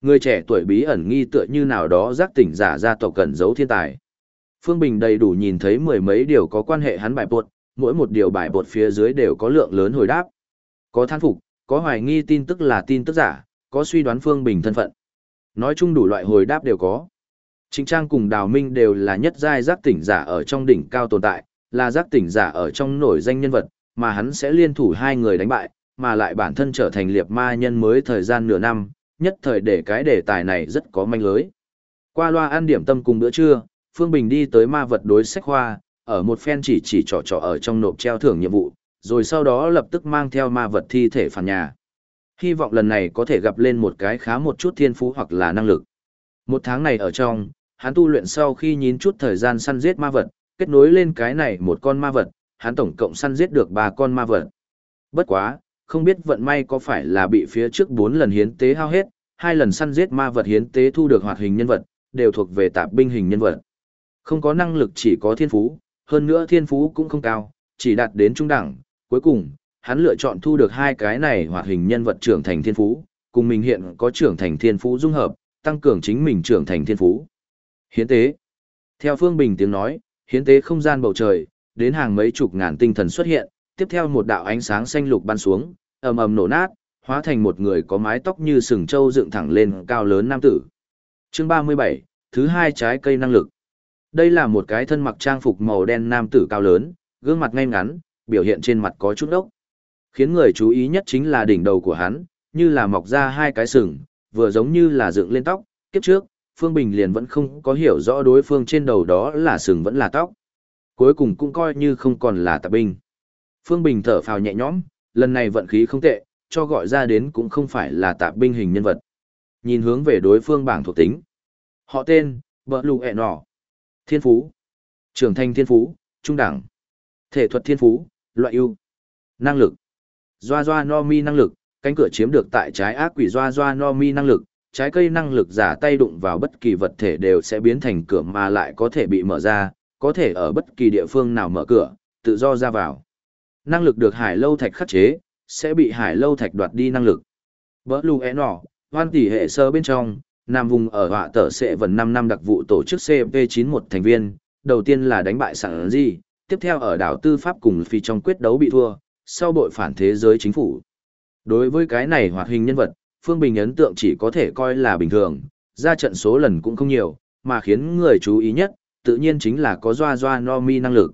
A: Người trẻ tuổi bí ẩn nghi tựa như nào đó giác tỉnh giả ra tộc cần giấu thiên tài. Phương Bình đầy đủ nhìn thấy mười mấy điều có quan hệ hắn bài bột, mỗi một điều bài bột phía dưới đều có lượng lớn hồi đáp. Có than phục, có hoài nghi tin tức là tin tức giả, có suy đoán Phương Bình thân phận. Nói chung đủ loại hồi đáp đều có. Trịnh Trang cùng Đào Minh đều là nhất giai giác tỉnh giả ở trong đỉnh cao tồn tại, là giác tỉnh giả ở trong nổi danh nhân vật, mà hắn sẽ liên thủ hai người đánh bại, mà lại bản thân trở thành liệp ma nhân mới thời gian nửa năm, nhất thời để cái đề tài này rất có manh lưới. Qua loa ăn điểm tâm cùng bữa trưa, Phương Bình đi tới ma vật đối sách hoa, ở một phen chỉ chỉ trò trò ở trong nộp treo thưởng nhiệm vụ, rồi sau đó lập tức mang theo ma vật thi thể phản nhà. Hy vọng lần này có thể gặp lên một cái khá một chút thiên phú hoặc là năng lực. Một tháng này ở trong, hắn tu luyện sau khi nhín chút thời gian săn giết ma vật, kết nối lên cái này một con ma vật, hắn tổng cộng săn giết được ba con ma vật. Bất quá, không biết vận may có phải là bị phía trước bốn lần hiến tế hao hết, hai lần săn giết ma vật hiến tế thu được hoạt hình nhân vật, đều thuộc về tạp binh hình nhân vật. Không có năng lực chỉ có thiên phú, hơn nữa thiên phú cũng không cao, chỉ đạt đến trung đẳng. Cuối cùng, hắn lựa chọn thu được hai cái này hoạt hình nhân vật trưởng thành thiên phú, cùng mình hiện có trưởng thành thiên phú dung hợp, tăng cường chính mình trưởng thành thiên phú. Hiến tế. Theo Phương Bình tiếng nói, hiến tế không gian bầu trời, đến hàng mấy chục ngàn tinh thần xuất hiện, tiếp theo một đạo ánh sáng xanh lục ban xuống, ầm ầm nổ nát, hóa thành một người có mái tóc như sừng trâu dựng thẳng lên cao lớn nam tử. Chương 37, thứ hai trái cây năng lực. Đây là một cái thân mặc trang phục màu đen nam tử cao lớn, gương mặt ngay ngắn, biểu hiện trên mặt có chút đốc. Khiến người chú ý nhất chính là đỉnh đầu của hắn, như là mọc ra hai cái sừng, vừa giống như là dựng lên tóc, kiếp trước, Phương Bình liền vẫn không có hiểu rõ đối phương trên đầu đó là sừng vẫn là tóc. Cuối cùng cũng coi như không còn là tạp binh. Phương Bình thở phào nhẹ nhõm, lần này vận khí không tệ, cho gọi ra đến cũng không phải là tạp binh hình nhân vật. Nhìn hướng về đối phương bảng thuộc tính. Họ tên, Bờ Lù ẹ Nỏ. Thiên Phú. Trưởng thành Thiên Phú, Trung Đẳng. Thể thuật Thiên Phú, Loại ưu Năng lực. Doa Doa No Mi năng lực, cánh cửa chiếm được tại trái ác quỷ Doa Doa No Mi năng lực, trái cây năng lực giả tay đụng vào bất kỳ vật thể đều sẽ biến thành cửa mà lại có thể bị mở ra, có thể ở bất kỳ địa phương nào mở cửa, tự do ra vào. Năng lực được hải lâu thạch khắc chế, sẽ bị hải lâu thạch đoạt đi năng lực. Bỡ lù ế nỏ, hoan tỷ hệ sơ bên trong, Nam vùng ở họa tờ sẽ vần 5 năm đặc vụ tổ chức CP91 thành viên, đầu tiên là đánh bại sẵn gì, tiếp theo ở đảo tư pháp cùng phi trong quyết đấu bị thua, sau bội phản thế giới chính phủ. Đối với cái này hoạt hình nhân vật, Phương Bình ấn tượng chỉ có thể coi là bình thường, ra trận số lần cũng không nhiều, mà khiến người chú ý nhất, tự nhiên chính là có doa doa no mi năng lực.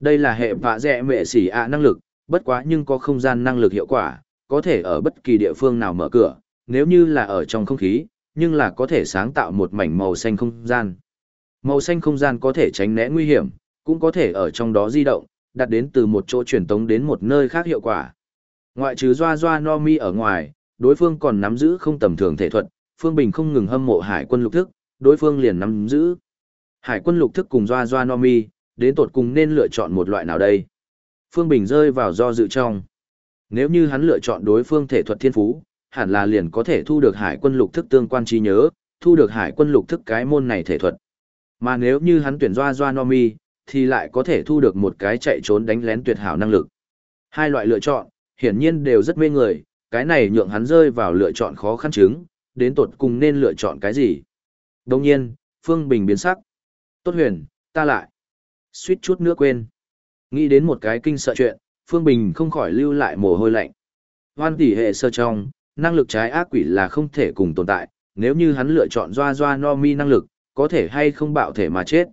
A: Đây là hệ vạ dẹ mệ xỉ ạ năng lực, bất quá nhưng có không gian năng lực hiệu quả, có thể ở bất kỳ địa phương nào mở cửa, nếu như là ở trong không khí, nhưng là có thể sáng tạo một mảnh màu xanh không gian. Màu xanh không gian có thể tránh né nguy hiểm, cũng có thể ở trong đó di động, đặt đến từ một chỗ truyền tống đến một nơi khác hiệu quả. Ngoại trừ Doa Doa No Mi ở ngoài, đối phương còn nắm giữ không tầm thường thể thuật, Phương Bình không ngừng hâm mộ hải quân lục thức, đối phương liền nắm giữ. Hải quân lục thức cùng Doa Doa No Mi, đến tột cùng nên lựa chọn một loại nào đây? Phương Bình rơi vào do dự trong. Nếu như hắn lựa chọn đối phương thể thuật thiên phú, hẳn là liền có thể thu được hải quân lục thức tương quan trí nhớ, thu được hải quân lục thức cái môn này thể thuật. Mà nếu như hắn tuyển Doa Doa No Mi, thì lại có thể thu được một cái chạy trốn đánh lén tuyệt hảo năng lực. Hai loại lựa chọn, hiển nhiên đều rất mê người, cái này nhượng hắn rơi vào lựa chọn khó khăn chứng, đến tột cùng nên lựa chọn cái gì. Đồng nhiên, Phương Bình biến sắc. Tốt huyền, ta lại. Suýt chút nữa quên. Nghĩ đến một cái kinh sợ chuyện, Phương Bình không khỏi lưu lại mồ hôi lạnh. Hoan tỷ hệ sơ trong, năng lực trái ác quỷ là không thể cùng tồn tại, nếu như hắn lựa chọn doa doa no mi năng lực, có thể hay không bạo thể mà chết.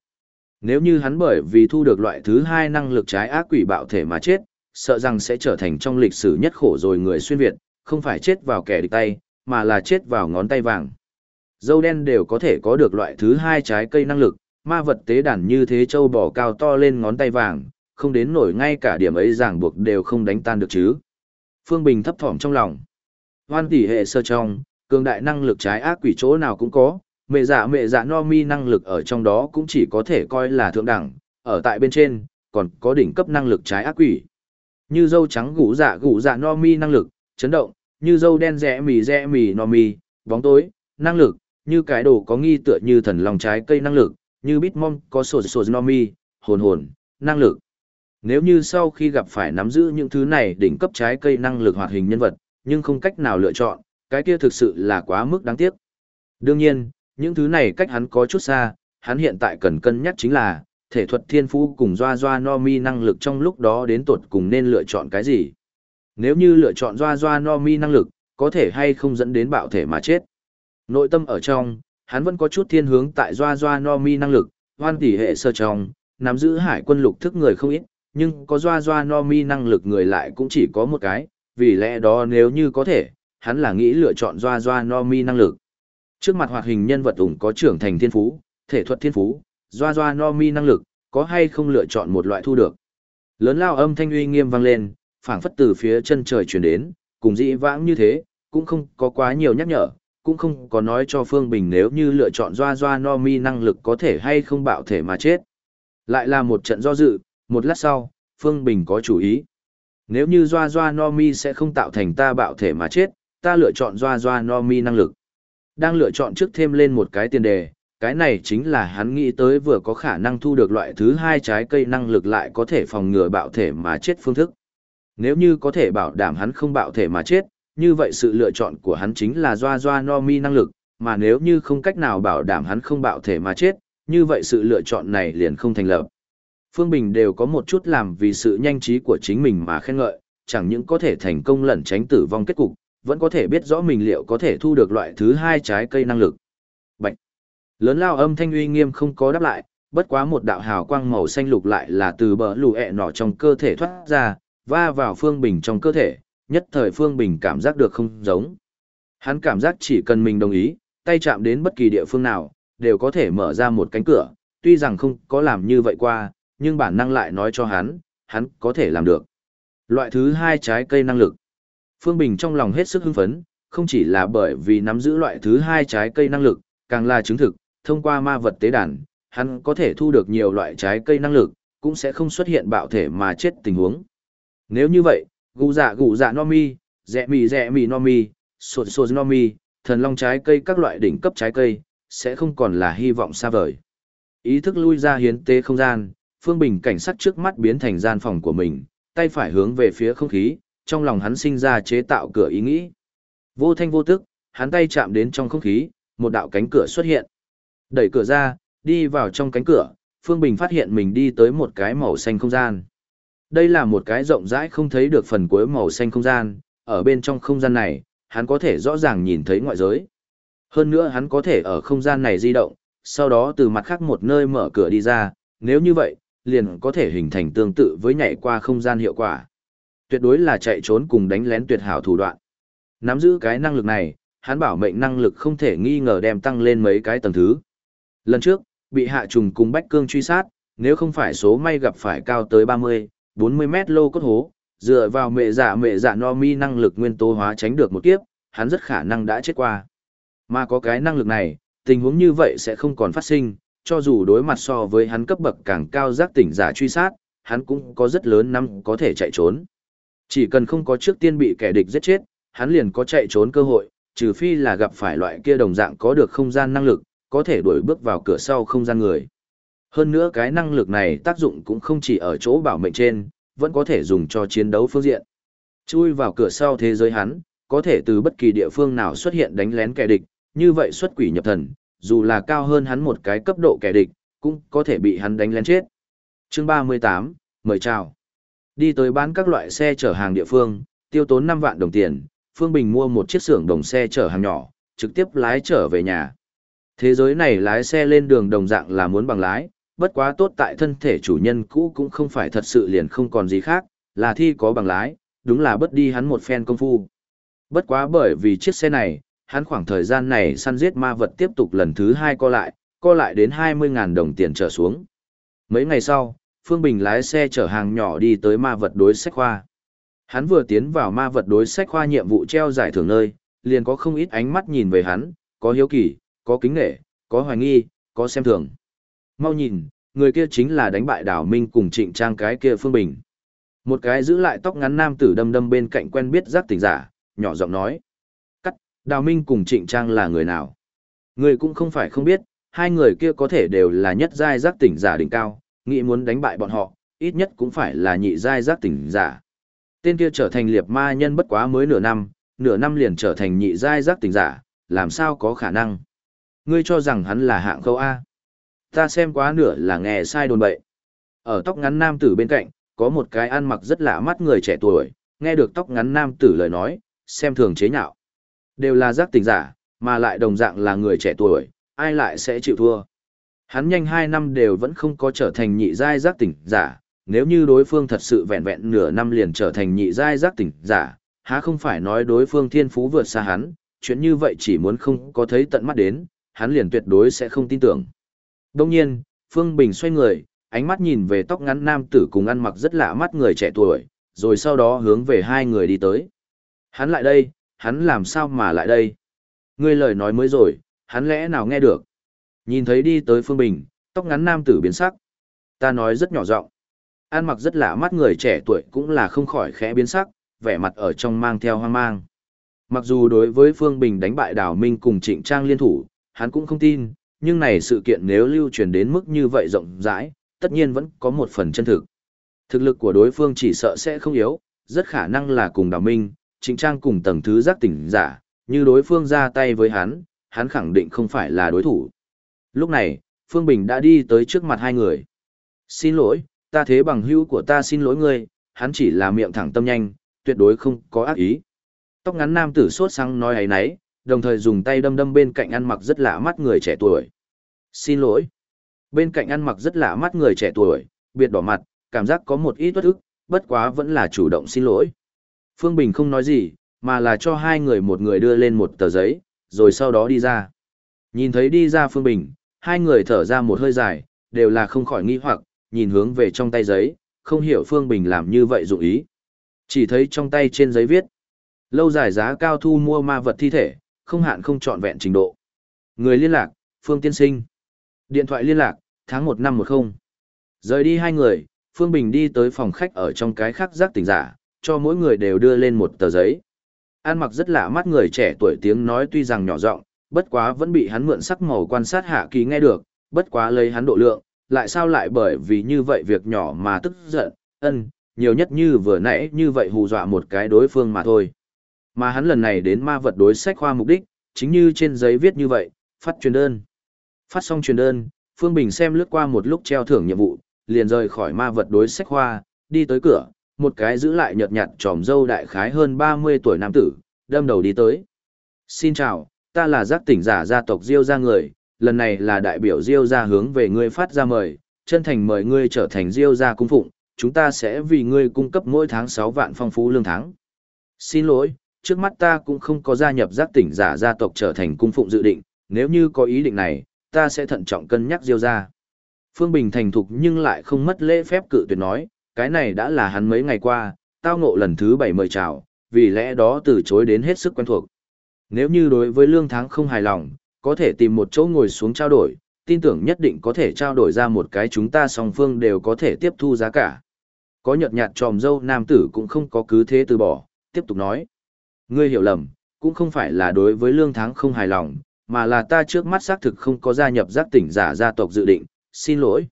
A: Nếu như hắn bởi vì thu được loại thứ hai năng lực trái ác quỷ bạo thể mà chết, sợ rằng sẽ trở thành trong lịch sử nhất khổ rồi người xuyên Việt, không phải chết vào kẻ địch tay, mà là chết vào ngón tay vàng. Dâu đen đều có thể có được loại thứ hai trái cây năng lực, ma vật tế đàn như thế châu bò cao to lên ngón tay vàng, không đến nổi ngay cả điểm ấy ràng buộc đều không đánh tan được chứ. Phương Bình thấp thỏm trong lòng. Hoan tỷ hệ sơ trong, cường đại năng lực trái ác quỷ chỗ nào cũng có, mẹ dạ mẹ dạ no mi năng lực ở trong đó cũng chỉ có thể coi là thượng đẳng, ở tại bên trên, còn có đỉnh cấp năng lực trái ác quỷ. Như dâu trắng gũ dạ gũ dạ no mi năng lực, chấn động, như dâu đen rẽ mì rẽ mì no mì, bóng tối, năng lực, như cái đồ có nghi tựa như thần lòng trái cây năng lực, như bitmom có sổ sổ no mì, hồn hồn, năng lực. Nếu như sau khi gặp phải nắm giữ những thứ này đỉnh cấp trái cây năng lực hoạt hình nhân vật, nhưng không cách nào lựa chọn, cái kia thực sự là quá mức đáng tiếc. Đương nhiên, những thứ này cách hắn có chút xa, hắn hiện tại cần cân nhắc chính là, thể thuật thiên phú cùng doa doa no mi năng lực trong lúc đó đến tột cùng nên lựa chọn cái gì. Nếu như lựa chọn doa doa no mi năng lực, có thể hay không dẫn đến bạo thể mà chết. Nội tâm ở trong, hắn vẫn có chút thiên hướng tại doa doa no mi năng lực, hoan tỷ hệ sơ trong, nắm giữ hải quân lục thức người không ít, nhưng có doa doa no mi năng lực người lại cũng chỉ có một cái, vì lẽ đó nếu như có thể, hắn là nghĩ lựa chọn doa doa no mi năng lực. Trước mặt hoạt hình nhân vật ủng có trưởng thành thiên phú, thể thuật thiên phú, doa doa no mi năng lực, có hay không lựa chọn một loại thu được. Lớn lao âm thanh uy nghiêm vang lên, phảng phất từ phía chân trời truyền đến, cùng dĩ vãng như thế, cũng không có quá nhiều nhắc nhở, cũng không có nói cho Phương Bình nếu như lựa chọn doa doa no mi năng lực có thể hay không bạo thể mà chết. Lại là một trận do dự, một lát sau, Phương Bình có chủ ý. Nếu như doa doa no mi sẽ không tạo thành ta bạo thể mà chết, ta lựa chọn doa doa no mi năng lực. Đang lựa chọn trước thêm lên một cái tiền đề, cái này chính là hắn nghĩ tới vừa có khả năng thu được loại thứ hai trái cây năng lực lại có thể phòng ngừa bạo thể mà chết phương thức. Nếu như có thể bảo đảm hắn không bạo thể mà chết, như vậy sự lựa chọn của hắn chính là doa doa no mi năng lực, mà nếu như không cách nào bảo đảm hắn không bạo thể mà chết, như vậy sự lựa chọn này liền không thành lập. Phương Bình đều có một chút làm vì sự nhanh trí của chính mình mà khen ngợi, chẳng những có thể thành công lẩn tránh tử vong kết cục, vẫn có thể biết rõ mình liệu có thể thu được loại thứ hai trái cây năng lực. Bạch. Lớn lao âm thanh uy nghiêm không có đáp lại, bất quá một đạo hào quang màu xanh lục lại là từ bờ lù ẹ nọ trong cơ thể thoát ra, va vào Phương Bình trong cơ thể, nhất thời Phương Bình cảm giác được không giống. Hắn cảm giác chỉ cần mình đồng ý, tay chạm đến bất kỳ địa phương nào, đều có thể mở ra một cánh cửa, tuy rằng không có làm như vậy qua, nhưng bản năng lại nói cho hắn, hắn có thể làm được. Loại thứ hai trái cây năng lực. Phương Bình trong lòng hết sức hưng phấn, không chỉ là bởi vì nắm giữ loại thứ hai trái cây năng lực, càng là chứng thực, thông qua ma vật tế đàn, hắn có thể thu được nhiều loại trái cây năng lực, cũng sẽ không xuất hiện bạo thể mà chết tình huống. Nếu như vậy, gù dạ gù dạ no mi, rẻ mì rẻ mì no mi, sột sột no mi, thần long trái cây các loại đỉnh cấp trái cây, sẽ không còn là hy vọng xa vời. Ý thức lui ra hiến tế không gian, Phương Bình cảnh sát trước mắt biến thành gian phòng của mình, tay phải hướng về phía không khí, trong lòng hắn sinh ra chế tạo cửa ý nghĩ. Vô thanh vô tức, hắn tay chạm đến trong không khí, một đạo cánh cửa xuất hiện. Đẩy cửa ra, đi vào trong cánh cửa, Phương Bình phát hiện mình đi tới một cái màu xanh không gian. Đây là một cái rộng rãi không thấy được phần cuối màu xanh không gian, ở bên trong không gian này, hắn có thể rõ ràng nhìn thấy ngoại giới. Hơn nữa hắn có thể ở không gian này di động, sau đó từ mặt khác một nơi mở cửa đi ra, nếu như vậy, liền có thể hình thành tương tự với nhảy qua không gian hiệu quả. Tuyệt đối là chạy trốn cùng đánh lén tuyệt hảo thủ đoạn. Nắm giữ cái năng lực này, hắn bảo mệnh năng lực không thể nghi ngờ đem tăng lên mấy cái tầng thứ. Lần trước, bị hạ trùng cùng Bách Cương truy sát, Nếu không phải số may gặp phải cao tới 30, 40 mét lô cốt hố, dựa vào mẹ giả mẹ giả no mi năng lực nguyên tố hóa tránh được một kiếp, hắn rất khả năng đã chết qua. Mà có cái năng lực này, tình huống như vậy sẽ không còn phát sinh, cho dù đối mặt so với hắn cấp bậc càng cao giác tỉnh giả truy sát, hắn cũng có rất lớn năm có thể chạy trốn. Chỉ cần không có trước tiên bị kẻ địch giết chết, hắn liền có chạy trốn cơ hội, trừ phi là gặp phải loại kia đồng dạng có được không gian năng lực, có thể đuổi bước vào cửa sau không gian người. Hơn nữa cái năng lực này tác dụng cũng không chỉ ở chỗ bảo mệnh trên, vẫn có thể dùng cho chiến đấu phương diện. Chui vào cửa sau thế giới hắn, có thể từ bất kỳ địa phương nào xuất hiện đánh lén kẻ địch, như vậy xuất quỷ nhập thần, dù là cao hơn hắn một cái cấp độ kẻ địch, cũng có thể bị hắn đánh lén chết. Chương 38, mời chào. Đi tới bán các loại xe chở hàng địa phương, tiêu tốn 5 vạn đồng tiền, Phương Bình mua một chiếc xưởng đồng xe chở hàng nhỏ, trực tiếp lái trở về nhà. Thế giới này lái xe lên đường đồng dạng là muốn bằng lái, bất quá tốt tại thân thể chủ nhân cũ cũng không phải thật sự liền không còn gì khác, là thi có bằng lái, đúng là bất đi hắn một phen công phu. Bất quá bởi vì chiếc xe này, hắn khoảng thời gian này săn giết ma vật tiếp tục lần thứ hai co lại, co lại đến 20.000 đồng tiền trở xuống. Mấy ngày sau, Phương Bình lái xe chở hàng nhỏ đi tới ma vật đối sách khoa. Hắn vừa tiến vào ma vật đối sách khoa nhiệm vụ treo giải thưởng nơi, liền có không ít ánh mắt nhìn về hắn, có hiếu kỳ, có kính nghệ, có hoài nghi, có xem thường. Mau nhìn, người kia chính là đánh bại đảo minh cùng trịnh trang cái kia Phương Bình. Một cái giữ lại tóc ngắn nam tử đâm đâm bên cạnh quen biết giác tỉnh giả, nhỏ giọng nói. Cắt, đào minh cùng trịnh trang là người nào? Người cũng không phải không biết, hai người kia có thể đều là nhất giai giác tỉnh giả đỉnh cao, nghĩ muốn đánh bại bọn họ, ít nhất cũng phải là nhị giai giác tỉnh giả. Tên kia trở thành liệt ma nhân bất quá mới nửa năm, nửa năm liền trở thành nhị giai giác tỉnh giả, làm sao có khả năng? Ngươi cho rằng hắn là hạng khâu A. Ta xem quá nửa là nghe sai đồn bậy. Ở tóc ngắn nam tử bên cạnh, có một cái ăn mặc rất lạ mắt người trẻ tuổi, nghe được tóc ngắn nam tử lời nói, xem thường chế nhạo. Đều là giác tình giả, mà lại đồng dạng là người trẻ tuổi, ai lại sẽ chịu thua. Hắn nhanh 2 năm đều vẫn không có trở thành nhị giai giác tỉnh giả, nếu như đối phương thật sự vẹn vẹn nửa năm liền trở thành nhị giai giác tỉnh giả, há không phải nói đối phương thiên phú vượt xa hắn, chuyện như vậy chỉ muốn không có thấy tận mắt đến, hắn liền tuyệt đối sẽ không tin tưởng. Đông nhiên, Phương Bình xoay người, ánh mắt nhìn về tóc ngắn nam tử cùng ăn mặc rất lạ mắt người trẻ tuổi, rồi sau đó hướng về hai người đi tới. Hắn lại đây, hắn làm sao mà lại đây? Ngươi lời nói mới rồi, hắn lẽ nào nghe được? Nhìn thấy đi tới Phương Bình, tóc ngắn nam tử biến sắc. Ta nói rất nhỏ giọng. An mặc rất lạ mắt người trẻ tuổi cũng là không khỏi khẽ biến sắc, vẻ mặt ở trong mang theo hoang mang. Mặc dù đối với Phương Bình đánh bại Đào Minh cùng Trịnh Trang liên thủ, hắn cũng không tin, nhưng này sự kiện nếu lưu truyền đến mức như vậy rộng rãi, tất nhiên vẫn có một phần chân thực. Thực lực của đối phương chỉ sợ sẽ không yếu, rất khả năng là cùng Đào Minh, Trịnh Trang cùng tầng thứ giác tỉnh giả, như đối phương ra tay với hắn, hắn khẳng định không phải là đối thủ. Lúc này, Phương Bình đã đi tới trước mặt hai người. Xin lỗi, ta thế bằng hữu của ta xin lỗi ngươi, hắn chỉ là miệng thẳng tâm nhanh, tuyệt đối không có ác ý. Tóc ngắn nam tử sốt sang nói ấy nấy, đồng thời dùng tay đâm đâm bên cạnh ăn mặc rất lạ mắt người trẻ tuổi. Xin lỗi. Bên cạnh ăn mặc rất lạ mắt người trẻ tuổi, biệt đỏ mặt, cảm giác có một ít bất ức, bất quá vẫn là chủ động xin lỗi. Phương Bình không nói gì, mà là cho hai người một người đưa lên một tờ giấy, rồi sau đó đi ra. Nhìn thấy đi ra Phương Bình, hai người thở ra một hơi dài, đều là không khỏi nghi hoặc, nhìn hướng về trong tay giấy, không hiểu Phương Bình làm như vậy dụng ý. Chỉ thấy trong tay trên giấy viết, lâu dài giá cao thu mua ma vật thi thể, không hạn không trọn vẹn trình độ. Người liên lạc, Phương Tiên Sinh. Điện thoại liên lạc, tháng 1 năm 10. Rời đi hai người, Phương Bình đi tới phòng khách ở trong cái khác giác tỉnh giả, cho mỗi người đều đưa lên một tờ giấy. An mặc rất lạ mắt người trẻ tuổi tiếng nói tuy rằng nhỏ giọng, bất quá vẫn bị hắn mượn sắc màu quan sát hạ kỳ nghe được, bất quá lấy hắn độ lượng, lại sao lại bởi vì như vậy việc nhỏ mà tức giận, ân, nhiều nhất như vừa nãy như vậy hù dọa một cái đối phương mà thôi. Mà hắn lần này đến ma vật đối sách khoa mục đích, chính như trên giấy viết như vậy, phát truyền đơn. Phát xong truyền đơn, Phương Bình xem lướt qua một lúc treo thưởng nhiệm vụ, liền rời khỏi ma vật đối sách khoa, đi tới cửa, một cái giữ lại nhợt nhạt tròm dâu đại khái hơn 30 tuổi nam tử, đâm đầu đi tới. Xin chào, ta là giác tỉnh giả gia tộc Diêu gia người, lần này là đại biểu Diêu gia hướng về ngươi phát ra mời, chân thành mời ngươi trở thành Diêu gia cung phụng, chúng ta sẽ vì ngươi cung cấp mỗi tháng 6 vạn phong phú lương tháng. Xin lỗi, trước mắt ta cũng không có gia nhập giác tỉnh giả gia tộc trở thành cung phụng dự định, nếu như có ý định này, ta sẽ thận trọng cân nhắc Diêu gia. Phương Bình thành thục nhưng lại không mất lễ phép cự tuyệt nói, cái này đã là hắn mấy ngày qua, tao ngộ lần thứ bảy mời chào, vì lẽ đó từ chối đến hết sức quen thuộc. Nếu như đối với lương tháng không hài lòng, có thể tìm một chỗ ngồi xuống trao đổi, tin tưởng nhất định có thể trao đổi ra một cái chúng ta song phương đều có thể tiếp thu giá cả. Có nhợt nhạt tròm dâu nam tử cũng không có cứ thế từ bỏ, tiếp tục nói. Ngươi hiểu lầm, cũng không phải là đối với lương tháng không hài lòng, mà là ta trước mắt xác thực không có gia nhập giác tỉnh giả gia tộc dự định, xin lỗi.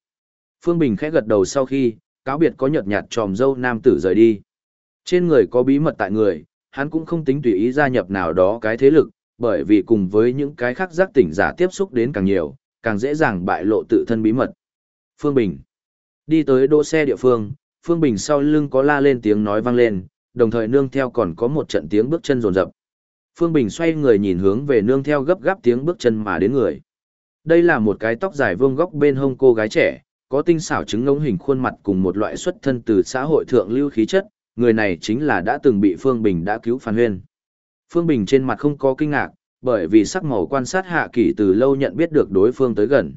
A: Phương Bình khẽ gật đầu sau khi, cáo biệt có nhợt nhạt tròm dâu nam tử rời đi. Trên người có bí mật tại người, hắn cũng không tính tùy ý gia nhập nào đó cái thế lực, bởi vì cùng với những cái khác giác tỉnh giả tiếp xúc đến càng nhiều, càng dễ dàng bại lộ tự thân bí mật. Phương Bình đi tới đỗ xe địa phương, Phương Bình sau lưng có la lên tiếng nói vang lên, đồng thời nương theo còn có một trận tiếng bước chân rồn rập. Phương Bình xoay người nhìn hướng về nương theo gấp gáp tiếng bước chân mà đến người. Đây là một cái tóc dài vương góc bên hông cô gái trẻ, có tinh xảo trứng ngống hình khuôn mặt cùng một loại xuất thân từ xã hội thượng lưu khí chất, người này chính là đã từng bị Phương Bình đã cứu Phan Huyên. Phương Bình trên mặt không có kinh ngạc, bởi vì sắc màu quan sát hạ kỷ từ lâu nhận biết được đối phương tới gần.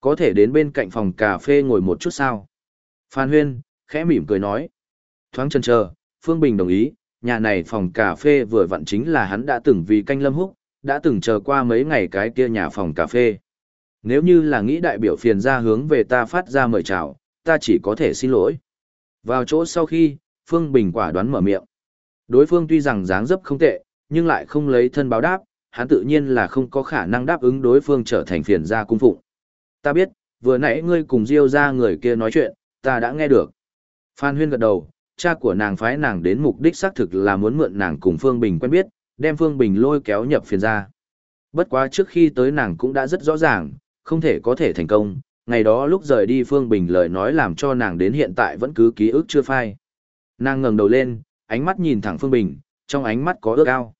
A: Có thể đến bên cạnh phòng cà phê ngồi một chút sao? Phan Huyên, khẽ mỉm cười nói. Thoáng chần chờ, Phương Bình đồng ý, nhà này phòng cà phê vừa vặn chính là hắn đã từng vì canh lâm húc, đã từng chờ qua mấy ngày cái kia nhà phòng cà phê. Nếu như là nghĩ đại biểu phiền ra hướng về ta phát ra mời chào, ta chỉ có thể xin lỗi. Vào chỗ sau khi, Phương Bình quả đoán mở miệng. Đối phương tuy rằng dáng dấp không tệ, nhưng lại không lấy thân báo đáp, hắn tự nhiên là không có khả năng đáp ứng đối phương trở thành phiền gia cung phụng. Ta biết, vừa nãy ngươi cùng Diêu ra người kia nói chuyện, ta đã nghe được. Phan Huyên gật đầu, cha của nàng phái nàng đến mục đích xác thực là muốn mượn nàng cùng Phương Bình quen biết, đem Phương Bình lôi kéo nhập phiền gia. Bất quá trước khi tới nàng cũng đã rất rõ ràng, không thể có thể thành công, ngày đó lúc rời đi Phương Bình lời nói làm cho nàng đến hiện tại vẫn cứ ký ức chưa phai. Nàng ngẩng đầu lên, ánh mắt nhìn thẳng Phương Bình, trong ánh mắt có ước ao.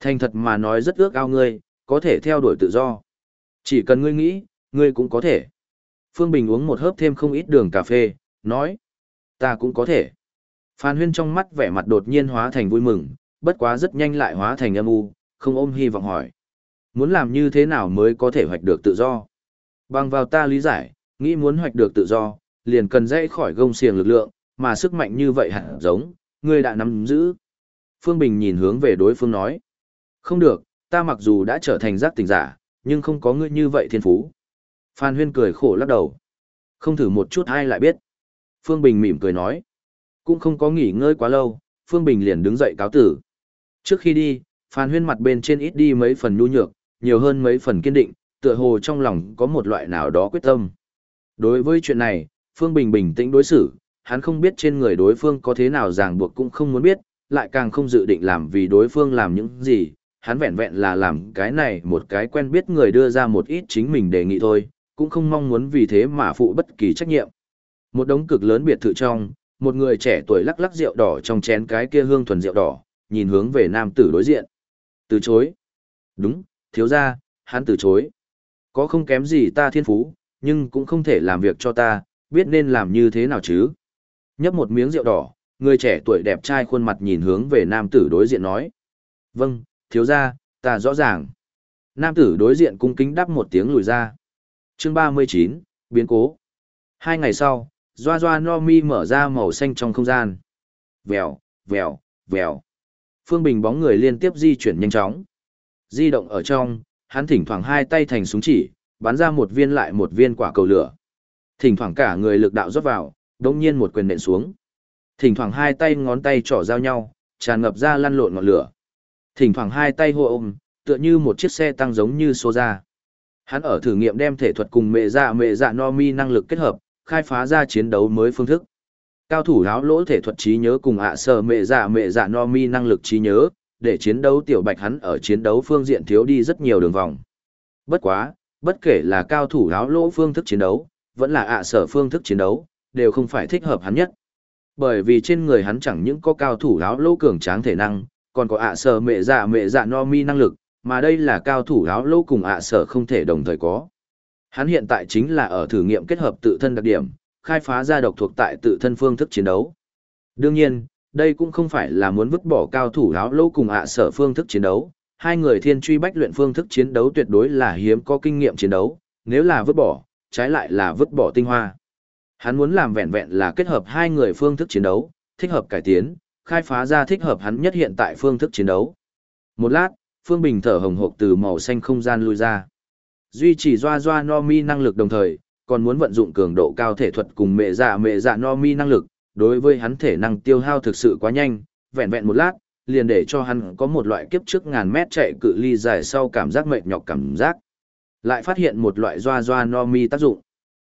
A: Thành thật mà nói rất ước ao ngươi, có thể theo đuổi tự do. Chỉ cần ngươi nghĩ, ngươi cũng có thể. Phương Bình uống một hớp thêm không ít đường cà phê, nói. Ta cũng có thể. Phan Huyên trong mắt vẻ mặt đột nhiên hóa thành vui mừng, bất quá rất nhanh lại hóa thành âm u, không ôm hy vọng hỏi. Muốn làm như thế nào mới có thể hoạch được tự do? Bằng vào ta lý giải, nghĩ muốn hoạch được tự do, liền cần dãy khỏi gông xiềng lực lượng, mà sức mạnh như vậy hẳn giống, ngươi đã nắm giữ. Phương Bình nhìn hướng về đối phương nói. Không được, ta mặc dù đã trở thành giác tình giả, nhưng không có ngươi như vậy thiên phú. Phan Huyên cười khổ lắc đầu. Không thử một chút ai lại biết. Phương Bình mỉm cười nói. Cũng không có nghỉ ngơi quá lâu, Phương Bình liền đứng dậy cáo tử. Trước khi đi, Phan Huyên mặt bên trên ít đi mấy phần nhu nhược, nhiều hơn mấy phần kiên định, tựa hồ trong lòng có một loại nào đó quyết tâm. Đối với chuyện này, Phương Bình bình tĩnh đối xử, hắn không biết trên người đối phương có thế nào ràng buộc cũng không muốn biết, lại càng không dự định làm vì đối phương làm những gì, hắn vẹn vẹn là làm cái này một cái quen biết người đưa ra một ít chính mình đề nghị thôi, cũng không mong muốn vì thế mà phụ bất kỳ trách nhiệm. Một đống cực lớn biệt thự trong, một người trẻ tuổi lắc lắc rượu đỏ trong chén cái kia hương thuần rượu đỏ, nhìn hướng về nam tử đối diện. Từ chối. Đúng, thiếu ra, hắn từ chối. Có không kém gì ta thiên phú, nhưng cũng không thể làm việc cho ta, biết nên làm như thế nào chứ. Nhấp một miếng rượu đỏ, người trẻ tuổi đẹp trai khuôn mặt nhìn hướng về nam tử đối diện nói. Vâng, thiếu ra, ta rõ ràng. Nam tử đối diện cung kính đáp một tiếng lùi ra. chương 39, biến cố. Hai ngày sau, Doa Doa No Mi mở ra màu xanh trong không gian. Vèo, vèo, vèo. Phương Bình bóng người liên tiếp di chuyển nhanh chóng. Di động ở trong, hắn thỉnh thoảng hai tay thành súng chỉ, bắn ra một viên lại một viên quả cầu lửa. Thỉnh thoảng cả người lực đạo rót vào, đống nhiên một quyền nện xuống. Thỉnh thoảng hai tay ngón tay trỏ giao nhau, tràn ngập ra lăn lộn ngọn lửa. Thỉnh thoảng hai tay hô ôm, tựa như một chiếc xe tăng giống như xô ra. Hắn ở thử nghiệm đem thể thuật cùng mẹ dạ mẹ dạ no mi năng lực kết hợp, khai phá ra chiến đấu mới phương thức. Cao thủ áo lỗ thể thuật trí nhớ cùng ạ à sở mẹ dạ mẹ dạ no mi năng lực trí nhớ, để chiến đấu tiểu bạch hắn ở chiến đấu phương diện thiếu đi rất nhiều đường vòng. Bất quá, bất kể là cao thủ áo lỗ phương thức chiến đấu, vẫn là ạ à sở phương thức chiến đấu, đều không phải thích hợp hắn nhất. Bởi vì trên người hắn chẳng những có cao thủ áo lỗ cường tráng thể năng, còn có ạ à sở mẹ dạ mẹ dạ no mi năng lực, mà đây là cao thủ áo lỗ cùng ạ à sở không thể đồng thời có. Hắn hiện tại chính là ở thử nghiệm kết hợp tự thân đặc điểm, khai phá ra độc thuộc tại tự thân phương thức chiến đấu. Đương nhiên, đây cũng không phải là muốn vứt bỏ cao thủ áo lỗ cùng ạ sở phương thức chiến đấu, hai người thiên truy bách luyện phương thức chiến đấu tuyệt đối là hiếm có kinh nghiệm chiến đấu, nếu là vứt bỏ, trái lại là vứt bỏ tinh hoa. Hắn muốn làm vẹn vẹn là kết hợp hai người phương thức chiến đấu, thích hợp cải tiến, khai phá ra thích hợp hắn nhất hiện tại phương thức chiến đấu. Một lát, Phương Bình thở hồng hộc từ màu xanh không gian lui ra. Duy trì doa doa no mi năng lực đồng thời, còn muốn vận dụng cường độ cao thể thuật cùng mẹ dạ mẹ dạ no mi năng lực, đối với hắn thể năng tiêu hao thực sự quá nhanh, vẹn vẹn một lát, liền để cho hắn có một loại kiếp trước ngàn mét chạy cự ly dài sau cảm giác mệt nhọc cảm giác. Lại phát hiện một loại doa doa no mi tác dụng.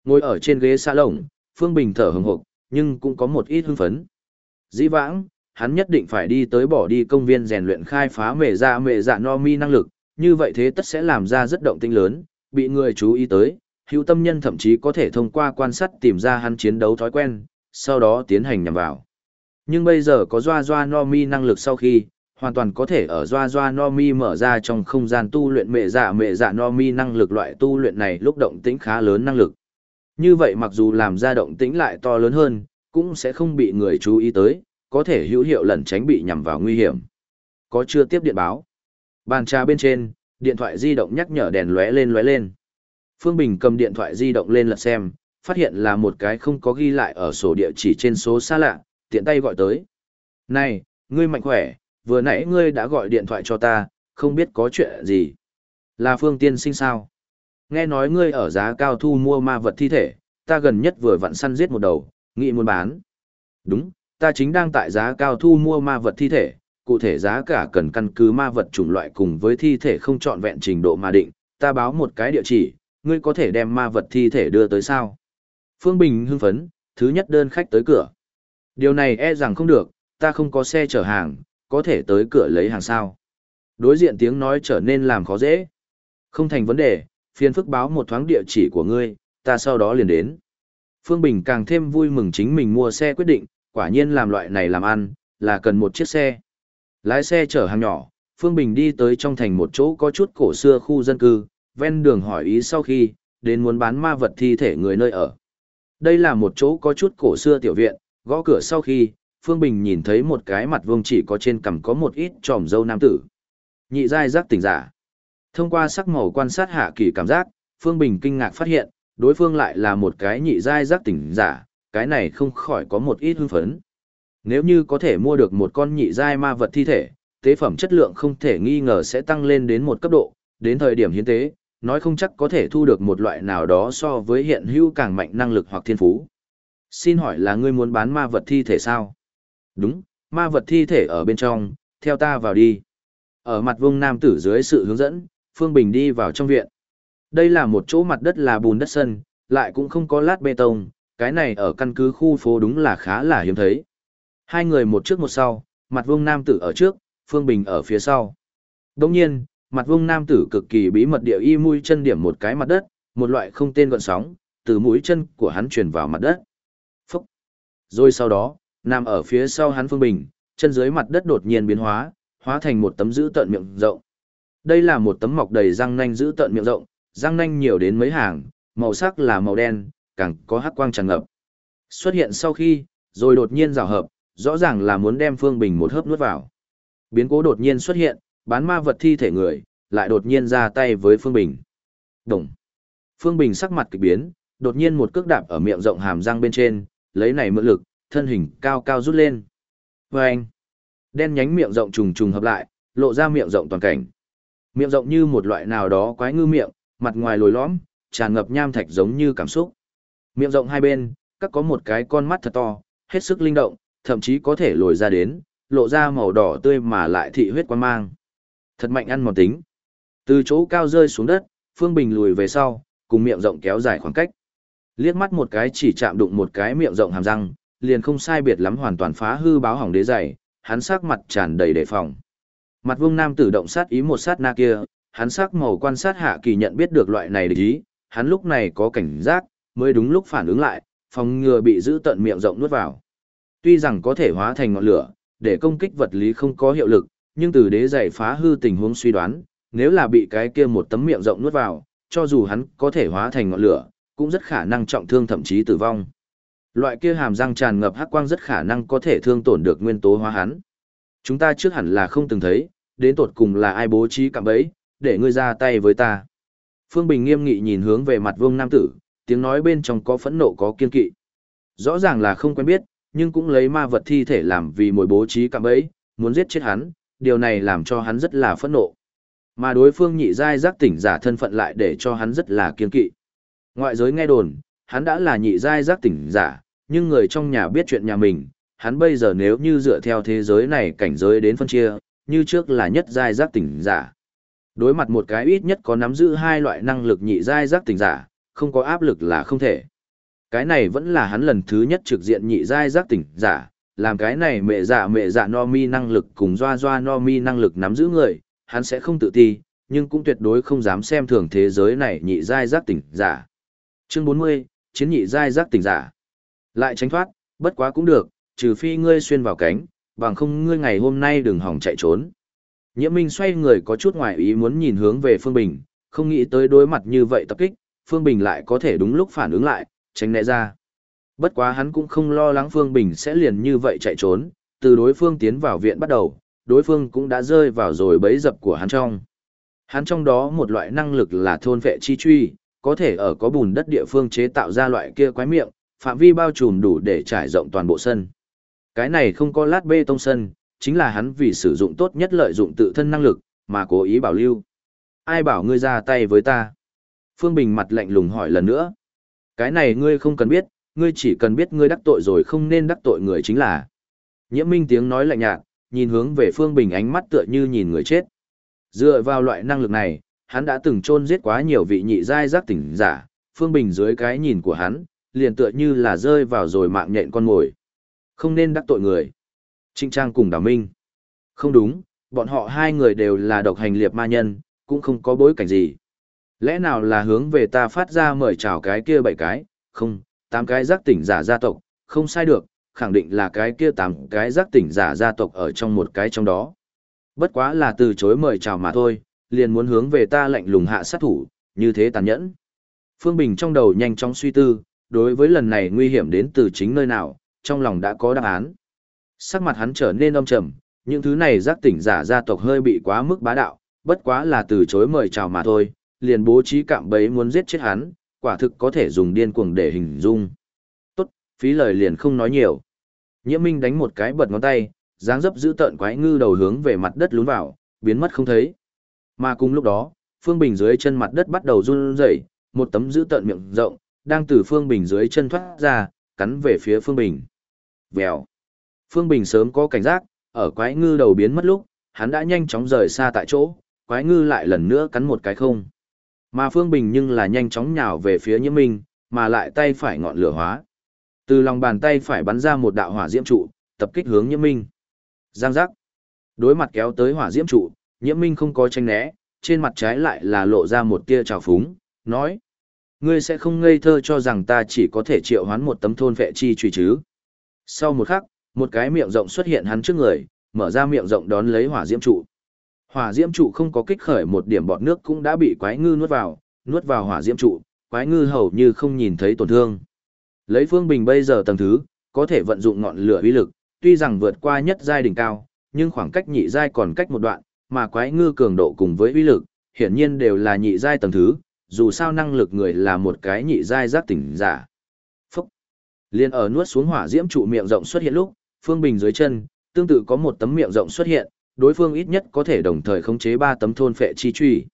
A: Ngồi ở trên ghế xa lồng, Phương Bình thở hừng hực, nhưng cũng có một ít hưng phấn. Dĩ vãng, hắn nhất định phải đi tới bỏ đi công viên rèn luyện khai phá Mẹ dạ Mẹ dạ no mi năng lực, như vậy thế tất sẽ làm ra rất động tinh lớn, bị người chú ý tới, hữu tâm nhân thậm chí có thể thông qua quan sát tìm ra hắn chiến đấu thói quen, sau đó tiến hành nhằm vào. Nhưng bây giờ có Doa Doa No Mi năng lực sau khi, hoàn toàn có thể ở Doa Doa No Mi mở ra trong không gian tu luyện mệ dạ mệ dạ No Mi năng lực loại tu luyện này lúc động tĩnh khá lớn năng lực. Như vậy mặc dù làm ra động tĩnh lại to lớn hơn, cũng sẽ không bị người chú ý tới, có thể hữu hiệu lẩn tránh bị nhằm vào nguy hiểm. Có chưa tiếp điện báo. Bàn trà bên trên, điện thoại di động nhắc nhở đèn lóe lên lóe lên. Phương Bình cầm điện thoại di động lên lật xem, phát hiện là một cái không có ghi lại ở sổ địa chỉ trên số xa lạ, tiện tay gọi tới. Này, ngươi mạnh khỏe, vừa nãy ngươi đã gọi điện thoại cho ta, không biết có chuyện gì. Là Phương Tiên sinh sao? Nghe nói ngươi ở giá cao thu mua ma vật thi thể, ta gần nhất vừa vặn săn giết một đầu, nghĩ muốn bán. Đúng, ta chính đang tại giá cao thu mua ma vật thi thể, cụ thể giá cả cần căn cứ ma vật chủng loại cùng với thi thể không trọn vẹn trình độ mà định, ta báo một cái địa chỉ, ngươi có thể đem ma vật thi thể đưa tới sao? Phương Bình hưng phấn, thứ nhất đơn khách tới cửa. Điều này e rằng không được, ta không có xe chở hàng, có thể tới cửa lấy hàng sao. Đối diện tiếng nói trở nên làm khó dễ. Không thành vấn đề, phiền phức báo một thoáng địa chỉ của ngươi, ta sau đó liền đến. Phương Bình càng thêm vui mừng chính mình mua xe quyết định, quả nhiên làm loại này làm ăn, là cần một chiếc xe. Lái xe chở hàng nhỏ, Phương Bình đi tới trong thành một chỗ có chút cổ xưa khu dân cư, ven đường hỏi ý sau khi, đến muốn bán ma vật thi thể người nơi ở. Đây là một chỗ có chút cổ xưa tiểu viện, gõ cửa sau khi, Phương Bình nhìn thấy một cái mặt vương chỉ có trên cằm có một ít tròm dâu nam tử. Nhị giai giác tỉnh giả. Thông qua sắc màu quan sát hạ kỳ cảm giác, Phương Bình kinh ngạc phát hiện, đối phương lại là một cái nhị giai giác tỉnh giả, cái này không khỏi có một ít hưng phấn. Nếu như có thể mua được một con nhị giai ma vật thi thể, tế phẩm chất lượng không thể nghi ngờ sẽ tăng lên đến một cấp độ, đến thời điểm hiến tế, nói không chắc có thể thu được một loại nào đó so với hiện hữu càng mạnh năng lực hoặc thiên phú. Xin hỏi là ngươi muốn bán ma vật thi thể sao? Đúng, ma vật thi thể ở bên trong, theo ta vào đi. Ở mặt vương nam tử dưới sự hướng dẫn, Phương Bình đi vào trong viện. Đây là một chỗ mặt đất là bùn đất sân, lại cũng không có lát bê tông, cái này ở căn cứ khu phố đúng là khá là hiếm thấy. Hai người một trước một sau, mặt vương nam tử ở trước, Phương Bình ở phía sau. Đồng nhiên, mặt vương nam tử cực kỳ bí mật địa y mũi chân điểm một cái mặt đất, một loại không tên gọn sóng, từ mũi chân của hắn truyền vào mặt đất. Phúc! Rồi sau đó, nằm ở phía sau hắn Phương Bình, chân dưới mặt đất đột nhiên biến hóa, hóa thành một tấm giữ tận miệng rộng. Đây là một tấm mọc đầy răng nanh giữ tận miệng rộng, răng nanh nhiều đến mấy hàng, màu sắc là màu đen, càng có hắc quang tràn ngập. Xuất hiện sau khi, rồi đột nhiên rào hợp, rõ ràng là muốn đem Phương Bình một hớp nuốt vào. Biến cố đột nhiên xuất hiện, bán ma vật thi thể người, lại đột nhiên ra tay với Phương Bình. Đồng. Phương Bình sắc mặt kịch biến, đột nhiên một cước đạp ở miệng rộng hàm răng bên trên, lấy này mượn lực, thân hình cao cao rút lên. Và anh. Đen nhánh miệng rộng trùng trùng hợp lại, lộ ra miệng rộng toàn cảnh. Miệng rộng như một loại nào đó quái ngư miệng, mặt ngoài lồi lõm, tràn ngập nham thạch giống như cảm xúc. Miệng rộng hai bên, các có một cái con mắt thật to, hết sức linh động, thậm chí có thể lồi ra đến, lộ ra màu đỏ tươi mà lại thị huyết quan mang. Thật mạnh ăn mòn tính. Từ chỗ cao rơi xuống đất, Phương Bình lùi về sau, cùng miệng rộng kéo dài khoảng cách. Liếc mắt một cái chỉ chạm đụng một cái miệng rộng hàm răng, liền không sai biệt lắm hoàn toàn phá hư báo hỏng đế dày, hắn sắc mặt tràn đầy đề phòng. Mặt Vương Nam tử động sát ý một sát na kia, hắn sắc màu quan sát hạ kỳ nhận biết được loại này địch ý, hắn lúc này có cảnh giác, mới đúng lúc phản ứng lại, phòng ngừa bị giữ tận miệng rộng nuốt vào. Tuy rằng có thể hóa thành ngọn lửa, để công kích vật lý không có hiệu lực, nhưng từ đế giày phá hư tình huống suy đoán, nếu là bị cái kia một tấm miệng rộng nuốt vào, cho dù hắn có thể hóa thành ngọn lửa, cũng rất khả năng trọng thương thậm chí tử vong. Loại kia hàm răng tràn ngập hắc quang rất khả năng có thể thương tổn được nguyên tố hóa hắn. Chúng ta trước hẳn là không từng thấy, đến tột cùng là ai bố trí cạm bẫy, để ngươi ra tay với ta. Phương Bình nghiêm nghị nhìn hướng về mặt Vương Nam Tử, tiếng nói bên trong có phẫn nộ có kiên kỵ. Rõ ràng là không quen biết, nhưng cũng lấy ma vật thi thể làm vì mồi bố trí cạm bẫy, muốn giết chết hắn, điều này làm cho hắn rất là phẫn nộ. Mà đối phương nhị giai giác tỉnh giả thân phận lại để cho hắn rất là kiên kỵ. Ngoại giới nghe đồn, hắn đã là nhị giai giác tỉnh giả, nhưng người trong nhà biết chuyện nhà mình, hắn bây giờ nếu như dựa theo thế giới này cảnh giới đến phân chia, như trước là nhất giai giác tỉnh giả. Đối mặt một cái ít nhất có nắm giữ hai loại năng lực nhị giai giác tỉnh giả, không có áp lực là không thể. Cái này vẫn là hắn lần thứ nhất trực diện nhị giai giác tỉnh giả, làm cái này mẹ dạ mẹ dạ no mi năng lực cùng doa doa no mi năng lực nắm giữ người, hắn sẽ không tự ti, nhưng cũng tuyệt đối không dám xem thường thế giới này nhị giai giác tỉnh giả. Chương 40, chiến nhị giai giác tỉnh giả. Lại tránh thoát, bất quá cũng được, trừ phi ngươi xuyên vào cánh, bằng không ngươi ngày hôm nay đừng hỏng chạy trốn. Nhiễm Minh xoay người có chút ngoài ý muốn nhìn hướng về Phương Bình, không nghĩ tới đối mặt như vậy tập kích, Phương Bình lại có thể đúng lúc phản ứng lại, tránh né ra. Bất quá hắn cũng không lo lắng Phương Bình sẽ liền như vậy chạy trốn, từ đối phương tiến vào viện bắt đầu, đối phương cũng đã rơi vào rồi bẫy dập của hắn trong. Hắn trong đó một loại năng lực là thôn vệ chi truy, có thể ở có bùn đất địa phương chế tạo ra loại kia quái miệng, phạm vi bao trùm đủ để trải rộng toàn bộ sân. Cái này không có lát bê tông sân, chính là hắn vì sử dụng tốt nhất lợi dụng tự thân năng lực, mà cố ý bảo lưu. Ai bảo ngươi ra tay với ta? Phương Bình mặt lạnh lùng hỏi lần nữa. Cái này ngươi không cần biết, ngươi chỉ cần biết ngươi đắc tội rồi không nên đắc tội người chính là. Nhiễm Minh tiếng nói lạnh nhạt, nhìn hướng về Phương Bình ánh mắt tựa như nhìn người chết. Dựa vào loại năng lực này, hắn đã từng chôn giết quá nhiều vị nhị giai giác tỉnh giả, Phương Bình dưới cái nhìn của hắn, liền tựa như là rơi vào rồi mạng nhện con mồi. Không nên đắc tội người. Trinh Trang cùng Đào Minh. Không đúng, bọn họ hai người đều là độc hành liệt ma nhân, cũng không có bối cảnh gì. Lẽ nào là hướng về ta phát ra mời chào cái kia bảy cái, không, tám cái giác tỉnh giả gia tộc, không sai được, khẳng định là cái kia tám cái giác tỉnh giả gia tộc ở trong một cái trong đó. Bất quá là từ chối mời chào mà thôi, liền muốn hướng về ta lạnh lùng hạ sát thủ, như thế tàn nhẫn. Phương Bình trong đầu nhanh chóng suy tư, đối với lần này nguy hiểm đến từ chính nơi nào, trong lòng đã có đáp án. Sắc mặt hắn trở nên âm trầm, những thứ này giác tỉnh giả gia tộc hơi bị quá mức bá đạo, bất quá là từ chối mời chào mà thôi, liền bố trí cạm bẫy muốn giết chết hắn, quả thực có thể dùng điên cuồng để hình dung. Tốt, phí lời liền không nói nhiều. Nhiễm Minh đánh một cái bật ngón tay, dáng dấp giữ tợn quái ngư đầu hướng về mặt đất lún vào, biến mất không thấy. Mà cùng lúc đó, Phương Bình dưới chân mặt đất bắt đầu run rẩy, một tấm giữ tợn miệng rộng, đang từ Phương Bình dưới chân thoát ra, cắn về phía Phương Bình. Vèo. Phương Bình sớm có cảnh giác, ở quái ngư đầu biến mất lúc, hắn đã nhanh chóng rời xa tại chỗ, quái ngư lại lần nữa cắn một cái không. Mà Phương Bình nhưng là nhanh chóng nhào về phía Nhiễm Minh, mà lại tay phải ngọn lửa hóa. Từ lòng bàn tay phải bắn ra một đạo hỏa diễm trụ, tập kích hướng Nhiễm Minh. Giang giác. Đối mặt kéo tới hỏa diễm trụ, Nhiễm Minh không có tranh né, trên mặt trái lại là lộ ra một tia trào phúng, nói: "Ngươi sẽ không ngây thơ cho rằng ta chỉ có thể triệu hoán một tấm thôn vệ chi truy chứ?" Sau một khắc, một cái miệng rộng xuất hiện hắn trước người, mở ra miệng rộng đón lấy hỏa diễm trụ. Hỏa diễm trụ không có kích khởi một điểm bọt nước cũng đã bị quái ngư nuốt vào, nuốt vào hỏa diễm trụ, quái ngư hầu như không nhìn thấy tổn thương. Lấy Phương Bình bây giờ tầng thứ, có thể vận dụng ngọn lửa uy lực, tuy rằng vượt qua nhất giai đỉnh cao, nhưng khoảng cách nhị giai còn cách một đoạn, mà quái ngư cường độ cùng với uy lực, hiển nhiên đều là nhị giai tầng thứ, dù sao năng lực người là một cái nhị giai giác tỉnh giả. Phúc! Liên ở nuốt xuống hỏa diễm trụ miệng rộng xuất hiện lúc, Phương Bình dưới chân, tương tự có một tấm miệng rộng xuất hiện, đối phương ít nhất có thể đồng thời khống chế ba tấm thôn phệ chi truy.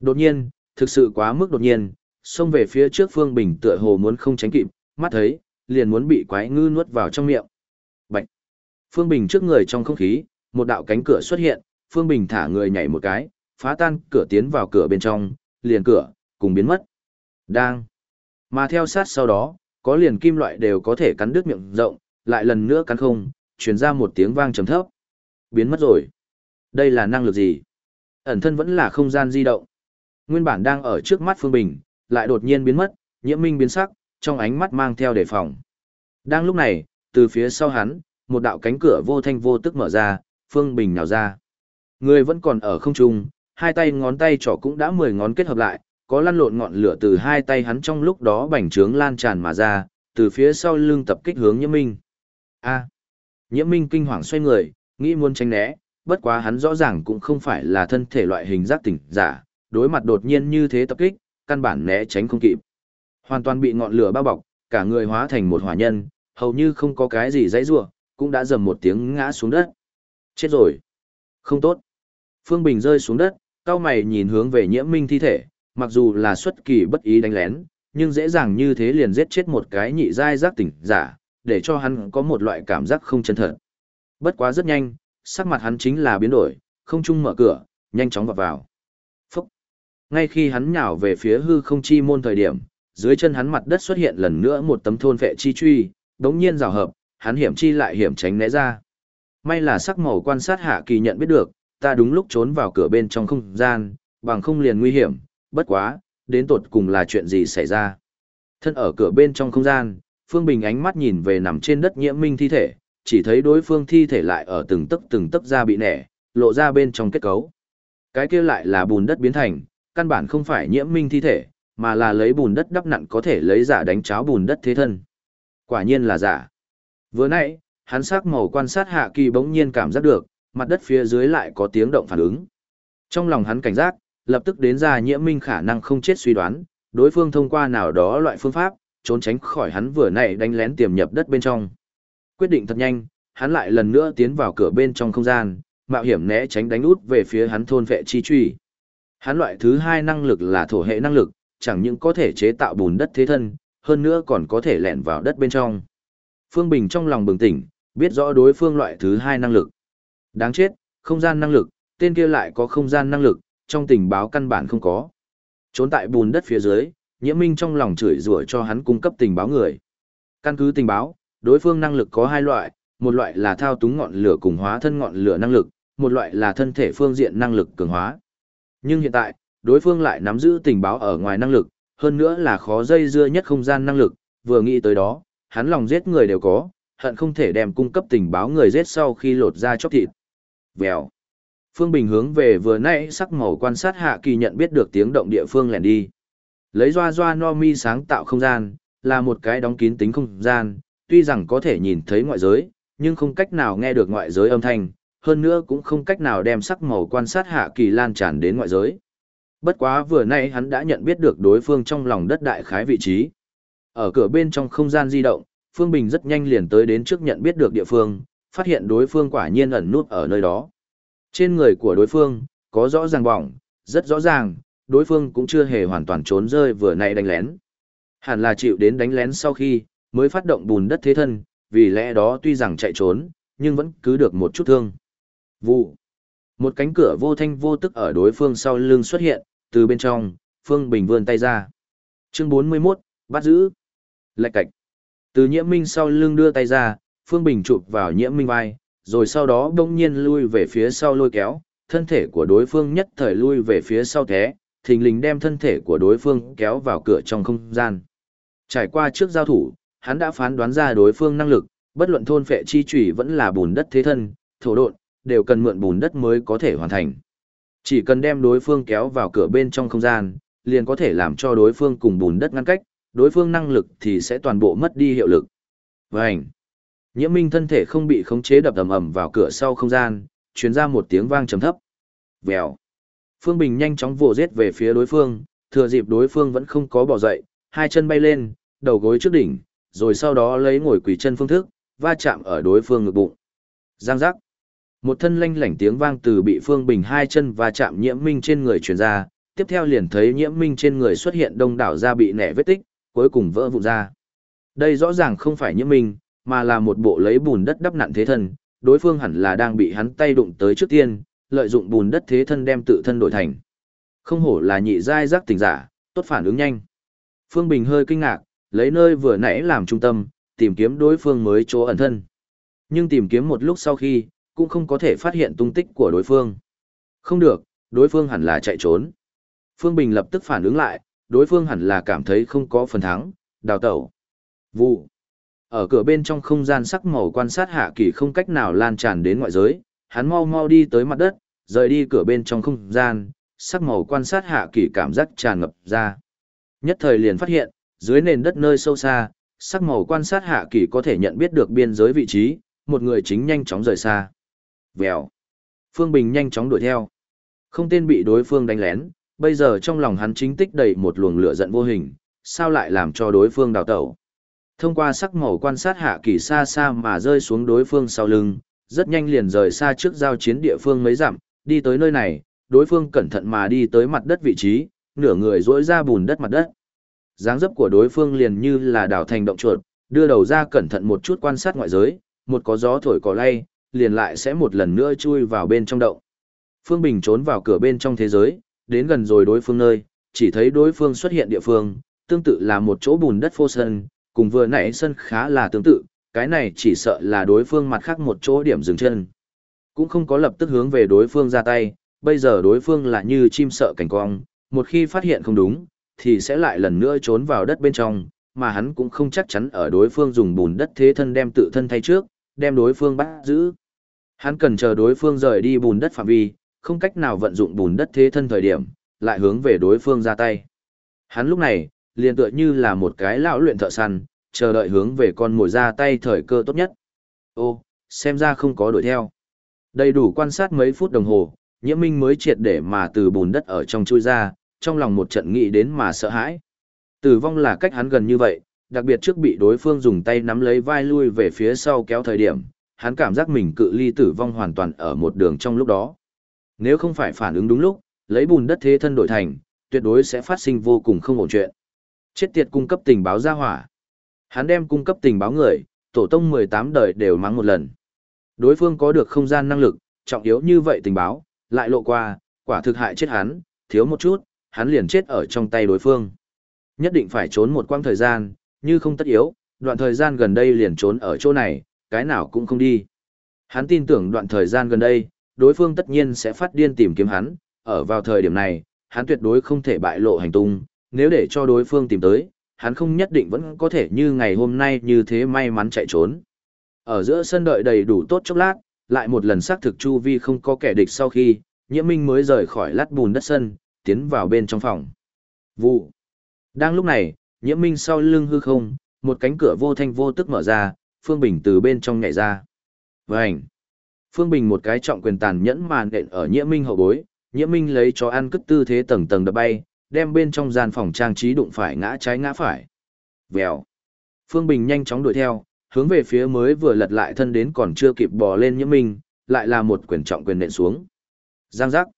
A: Đột nhiên, thực sự quá mức đột nhiên, xông về phía trước Phương Bình tựa hồ muốn không tránh kịp, mắt thấy, liền muốn bị quái ngư nuốt vào trong miệng. Bạch! Phương Bình trước người trong không khí, một đạo cánh cửa xuất hiện, Phương Bình thả người nhảy một cái, phá tan cửa tiến vào cửa bên trong, liền cửa, cùng biến mất. Đang! Mà theo sát sau đó, có liền kim loại đều có thể cắn đứt miệng rộng, lại lần nữa cắn không, truyền ra một tiếng vang trầm thấp. Biến mất rồi. Đây là năng lực gì? Ẩn thân vẫn là không gian di động. Nguyên bản đang ở trước mắt Phương Bình, lại đột nhiên biến mất, nhiễm minh biến sắc, trong ánh mắt mang theo đề phòng. Đang lúc này, từ phía sau hắn, một đạo cánh cửa vô thanh vô tức mở ra, Phương Bình nhào ra. Người vẫn còn ở không trung, hai tay ngón tay trỏ cũng đã mười ngón kết hợp lại, có lăn lộn ngọn lửa từ hai tay hắn trong lúc đó bành trướng lan tràn mà ra, từ phía sau lưng tập kích hướng nhiễm minh. A. Nhiễm Minh kinh hoàng xoay người, nghĩ muốn tránh né, bất quá hắn rõ ràng cũng không phải là thân thể loại hình giác tỉnh giả, đối mặt đột nhiên như thế tập kích, căn bản né tránh không kịp. Hoàn toàn bị ngọn lửa bao bọc, cả người hóa thành một hỏa nhân, hầu như không có cái gì dãy rủa, cũng đã dầm một tiếng ngã xuống đất. Chết rồi. Không tốt. Phương Bình rơi xuống đất, cao mày nhìn hướng về nhiễm minh thi thể, mặc dù là xuất kỳ bất ý đánh lén, nhưng dễ dàng như thế liền giết chết một cái nhị giai giác tỉnh giả, để cho hắn có một loại cảm giác không chân thật. Bất quá rất nhanh, sắc mặt hắn chính là biến đổi, không chung mở cửa, nhanh chóng vào vào. Phúc! Ngay khi hắn nhào về phía hư không chi môn thời điểm, dưới chân hắn mặt đất xuất hiện lần nữa một tấm thôn vệ chi truy, đống nhiên rào hợp, hắn hiểm chi lại hiểm tránh né ra. May là sắc màu quan sát hạ kỳ nhận biết được, ta đúng lúc trốn vào cửa bên trong không gian, bằng không liền nguy hiểm, bất quá, đến tột cùng là chuyện gì xảy ra. Thân ở cửa bên trong không gian, Phương Bình ánh mắt nhìn về nằm trên đất nhiễm minh thi thể, chỉ thấy đối phương thi thể lại ở từng tấc từng tấc ra bị nẻ, lộ ra bên trong kết cấu. Cái kia lại là bùn đất biến thành, căn bản không phải nhiễm minh thi thể, mà là lấy bùn đất đắp nặn có thể lấy giả đánh cháo bùn đất thế thân. Quả nhiên là giả. Vừa nãy, hắn sắc màu quan sát hạ kỳ bỗng nhiên cảm giác được, mặt đất phía dưới lại có tiếng động phản ứng. Trong lòng hắn cảnh giác, lập tức đến ra nhiễm minh khả năng không chết suy đoán, đối phương thông qua nào đó loại phương pháp, trốn tránh khỏi hắn vừa nãy đánh lén tiềm nhập đất bên trong. Quyết định thật nhanh, hắn lại lần nữa tiến vào cửa bên trong không gian, mạo hiểm né tránh đánh út về phía hắn thôn vệ chi truy. Hắn loại thứ hai năng lực là thổ hệ năng lực, chẳng những có thể chế tạo bùn đất thế thân, hơn nữa còn có thể lẻn vào đất bên trong. Phương Bình trong lòng bừng tỉnh, biết rõ đối phương loại thứ hai năng lực. Đáng chết, không gian năng lực, tên kia lại có không gian năng lực, trong tình báo căn bản không có. Trốn tại bùn đất phía dưới, nhiễm minh trong lòng chửi rủa cho hắn cung cấp tình báo người. Căn cứ tình báo, đối phương năng lực có hai loại, một loại là thao túng ngọn lửa cùng hóa thân ngọn lửa năng lực, một loại là thân thể phương diện năng lực cường hóa. Nhưng hiện tại, đối phương lại nắm giữ tình báo ở ngoài năng lực, hơn nữa là khó dây dưa nhất không gian năng lực, vừa nghĩ tới đó, hắn lòng giết người đều có, hận không thể đem cung cấp tình báo người giết sau khi lột ra chóc thịt. Vèo. Phương Bình hướng về vừa nãy sắc màu quan sát hạ kỳ nhận biết được tiếng động địa phương lẻn đi. Lấy doa doa no mi sáng tạo không gian, là một cái đóng kín tính không gian, tuy rằng có thể nhìn thấy ngoại giới, nhưng không cách nào nghe được ngoại giới âm thanh, hơn nữa cũng không cách nào đem sắc màu quan sát hạ kỳ lan tràn đến ngoại giới. Bất quá vừa nay hắn đã nhận biết được đối phương trong lòng đất đại khái vị trí. Ở cửa bên trong không gian di động, Phương Bình rất nhanh liền tới đến trước nhận biết được địa phương, phát hiện đối phương quả nhiên ẩn nút ở nơi đó. Trên người của đối phương, có rõ ràng bỏng, rất rõ ràng, đối phương cũng chưa hề hoàn toàn trốn rơi vừa nãy đánh lén. Hẳn là chịu đến đánh lén sau khi, mới phát động bùn đất thế thân, vì lẽ đó tuy rằng chạy trốn, nhưng vẫn cứ được một chút thương. Vụ. Một cánh cửa vô thanh vô tức ở đối phương sau lưng xuất hiện, từ bên trong, Phương Bình vươn tay ra. Chương 41, bắt giữ. Lạch cạch. Từ nhiễm minh sau lưng đưa tay ra, Phương Bình chụp vào nhiễm minh vai, rồi sau đó đông nhiên lui về phía sau lôi kéo, thân thể của đối phương nhất thời lui về phía sau thế, thình lình đem thân thể của đối phương kéo vào cửa trong không gian. Trải qua trước giao thủ, hắn đã phán đoán ra đối phương năng lực, bất luận thôn phệ chi chủy vẫn là bùn đất thế thân, thổ độn, đều cần mượn bùn đất mới có thể hoàn thành. Chỉ cần đem đối phương kéo vào cửa bên trong không gian, liền có thể làm cho đối phương cùng bùn đất ngăn cách, đối phương năng lực thì sẽ toàn bộ mất đi hiệu lực. Vành. Nhiễm Minh thân thể không bị khống chế đập ầm ầm vào cửa sau không gian, truyền ra một tiếng vang trầm thấp. Vèo. Phương Bình nhanh chóng vồ giết về phía đối phương, thừa dịp đối phương vẫn không có bỏ dậy, hai chân bay lên, đầu gối trước đỉnh, rồi sau đó lấy ngồi quỳ chân phương thức, va chạm ở đối phương ngực bụng. Giang giác. Một thân lanh lảnh tiếng vang từ bị Phương Bình hai chân va chạm nhiễm minh trên người truyền ra, tiếp theo liền thấy nhiễm minh trên người xuất hiện đông đảo da bị nẻ vết tích, cuối cùng vỡ vụn ra. Đây rõ ràng không phải nhiễm minh, mà là một bộ lấy bùn đất đắp nặn thế thân, đối phương hẳn là đang bị hắn tay đụng tới trước tiên, lợi dụng bùn đất thế thân đem tự thân đổi thành. Không hổ là nhị giai giác tình giả, tốt phản ứng nhanh. Phương Bình hơi kinh ngạc, lấy nơi vừa nãy làm trung tâm, tìm kiếm đối phương mới chỗ ẩn thân. Nhưng tìm kiếm một lúc sau khi, cũng không có thể phát hiện tung tích của đối phương. Không được, đối phương hẳn là chạy trốn. Phương Bình lập tức phản ứng lại, đối phương hẳn là cảm thấy không có phần thắng, đào tẩu. Vụ. Ở cửa bên trong không gian sắc màu quan sát hạ kỳ không cách nào lan tràn đến ngoại giới, hắn mau mau đi tới mặt đất, rời đi cửa bên trong không gian, sắc màu quan sát hạ kỳ cảm giác tràn ngập ra. Nhất thời liền phát hiện, dưới nền đất nơi sâu xa, sắc màu quan sát hạ kỳ có thể nhận biết được biên giới vị trí, một người chính nhanh chóng rời xa. Vèo. Phương Bình nhanh chóng đuổi theo. Không tên bị đối phương đánh lén, bây giờ trong lòng hắn chính tích đầy một luồng lửa giận vô hình, sao lại làm cho đối phương đào tẩu. Thông qua sắc màu quan sát hạ kỳ xa xa mà rơi xuống đối phương sau lưng, rất nhanh liền rời xa trước giao chiến địa phương mấy dặm, đi tới nơi này, đối phương cẩn thận mà đi tới mặt đất vị trí, nửa người rỗi ra bùn đất mặt đất dáng dấp của đối phương liền như là đào thành động chuột, đưa đầu ra cẩn thận một chút quan sát ngoại giới, một có gió thổi cỏ lay, liền lại sẽ một lần nữa chui vào bên trong động. Phương Bình trốn vào cửa bên trong thế giới, đến gần rồi đối phương nơi, chỉ thấy đối phương xuất hiện địa phương, tương tự là một chỗ bùn đất phô sân, cùng vừa nãy sân khá là tương tự, cái này chỉ sợ là đối phương mặt khác một chỗ điểm dừng chân. Cũng không có lập tức hướng về đối phương ra tay, bây giờ đối phương là như chim sợ cảnh cong, một khi phát hiện không đúng, thì sẽ lại lần nữa trốn vào đất bên trong, mà hắn cũng không chắc chắn ở đối phương dùng bùn đất thế thân đem tự thân thay trước, đem đối phương bắt giữ. Hắn cần chờ đối phương rời đi bùn đất phạm vi, không cách nào vận dụng bùn đất thế thân thời điểm, lại hướng về đối phương ra tay. Hắn lúc này, liền tựa như là một cái lão luyện thợ săn, chờ đợi hướng về con mồi ra tay thời cơ tốt nhất. Ô, xem ra không có đuổi theo. Đầy đủ quan sát mấy phút đồng hồ, nhiễm minh mới triệt để mà từ bùn đất ở trong chui ra, trong lòng một trận nghĩ đến mà sợ hãi. Tử vong là cách hắn gần như vậy, đặc biệt trước bị đối phương dùng tay nắm lấy vai lui về phía sau kéo thời điểm, hắn cảm giác mình cự ly tử vong hoàn toàn ở một đường trong lúc đó. Nếu không phải phản ứng đúng lúc, lấy bùn đất thế thân đổi thành, tuyệt đối sẽ phát sinh vô cùng không ổn chuyện. Chết tiệt cung cấp tình báo ra hỏa. Hắn đem cung cấp tình báo người, tổ tông 18 đời đều mắng một lần. Đối phương có được không gian năng lực, trọng yếu như vậy tình báo, lại lộ qua, quả thực hại chết hắn, thiếu một chút, hắn liền chết ở trong tay đối phương. Nhất định phải trốn một quãng thời gian, như không tất yếu, đoạn thời gian gần đây liền trốn ở chỗ này, cái nào cũng không đi. Hắn tin tưởng đoạn thời gian gần đây, đối phương tất nhiên sẽ phát điên tìm kiếm hắn, ở vào thời điểm này, hắn tuyệt đối không thể bại lộ hành tung, nếu để cho đối phương tìm tới, hắn không nhất định vẫn có thể như ngày hôm nay như thế may mắn chạy trốn. Ở giữa sân đợi đầy đủ tốt chốc lát, lại một lần xác thực chu vi không có kẻ địch sau khi, nhiễm minh mới rời khỏi lát bùn đất sân, tiến vào bên trong phòng. Vụ. Đang lúc này, nhiễm minh sau lưng hư không, một cánh cửa vô thanh vô tức mở ra, Phương Bình từ bên trong nhảy ra. Vânh! Phương Bình một cái trọng quyền tàn nhẫn màn đện ở nhiễm minh hậu bối, nhiễm minh lấy cho ăn cất tư thế tầng tầng đập bay, đem bên trong gian phòng trang trí đụng phải ngã trái ngã phải. Vèo! Phương Bình nhanh chóng đuổi theo, hướng về phía mới vừa lật lại thân đến còn chưa kịp bò lên nhiễm minh, lại là một quyền trọng quyền nện xuống. Giang giác!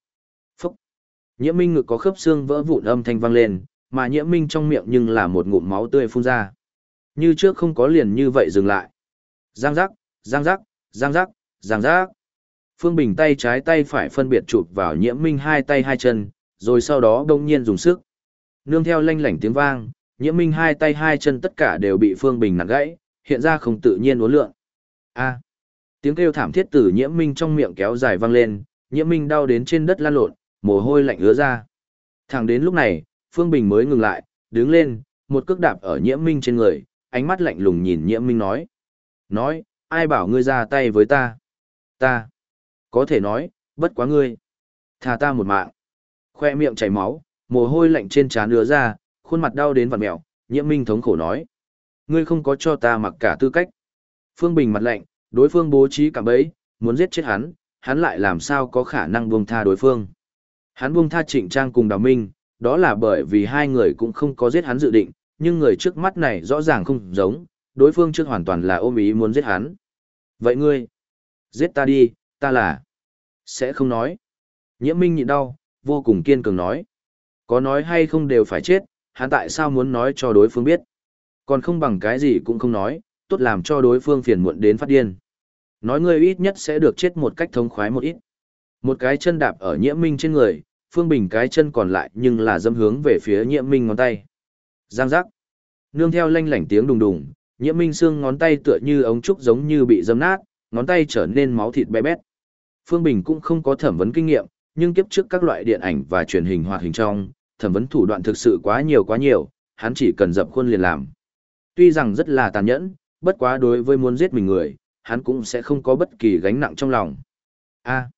A: Nhiễm minh ngực có khớp xương vỡ vụn âm thanh vang lên, mà nhiễm minh trong miệng nhưng là một ngụm máu tươi phun ra. Như trước không có liền như vậy dừng lại. Giang giác, giang giác, giang giác, giang giác. Phương Bình tay trái tay phải phân biệt chụp vào nhiễm minh hai tay hai chân, rồi sau đó đông nhiên dùng sức. Nương theo lanh lảnh tiếng vang, nhiễm minh hai tay hai chân tất cả đều bị Phương Bình nặng gãy, hiện ra không tự nhiên uốn lượn. A. Tiếng kêu thảm thiết từ nhiễm minh trong miệng kéo dài vang lên, nhiễm minh đau đến trên đất lăn lộn, mồ hôi lạnh ứa ra. Thẳng đến lúc này, Phương Bình mới ngừng lại, đứng lên, một cước đạp ở nhiễm minh trên người, ánh mắt lạnh lùng nhìn nhiễm minh nói. Nói, ai bảo ngươi ra tay với ta? Ta. Có thể nói, bất quá ngươi. Thà ta một mạng. Khoe miệng chảy máu, mồ hôi lạnh trên trán ứa ra, khuôn mặt đau đến vặn mẹo, nhiễm minh thống khổ nói. Ngươi không có cho ta mặc cả tư cách. Phương Bình mặt lạnh, đối phương bố trí cả bấy, muốn giết chết hắn, hắn lại làm sao có khả năng buông tha đối phương. Hắn buông tha trịnh trang cùng đào minh, đó là bởi vì hai người cũng không có giết hắn dự định, nhưng người trước mắt này rõ ràng không giống, đối phương trước hoàn toàn là ôm ý muốn giết hắn. Vậy ngươi, giết ta đi, ta là, sẽ không nói. Nhiễm minh nhịn đau, vô cùng kiên cường nói. Có nói hay không đều phải chết, hắn tại sao muốn nói cho đối phương biết. Còn không bằng cái gì cũng không nói, tốt làm cho đối phương phiền muộn đến phát điên. Nói ngươi ít nhất sẽ được chết một cách thống khoái một ít. Một cái chân đạp ở nhiễm minh trên người, Phương Bình cái chân còn lại nhưng là dâm hướng về phía nhiễm minh ngón tay. Giang giác. Nương theo lanh lảnh tiếng đùng đùng, nhiễm minh xương ngón tay tựa như ống trúc giống như bị dâm nát, ngón tay trở nên máu thịt bé bét. Phương Bình cũng không có thẩm vấn kinh nghiệm, nhưng kiếp trước các loại điện ảnh và truyền hình hoạt hình trong, thẩm vấn thủ đoạn thực sự quá nhiều quá nhiều, hắn chỉ cần dập khuôn liền làm. Tuy rằng rất là tàn nhẫn, bất quá đối với muốn giết mình người, hắn cũng sẽ không có bất kỳ gánh nặng trong lòng. A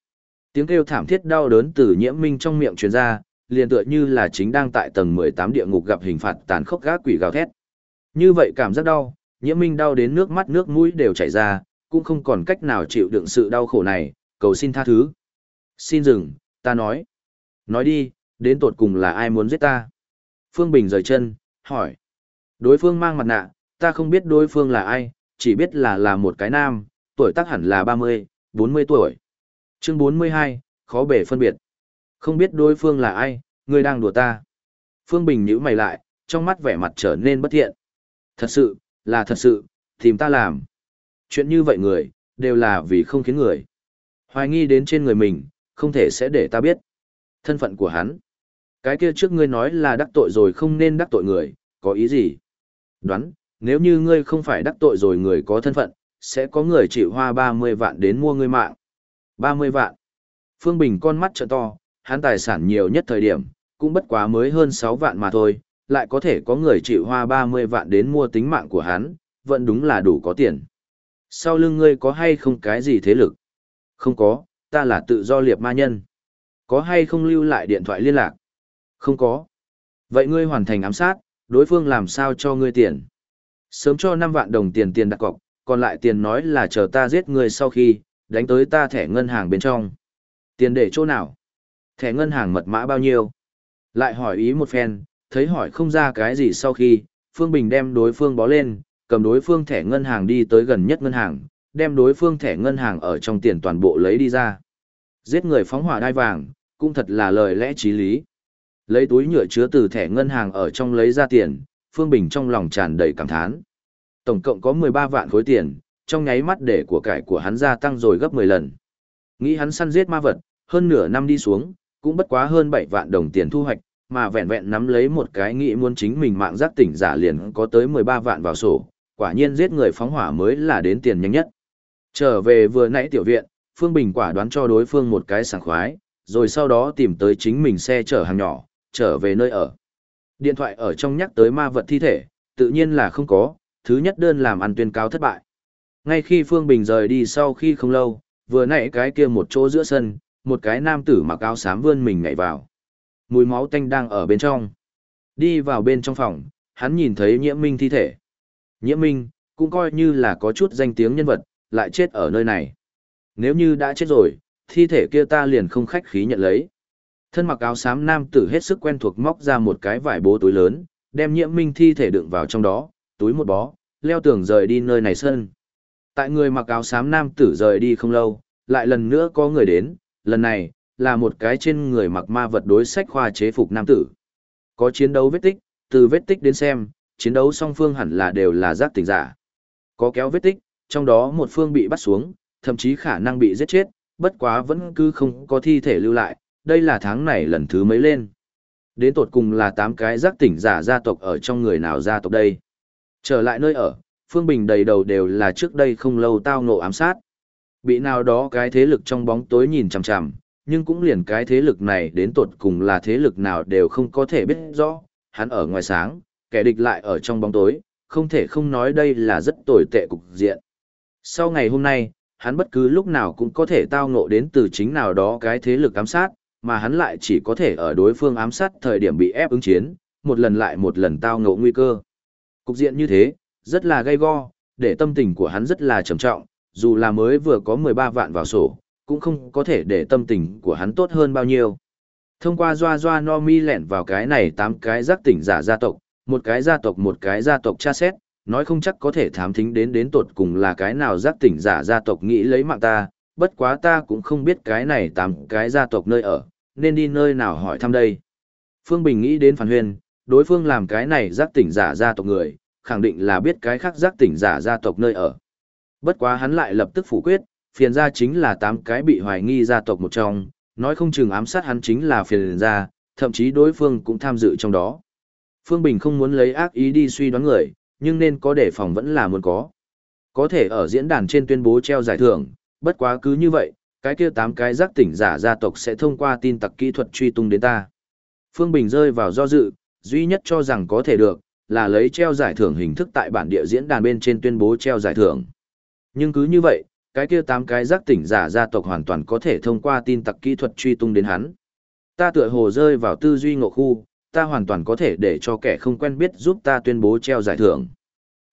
A: tiếng kêu thảm thiết đau đớn từ nhiễm minh trong miệng truyền ra, liền tựa như là chính đang tại tầng 18 địa ngục gặp hình phạt tàn khốc gác quỷ gào thét. Như vậy cảm giác đau, nhiễm minh đau đến nước mắt nước mũi đều chảy ra, cũng không còn cách nào chịu đựng sự đau khổ này, cầu xin tha thứ. Xin dừng, ta nói. Nói đi, đến tột cùng là ai muốn giết ta? Phương Bình rời chân, hỏi. Đối phương mang mặt nạ, ta không biết đối phương là ai, chỉ biết là là một cái nam, tuổi tác hẳn là 30, 40 tuổi. Chương 42, khó bể phân biệt. Không biết đối phương là ai, người đang đùa ta. Phương Bình nhíu mày lại, trong mắt vẻ mặt trở nên bất thiện. Thật sự, là thật sự, tìm ta làm. Chuyện như vậy người, đều là vì không khiến người. Hoài nghi đến trên người mình, không thể sẽ để ta biết. Thân phận của hắn. Cái kia trước ngươi nói là đắc tội rồi không nên đắc tội người, có ý gì? Đoán, nếu như ngươi không phải đắc tội rồi người có thân phận, sẽ có người chịu hoa 30 vạn đến mua ngươi mạng. 30 vạn. Phương Bình con mắt trợ to, hắn tài sản nhiều nhất thời điểm, cũng bất quá mới hơn 6 vạn mà thôi, lại có thể có người chịu hoa 30 vạn đến mua tính mạng của hắn, vẫn đúng là đủ có tiền. Sau lưng ngươi có hay không cái gì thế lực? Không có, ta là tự do liệp ma nhân. Có hay không lưu lại điện thoại liên lạc? Không có. Vậy ngươi hoàn thành ám sát, đối phương làm sao cho ngươi tiền? Sớm cho 5 vạn đồng tiền tiền đặt cọc, còn lại tiền nói là chờ ta giết ngươi sau khi, đánh tới ta thẻ ngân hàng bên trong. Tiền để chỗ nào? Thẻ ngân hàng mật mã bao nhiêu? Lại hỏi ý một phen, thấy hỏi không ra cái gì sau khi, Phương Bình đem đối phương bó lên, cầm đối phương thẻ ngân hàng đi tới gần nhất ngân hàng, đem đối phương thẻ ngân hàng ở trong tiền toàn bộ lấy đi ra. Giết người phóng hỏa đai vàng, cũng thật là lời lẽ trí lý. Lấy túi nhựa chứa từ thẻ ngân hàng ở trong lấy ra tiền, Phương Bình trong lòng tràn đầy cảm thán. Tổng cộng có 13 vạn khối tiền, trong nháy mắt để của cải của hắn gia tăng rồi gấp 10 lần. Nghĩ hắn săn giết ma vật, hơn nửa năm đi xuống, cũng bất quá hơn 7 vạn đồng tiền thu hoạch, mà vẹn vẹn nắm lấy một cái nghĩ muốn chính mình mạng giác tỉnh giả liền có tới 13 vạn vào sổ, quả nhiên giết người phóng hỏa mới là đến tiền nhanh nhất. Trở về vừa nãy tiểu viện, Phương Bình quả đoán cho đối phương một cái sảng khoái, rồi sau đó tìm tới chính mình xe chở hàng nhỏ, trở về nơi ở. Điện thoại ở trong nhắc tới ma vật thi thể, tự nhiên là không có, thứ nhất đơn làm ăn tuyên cáo thất bại. Ngay khi Phương Bình rời đi sau khi không lâu, vừa nãy cái kia một chỗ giữa sân, một cái nam tử mặc áo xám vươn mình nhảy vào. Mùi máu tanh đang ở bên trong. Đi vào bên trong phòng, hắn nhìn thấy nhiễm minh thi thể. Nhiễm minh, cũng coi như là có chút danh tiếng nhân vật, lại chết ở nơi này. Nếu như đã chết rồi, thi thể kia ta liền không khách khí nhận lấy. Thân mặc áo xám nam tử hết sức quen thuộc móc ra một cái vải bố túi lớn, đem nhiễm minh thi thể đựng vào trong đó, túi một bó, leo tường rời đi nơi này sân. Tại người mặc áo xám nam tử rời đi không lâu, lại lần nữa có người đến, lần này, là một cái trên người mặc ma vật đối sách khoa chế phục nam tử. Có chiến đấu vết tích, từ vết tích đến xem, chiến đấu song phương hẳn là đều là giác tỉnh giả. Có kéo vết tích, trong đó một phương bị bắt xuống, thậm chí khả năng bị giết chết, bất quá vẫn cứ không có thi thể lưu lại, đây là tháng này lần thứ mấy lên. Đến tột cùng là 8 cái giác tỉnh giả gia tộc ở trong người nào gia tộc đây. Trở lại nơi ở, Phương Bình đầy đầu đều là trước đây không lâu tao ngộ ám sát. Bị nào đó cái thế lực trong bóng tối nhìn chằm chằm, nhưng cũng liền cái thế lực này đến tột cùng là thế lực nào đều không có thể biết rõ, hắn ở ngoài sáng, kẻ địch lại ở trong bóng tối, không thể không nói đây là rất tồi tệ cục diện. Sau ngày hôm nay, hắn bất cứ lúc nào cũng có thể tao ngộ đến từ chính nào đó cái thế lực ám sát, mà hắn lại chỉ có thể ở đối phương ám sát thời điểm bị ép ứng chiến, một lần lại một lần tao ngộ nguy cơ. Cục diện như thế, rất là gay go, để tâm tình của hắn rất là trầm trọng, dù là mới vừa có 13 vạn vào sổ, cũng không có thể để tâm tình của hắn tốt hơn bao nhiêu. Thông qua doa doa no mi lẹn vào cái này tám cái giác tỉnh giả gia tộc, một cái gia tộc một cái gia tộc tra xét, nói không chắc có thể thám thính đến đến tột cùng là cái nào giác tỉnh giả gia tộc nghĩ lấy mạng ta, bất quá ta cũng không biết cái này tám cái gia tộc nơi ở, nên đi nơi nào hỏi thăm đây. Phương Bình nghĩ đến phản huyền, đối phương làm cái này giác tỉnh giả gia tộc người, khẳng định là biết cái khác giác tỉnh giả gia tộc nơi ở. Bất quá hắn lại lập tức phủ quyết, phiền gia chính là tám cái bị hoài nghi gia tộc một trong, nói không chừng ám sát hắn chính là phiền gia, thậm chí đối phương cũng tham dự trong đó. Phương Bình không muốn lấy ác ý đi suy đoán người, nhưng nên có đề phòng vẫn là muốn có. Có thể ở diễn đàn trên tuyên bố treo giải thưởng, bất quá cứ như vậy, cái kia tám cái giác tỉnh giả gia tộc sẽ thông qua tin tặc kỹ thuật truy tung đến ta. Phương Bình rơi vào do dự, duy nhất cho rằng có thể được, là lấy treo giải thưởng hình thức tại bản địa diễn đàn bên trên tuyên bố treo giải thưởng. Nhưng cứ như vậy, cái kia tám cái giác tỉnh giả gia tộc hoàn toàn có thể thông qua tin tặc kỹ thuật truy tung đến hắn. Ta tựa hồ rơi vào tư duy ngộ khu, ta hoàn toàn có thể để cho kẻ không quen biết giúp ta tuyên bố treo giải thưởng.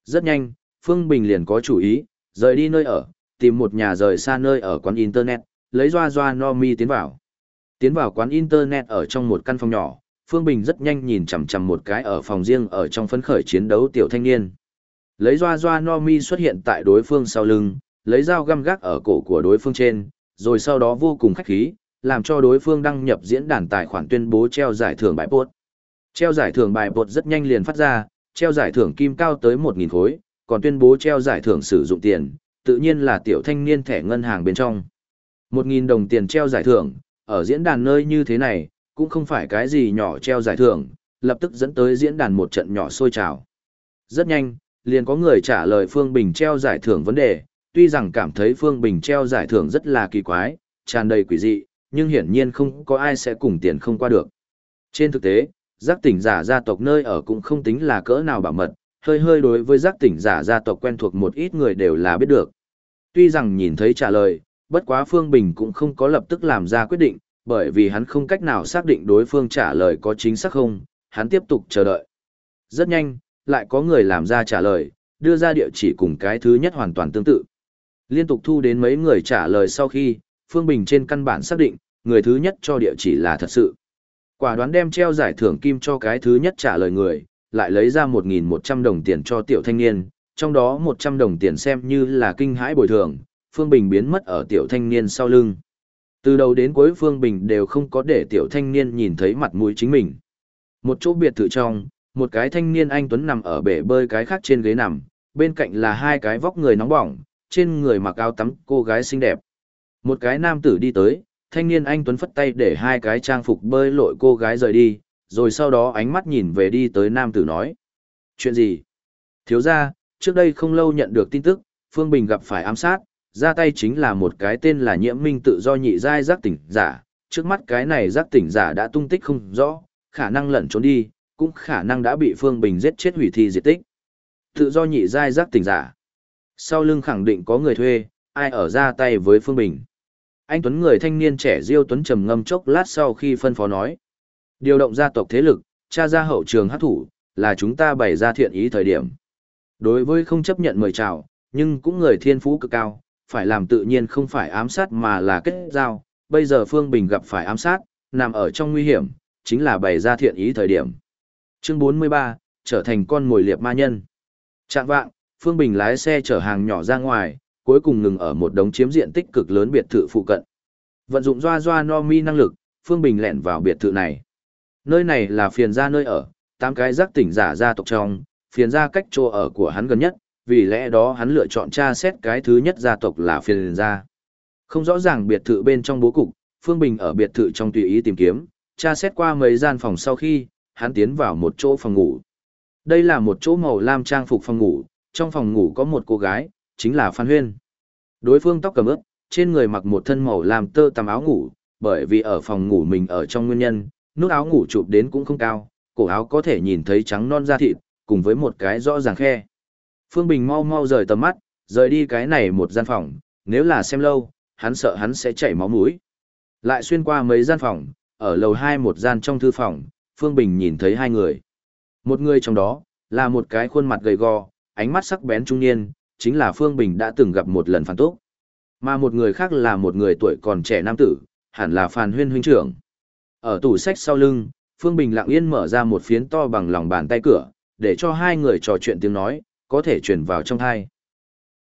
A: Rất nhanh, Phương Bình liền có chủ ý, rời đi nơi ở, tìm một nhà rời xa nơi ở quán Internet, lấy doa doa no mi tiến vào. Tiến vào quán Internet ở trong một căn phòng nhỏ, Phương Bình rất nhanh nhìn chằm chằm một cái ở phòng riêng ở trong phấn khởi chiến đấu tiểu thanh niên. Lấy doa doa no mi xuất hiện tại đối phương sau lưng, lấy dao găm gác ở cổ của đối phương trên, rồi sau đó vô cùng khách khí, làm cho đối phương đăng nhập diễn đàn tài khoản tuyên bố treo giải thưởng bài bột. Treo giải thưởng bài bột rất nhanh liền phát ra, treo giải thưởng kim cao tới 1.000 khối, còn tuyên bố treo giải thưởng sử dụng tiền, tự nhiên là tiểu thanh niên thẻ ngân hàng bên trong. 1.000 đồng tiền treo giải thưởng, ở diễn đàn nơi như thế này, cũng không phải cái gì nhỏ treo giải thưởng, lập tức dẫn tới diễn đàn một trận nhỏ sôi trào. Rất nhanh, liền có người trả lời Phương Bình treo giải thưởng vấn đề, tuy rằng cảm thấy Phương Bình treo giải thưởng rất là kỳ quái, tràn đầy quỷ dị, nhưng hiển nhiên không có ai sẽ cùng tiền không qua được. Trên thực tế, giác tỉnh giả gia tộc nơi ở cũng không tính là cỡ nào bảo mật, hơi hơi đối với giác tỉnh giả gia tộc quen thuộc một ít người đều là biết được. Tuy rằng nhìn thấy trả lời, bất quá Phương Bình cũng không có lập tức làm ra quyết định, bởi vì hắn không cách nào xác định đối phương trả lời có chính xác không, hắn tiếp tục chờ đợi. Rất nhanh, lại có người làm ra trả lời, đưa ra địa chỉ cùng cái thứ nhất hoàn toàn tương tự. Liên tục thu đến mấy người trả lời sau khi, Phương Bình trên căn bản xác định, người thứ nhất cho địa chỉ là thật sự. Quả đoán đem treo giải thưởng kim cho cái thứ nhất trả lời người, lại lấy ra 1.100 đồng tiền cho tiểu thanh niên, trong đó 100 đồng tiền xem như là kinh hãi bồi thường, Phương Bình biến mất ở tiểu thanh niên sau lưng. Từ đầu đến cuối Phương Bình đều không có để tiểu thanh niên nhìn thấy mặt mũi chính mình. Một chỗ biệt thự trong, một cái thanh niên anh Tuấn nằm ở bể bơi cái khác trên ghế nằm, bên cạnh là hai cái vóc người nóng bỏng, trên người mặc áo tắm cô gái xinh đẹp. Một cái nam tử đi tới, thanh niên anh Tuấn phất tay để hai cái trang phục bơi lội cô gái rời đi, rồi sau đó ánh mắt nhìn về đi tới nam tử nói. Chuyện gì? Thiếu ra, trước đây không lâu nhận được tin tức, Phương Bình gặp phải ám sát, ra tay chính là một cái tên là nhiễm minh tự do nhị giai giác tỉnh giả, trước mắt cái này giác tỉnh giả đã tung tích không rõ, khả năng lẩn trốn đi, cũng khả năng đã bị Phương Bình giết chết hủy thi diệt tích. Tự do nhị giai giác tỉnh giả. Sau lưng khẳng định có người thuê, ai ở ra tay với Phương Bình. Anh Tuấn người thanh niên trẻ Diêu Tuấn trầm ngâm chốc lát sau khi phân phó nói. Điều động gia tộc thế lực, cha ra hậu trường hát thủ, là chúng ta bày ra thiện ý thời điểm. Đối với không chấp nhận mời chào, nhưng cũng người thiên phú cực cao, phải làm tự nhiên không phải ám sát mà là kết giao. Bây giờ Phương Bình gặp phải ám sát, nằm ở trong nguy hiểm, chính là bày ra thiện ý thời điểm. Chương 43, trở thành con mồi liệp ma nhân. Trạng vạng, Phương Bình lái xe chở hàng nhỏ ra ngoài, cuối cùng ngừng ở một đống chiếm diện tích cực lớn biệt thự phụ cận. Vận dụng doa doa no mi năng lực, Phương Bình lẻn vào biệt thự này. Nơi này là phiền gia nơi ở, tám cái giác tỉnh giả gia tộc trong, phiền gia cách chỗ ở của hắn gần nhất, vì lẽ đó hắn lựa chọn tra xét cái thứ nhất gia tộc là phiền gia. Không rõ ràng biệt thự bên trong bố cục, Phương Bình ở biệt thự trong tùy ý tìm kiếm, tra xét qua mấy gian phòng sau khi, hắn tiến vào một chỗ phòng ngủ. Đây là một chỗ màu lam trang phục phòng ngủ, trong phòng ngủ có một cô gái, chính là Phan Huyên. Đối phương tóc cầm ướt, trên người mặc một thân màu lam tơ tằm áo ngủ, bởi vì ở phòng ngủ mình ở trong nguyên nhân, nút áo ngủ chụp đến cũng không cao, cổ áo có thể nhìn thấy trắng non da thịt, cùng với một cái rõ ràng khe. Phương Bình mau mau rời tầm mắt, rời đi cái này một gian phòng, nếu là xem lâu, hắn sợ hắn sẽ chảy máu mũi. Lại xuyên qua mấy gian phòng, ở lầu 2 một gian trong thư phòng, Phương Bình nhìn thấy hai người. Một người trong đó, là một cái khuôn mặt gầy gò, ánh mắt sắc bén trung niên, chính là Phương Bình đã từng gặp một lần phản túc. Mà một người khác là một người tuổi còn trẻ nam tử, hẳn là Phan Huyên huynh trưởng. Ở tủ sách sau lưng, Phương Bình lặng yên mở ra một phiến to bằng lòng bàn tay cửa, để cho hai người trò chuyện tiếng nói, có thể truyền vào trong thai.